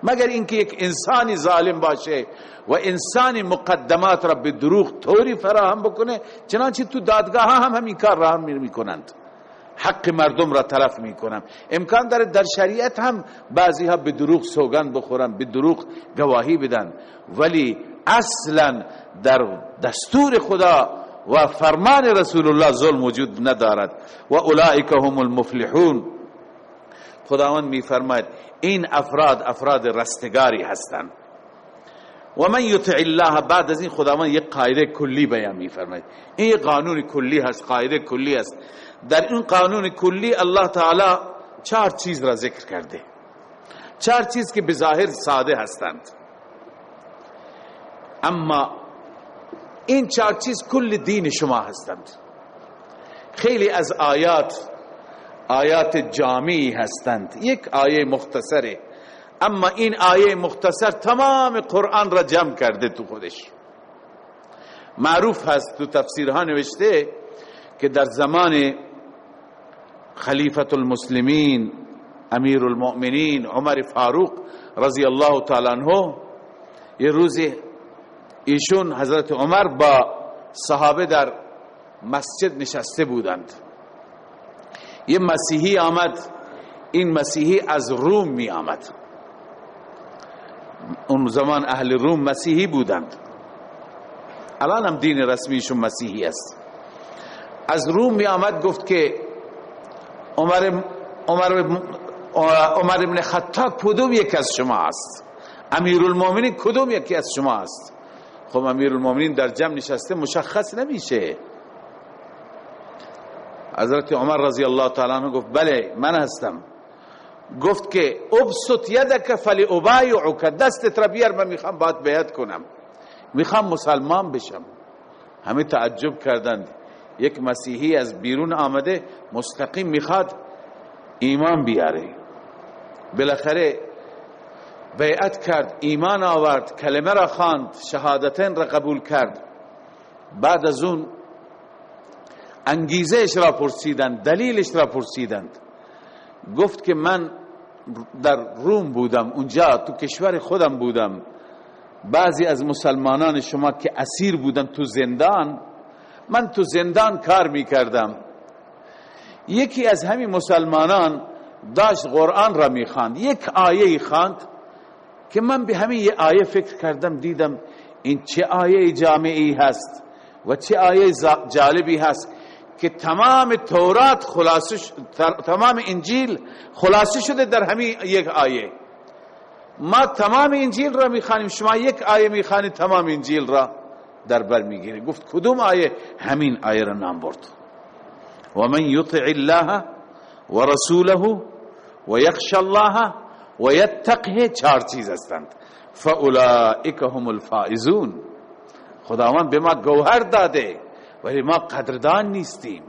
مگر اینکه یک انسانی ظالم باشه و انسانی مقدمات را به دروغ طوری فراهم بکنه چنانچه تو دادگاه هم همین کار را می‌کنند. حق مردم را تلف می‌کنم. امکان داره در شریعت هم بعضی ها به دروغ سوگند بخورن به دروغ گواهی بدن. ولی اصلا در دستور خدا و فرمان رسول الله ظلم وجود ندارد. و اولئک هم المفلحون. خداوند میفرماید این افراد افراد رستگاری هستند. و من یطع الله بعد از این خداوند یک قاعده کلی بیان میفرماید. این یک قانون کلی هست قاعده کلی است. در این قانون کلی الله تعالی چهار چیز را ذکر کرده. چهار چیز که بظاهر ساده هستند. اما این چهار چیز کل دین شما هستند. خیلی از آیات آیات جامعی هستند. یک آیه مختصره. اما این آیه مختصر تمام قرآن را جمع کرده تو خودش. معروف هست تو تفسیرها نوشته که در زمان خلیفت المسلمین امیر المؤمنین عمر فاروق رضی الله تعالی عنہ یه روزی ایشون حضرت عمر با صحابه در مسجد نشسته بودند. یه مسیحی آمد. این مسیحی از روم می آمد. اون زمان اهل روم مسیحی بودند. الان هم دین رسمیشون مسیحی است. از روم می آمد گفت که عمر عمر عمر ابن خطاب کدوم یک از شما است؟ امیر المومنین کدوم یکی از شما است؟ خب امیر المومنین در جمع نشسته مشخص نمیشه. حضرت عمر رضی الله تعالی عنہ گفت بله من هستم. گفت که ابسط یدک فلی ابایعک دست را بیار من می‌خوام باید بیعت کنم. می‌خوام مسلمان بشم. همه تعجب کردند. یک مسیحی از بیرون آمده مستقیم می‌خواد ایمان بیاره. بالاخره بیعت کرد ایمان آورد کلمه را خواند شهادتین را قبول کرد. بعد از اون انگیزه را پرسیدند دلیلش را پرسیدند. گفت که من در روم بودم اونجا تو کشور خودم بودم. بعضی از مسلمانان شما که اسیر بودن تو زندان من تو زندان کار می کردم یکی از همین مسلمانان داشت قرآن را می خاند یک آیه خواند که من به همین یه آیه فکر کردم دیدم این چه آیه جامعی هست و چه آیه جالبی هست. که تمام تورات خلاصه تمام انجیل خلاصه شده در همین یک آیه. ما تمام انجیل را می‌خوانیم شما یک آیه می‌خوانید تمام انجیل را در بر می‌گیری گفت کدوم آیه؟ همین آیه را نام برد. و من یطع الله و رسوله و یخش الله و یتقه چهار چیز هستند. فاولئک هم الفائزون. خداوند به ما گوهر داده. ولی ما قدردان نیستیم.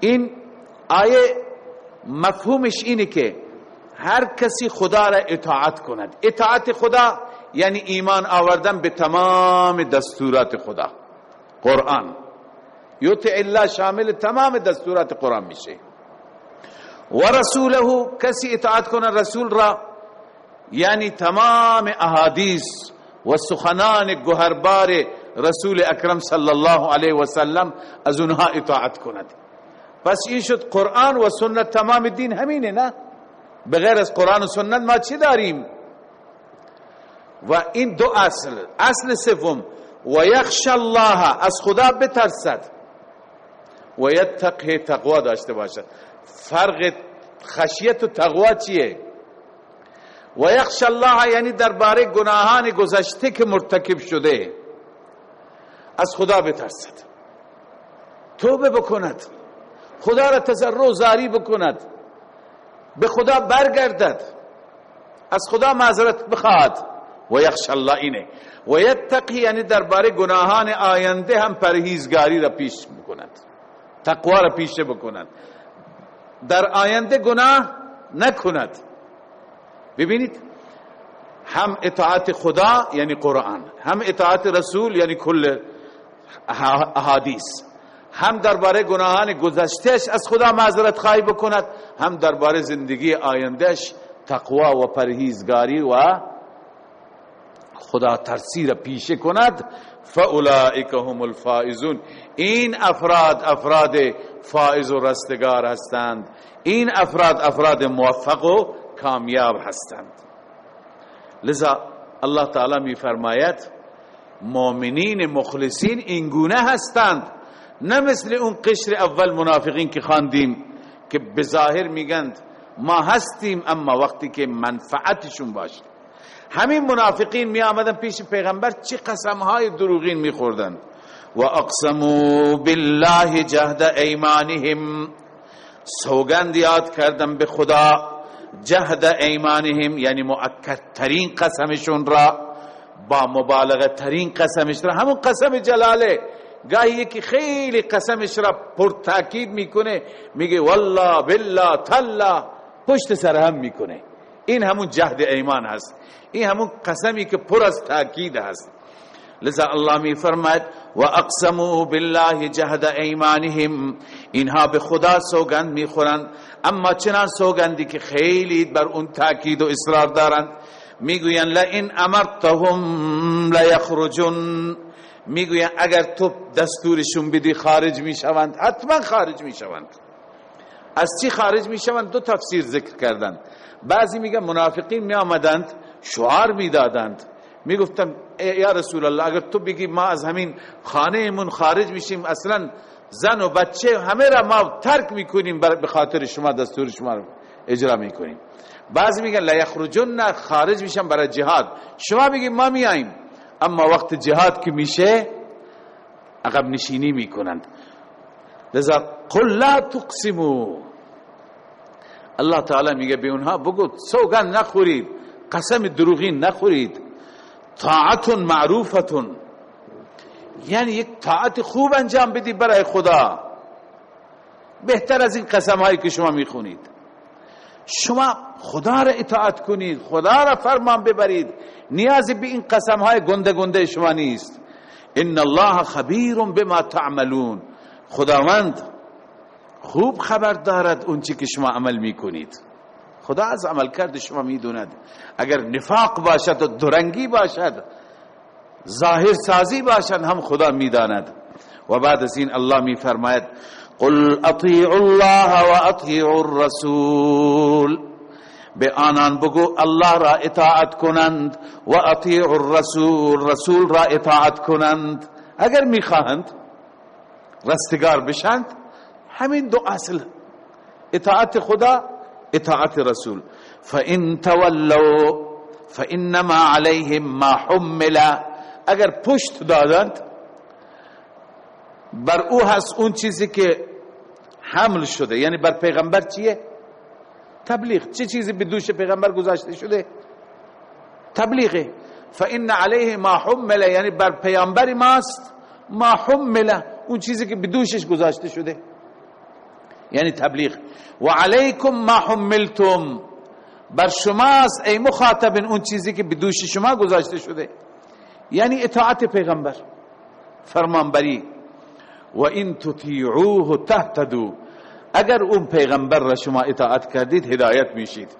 این آیه مفهومش اینه که هر کسی خدا را اطاعت کند. اطاعت خدا یعنی ایمان آوردن به تمام دستورات خدا. قرآن. یوت الله شامل تمام دستورات قرآن میشه. و رسوله کسی اطاعت کنه رسول را یعنی تمام احادیث و سخنان گوهربار رسول اکرم صلی الله علیه و سلم از اونها اطاعت کند. پس این شد قرآن و سنت تمام دین همینه نه؟ بغیر از قرآن و سنت ما چی داریم؟ و این دو اصل. اصل سوم و یخش الله از خدا بترسد. و یتقه تقوا داشته باشد. فرق خشیت و تقوا چیه؟ و یخش الله یعنی درباره گناهان گذشته که مرتکب شده. از خدا بترسد. توبه بکند. خدا را تضرع زاری بکند. به خدا برگردد. از خدا معذرت بخواد و یخش الله اینه. و یتقی یعنی درباره گناهان آینده هم پرهیزگاری را پیش بکند تقوا را پیشه بکند. در آینده گناه نکند. ببینید هم اطاعت خدا یعنی قرآن. هم اطاعت رسول یعنی کل احادیث. هم درباره گناهان گذشتهش از خدا معذرت خواهی بکند هم درباره زندگی آیندهش تقوا و پرهیزگاری و خدا ترسی را پیشه کند. فاولائک هم الفائزون. این افراد افراد فائز و رستگار هستند. این افراد افراد موفق و کامیاب هستند. لذا الله تعالی می فرماید مؤمنین مخلصین این گونه هستند. نه مثل اون قشر اول منافقین که خواندیم که بظاهر میگند ما هستیم اما وقتی که منفعتشون باشه. همین منافقین می آمدن پیش پیغمبر چه قسمهای دروغین می خوردن. و اقسمو بالله جهد ایمانهم. سوگند یاد کردن به خدا جهد ایمانهم یعنی مؤکد ترین قسمشون را. با مبالغه ترین قسمش را همون قسم جلاله. گاهی یکی خیلی قسمش را پر تاکید می‌کنه میگه والله بالله تلا پشت سر هم می‌کنه. این همون جهد ایمان هست. این همون قسمی که پر از تاکید هست. لذا الله می فرماید و اقسموا بالله جهد ایمانهم اینها به خدا سوگند می‌خورند. اما چنان سوگندی که خیلی بر اون تاکید و اصرار دارند. می‌گوین لئن امرتهم لیخرجون می‌گوین اگر تو دستورشون بدی خارج می‌شوند حتما خارج می‌شوند. از چی خارج می‌شوند؟ دو تفسیر ذکر کردند. بعضی میگن منافقین می آمدند شعار می‌دادند. می‌گفتن یا رسول الله اگر تو بگی ما از همین خانه من خارج میشیم اصلا زن و بچه همه را ما ترک می‌کنیم به خاطر شما دستور شما رو اجرا می‌کنیم. بعضی میگن لا یخرجون خارج میشن برای جهاد. شما بگید ما میاییم اما وقت جهاد که میشه عقب نشینی می‌کنند. لذا قل لا تقسمو الله تعالی میگه به اونها بگو سوگن نخورید قسم دروغین نخورید. طاعت معروفتون. یعنی یک طاعت خوب انجام بدی برای خدا. بهتر از این قسم هایی که شما می‌خونید. شما خدا را اطاعت کنید خدا را فرمان ببرید. نیازی به این قسم های گنده گنده شما نیست. ان الله خبیر بما تعملون. خداوند خوب خبر دارد اون چی که شما عمل می‌کنید. خدا از عمل کرد شما می‌دوند. اگر نفاق باشد و درنگی باشد ظاهر سازی باشد هم خدا می‌داند. و بعد از این الله میفرماید قل اطیعوا الله و اطیعوا الرسول. به آنان بگو الله را اطاعت کنند و اطیعوا الرسول رسول را اطاعت کنند اگر میخواهند رستگار بشند همین دو اصل اطاعت خدا اطاعت رسول. فان تولوا فانما عليهم ما حمل. اگر پشت دادند بر أو هست اون چیزی که حمل شده. یعنی بر پیغمبر چیه؟ تبلیغ. چه چیزی به دوش پیغمبر گذاشته شده؟ تبلیغه. فان علیه ما حمل. یعنی بر پیامبر ماست ما حمل. اون چیزی که به دوشش گذاشته شده. یعنی تبلیغ. و علیکم ما حملتم. بر شماست ای مخاطب اون چیزی که به دوش شما گذاشته شده. یعنی اطاعت پیغمبر. فرمانبری. و این تطیعوه تهتدو اگر اون پیغمبر را شما اطاعت کردید هدایت میشید.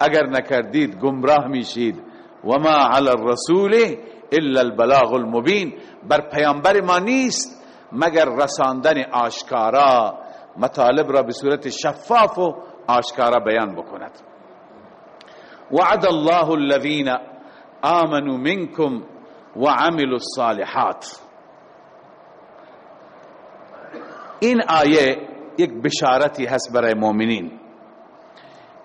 اگر نکردید گمراه میشید. و ما علی الرسول إلا البلاغ المبین. بر پیامبر ما نیست مگر رساندن آشکارا. مطالب را به صورت شفاف و آشکارا بیان بکند. وعد الله الذين آمنوا منكم وعملوا الصالحات. این آیه یک بشارتی هست برای مؤمنین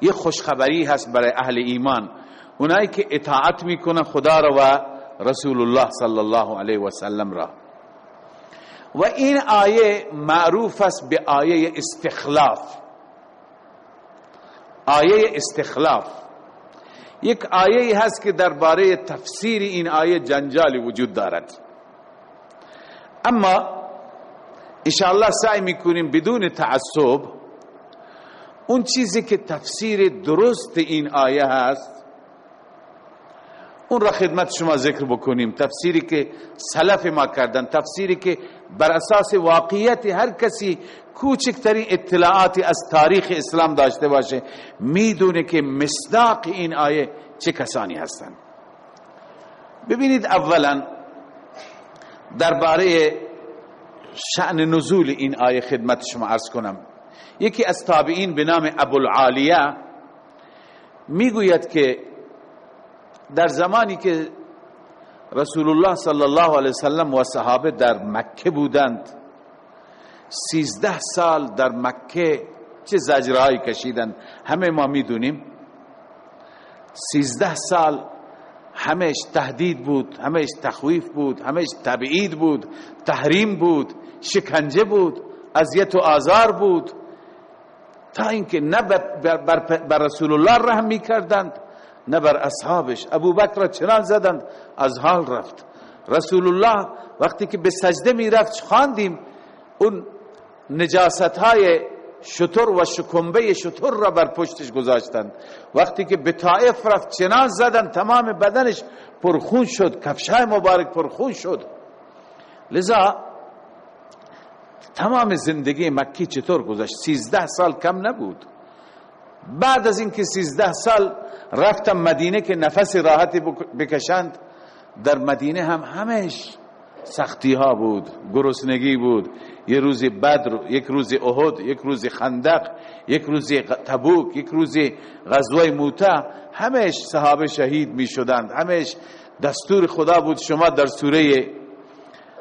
یک خوشخبری هست برای اهل ایمان. اونایی که اطاعت می‌کنن خدا را و رسول الله صلی الله علیه و سلم را. و این آیه معروف است به آیه استخلاف. آیه استخلاف. یک آیه هست که درباره تفسیر این آیه جنجالی وجود دارد. اما انشاءالله سعی می‌کنیم بدون تعصب اون چیزی که تفسیر درست این آیه هست اون را خدمت شما ذکر بکنیم. تفسیری که سلف ما کردن تفسیری که بر اساس واقعیت هر کسی کوچکترین اطلاعاتی از تاریخ اسلام داشته باشه می‌دونه که مصداق این آیه چه کسانی هستند ببینید اولا درباره شأن نزول این آیه خدمت شما عرض کنم. یکی از تابعین به نام ابوالعالیه می‌گوید که در زمانی که رسول الله صلی الله علیه وسلم و صحابه در مکه بودند سیزده سال در مکه چه زجرهایی کشیدند همه ما می‌دونیم سیزده سال همش تهدید بود همش تخویف بود همش تبعید بود تحریم بود شکنجه بود اذیت و آزار بود. تا اینکه نه بر, رسول الله رحم می کردند نه بر اصحابش. ابو بکر چنان زدند از حال رفت. رسول الله وقتی که به سجده می رفت خواندیم اون نجاست های شطور و شکمبه شطور را بر پشتش گذاشتند وقتی که به طائف رفت چنان زدن تمام بدنش پرخون شد کفشای مبارک پرخون شد. لذا تمام زندگی مکی چطور گذشت؟ سیزده سال کم نبود. بعد از اینکه سیزده سال رفتم مدینه که نفس راحتی بکشند در مدینه هم همش سختی ها بود گرسنگی بود. یه روزی بدر یک روزی احد یک روزی خندق یک روزی تبوک یک روزی غزوه موتا. همش صحابه شهید می شدند همش دستور خدا بود. شما در سوره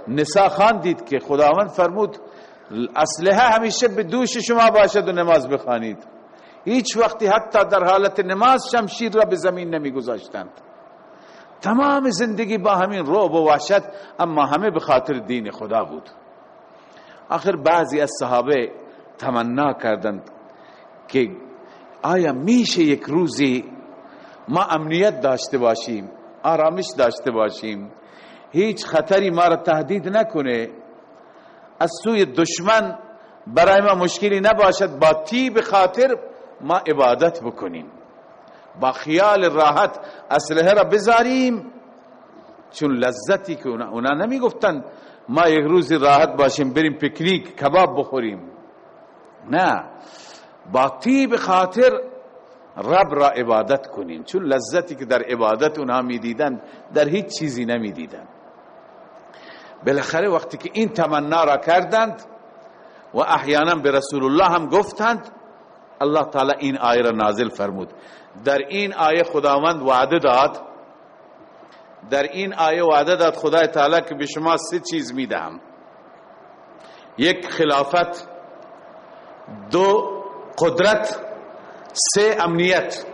نسا خواندید که خداوند فرمود اسلحه همیشه به دوش شما باشد و نماز بخوانید. هیچ وقتی حتی در حالت نماز شمشیر را به زمین نمی گذاشتند تمام زندگی با همین روب و وحشت اما همه به خاطر دین خدا بود. آخر بعضی از صحابه تمنا کردند که آیا میشه یک روزی ما امنیت داشته باشیم آرامش داشته باشیم؟ هیچ خطری ما را تهدید نکنه. از سوی دشمن برای ما مشکلی نباشد با تیب خاطر ما عبادت بکنیم. با خیال راحت اسلحه را بذاریم. چون لذتی که اونا, اونا نمی گفتن ما یک روزی راحت باشیم بریم پیکنیک کباب بخوریم. نه. با تیب خاطر رب را عبادت کنیم. چون لذتی که در عبادت اونها می دیدن در هیچ چیزی نمی دیدن بالاخره وقتی که این تمنا را کردند و احیانا به رسول الله هم گفتند الله تعالی این آیه را نازل فرمود. در این آیه خداوند وعده داد. در این آیه وعده داد خدای تعالی که به شما سه چیز می‌دهم. یک خلافت دو قدرت سه امنیت.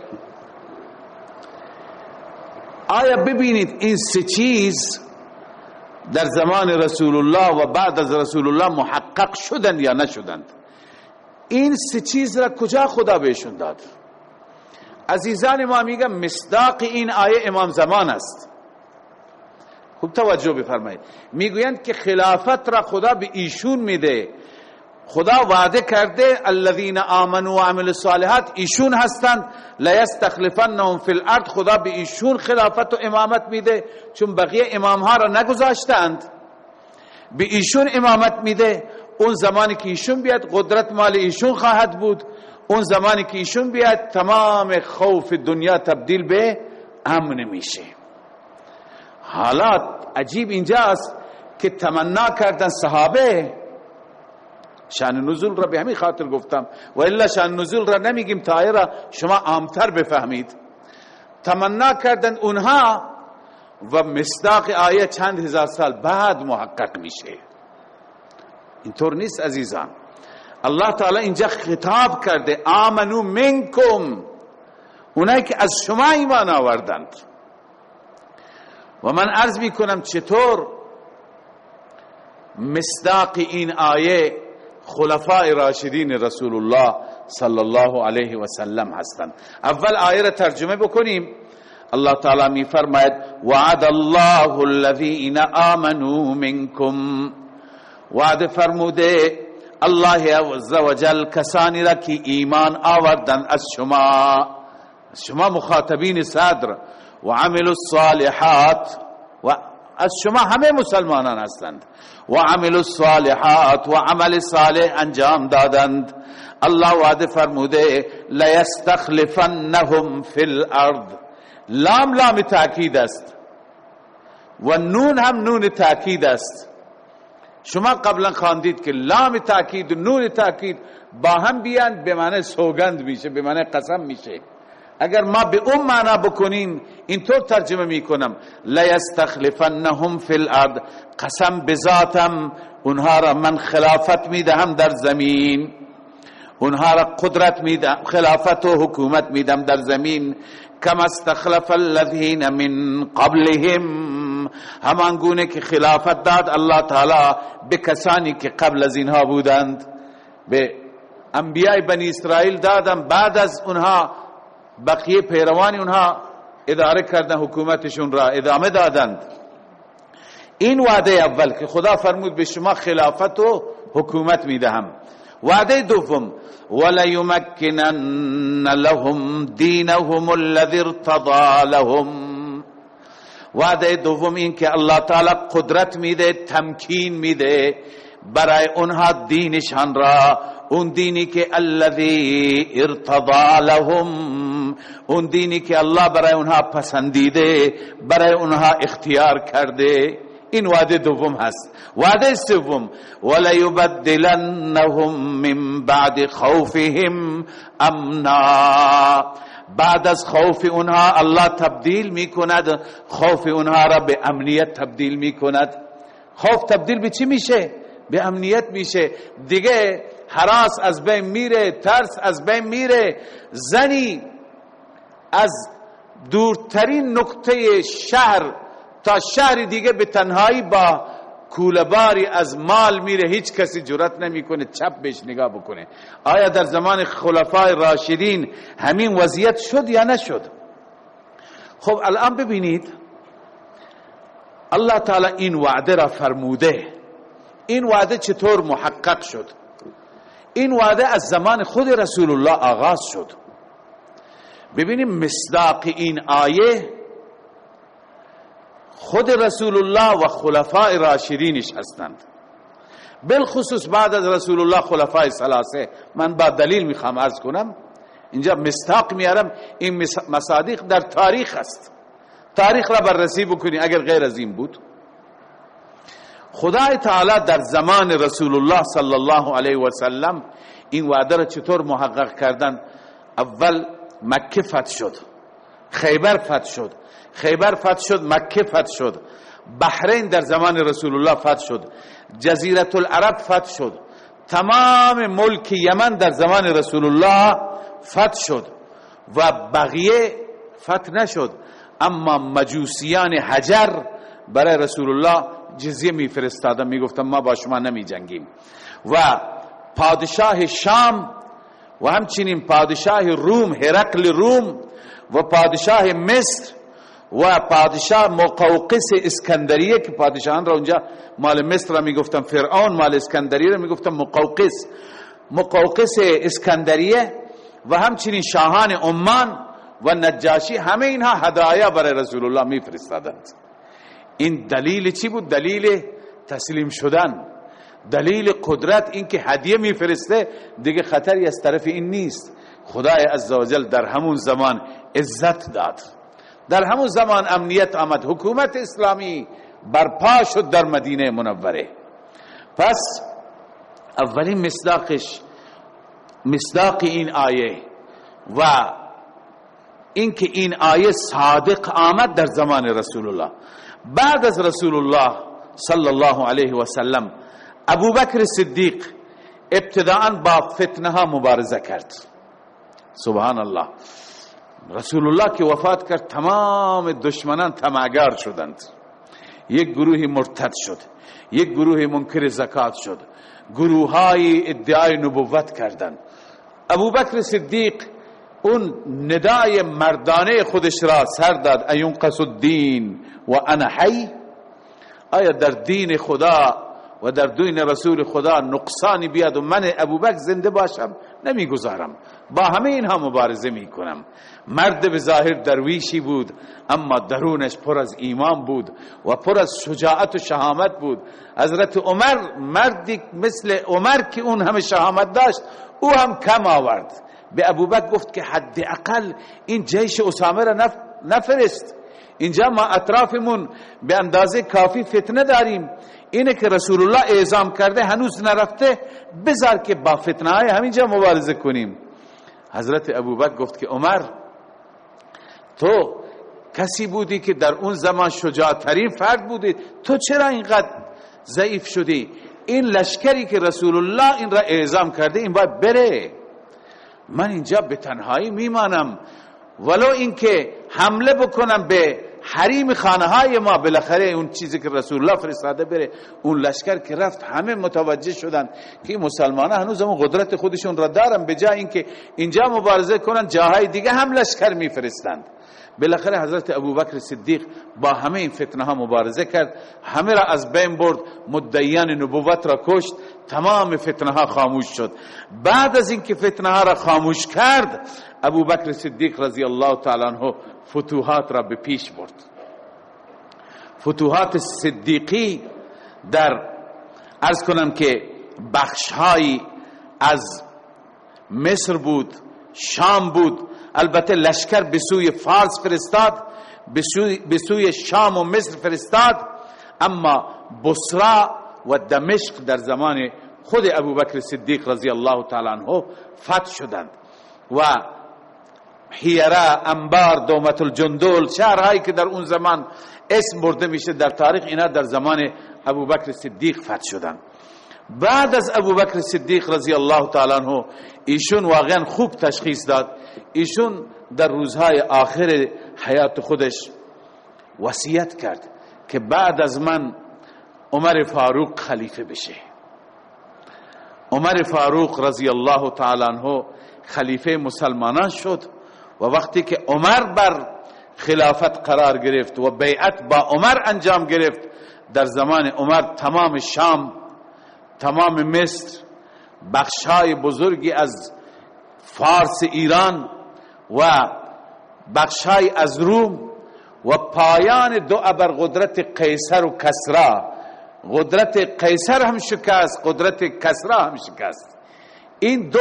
آیا ببینید این سه چیز در زمان رسول الله و بعد از رسول الله محقق شدند یا نشدند؟ این سه چیز را کجا خدا بهشون داد؟ عزیزان ما میگم مصداق این آیه امام زمان است. خوب توجه بفرمایید. می‌گویند که خلافت را خدا به ایشون میده. خدا وعده کرده الذين آمنوا وعملوا الصالحات ایشون هستند. لا يستخلفنهم في الارض. خدا به ایشون خلافت و امامت میده. چون بقیه امام ها را نگذاشتند به ایشون امامت میده. اون زمانی که ایشون بیاد قدرت مال ایشون خواهد بود. اون زمانی که ایشون بیاد تمام خوف دنیا تبدیل به امن میشه. حالات عجیب اینجاست که تمنا کردن صحابه. شان نزول را به همین خاطر گفتم. و الا شان نزول را نمیگیم تا شما عامتر بفهمید. تمنا کردن اونها و مصداق آیه چند هزار سال بعد محقق میشه. اینطور نیست عزیزان. الله تعالی اینجا خطاب کرده آمنو منکم. اونایی که از شما ایمان آوردند. و من عرض می کنم چطور مصداق این آیه خلفاء راشدین رسول الله صلی الله علیه و سلم هستند. اول آیه را ترجمه بکنیم. الله تعالی می فرماید وعد الله الذين آمنوا منكم وعد فرموده الله عز وجل کسانی را که ایمان آوردن از شما. شما مخاطبین صدر و عمل الصالحات و از شما همه مسلمانان هستند. و عمل الصالحات و عمل صالح انجام دادند. الله وعده فرموده لیستخلفنهم فی الارض. لام لام تاکید است. و نون هم نون تاکید است. شما قبلا خواندید که لام تاکید و نون تاکید با هم بیان به معنی سوگند میشه به معنی قسم میشه. اگر ما به اون معنا بکنیم اینطور ترجمه می‌کنم. لیستخلفنهم فی الارض. قسم بذاتم اونها را من خلافت می‌دهم در زمین. اونها را قدرت میدم خلافت و حکومت میدم در زمین. کم استخلف الذین من قبلهم. همان گونه که خلافت داد الله تعالی به کسانی که قبل از اینها بودند به انبیاء بنی اسرائیل دادم بعد از اونها بقیه پیروان اونها اداره کردن حکومتشون را ادامه دادند. این وعده اول که خدا فرمود به شما خلافت و حکومت می‌دهم. وعده دوم وليمكنن لهم دينهم الذي ارتضى لهم وعده دوم این که الله تعالی قدرت میده تمکین میده برای اونها دینشان را. اون دینی که الذي ارتضى لهم اون دینی که الله برای اونها پسندیده برای اونها اختیار کرده. این وعده دوم هست. وعده سوم ولا یبدلنهم من بعد خوفهم امنا. بعد از خوف اونها الله تبدیل می کند خوف اونها را به امنیت تبدیل می کند خوف تبدیل به چی میشه؟ به امنیت میشه. دیگه حراس از بین میره ترس از بین میره. زنی از دورترین نقطه شهر تا شهر دیگه به تنهایی با کولباری از مال میره هیچ کسی جرات نمی‌کنه چپ بهش نگاه بکنه. آیا در زمان خلفای راشدین همین وضعیت شد یا نشد؟ خب الان ببینید الله تعالی این وعده را فرموده. این وعده چطور محقق شد؟ این وعده از زمان خود رسول الله آغاز شد. ببینیم مصداق این آیه خود رسول الله و خلفاء راشدینش هستند. بالخصوص بعد از رسول الله خلفاء سلاسه من با دلیل می‌خوام ارز کنم اینجا مستاق میارم این مصادیق در تاریخ است. تاریخ را بررسی بکنی اگر غیر از این بود. خدای تعالی در زمان رسول الله صلی الله علیه و سلم این وعده را چطور محقق کردن؟ اول مکه فتح شد خیبر فتح شد خیبر فتح شد مکه فتح شد. بحرین در زمان رسول الله فتح شد. جزیرت العرب فتح شد. تمام ملک یمن در زمان رسول الله فتح شد و بقیه فتح نشد. اما مجوسیان حجر برای رسول الله جزیه می فرستادن می گفتن ما با شما نمی جنگیم و پادشاه شام و همچنین پادشاه روم هرقل روم و پادشاه مصر و پادشاه مقوقس اسکندریه که پادشاهان را اونجا مال مصر را می‌گفتن فرعون مال اسکندریه را می‌گفتن مقوقس. مقوقس اسکندریه و همچنین شاهان عمان و نجاشی همه اینها هدایا برای رسول الله میفرستادند. این دلیل چی بود؟ دلیل تسلیم شدن. دلیل قدرت این که هدیه میفرسته. دیگه خطری از طرف این نیست. خدای عزوجل در همون زمان عزت داد. در همون زمان امنیت آمد. حکومت اسلامی برپا شد در مدینه منوره. پس اولین مصداقش مصداق این آیه و اینکه این آیه صادق آمد در زمان رسول الله بعد از رسول الله صلی الله علیه و سلم ابو بکر صدیق ابتداعا با فتنه ها مبارزه کرد. سبحان الله. رسول الله که وفات کرد تمام دشمنان تماگار شدند. یک گروه مرتد شد یک گروه منکر زکات شد گروه های ادعای نبوت کردند. ابو بکر صدیق اون ندای مردانه خودش را سر داد ایون قصد دین و انا حی؟ آیا در دین خدا و در دین رسول خدا نقصانی بیاد و من ابوبکر زنده باشم؟ نمی‌گذارم. با همه اینها مبارزه می‌کنم. مرد به ظاهر درویشی بود اما درونش پر از ایمان بود و پر از شجاعت و شهامت بود. حضرت عمر مردی مثل عمر که اون همه شهامت داشت او هم کم آورد. به ابوبکر گفت که حد اقل این جیش اسامه را نفرست. اینجا ما اطرافمون به اندازه کافی فتنه داریم. اینه که رسول الله اعزام کرده هنوز نرفته بذار که با فتنه های همینجا مبارزه کنیم. حضرت ابوبکر گفت که عمر تو کسی بودی که در اون زمان شجاعترین فرد بودی؟ تو چرا اینقدر ضعیف شدی؟ این لشکری که رسول الله این را اعزام کرده این باید بره. من اینجا به تنهایی میمانم. ولو اینکه حمله بکنم به حریم خانه های ما بالاخره اون چیزی که رسول الله فرستاده بره. اون لشکر که رفت همه متوجه شدن که مسلمان هنوز هم قدرت خودشون را دارن. به جای اینکه اینجا مبارزه کنن جاهای دیگه هم لشکر میفرستند. بالاخره حضرت ابوبکر صدیق با همه این فتنه ها مبارزه کرد همه را از بین برد مدعیان نبوت را کشت تمام فتنه ها خاموش شد. بعد از اینکه فتنه ها را خاموش کرد ابوبکر صدیق رضی الله تعالی عنہ فتوحات را به پیش برد. فتوحات صدیقی در ارز کنم که بخشهایی از مصر بود شام بود البته لشکر به سوی فارس فرستاد به سوی شام و مصر فرستاد اما بصرا و دمشق در زمان خود ابوبکر صدیق رضی الله تعالی عنہ فتح شدند. و حیره انبار دومت الجندول شهرهایی که در اون زمان اسم برده میشه در تاریخ اینا در زمان ابوبکر صدیق فتح شدند. بعد از ابوبکر صدیق رضی الله تعالی عنہ ایشون واقعا خوب تشخیص داد ایشون در روزهای آخر حیات خودش وصیت کرد که بعد از من عمر فاروق خلیفه بشه. عمر فاروق رضی الله تعالی عنہ خلیفه مسلمانان شد و وقتی که عمر بر خلافت قرار گرفت و بیعت با عمر انجام گرفت در زمان عمر تمام شام تمام مصر بخشای بزرگی از فارس ایران و بخشای از روم و پایان دو قدرت قیصر و کسرا. قدرت قیصر هم شکست قدرت کسرا هم شکست. این دو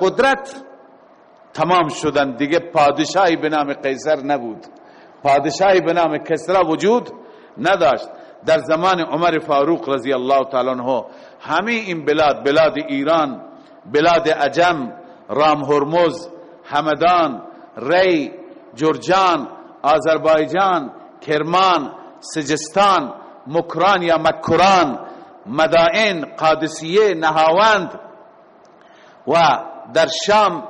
قدرت تمام شدن. دیگه پادشاهی به نام قیصر نبود. پادشاهی به نام کسرا وجود نداشت. در زمان عمر فاروق رضی الله تعالی عنہ همه این بلاد بلاد ایران بلاد عجم رام هرمز همدان ری جرجان آذربایجان کرمان سجستان مکران یا مکران مدائن قادسیه نهاوند. و در شام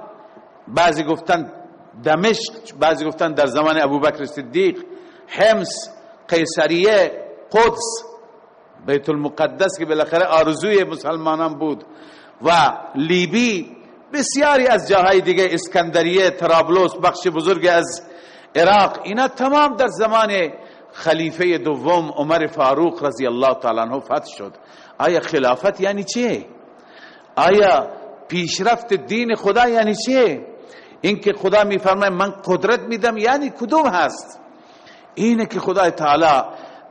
بعضی گفتن دمشق بعضی گفتن در زمان ابوبکر صدیق حمص قیصریه قدس بیت المقدس که بالاخره آرزوی مسلمانان بود. و لیبی بسیاری از جاهای دیگه اسکندریه ترابلوس بخش بزرگ از عراق اینا تمام در زمان خلیفه دوم عمر فاروق رضی الله تعالی عنہ فتح شد. آیا خلافت یعنی چیه؟ آیا پیشرفت دین خدا یعنی چیه؟ اینکه خدا میفرماید من قدرت میدم یعنی کدوم هست؟ اینه که خدای تعالی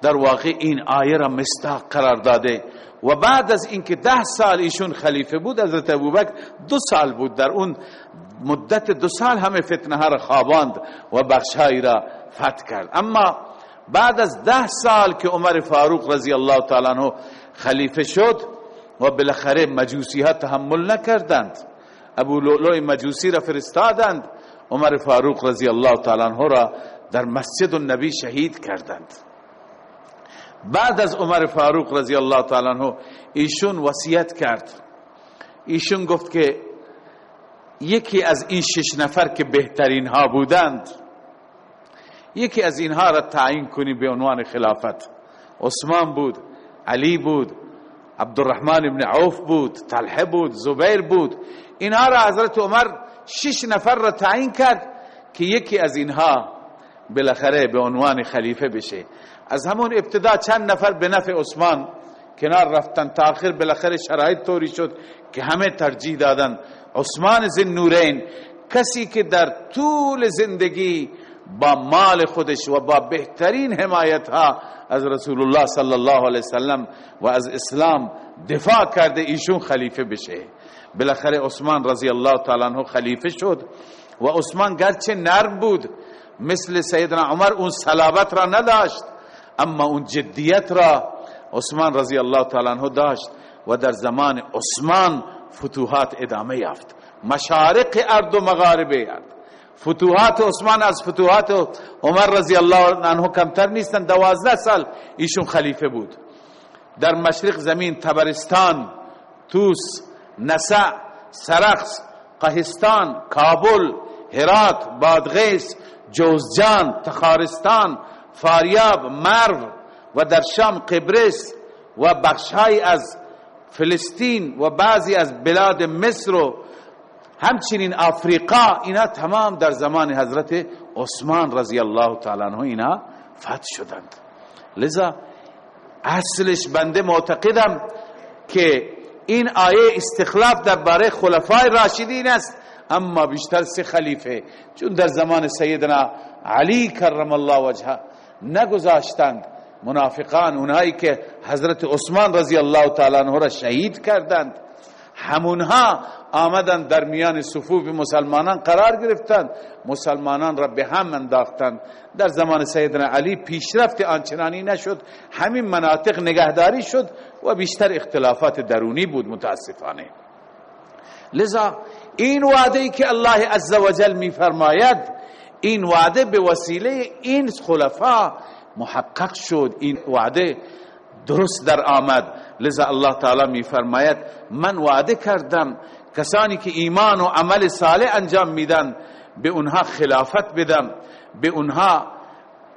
در واقع این آیه را مستاق قرار داده. و بعد از اینکه ده سال ایشون خلیفه بود حضرت ابوبکر دو سال بود در اون مدت دو سال همه فتنه ها را خواباند و بخشهایی را فتح کرد. اما بعد از ده سال که عمر فاروق رضی الله تعالی عنہ خلیفه شد و بالاخره مجوسی ها تحمل نکردند. ابو لؤلؤ مجوسی را فرستادند. عمر فاروق رضی الله تعالی عنہ را در مسجد النبی شهید کردند. بعد از عمر فاروق رضی الله تعالی عنہ ایشون وصیت کرد. ایشون گفت که یکی از این شش نفر که بهترین ها بودند یکی از اینها را تعیین کنی به عنوان خلافت. عثمان بود علی بود عبدالرحمن ابن عوف بود طلحه بود زبیر بود. اینها را حضرت عمر شش نفر را تعیین کرد که یکی از اینها بالاخره به عنوان خلیفه بشه. از همون ابتدا چند نفر به نفع عثمان کنار رفتن. تا آخر بالاخره شرایط طوری شد که همه ترجیح دادن. عثمان زن نورین کسی که در طول زندگی با مال خودش و با بهترین حمایت ها از رسول الله صلی الله علیه وسلم و از اسلام دفاع کرده ایشون خلیفه بشه. بالاخره عثمان رضی الله تعالی عنہ خلیفه شد و عثمان گرچه نرم بود مثل سیدنا عمر اون صلابت را نداشت. اما اون جدیت را عثمان رضی الله تعالی عنہ داشت و در زمان عثمان فتوحات ادامه یافت. مشارق ارد و مغارب ارد فتوحات عثمان از فتوحات عمر رضی الله عنه کمتر نیستن دوازده سال ایشون خلیفه بود. در مشرق زمین تبرستان توس نسع سرخس قهستان کابل هرات بادغیس جوزجان تخارستان فاریاب مرو و در شام قبرس و بخشهایی از فلسطین و بعضی از بلاد مصر و همچنین افریقا اینا تمام در زمان حضرت عثمان رضی الله تعالی عنہ اینا فتح شدند. لذا اصلش بنده معتقدم که این آیه استخلاف در باره خلفای راشدین است اما بیشتر سه خلیفه. چون در زمان سیدنا علی کرم الله وجهه نگذاشتند. منافقان اونایی که حضرت عثمان رضی الله تعالی عنہ را شهید کردند. همونها آمدن در میان صفوف مسلمانان قرار گرفتند. مسلمانان را به هم انداختند. در زمان سیدنا علی پیشرفت آنچنانی نشد. همین مناطق نگهداری شد و بیشتر اختلافات درونی بود متاسفانه. لذا این وعده ای که الله عزوجل می فرماید این وعده به وسیله این خلفا محقق شد. این وعده درست در آمد. لذا الله تعالی می فرماید من وعده کردم کسانی که ایمان و عمل صالح انجام میدن به اونها خلافت بدم به اونها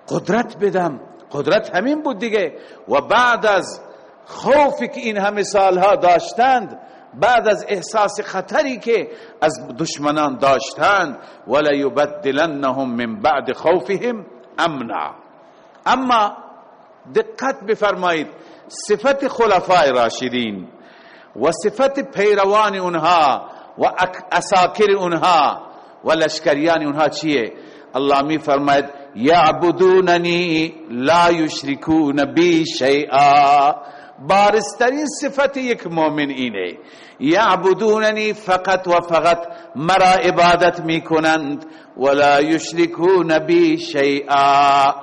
قدرت بدم. قدرت همین بود دیگه. و بعد از خوفی که این همه سالها داشتند بعد از احساس خطری که از دشمنان داشتند ولا یبدلنهم من بعد خوفهم امنا. اما دقت بفرمایید صفت خلفای راشدین و صفت پیروان اونها و اساکر اونها و لشکریان اونها چیه؟ الله می فرماید یعبدوننی لا یشرکون بی شیئا. بارسترین صفت یک مؤمن اینه. یعبدوننی فقط و فقط مرا عبادت می‌کنند ولا یشرکون بی شیئا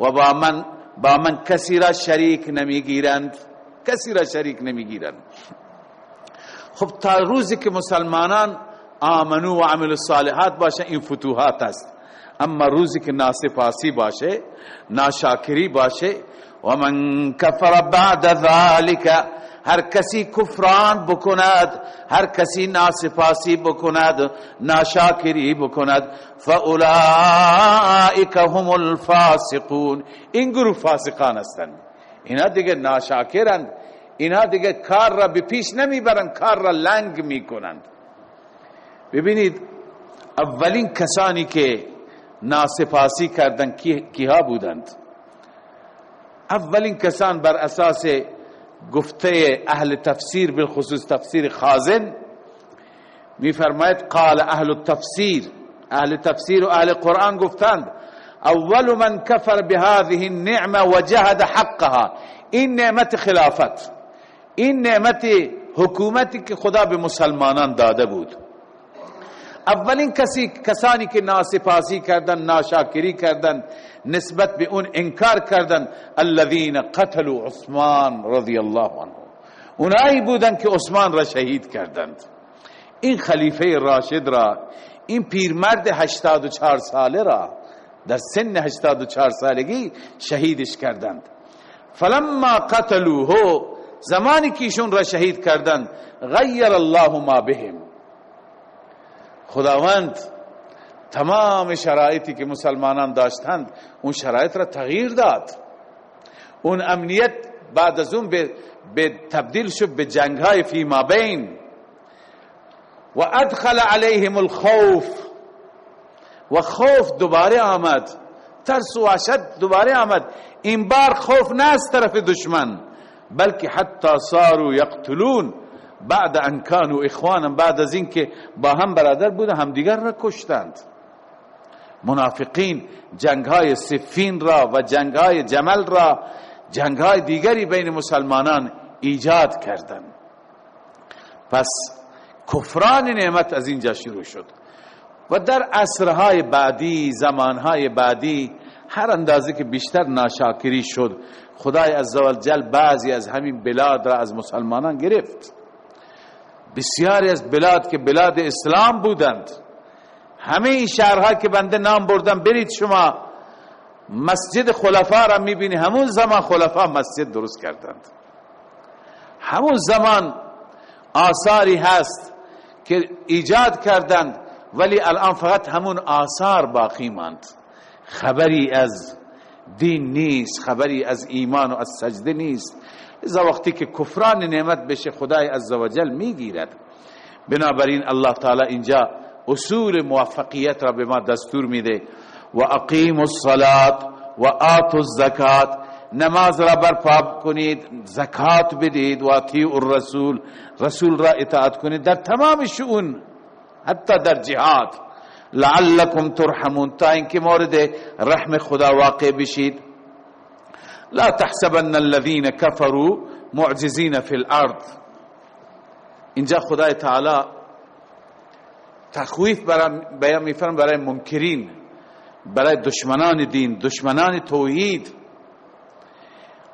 و با من با من کسی را شریک نمی‌گیرند. کسی را شریک نمی‌گیرند. خب تا روزی که مسلمانان آمنو و عمل الصالحات باشه این فتوحات است. اما روزی که ناسپاسی باشه ناشاکری باشه و من کفر بعد ذالک هر کسی کفران بکند هر کسی ناسپاسی بکند ناشاکری بکند فاولائک هم الفاسقون. این گروه فاسقان هستند اینا دیگه ناشاکرند. اینا دیگه کار را به پیش نمی‌برند کار را لنگ می‌کنند. ببینید اولین کسانی که ناسپاسی کردن کیها بودند؟ اولین کسان بر اساس گفته اهل تفسیر بالخصوص تفسیر خازن میفرماید قال اهل التفسیر اهل تفسیر و اهل قرآن گفتند اول من کفر بهذه النعمه وجهد حقها. این نعمت خلافت این نعمت حکومتی که خدا به مسلمانان داده بود. اولین کسی کسانی که ناسپاسی کردن ناشاکری کردن نسبت به اون انکار کردن الذين قتلوا عثمان رضی الله عنه. اونایی بودن که عثمان را شهید کردند. این خلیفه راشد را این پیرمرد 84 ساله را در سن 84 سالگی شهیدش کردند. فلما قتلوه زمانی که ایشون را شهید کردند غیر الله ما بهم. خداوند تمام شرایطی که مسلمانان داشتند اون شرایط را تغییر داد. اون امنیت بعد از اون به تبدیل شد به جنگ های فی ما بین. و ادخل علیهم الخوف. و خوف دوباره آمد. ترس و وحشت دوباره آمد. این بار خوف نه از طرف دشمن بلکه حتی صاروا یقتلون. بعد ان کانوا اخوانا بعد از اینکه با هم برادر بودن همدیگر را کشتند. منافقین جنگ های سفین را و جنگ های جمل را جنگ های دیگری بین مسلمانان ایجاد کردند. پس کفران نعمت از اینجا شروع شد. و در عصرهای بعدی زمانهای بعدی هر اندازه که بیشتر ناشاکری شد خدای عزوجل بعضی از همین بلاد را از مسلمانان گرفت. بسیاری از بلاد که بلاد اسلام بودند. همه این شهرها که بنده نام بردم برید شما مسجد خلفا را می‌بینی. همون زمان خلفا مسجد درست کردند. همون زمان آثاری هست که ایجاد کردند ولی الان فقط همون آثار باقی ماند. خبری از دین نیست خبری از ایمان و از سجده نیست. ازا وقتی که کفران نعمت بشه خدای عزوجل می‌گیرد. بنابراین الله تعالی اینجا اصول موفقیت را به ما دستور میده. و اقیم الصلاة و آتوا الزکات. نماز را برپا کنید زکات بدید. و اطیع الرسول. رسول را اطاعت کنید در تمام شؤون حتی در جهاد. لعلكم ترحمون. تا اینکه مورد رحم خدا واقع بشید. لا تحسبن الذين كفروا معجزين في الارض اینجا خدای تعالی تخویف بیان میفرم برای منکرین برای دشمنان دین دشمنان توحید.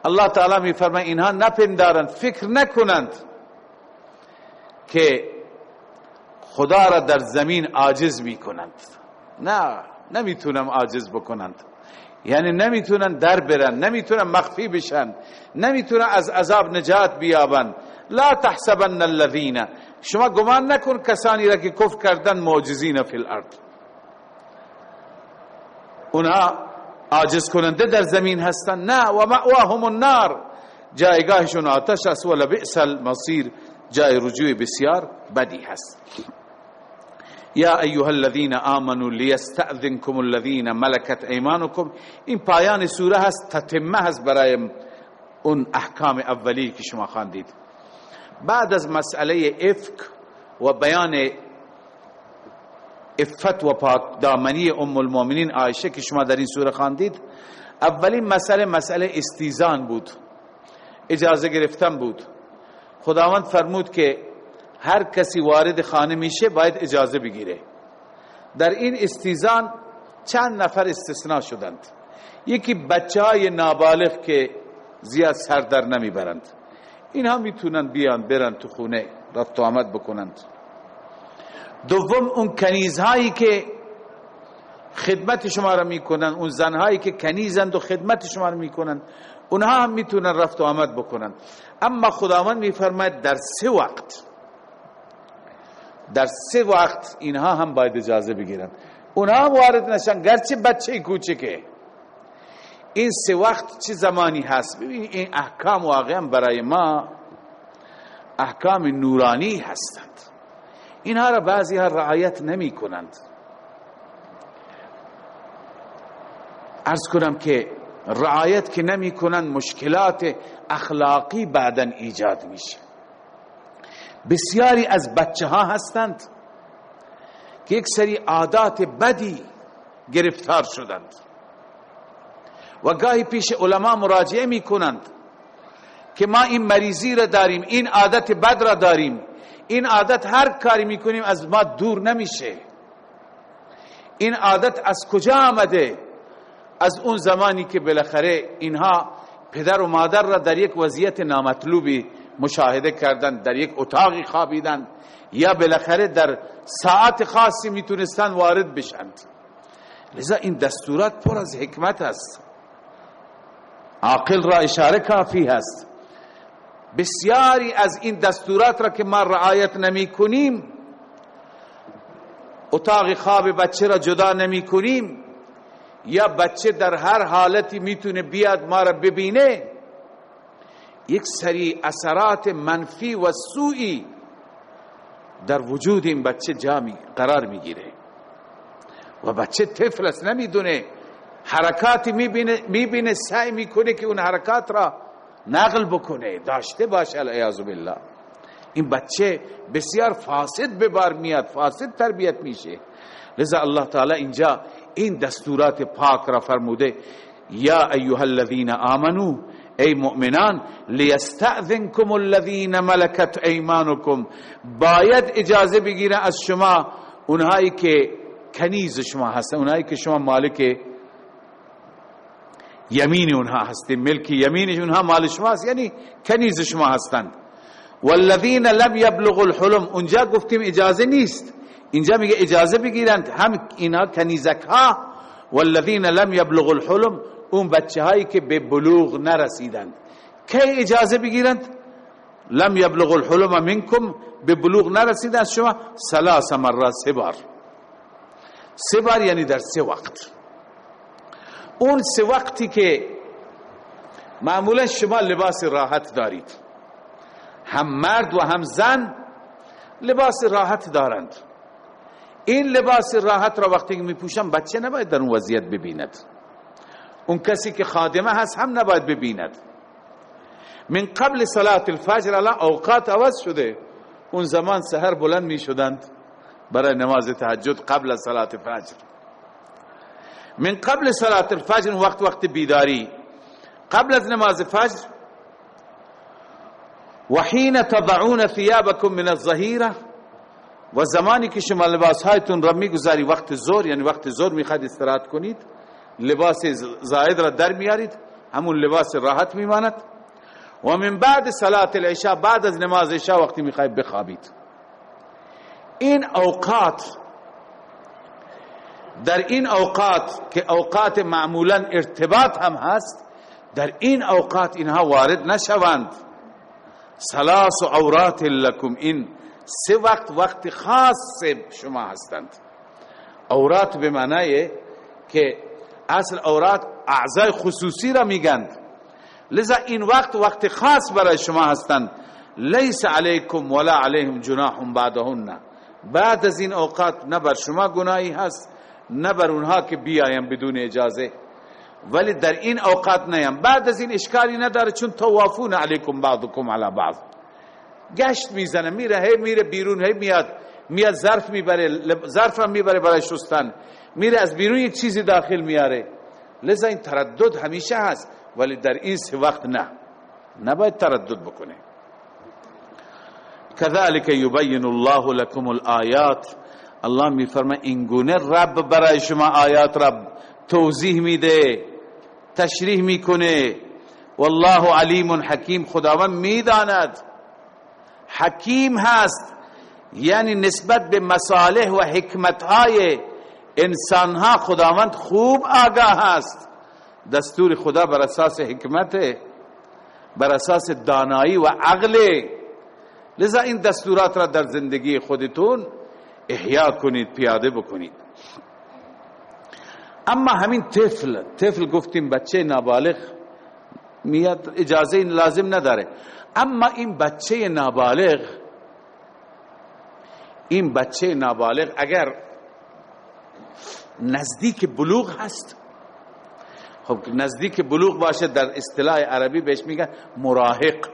الله تعالی میفرماید اینها نپندارند فکر نکنند که خدا را در زمین عاجز می‌کنند. نه نمی‌تونم عاجز بکنند. یعنی نمی‌تونن در برن نمی‌تونن مخفی بشن نمی‌تونن از عذاب نجات بیابن. لا تحسبن الذین. شما گمان نکن کسانی را که کفر کردن معجزین فی الارض. اونها عاجز کننده در زمین هستن. نه و مأواهم النار. جایگاهشون آتش است و لبئس المصیر. جای رجوع بسیار بدی هست. یا ایها الذين آمنوا لیستأذنكم الذين ملكت ایمانكم این پایان سوره هست تتمه هست برای اون احکام اولی که شما خواندید. بعد از مسئله افک و بیان افت و پاک دامنی ام المؤمنین عایشه که شما در این سوره خواندید اولین مسئله مسئله استیزان بود اجازه گرفتن بود. خداوند فرمود که هر کسی وارد خانه میشه باید اجازه بگیره. در این استیزان چند نفر استثناء شدند. یکی بچه های نابالغ که زیاد سر در نمی‌برند. اینها می‌تونن بیان برن تو خونه رفت و آمد بکنند. دوم اون کنیزهایی که خدمت شما را می‌کنن اون زنهایی که کنیزند و خدمت شما را می‌کنن اونها هم می‌تونن رفت و آمد بکنن. اما خداوند میفرماید در سه وقت در سه وقت اینها هم باید اجازه بگیرن اونها هم وارد نشن. گرچه بچه کوچکه. این سه وقت چه زمانی هست؟ ببینید این احکام واقعا برای ما احکام نورانی هستند. اینها را بعضی ها رعایت نمی کنند. ارز کنم که رعایت که نمی کنند مشکلات اخلاقی بعدا ایجاد میشه. بسیاری از بچه ها هستند که یک سری عادات بدی گرفتار شدند. و گاهی پیش علما مراجعه می کنند که ما این مریضی را داریم این عادت بد را داریم این عادت هر کاری می‌کنیم از ما دور نمیشه. این عادت از کجا آمده؟ از اون زمانی که بالاخره اینها پدر و مادر را در یک وضعیت نامطلوبی مشاهده کردند در یک اتاقی خوابیدند یا بالاخره در ساعت خاصی می‌تونستند وارد بشند لذا این دستورات پر از حکمت است. عاقل را اشاره کافی هست بسیاری از این دستورات را که ما رعایت نمی کنیم اتاق خواب بچه را جدا نمی کنیم یا بچه در هر حالتی می‌تونه بیاد ما را ببینه یک سری اثرات منفی و سوئی در وجود این بچه جامی قرار می‌گیره. و بچه طفل است نمی‌دونه. حرکاتی می‌بینه می‌بینه سعی می‌کنه که اون حرکات را نقل بکنه. داشته باشه العیاذ بالله. این بچه بسیار فاسد به بار میاد فاسد تربیت میشه. لذا الله تعالی اینجا این دستورات پاک را فرموده یا ایها الذین آمنو ای مؤمنان لیستأذنکم الذین ملکت ایمانکم. باید اجازه بگیره از شما اونهایی که کنیز شما هستن اونهایی که شما مالک یمین اونها هستید ملک یمین اونها مال شما هست یعنی کنیز شما هستند. والذین لم یبلغ الحلم اونجا گفتیم اجازه نیست. اینجا میگه اجازه بگیرند هم اینا کنیزک ها والذین لم یبلغ الحلم اون بچه هایی که به بلوغ نرسیدند. کی اجازه بگیرند؟ لم یبلغ الحلم منکم به بلوغ نرسیدند. شما ثلاث مرات سه بار. سه بار یعنی در سه وقت. اون سه وقتی که معمولا شما لباس راحت دارید. هم مرد و هم زن لباس راحت دارند. این لباس راحت را وقتی که میپوشن بچه نباید در اون وضعیت ببیند. اون کسی که خادمه هست هم نباید ببیند. من قبل صلاة الفجر الان اوقات عوض شده. اون زمان سهر بلند می شدند برای نماز تهجد قبل صلاة الفجر. من قبل صلاة الفجر وقت وقت بیداری. قبل از نماز فجر. وحين تضعون ثيابكم من الظهيره و زمانی که شما لباس هایتون را می‌گذاری وقت زور یعنی وقت زور می‌خواید استراحت کنید لباس زائد را در میارید همون لباس راحت میماند. و من بعد صلاة العشاء بعد از نماز عشاء وقتی می‌خواید بخوابید. این اوقات در این اوقات که اوقات معمولا ارتباط هم هست در این اوقات اینها وارد نشوند. سلاس و عورات لکم این سه وقت وقت خاص شما هستند. اورات به معنی که اصل اورات اعضای خصوصی را میگند لذا این وقت وقت خاص برای شما هستند لیس علیکم ولا علیهم جناح بعدهن. بعد از این اوقات نه بر شما گناهی هست نه بر اونها که بیایم بدون اجازه. ولی در این اوقات نیم. بعد از این اشکالی نداره چون توافون علیکم بعضکم علی بعض. گشت می‌زنه میره هی میره بیرون هی میاد. میاد ظرف می‌بره ظرف هم می‌بره برای شستن. میره از بیرون یک چیزی داخل میاره. لذا این تردد همیشه هست ولی در این سه وقت نه. نباید تردد بکنه. كذلك يبين الله لكم الآيات الله میفرمه این گونه رب برای شما آیات رب توضیح میده تشریح می‌کنه. والله علیم حکیم خداوند می‌داند. حکیم هست یعنی نسبت به مصالح و حکمتهای انسانها خداوند خوب آگاه هست دستور خدا بر اساس حکمت بر اساس دانایی و عقل. لذا این دستورات را در زندگی خودتون احیا کنید پیاده بکنید. اما همین طفل طفل گفتیم بچه نابالغ میاد اجازه لازم نداره. اما این بچه نابالغ این بچه نابالغ اگر نزدیک بلوغ هست. خب نزدیک بلوغ باشه در اصطلاح عربی بهش میگن مراهق.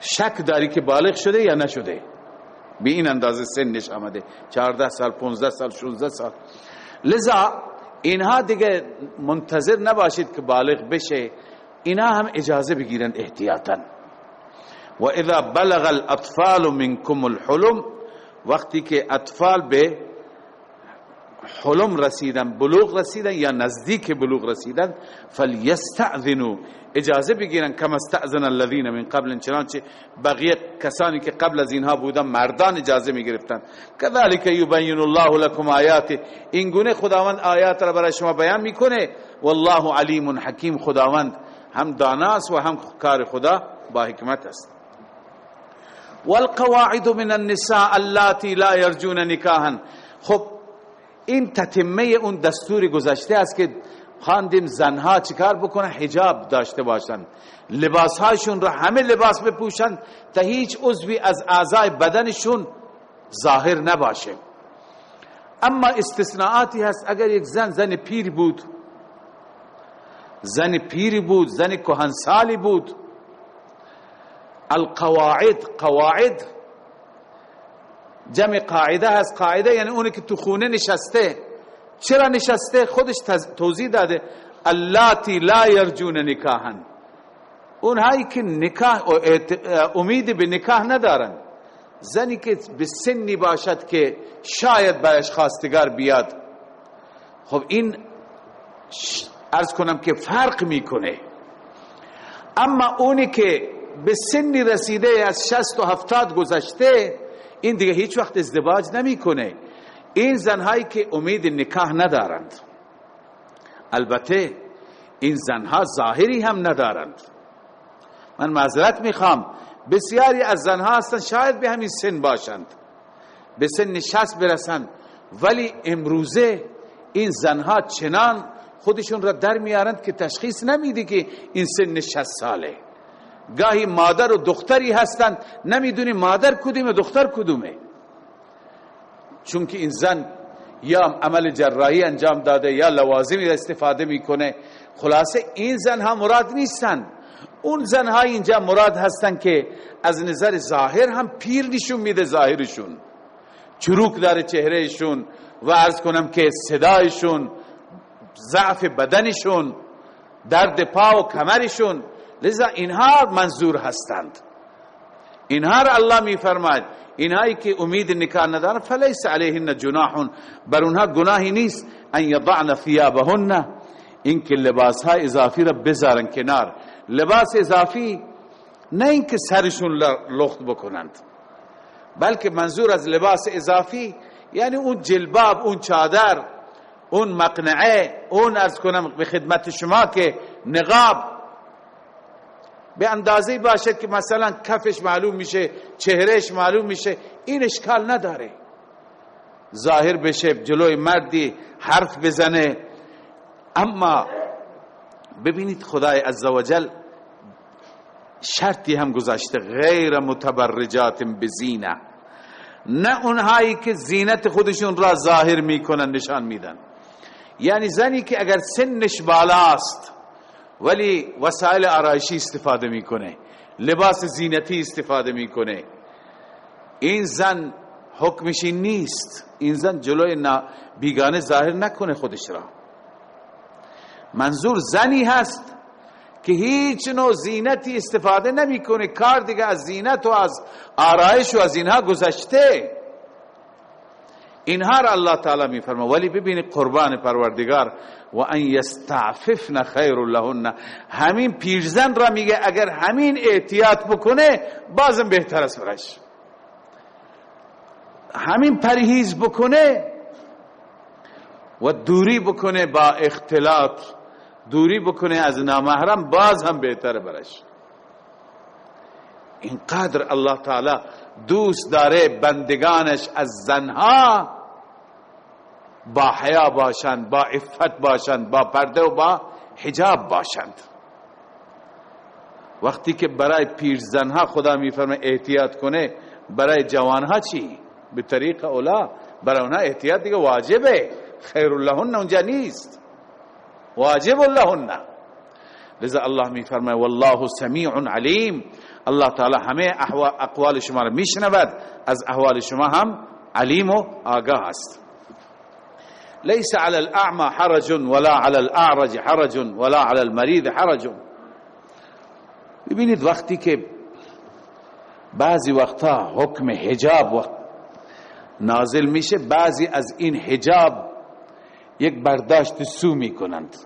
شک داری که بالغ شده یا نشده؟ به این اندازه سنش آمده. 14 سال 15 سال 16 سال. لذا اینها دیگه منتظر نباشید که بالغ بشه. اینا هم اجازه بگیرن احتیاطا. و اذا بلغ الاطفال منكم الحلم وقتی که اطفال به حلم رسیدن بلوغ رسیدن یا نزدیک بلوغ رسیدن فلیستعذنوا اجازه بگیرن کما استعذن الذين من قبل چنانچه بقیه کسانی که قبل از اینها بودن مردان اجازه می گرفتن كذلك يبين الله لكم آیات این گونه خداوند آیات را برای شما بیان می‌کنه. والله علیم حکیم خداوند. هم داناست و هم کار خدا با حکمت است. والقواعد من النساء اللاتي لا يرجون نکاحا. خب این تتمه اون دستور گذشته است که خواندیم زنها چیکار بکنن؟ حجاب داشته باشند لباسهایشون را همه لباس بپوشند تا هیچ عضوی از اعضای بدنشون ظاهر نباشه. اما استثناءاتی هست اگر یک زن زن پیر بود زن پیری بود زن کهنسالی بود القواعد. قواعد جمع قاعده هست قاعده یعنی اونی که تو خونه نشسته. چرا نشسته؟ خودش توضیح داده. اللاتی لا یرجون نکاحا. اونهایی که نکاح امید به نکاح ندارن. زنی که به سنی باشد که شاید برش خواستگار بیاد. خب این ارز کنم که فرق می‌کنه. اما اونی که به سنی رسیده از شست و هفتاد گذشته این دیگه هیچ وقت ازدواج نمی‌کنه. این زنهایی که امید نکاح ندارند. البته این زنها ظاهری هم ندارند. من معذرت می‌خوام. بسیاری از زنها هستند شاید به همین سن باشند. به سن شست برسند ولی امروزه این زنها چنان خودشون را در میارند که تشخیص نمیده که این سن 60 ساله. گاهی مادر و دختری هستند. نمی‌دونی مادر کدومه دختر کدومه. چون که این زن یا عمل جراحی انجام داده یا لوازمی استفاده می‌کنه. خلاصه این زن ها مراد نیستند. اون زن ها اینجا مراد هستند که از نظر ظاهر هم پیر نشون میده ظاهرشون. چروک داره چهرهشون و ارز کنم که صدایشون ضعف بدنشون درد پا و کمرشون لذا اینها منظور هستند. اینها را الله می فرماید اینهایی که امید نکاح ندارن فلیس علیهن جناح بر اونها گناهی نیست. ان یضعن ثيابهن اینکه لباس های اضافی را بذارن کنار. لباس اضافی نه اینکه سرشون لخت بکنند بلکه منظور از لباس اضافی یعنی اون جلباب اون چادر اون مقنعه اون از کنم به خدمت شما که نقاب به اندازه باشه که مثلا کفش معلوم میشه چهرهش معلوم میشه این اشکال نداره. ظاهر بشه جلوی مردی حرف بزنه. اما ببینید خدای عزوجل شرطی هم گذاشته غیر متبرجات بزینه. نه اونهایی که زینت خودشون را ظاهر می‌کنن نشان میدن. یعنی زنی که اگر سنش بالاست ولی وسایل آرایشی استفاده می‌کنه. لباس زینتی استفاده می‌کنه. این زن حکمش نیست. این زن جلوی بیگانه ظاهر نکنه خودش را. منظور زنی هست که هیچ نوع زینتی استفاده نمی‌کنه. کار دیگه از زینت و از آرایش و از اینها گذشته. اینها را الله تعالی میفرما ولی ببینید قربان پروردگار و ان یستعففن خیر لهن. همین پیرزن را میگه اگر همین احتیاط بکنه بازم بهتر است برش همین پرهیز بکنه و دوری بکنه با اختلاط دوری بکنه از نامحرم باز هم بهتر برش اینقدر الله تعالی دوست داره بندگانش از زنها با حیا باشند با عفت باشند با پرده و با حجاب باشند. وقتی که برای پیر زنها خدا میفرمه احتیاط کنه برای جوانها چی؟ به طریق اولا برای اونها احتیاط دیگه واجبه. خیر لهن اونجا نیست. واجب لهن لذا الله میفرمه والله سمیع علیم. الله تعالی همه اقوال شما را میشنود. از احوال شما هم علیم و آگاه است. ليس على الاعمى حرج ولا على الاعرج حرج ولا على المريض حرج. ببینید وقتی که بعضی وقتا حکم حجاب وقت نازل میشه بعضی از این حجاب یک برداشت سو می‌کنند.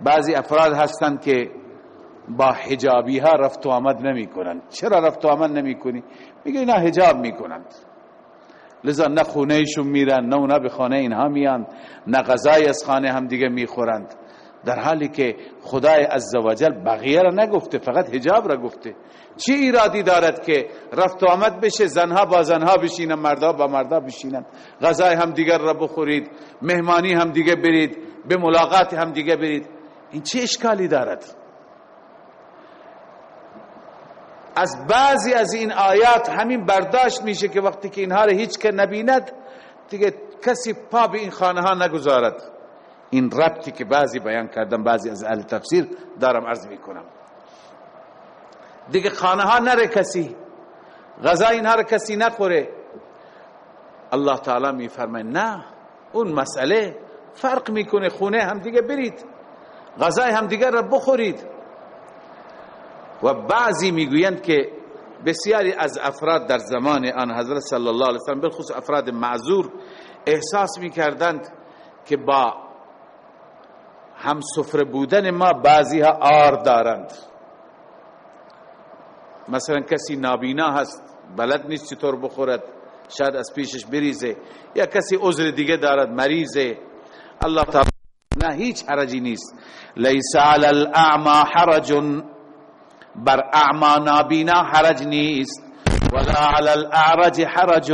بعضی افراد هستند که با حجابی ها رفت و آمد نمی کنند چرا رفت و آمد نمی کنی؟ میگه اینا حجاب می کنند لذا نه خونهشون میرن نه اونا به خانه اینها میان نه غذای از خانه هم دیگه می‌خورند. در حالی که خدای عزوجل بقیه را نگفته فقط حجاب را گفته. چی ایرادی دارد که رفت و آمد بشه زنها با زنها بشینن مردا با مردا بشینن؟ غذای هم دیگر را بخورید مهمانی هم دیگه برید به ملاقات هم دیگه برید. این چه اشکالی دارد؟ از بعضی از این آیات همین برداشت میشه که وقتی که اینها را هیچ که نبیند دیگه کسی پا به این خانه ها نگذارد. این ربطی که بعضی بیان کردن بعضی از اهل تفسیر دارم عرض می‌کنم. دیگه خانه ها نره کسی. غذا اینها را کسی نخوره. الله تعالی میفرماید نه اون مسئله فرق می‌کنه خونه هم دیگه برید. غذای هم دیگر را بخورید. و بعضی می‌گویند که بسیاری از افراد در زمان آن حضرت صلی الله علیه وسلم بالخصوص افراد معذور احساس می‌کردند که با هم سفره بودن ما بعضی ها آر دارند. مثلا کسی نابینا هست بلد نیست چطور بخورد شاید از پیشش بریزه یا کسی عذر دیگه دارد مریضه. الله تعالی نه هیچ حرجی نیست. لیس علی الاعما حرج بر اعما نابینا حرج نیست. ولا علی الاعرج حرج.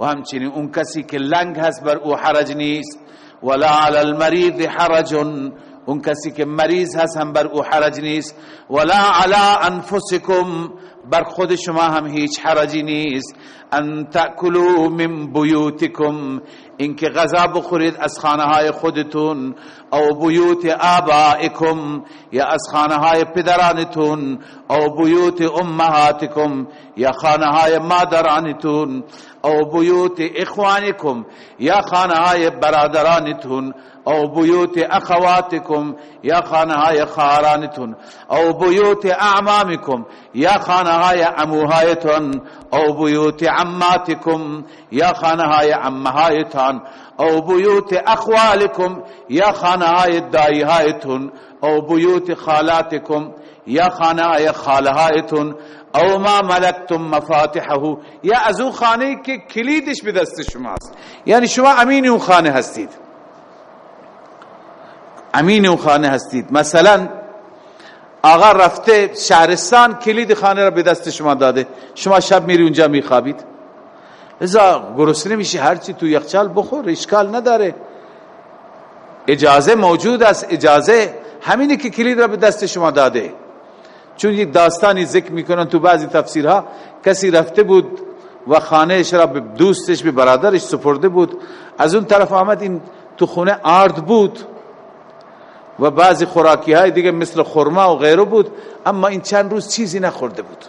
و همچنین اون کسی که لنگ هست بر او حرج نیست. ولا علی المریض حرج. اون کسی که مریض هست هم بر او حرج نیست. ولا علی انفسکم. بر خود شما هم هیچ حرجی نیست. ان تأکلوا من بیوتکم. اینکه غذا بخورید از خانه های خودتون او بیوت آبائکم یا از خانه های پدرانتون او بیوت امهاتکم یا خانه های مادرانتون او بیوت اخوانکم یا خانه های برادرانتون او بیوت اخواتکم یا خانه های خارانتون او بیوت اعمامکم یا خانه های اموهایتون او بیوت عماتکم یا خانه های عمهایتان او بیوت اخوالکم یا خانه های دایهایتون او بیوت خالاتکم یا خانه های خالهایتون او ما ملکتم مفاتحه یا از اون خانه که کلیدش به دست شماست. یعنی شما امین اون خانه هستید. امین اون خانه هستید. مثلا آقا رفته شهرستان کلید خانه را به دست شما داده. شما شب میری اونجا میخوابید. ازا گرسنه میشی هرچی تو یخچال بخور اشکال نداره. اجازه موجود است اجازه همینی که کلید را به دست شما داده. چون یک داستانی ذکر می‌کنن تو بعضی تفسیرها کسی رفته بود و خانه را به دوستش به برادرش سپرده بود. از اون طرف آمد این تو خونه آرد بود و بعضی خوراکی های دیگه مثل خرما و غیره بود اما این چند روز چیزی نخورده بود.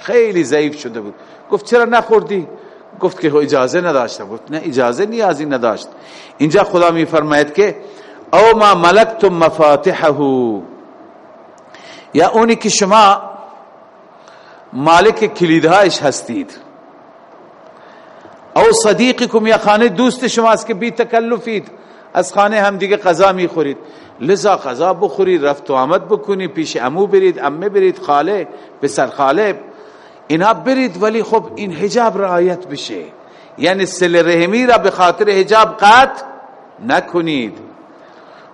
خیلی ضعیف شده بود. گفت چرا نخوردی؟ گفت که اجازه نداشته گفت نه اجازه نیازی نداشت. اینجا خدا می فرماید که او ما ملکتم مفاتحه. یا اونی که شما مالک کلیدهایش هستید. او صدیقکم یا خانه دوست شماست که بی تکلفید از خانه هم دیگه قضا می‌خورید. لذا قضا بخورید رفت و آمد بکنید پیش امو برید امه برید خاله پسر خاله. اینا برید ولی خب این حجاب رعایت بشه. یعنی سل رحمی را به خاطر حجاب قطع نکنید.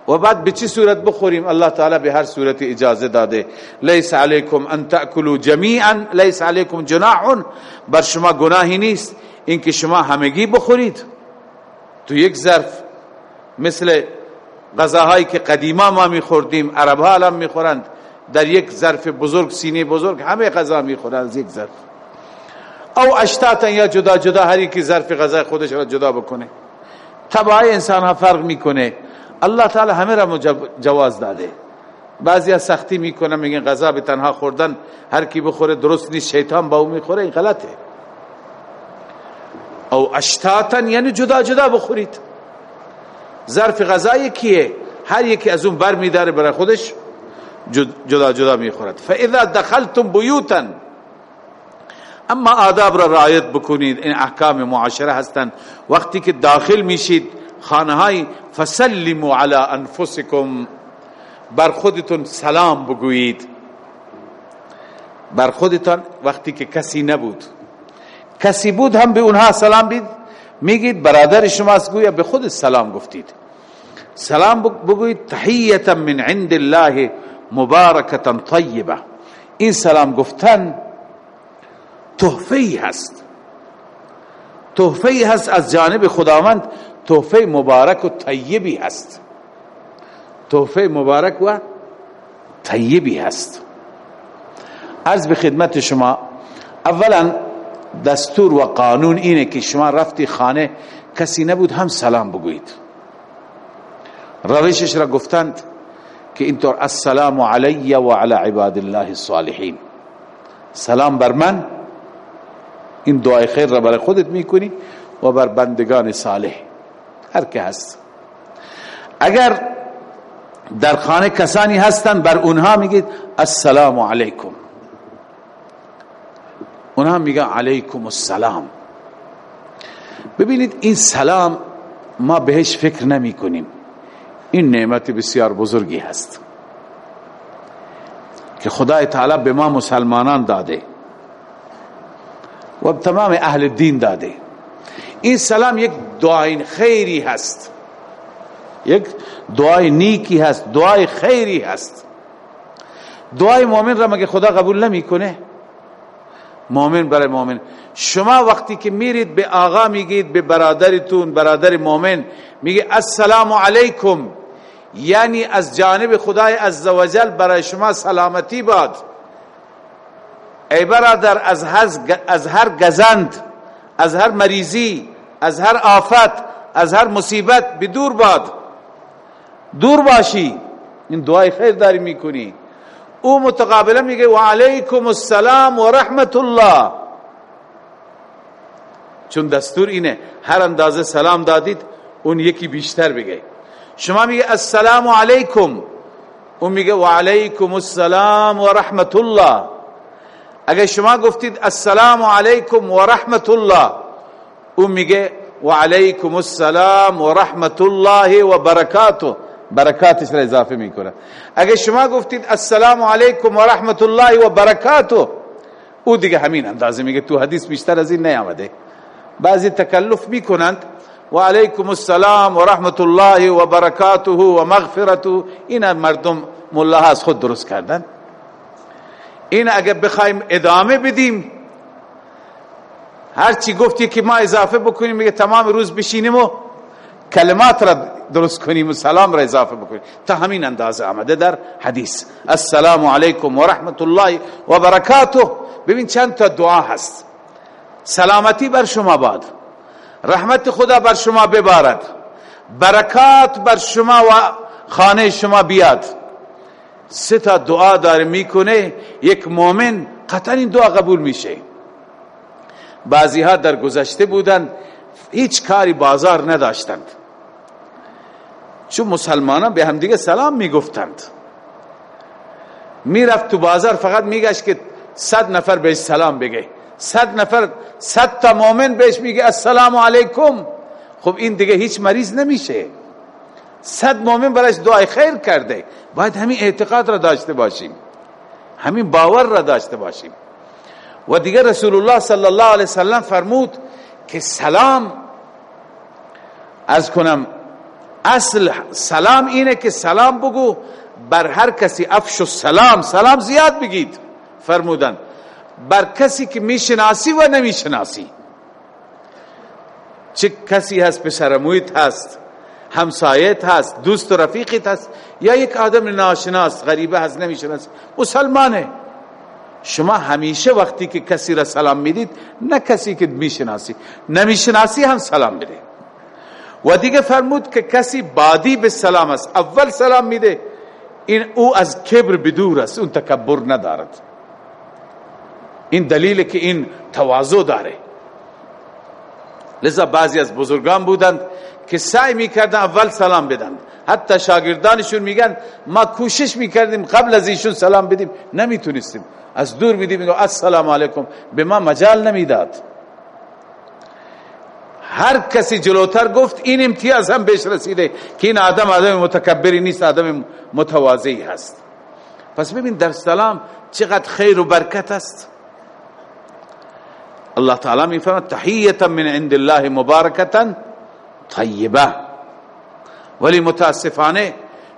و بعد به چی صورت بخوریم؟ الله تعالی به هر صورت اجازه داده. لیس علیکم ان تأکلوا جمیعا لیس علیکم جناح بر شما گناهی نیست اینکه شما همگی بخورید. تو یک ظرف مثل غذاهایی که قدیما ما میخوردیم عرب ها الان می‌خورند. در یک ظرف بزرگ سینه بزرگ همه غذا می‌خورند از یک ظرف. او اشتاتا یا جدا جدا هر کی ظرف غذا خودش را جدا بکنه. طبعای انسان ها فرق می‌کنه. الله تعالی همه را جواز داده. بعضی از سختی می‌کنه میگن غذا به تنها خوردن هر کی بخوره درست نیست شیطان با او می‌خوره این غلطه. او اشتاتا یعنی جدا جدا بخورید. ظرف غذای کیه هر یکی از اون بر میداره برای خودش. جدا جدا می‌خورد. فاذا دخلتم بیوتا اما آداب را رعایت بکنید. این احکام معاشره هستند وقتی که داخل میشید خانه های فسلموا علی انفسکم بر خودتون سلام بگویید. بر خودتان وقتی که کسی نبود. کسی بود هم به اونها سلام بید میگید برادر شما از گویا به خود سلام گفتید. سلام بگویید تحیتا من عند الله مبارکتا طیبه. این سلام گفتن تحفه هست. تحفه هست از جانب خداوند. تحفه مبارک و طیبی هست. تحفه مبارک و طیبی هست. از به خدمت شما اولا دستور و قانون اینه که شما رفتی خانه کسی نبود هم سلام بگویید. روشش را گفتند که اینطور السلام علی و علی عباد الله الصالحین. سلام بر من. این دعای خیر را برای خودت می‌کنی و بر بندگان صالح. هر که هست. اگر در خانه کسانی هستند بر اونها میگید السلام علیکم. اونها میگن علیکم السلام. ببینید این سلام ما بهش فکر نمی کنیم این نعمت بسیار بزرگی هست که خدای تعالی به ما مسلمانان داده و تمام اهل دین داده. این سلام یک دعای خیری هست. یک دعای نیکی هست دعای خیری هست. دعای مؤمن را مگه خدا قبول نمی‌کنه؟ مؤمن برای مؤمن. شما وقتی که میرید به آقا میگید به برادرتون برادر مؤمن میگه السلام علیکم. یعنی از جانب خدای عزوجل برای شما سلامتی باد. ای برادر از هر از هر گزند از هر مریضی از هر آفت از هر مصیبت بدور باد. دور باشی. این دعای خیر داری می‌کنی. او متقابلا میگه و علیکم السلام و رحمت الله چون دستور اینه هر اندازه سلام دادید اون یکی بیشتر بگه. شما میگه السلام علیکم. اون میگه و علیکم السلام و رحمت الله اگر شما گفتید السلام علیکم و رحمت الله اون میگه و علیکم السلام و رحمت الله و برکاته. برکاتش را اضافه می‌کنه. اگر شما گفتید السلام علیکم و رحمت الله و برکاته او دیگه همین اندازه میگه. تو حدیث بیشتر از این نیامده. بعضی تکلف می‌کنند. و علیکم السلام و رحمت الله و برکاته و مغفرته این مردم ملا از خود درست کردن. این اگر بخوایم ادامه بدیم هر چی گفتی که ما اضافه بکنیم میگه تمام روز بشینیم و کلمات را درست کنیم و سلام را اضافه بکنیم. تا همین اندازه آمده در حدیث. السلام علیکم و رحمت الله و برکاته ببین چند تا دعا هست. سلامتی بر شما باد. رحمت خدا بر شما ببارد. برکات بر شما و خانه شما بیاد. سه تا دعا داره می‌کنه. یک مؤمن قطعا این دعا قبول میشه. بعضی ها در گذشته بودند هیچ کاری بازار نداشتند. چون مسلمانان به همدیگه سلام می‌گفتند. می‌رفت تو بازار فقط میگشت که صد نفر بهش سلام بگه. صد نفر صد تا مؤمن بهش میگه السلام علیکم. خب این دیگه هیچ مریض نمیشه. صد مؤمن برایش دعای خیر کرده. باید همین اعتقاد را داشته باشیم. همین باور را داشته باشیم. و دیگه رسول الله صلی الله علیه وسلم فرمود که سلام از کنم اصل سلام اینه که سلام بگو بر هر کسی افش و سلام سلام زیاد بگید فرمودن. بر کسی که می‌شناسی و نمی‌شناسی. چه کسی هست پسرمویت هست همسایت هست دوست و رفیقت هست یا یک آدم ناشناس غریبه هست نمیشناس مسلمانه. شما همیشه وقتی که کسی را سلام می‌دید نه کسی که می‌شناسی. نمی‌شناسی هم سلام بده و دیگه فرمود که کسی بادی به سلام است اول سلام میده. این او از کبر بدور است اون تکبر ندارد. این دلیل که این تواضع داره. لذا بعضی از بزرگان بودند که سعی می‌کردن اول سلام بدن. حتی شاگردانشون میگن ما کوشش می‌کردیم قبل از ایشون سلام بدیم. نمی‌تونستیم. از دور بدیم میگو السلام علیکم. به ما مجال نمی‌داد. هر کسی جلوتر گفت این امتیاز هم بهش رسیده که این آدم آدم متکبری نیست آدم متواضعی هست. پس ببین در سلام چقدر خیر و برکت است. الله تعالی می فرماید تحیتا من عند الله مبارکتا طیبه. ولی متاسفانه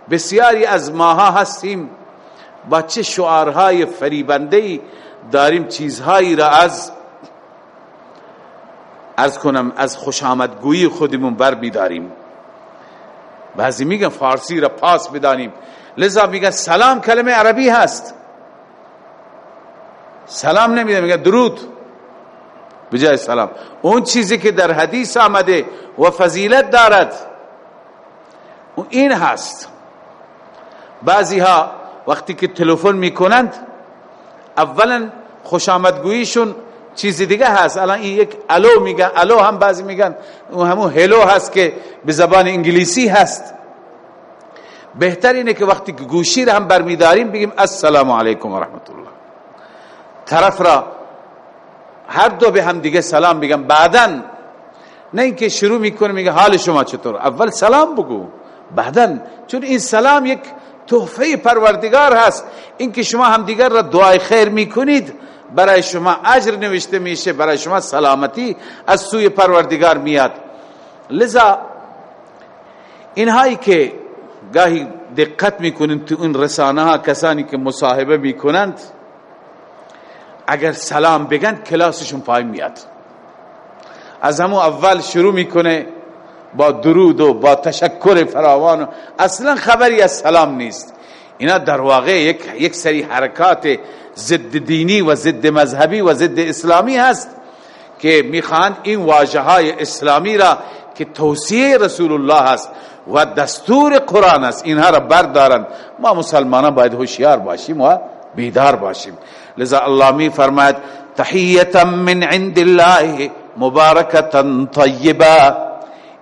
بسیاری از ماها هستیم با چه شعارهای فریبنده داریم چیزهایی را از از کنم از خوش آمدگویی خودمون بر بیداریم بعضی میگن فارسی را پاس بدانیم. لذا میگن سلام کلمه عربی هست. سلام نمیده میگن درود. بجای سلام اون چیزی که در حدیث آمده و فضیلت دارد این هست. بعضی ها وقتی که تلفن می‌کنند اولا خوش آمدگوییشون چیز دیگه هست. الان این یک الو میگن الو هم بعضی میگن اون همون هلو هست که به زبان انگلیسی هست. بهتر اینه که وقتی گوشی را هم برمیداریم بگیم السلام علیکم و رحمت الله. طرف را هر دو به هم دیگه سلام بگم بعدا نه اینکه شروع می‌کنه میگه حال شما چطور؟ اول سلام بگو. بعدا چون این سلام یک تحفه پروردگار هست. اینکه شما هم دیگر را دعای خیر می‌کنید برای شما اجر نوشته میشه برای شما سلامتی از سوی پروردگار میاد. لذا اینهایی که گاهی دقت می‌کنند تو این رسانه ها کسانی که مصاحبه می‌کنند اگر سلام بگن کلاسشون پای میاد. از همون اول شروع می‌کنه با درود و با تشکر فراوان. اصلا خبری از سلام نیست. اینا در واقع یک, یک سری حرکات ضد دینی و ضد مذهبی و ضد اسلامی هست که می‌خواهند این واجه های اسلامی را که توصیه رسول الله هست و دستور قرآن است اینها را بردارند ما مسلمانان باید هوشیار باشیم و بیدار باشیم. لذا الله می فرماید تحیتا من عند الله مبارکتا طیبا.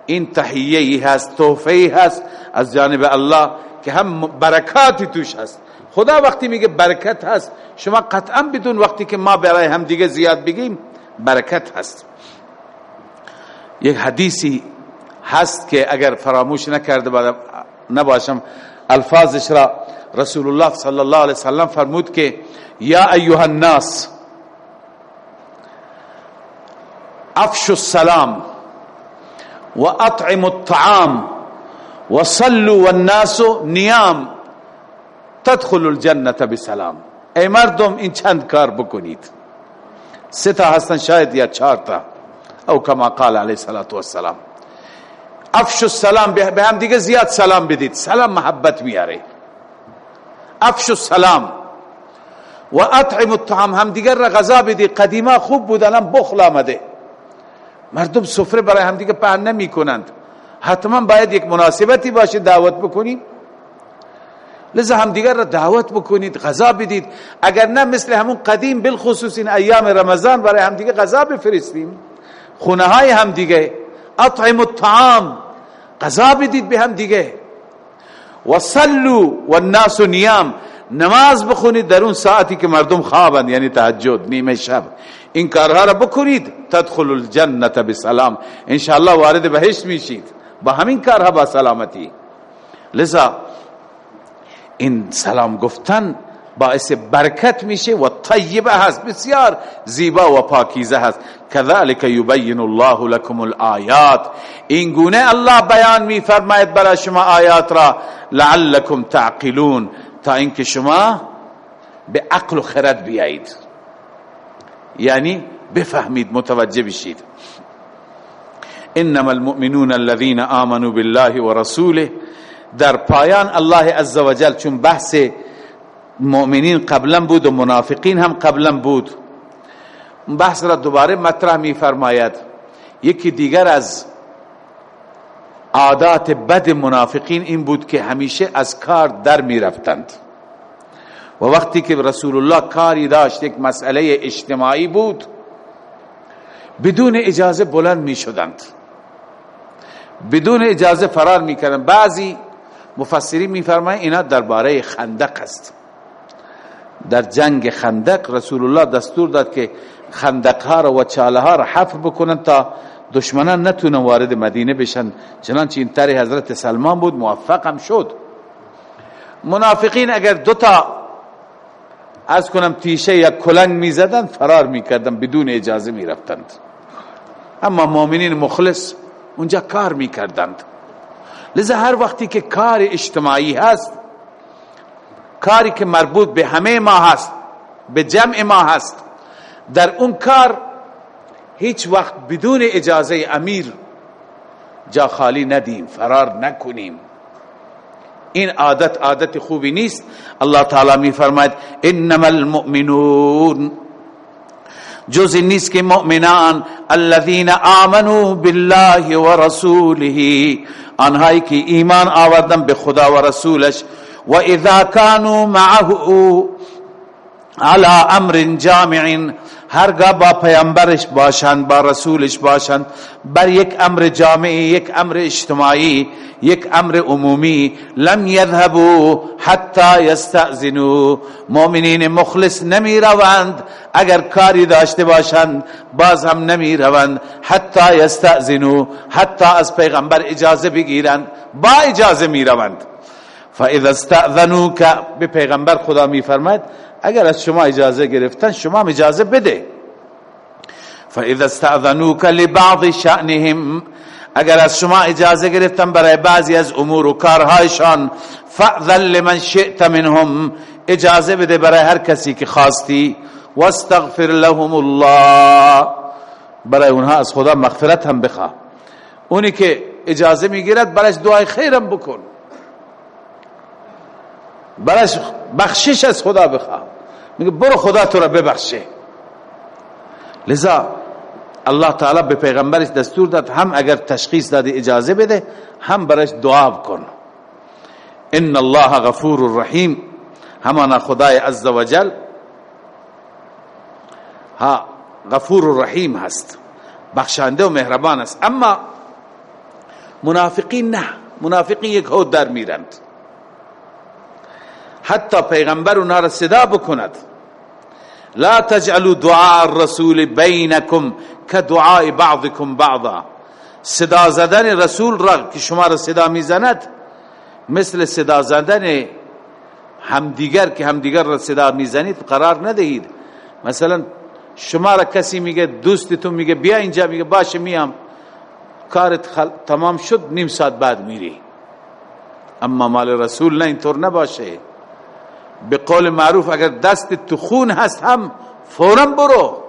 این تحیه هست توفیه هست از جانب الله که هم برکاتی توش هست. خدا وقتی میگه برکت هست شما قطعا بدون وقتی که ما برای هم دیگه زیاد بگیم برکت هست. یک حدیثی هست که اگر فراموش نکرده نباشم الفاظش را رسول الله صلی الله علیه وسلم فرمود که یا ایها الناس افشوا السلام و اطعموا الطعام و صلوا والناس نیام تدخل الجنه بسلام ای مردم این چند کار بکنید سه تا هستن شاید یا چهار تا او کما قال علیه الصلاة والسلام افشو السلام به هم دیگه زیاد سلام بدید سلام محبت میاره افشو السلام و اطعم الطعام. هم دیگر را غذا بدید قدیما خوب بود الان بخل آمده. مردم سفره برای هم دیگه پهن نمی کنند حتما باید یک مناسبتی باشه دعوت بکنیم. لذا هم دیگر را دعوت بکنید غذا بدید. اگر نه مثل همون قدیم بالخصوص این ایام رمضان برای هم دیگه غذا بفرستیم. خونه های هم دیگه اطعم الطعام. غذا بدید به هم دیگه و صلو و نیام نماز بخونید در اون ساعتی که مردم خوابند یعنی تهجد نیمه شب. این کارها را بکنید. تدخل الجنه بسلام. انشاءالله وارد بهشت میشید. با همین کارها با سلامتی. لذا این سلام گفتن باعث برکت میشه و طیبه هست بسیار زیبا و پاکیزه هست. كذلك يبين الله لكم الآيات این گونه الله بیان می فرماید برای شما آیات را لعلكم تعقلون. تا اینکه شما به عقل و خرد بیایید. یعنی بفهمید متوجه بشید. انما المؤمنون الذين آمنوا بالله ورسوله. در پایان الله عزوجل چون بحث مؤمنین قبلا بود و منافقین هم قبلا بود. بحث را دوباره مطرح می فرماید یکی دیگر از عادات بد منافقین این بود که همیشه از کار در می رفتند و وقتی که رسول الله کاری داشت یک مسئله اجتماعی بود بدون اجازه بلند می شدند بدون اجازه فرار می کردند بعضی مفسرین می فرمایند اینا درباره خندق است. در جنگ خندق رسول الله دستور داد که خندق ها و چاله ها را حفر بکنن تا دشمنان نتونن وارد مدینه بشن. چنانچه این تری حضرت سلمان بود موفق هم شد. منافقین اگر دوتا از کنم تیشه یا کلنگ می‌زدن فرار می‌کردن بدون اجازه می‌رفتند. اما مؤمنین مخلص اونجا کار می‌کردند. لذا هر وقتی که کار اجتماعی هست کاری که مربوط به همه ما هست به جمع ما هست. در اون کار هیچ وقت بدون اجازه امیر جا خالی ندیم فرار نکنیم. این عادت عادت خوبی نیست. الله تعالی می فرماید انما المؤمنون. جز نیست که مؤمنان الذين آمنوا بالله و رسوله آنهایی که ایمان آوردن به خدا و رسولش و اذا كانوا معه على امر جامع هرگاه با پیامبرش باشند با رسولش باشند بر یک امر جامعی یک امر اجتماعی یک امر عمومی لم یذهبوا حتی یستأذنوا. مؤمنین مخلص نمی روند اگر کاری داشته باشند باز هم نمی روند حتی یستأذنوا حتی از پیغمبر اجازه بگیرند با اجازه می روند فاذا استأذنوك به پیغمبر خدا می فرماید اگر از شما اجازه گرفتن شما اجازه بده. فاذا استأذنوك لبعض شأنهم اگر از شما اجازه گرفتن برای بعضی از امور و کارهایشان فاذن لمن شئت منهم اجازه بده برای هر کسی که خواستی. واستغفر لهم الله برای اونها از خدا مغفرت هم بخواه. اونی که اجازه می‌گیرد برایش دعای خیرم بکن. برایش بخشش از خدا بخواه. میگه برو خدا تو را ببخشه. لذا الله تعالی به پیغمبرش دستور داد هم اگر تشخیص داده اجازه بده هم برایش دعا کن. ان الله غفور رحیم. همانا خدای عز وجل ها غفور رحیم هست. بخشنده و مهربان است. اما منافقین نه منافقین یک هود در میرند. حتی پیغمبر اونها را صدا بکند. لا تجعلوا دعاء الرسول بینکم كدعاء بعضكم بعضا. صدا زدن رسول را که شما را صدا می‌زند مثل صدا زدن همدیگر که همدیگر را صدا می‌زنید قرار ندهید. مثلا شما را کسی میگه دوستتون میگه بیا اینجا میگه باشه میام. کارت تمام شد نیم ساعت بعد میری. اما مال رسول نه اینطور نباشه. به قول معروف اگر دست تو خون هست هم فورا برو.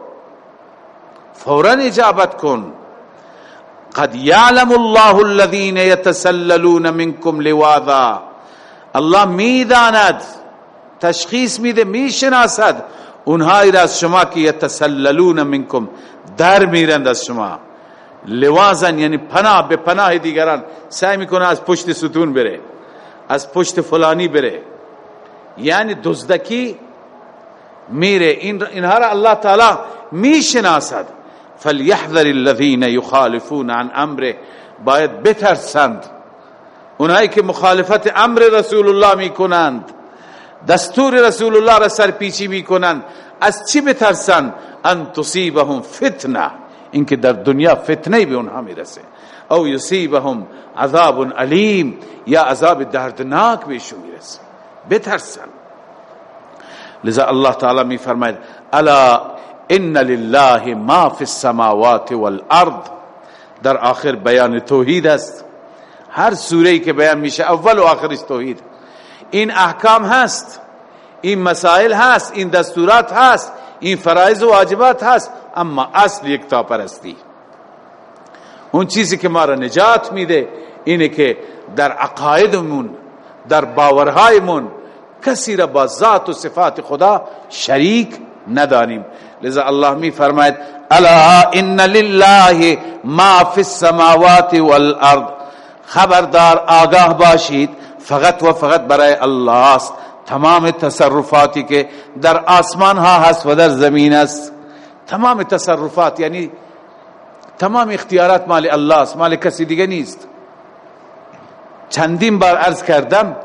فورا اجابت کن. قد يعلم الله الذين يتسللون منكم لواذا. الله می‌داند تشخیص میده می‌شناسد. اونهایی را از شما که یتسللون منکم در میرند از شما. لوازن یعنی پناه به پناه دیگران. سعی می‌کنه از پشت ستون بره از پشت فلانی بره. یعنی دزدکی میره. این اینها را الله تعالی می‌شناسد. فلیحذر الذین یخالفون عن امره باید بترسند. اونایی که مخالفت امر رسول الله می‌کنند دستور رسول الله را سرپیچی می‌کنند از چی بترسند؟ ان تصیبهم فتنه اینکه در دنیا فتنه به اونها می‌رسه. او یصیبهم عذاب علیم یا عذاب دردناک بهشون می‌رسه. بترسن لذا الله تعالی می فرماید الا ان لله ما فی السماوات والارض. در آخر بیان توحید است. هر سوره که بیان میشه اول و آخرش توحید. این احکام هست این مسائل هست این دستورات هست این فرائض و واجبات هست اما اصل یک تا پرستی اون چیزی که ما را نجات میده اینه که در عقایدمون در باورهایمون کسی را با ذات و صفات خدا شریک ندانیم. لذا الله می فرماید الا ان لله ما فی السماوات والارض. خبردار آگاه باشید فقط و فقط برای الله است. تمام تصرفاتی که در آسمان ها هست و در زمین است. تمام تصرفات یعنی تمام اختیارات مال الله است مال کسی دیگه نیست. چندین بار عرض کردم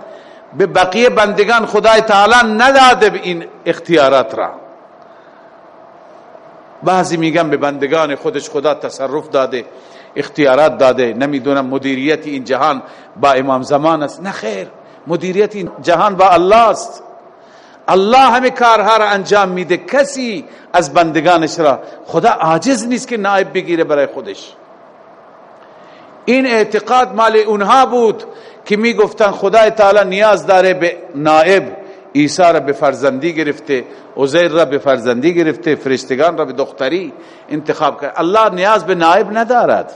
به بقیه بندگان خدای تعالی نداده به این اختیارات را. بعضی میگن به بندگان خودش خدا تصرف داده اختیارات داده. نمی‌دونم مدیریت این جهان با امام زمان است. نه خیر مدیریت این جهان با الله است. الله همه کارها را انجام میده. کسی از بندگانش را خدا عاجز نیست که نائب بگیره برای خودش. این اعتقاد مال اونها بود که می‌گفتن خدای تعالی نیاز داره به نائب عیسی را به فرزندی گرفته عزیر را به فرزندی گرفته فرشتگان را به دختری انتخاب کرد. الله نیاز به نائب ندارد.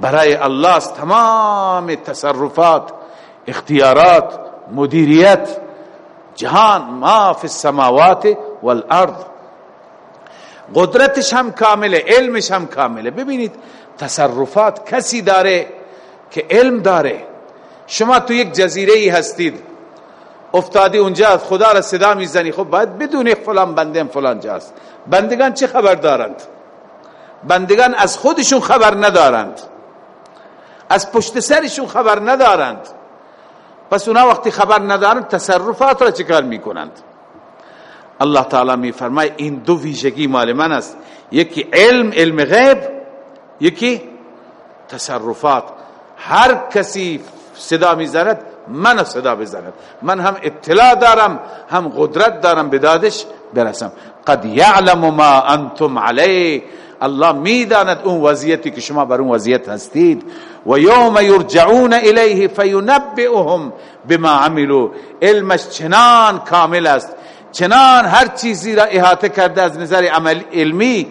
برای الله است تمام تصرفات اختیارات مدیریت جهان ما فی السماوات والارض. قدرتش هم کامله علمش هم کامله. ببینید تصرفات کسی داره که علم داره؟ شما تو یک جزیره ای هستید. افتادی اونجا از خدا را صدا می‌زنی. خب باید بدونی فلان بنده فلان جاست بندگان چه خبر دارند؟ بندگان از خودشون خبر ندارند. از پشت سرشون خبر ندارند. پس اونا وقتی خبر ندارند تصرفات را چکار می‌کنند؟ الله تعالی میفرمای این دو ویژگی مال من است. یکی علم علم غیب. یکی تصرفات. هر کسی صدا می‌زند من صدا بزند. من هم اطلاع دارم هم قدرت دارم به دادش برسم. قد یعلم ما انتم علیه. الله می‌داند اون وضعیتی که شما بر اون وضعیت هستید. و یوم یرجعون الیه فینبئهم بما عملوا. علمش چنان کامل است. چنان هر چیزی را احاطه کرده از نظر عمل علمی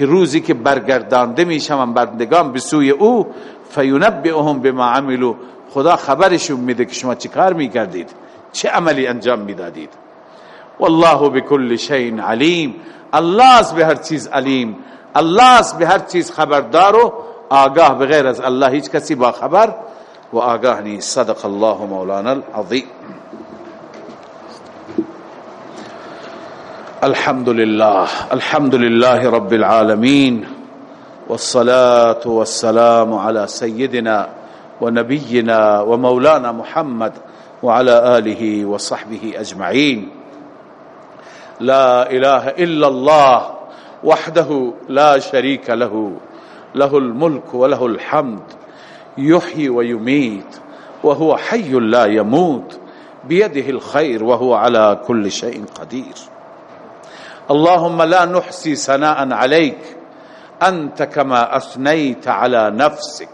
که روزی که برگردانده میشم بندگان به سوی او فینبئهم بما عملوا. خدا خبرشون میده که شما چیکار می‌کردید؟ چه عملی انجام می‌دادید؟ والله بكل شيء علیم. الله است به هر چیز علیم. الله است به هر چیز خبردار و آگاه. بغیر از الله هیچ کسی با خبر و آگاه نیست. صدق الله مولانا العظیم. الحمد لله الحمد لله رب العالمين والصلاة والسلام على سيدنا ونبينا ومولانا محمد وعلى آله وصحبه أجمعين. لا إله إلا الله وحده لا شريك له له الملك وله الحمد يحيي ويميت وهو حي لا يموت بيده الخير وهو على كل شيء قدير. اللهم لا نحصي ثناء عليك. أنت كما أثنيت على نفسك.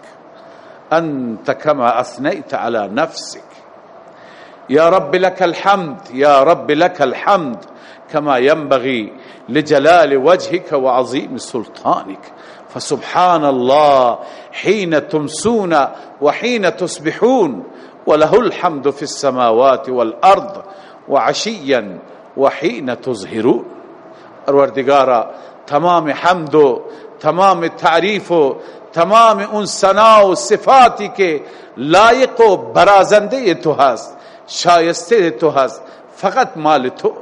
أنت كما أثنيت على نفسك. يا رب لك الحمد يا رب لك الحمد كما ينبغي لجلال وجهك وعظيم سلطانك. فسبحان الله حين تمسون وحين تصبحون وله الحمد في السماوات والأرض وعشيا وحين تظهرون. پروردگارا. تمام حمد و تمام تعریف و تمام اون سنا و صفاتی که لایق و برازنده تو هست شایسته تو هست فقط مال تو.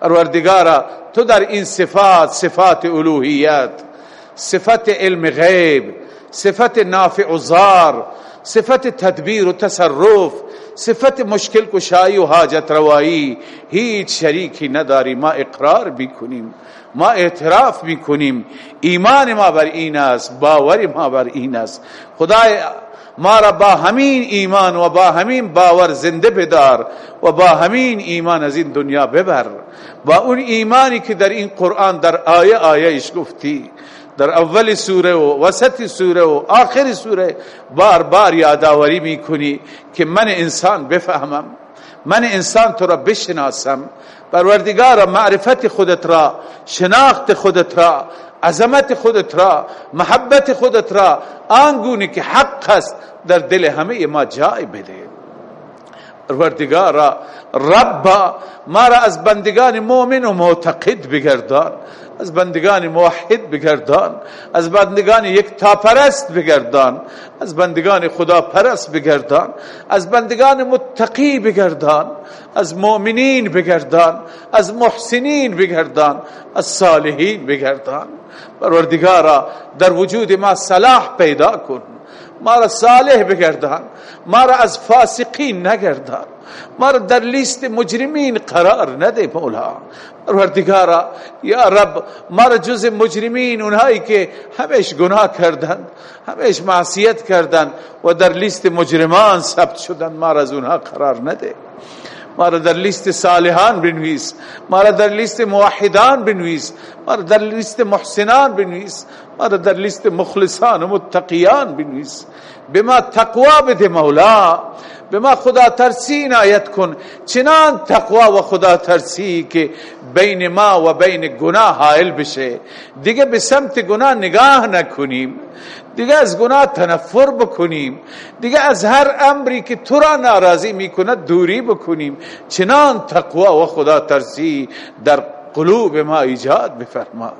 پروردگارا تو در این صفات صفات الوهیت صفت علم غیب صفت نافع و زار صفت تدبیر و تصرف صفت مشکل کشایی و حاجت روایی هیچ شریکی نداری ما اقرار بکنیم ما اعتراف می‌کنیم. ایمان ما بر این است باور ما بر این است. خدای ما را با همین ایمان و با همین باور زنده بدار و با همین ایمان از این دنیا ببر. با اون ایمانی که در این قرآن در آیه آیهش گفتی در اول سوره و وسط سوره و آخر سوره بار بار یادآوری می‌کنی که من انسان بفهمم من انسان تو را بشناسم. پروردگار معرفت خودت را شناخت خودت را عظمت خودت را محبت خودت را آنگونه که حق است در دل همه ما جای بده. پروردگارا رب ما را از بندگان مؤمن و معتقد بگردان. از بندگان موحد بگردان از بندگان یک تاپرست بگردان از بندگان خدا پرست بگردان از بندگان متقی بگردان از مؤمنین بگردان از محسنین بگردان از صالحین بگردان. پروردگارا در وجود ما صلاح پیدا کن ما را صالح بگردان ما را از فاسقین نگردان. ما در لیست مجرمین قرار نده مولا. پروردگارا یا رب ما را جز مجرمین اونهایی که همیش گناه کردند همیش معصیت کردند و در لیست مجرمان ثبت شدند ما از اونها قرار نده. ما در لیست صالحان بنویس ما را در لیست موحدان بنویس ما را در لیست محسنان بنویس ما را در لیست مخلصان و متقیان بنویس. بما تقوا بده مولا. به ما خدا ترسی عنایت کن. چنان تقوا و خدا ترسی که بین ما و بین گناه حائل بشه. دیگه به سمت گناه نگاه نکنیم. دیگه از گناه تنفر بکنیم. دیگه از هر امری که تو را ناراضی می‌کنه دوری بکنیم. چنان تقوا و خدا ترسی در قلوب ما ایجاد بفرما.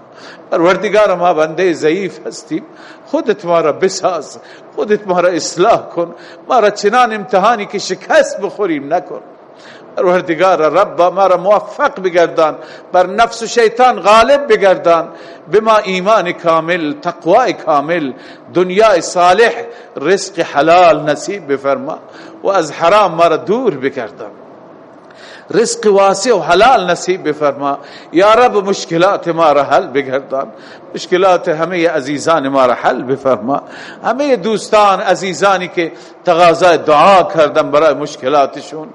پروردگار ما بنده ضعیف هستیم. خودت ما را بساز. خودت ما را اصلاح کن. ما را چنان امتحانی که شکست بخوریم نکن. پروردگار رب ما را موفق بگردان. بر نفس و شیطان غالب بگردان. بما ایمان کامل تقوی کامل دنیا صالح رزق حلال نصیب بفرما. و از حرام ما را دور بگردان. رزق واسع و حلال نصیب بفرما. یا رب مشکلات ما را حل بگردان. مشکلات همه عزیزان ما را حل بفرما. همه دوستان عزیزانی که تقاضای دعا کردن برای مشکلاتشون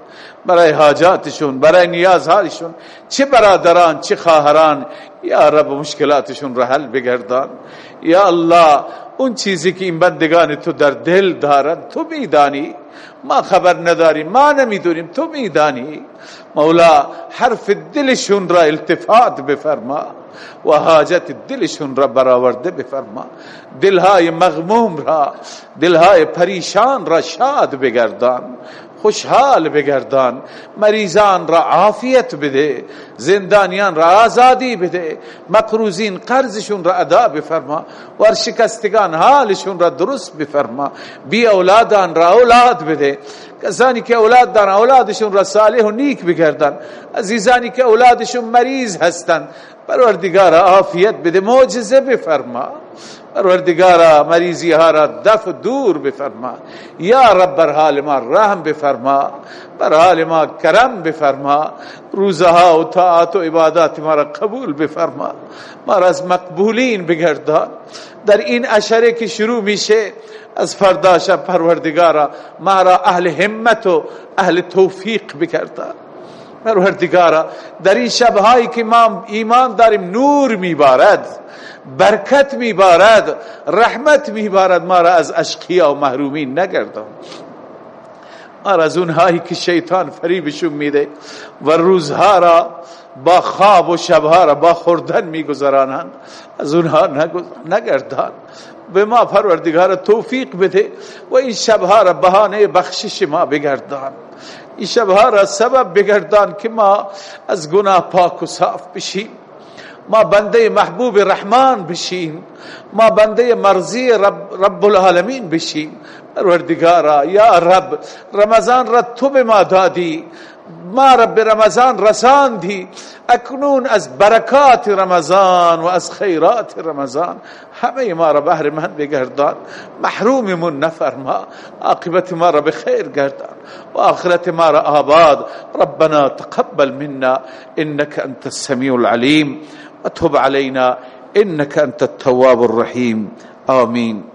برای حاجاتشون برای نیازهایشون. چه برادران چه خواهران یا رب مشکلاتشون را حل بگردان. یا الله اون چیزی که این بندگان تو در دل دارد تو میدانی. ما خبر نداریم ما نمی‌دونیم تو میدانی؟ مولا حرف دلشون را التفات بفرما و حاجت دلشون را برآورده بفرما. دلهای مغموم را دلهای پریشان را شاد بگردان. خوشحال بگردان مریضان را عافیت بده زندانیان را آزادی بده مقروزین قرضشون را ادا بفرما ورشکستگان حالشون را درست بفرما بی اولادان را اولاد بده کسانی که اولاد دارن اولادشون را صالح و نیک بگردن عزیزانی که اولادشون مریض هستند پروردگار عافیت بده معجزه بفرما. پروردگارا مریضی ها را دف دور بفرما. یا رب بر حال ما رحم بفرما. بر حال ما کرم بفرما. روزها و طاعت و عبادات ما را قبول بفرما. ما را از مقبولین بگردان در این اشره که شروع میشه از فردا شب پروردگارا ما را اهل همت و اهل توفیق بگردان پروردگارا در این شبهایی که ما ایمان داریم نور میبارد برکت میبارد رحمت میبارد ما را از اشقیا و محرومین نگردان ما را از اونهایی که شیطان فریبشون میده و روزها را با خواب و شبها را با خوردن میگذرانند از اونها نگردان به ما پروردگار توفیق بده و این شبها را بهانه بخشش ما بگردان این شبها را سبب بگردان که ما از گناه پاک و صاف بشیم. ما بنده محبوب رحمان بشیم. ما بنده مرضی رب, رب العالمین بشیم. پروردگارا یا رب رمضان را تو به ما دادی. ما رب رمضان رساندی اکنون أز برکات رمضان و از خیرات رمضان. همه ما را بهر من بگردان محروممون نفرما عاقبت ما را بخیر گردان و آخرت ما را آباد. ربنا تقبل منا إنك أنت السميع العليم. وتب علينا إنك أنت التواب الرحيم. آمين.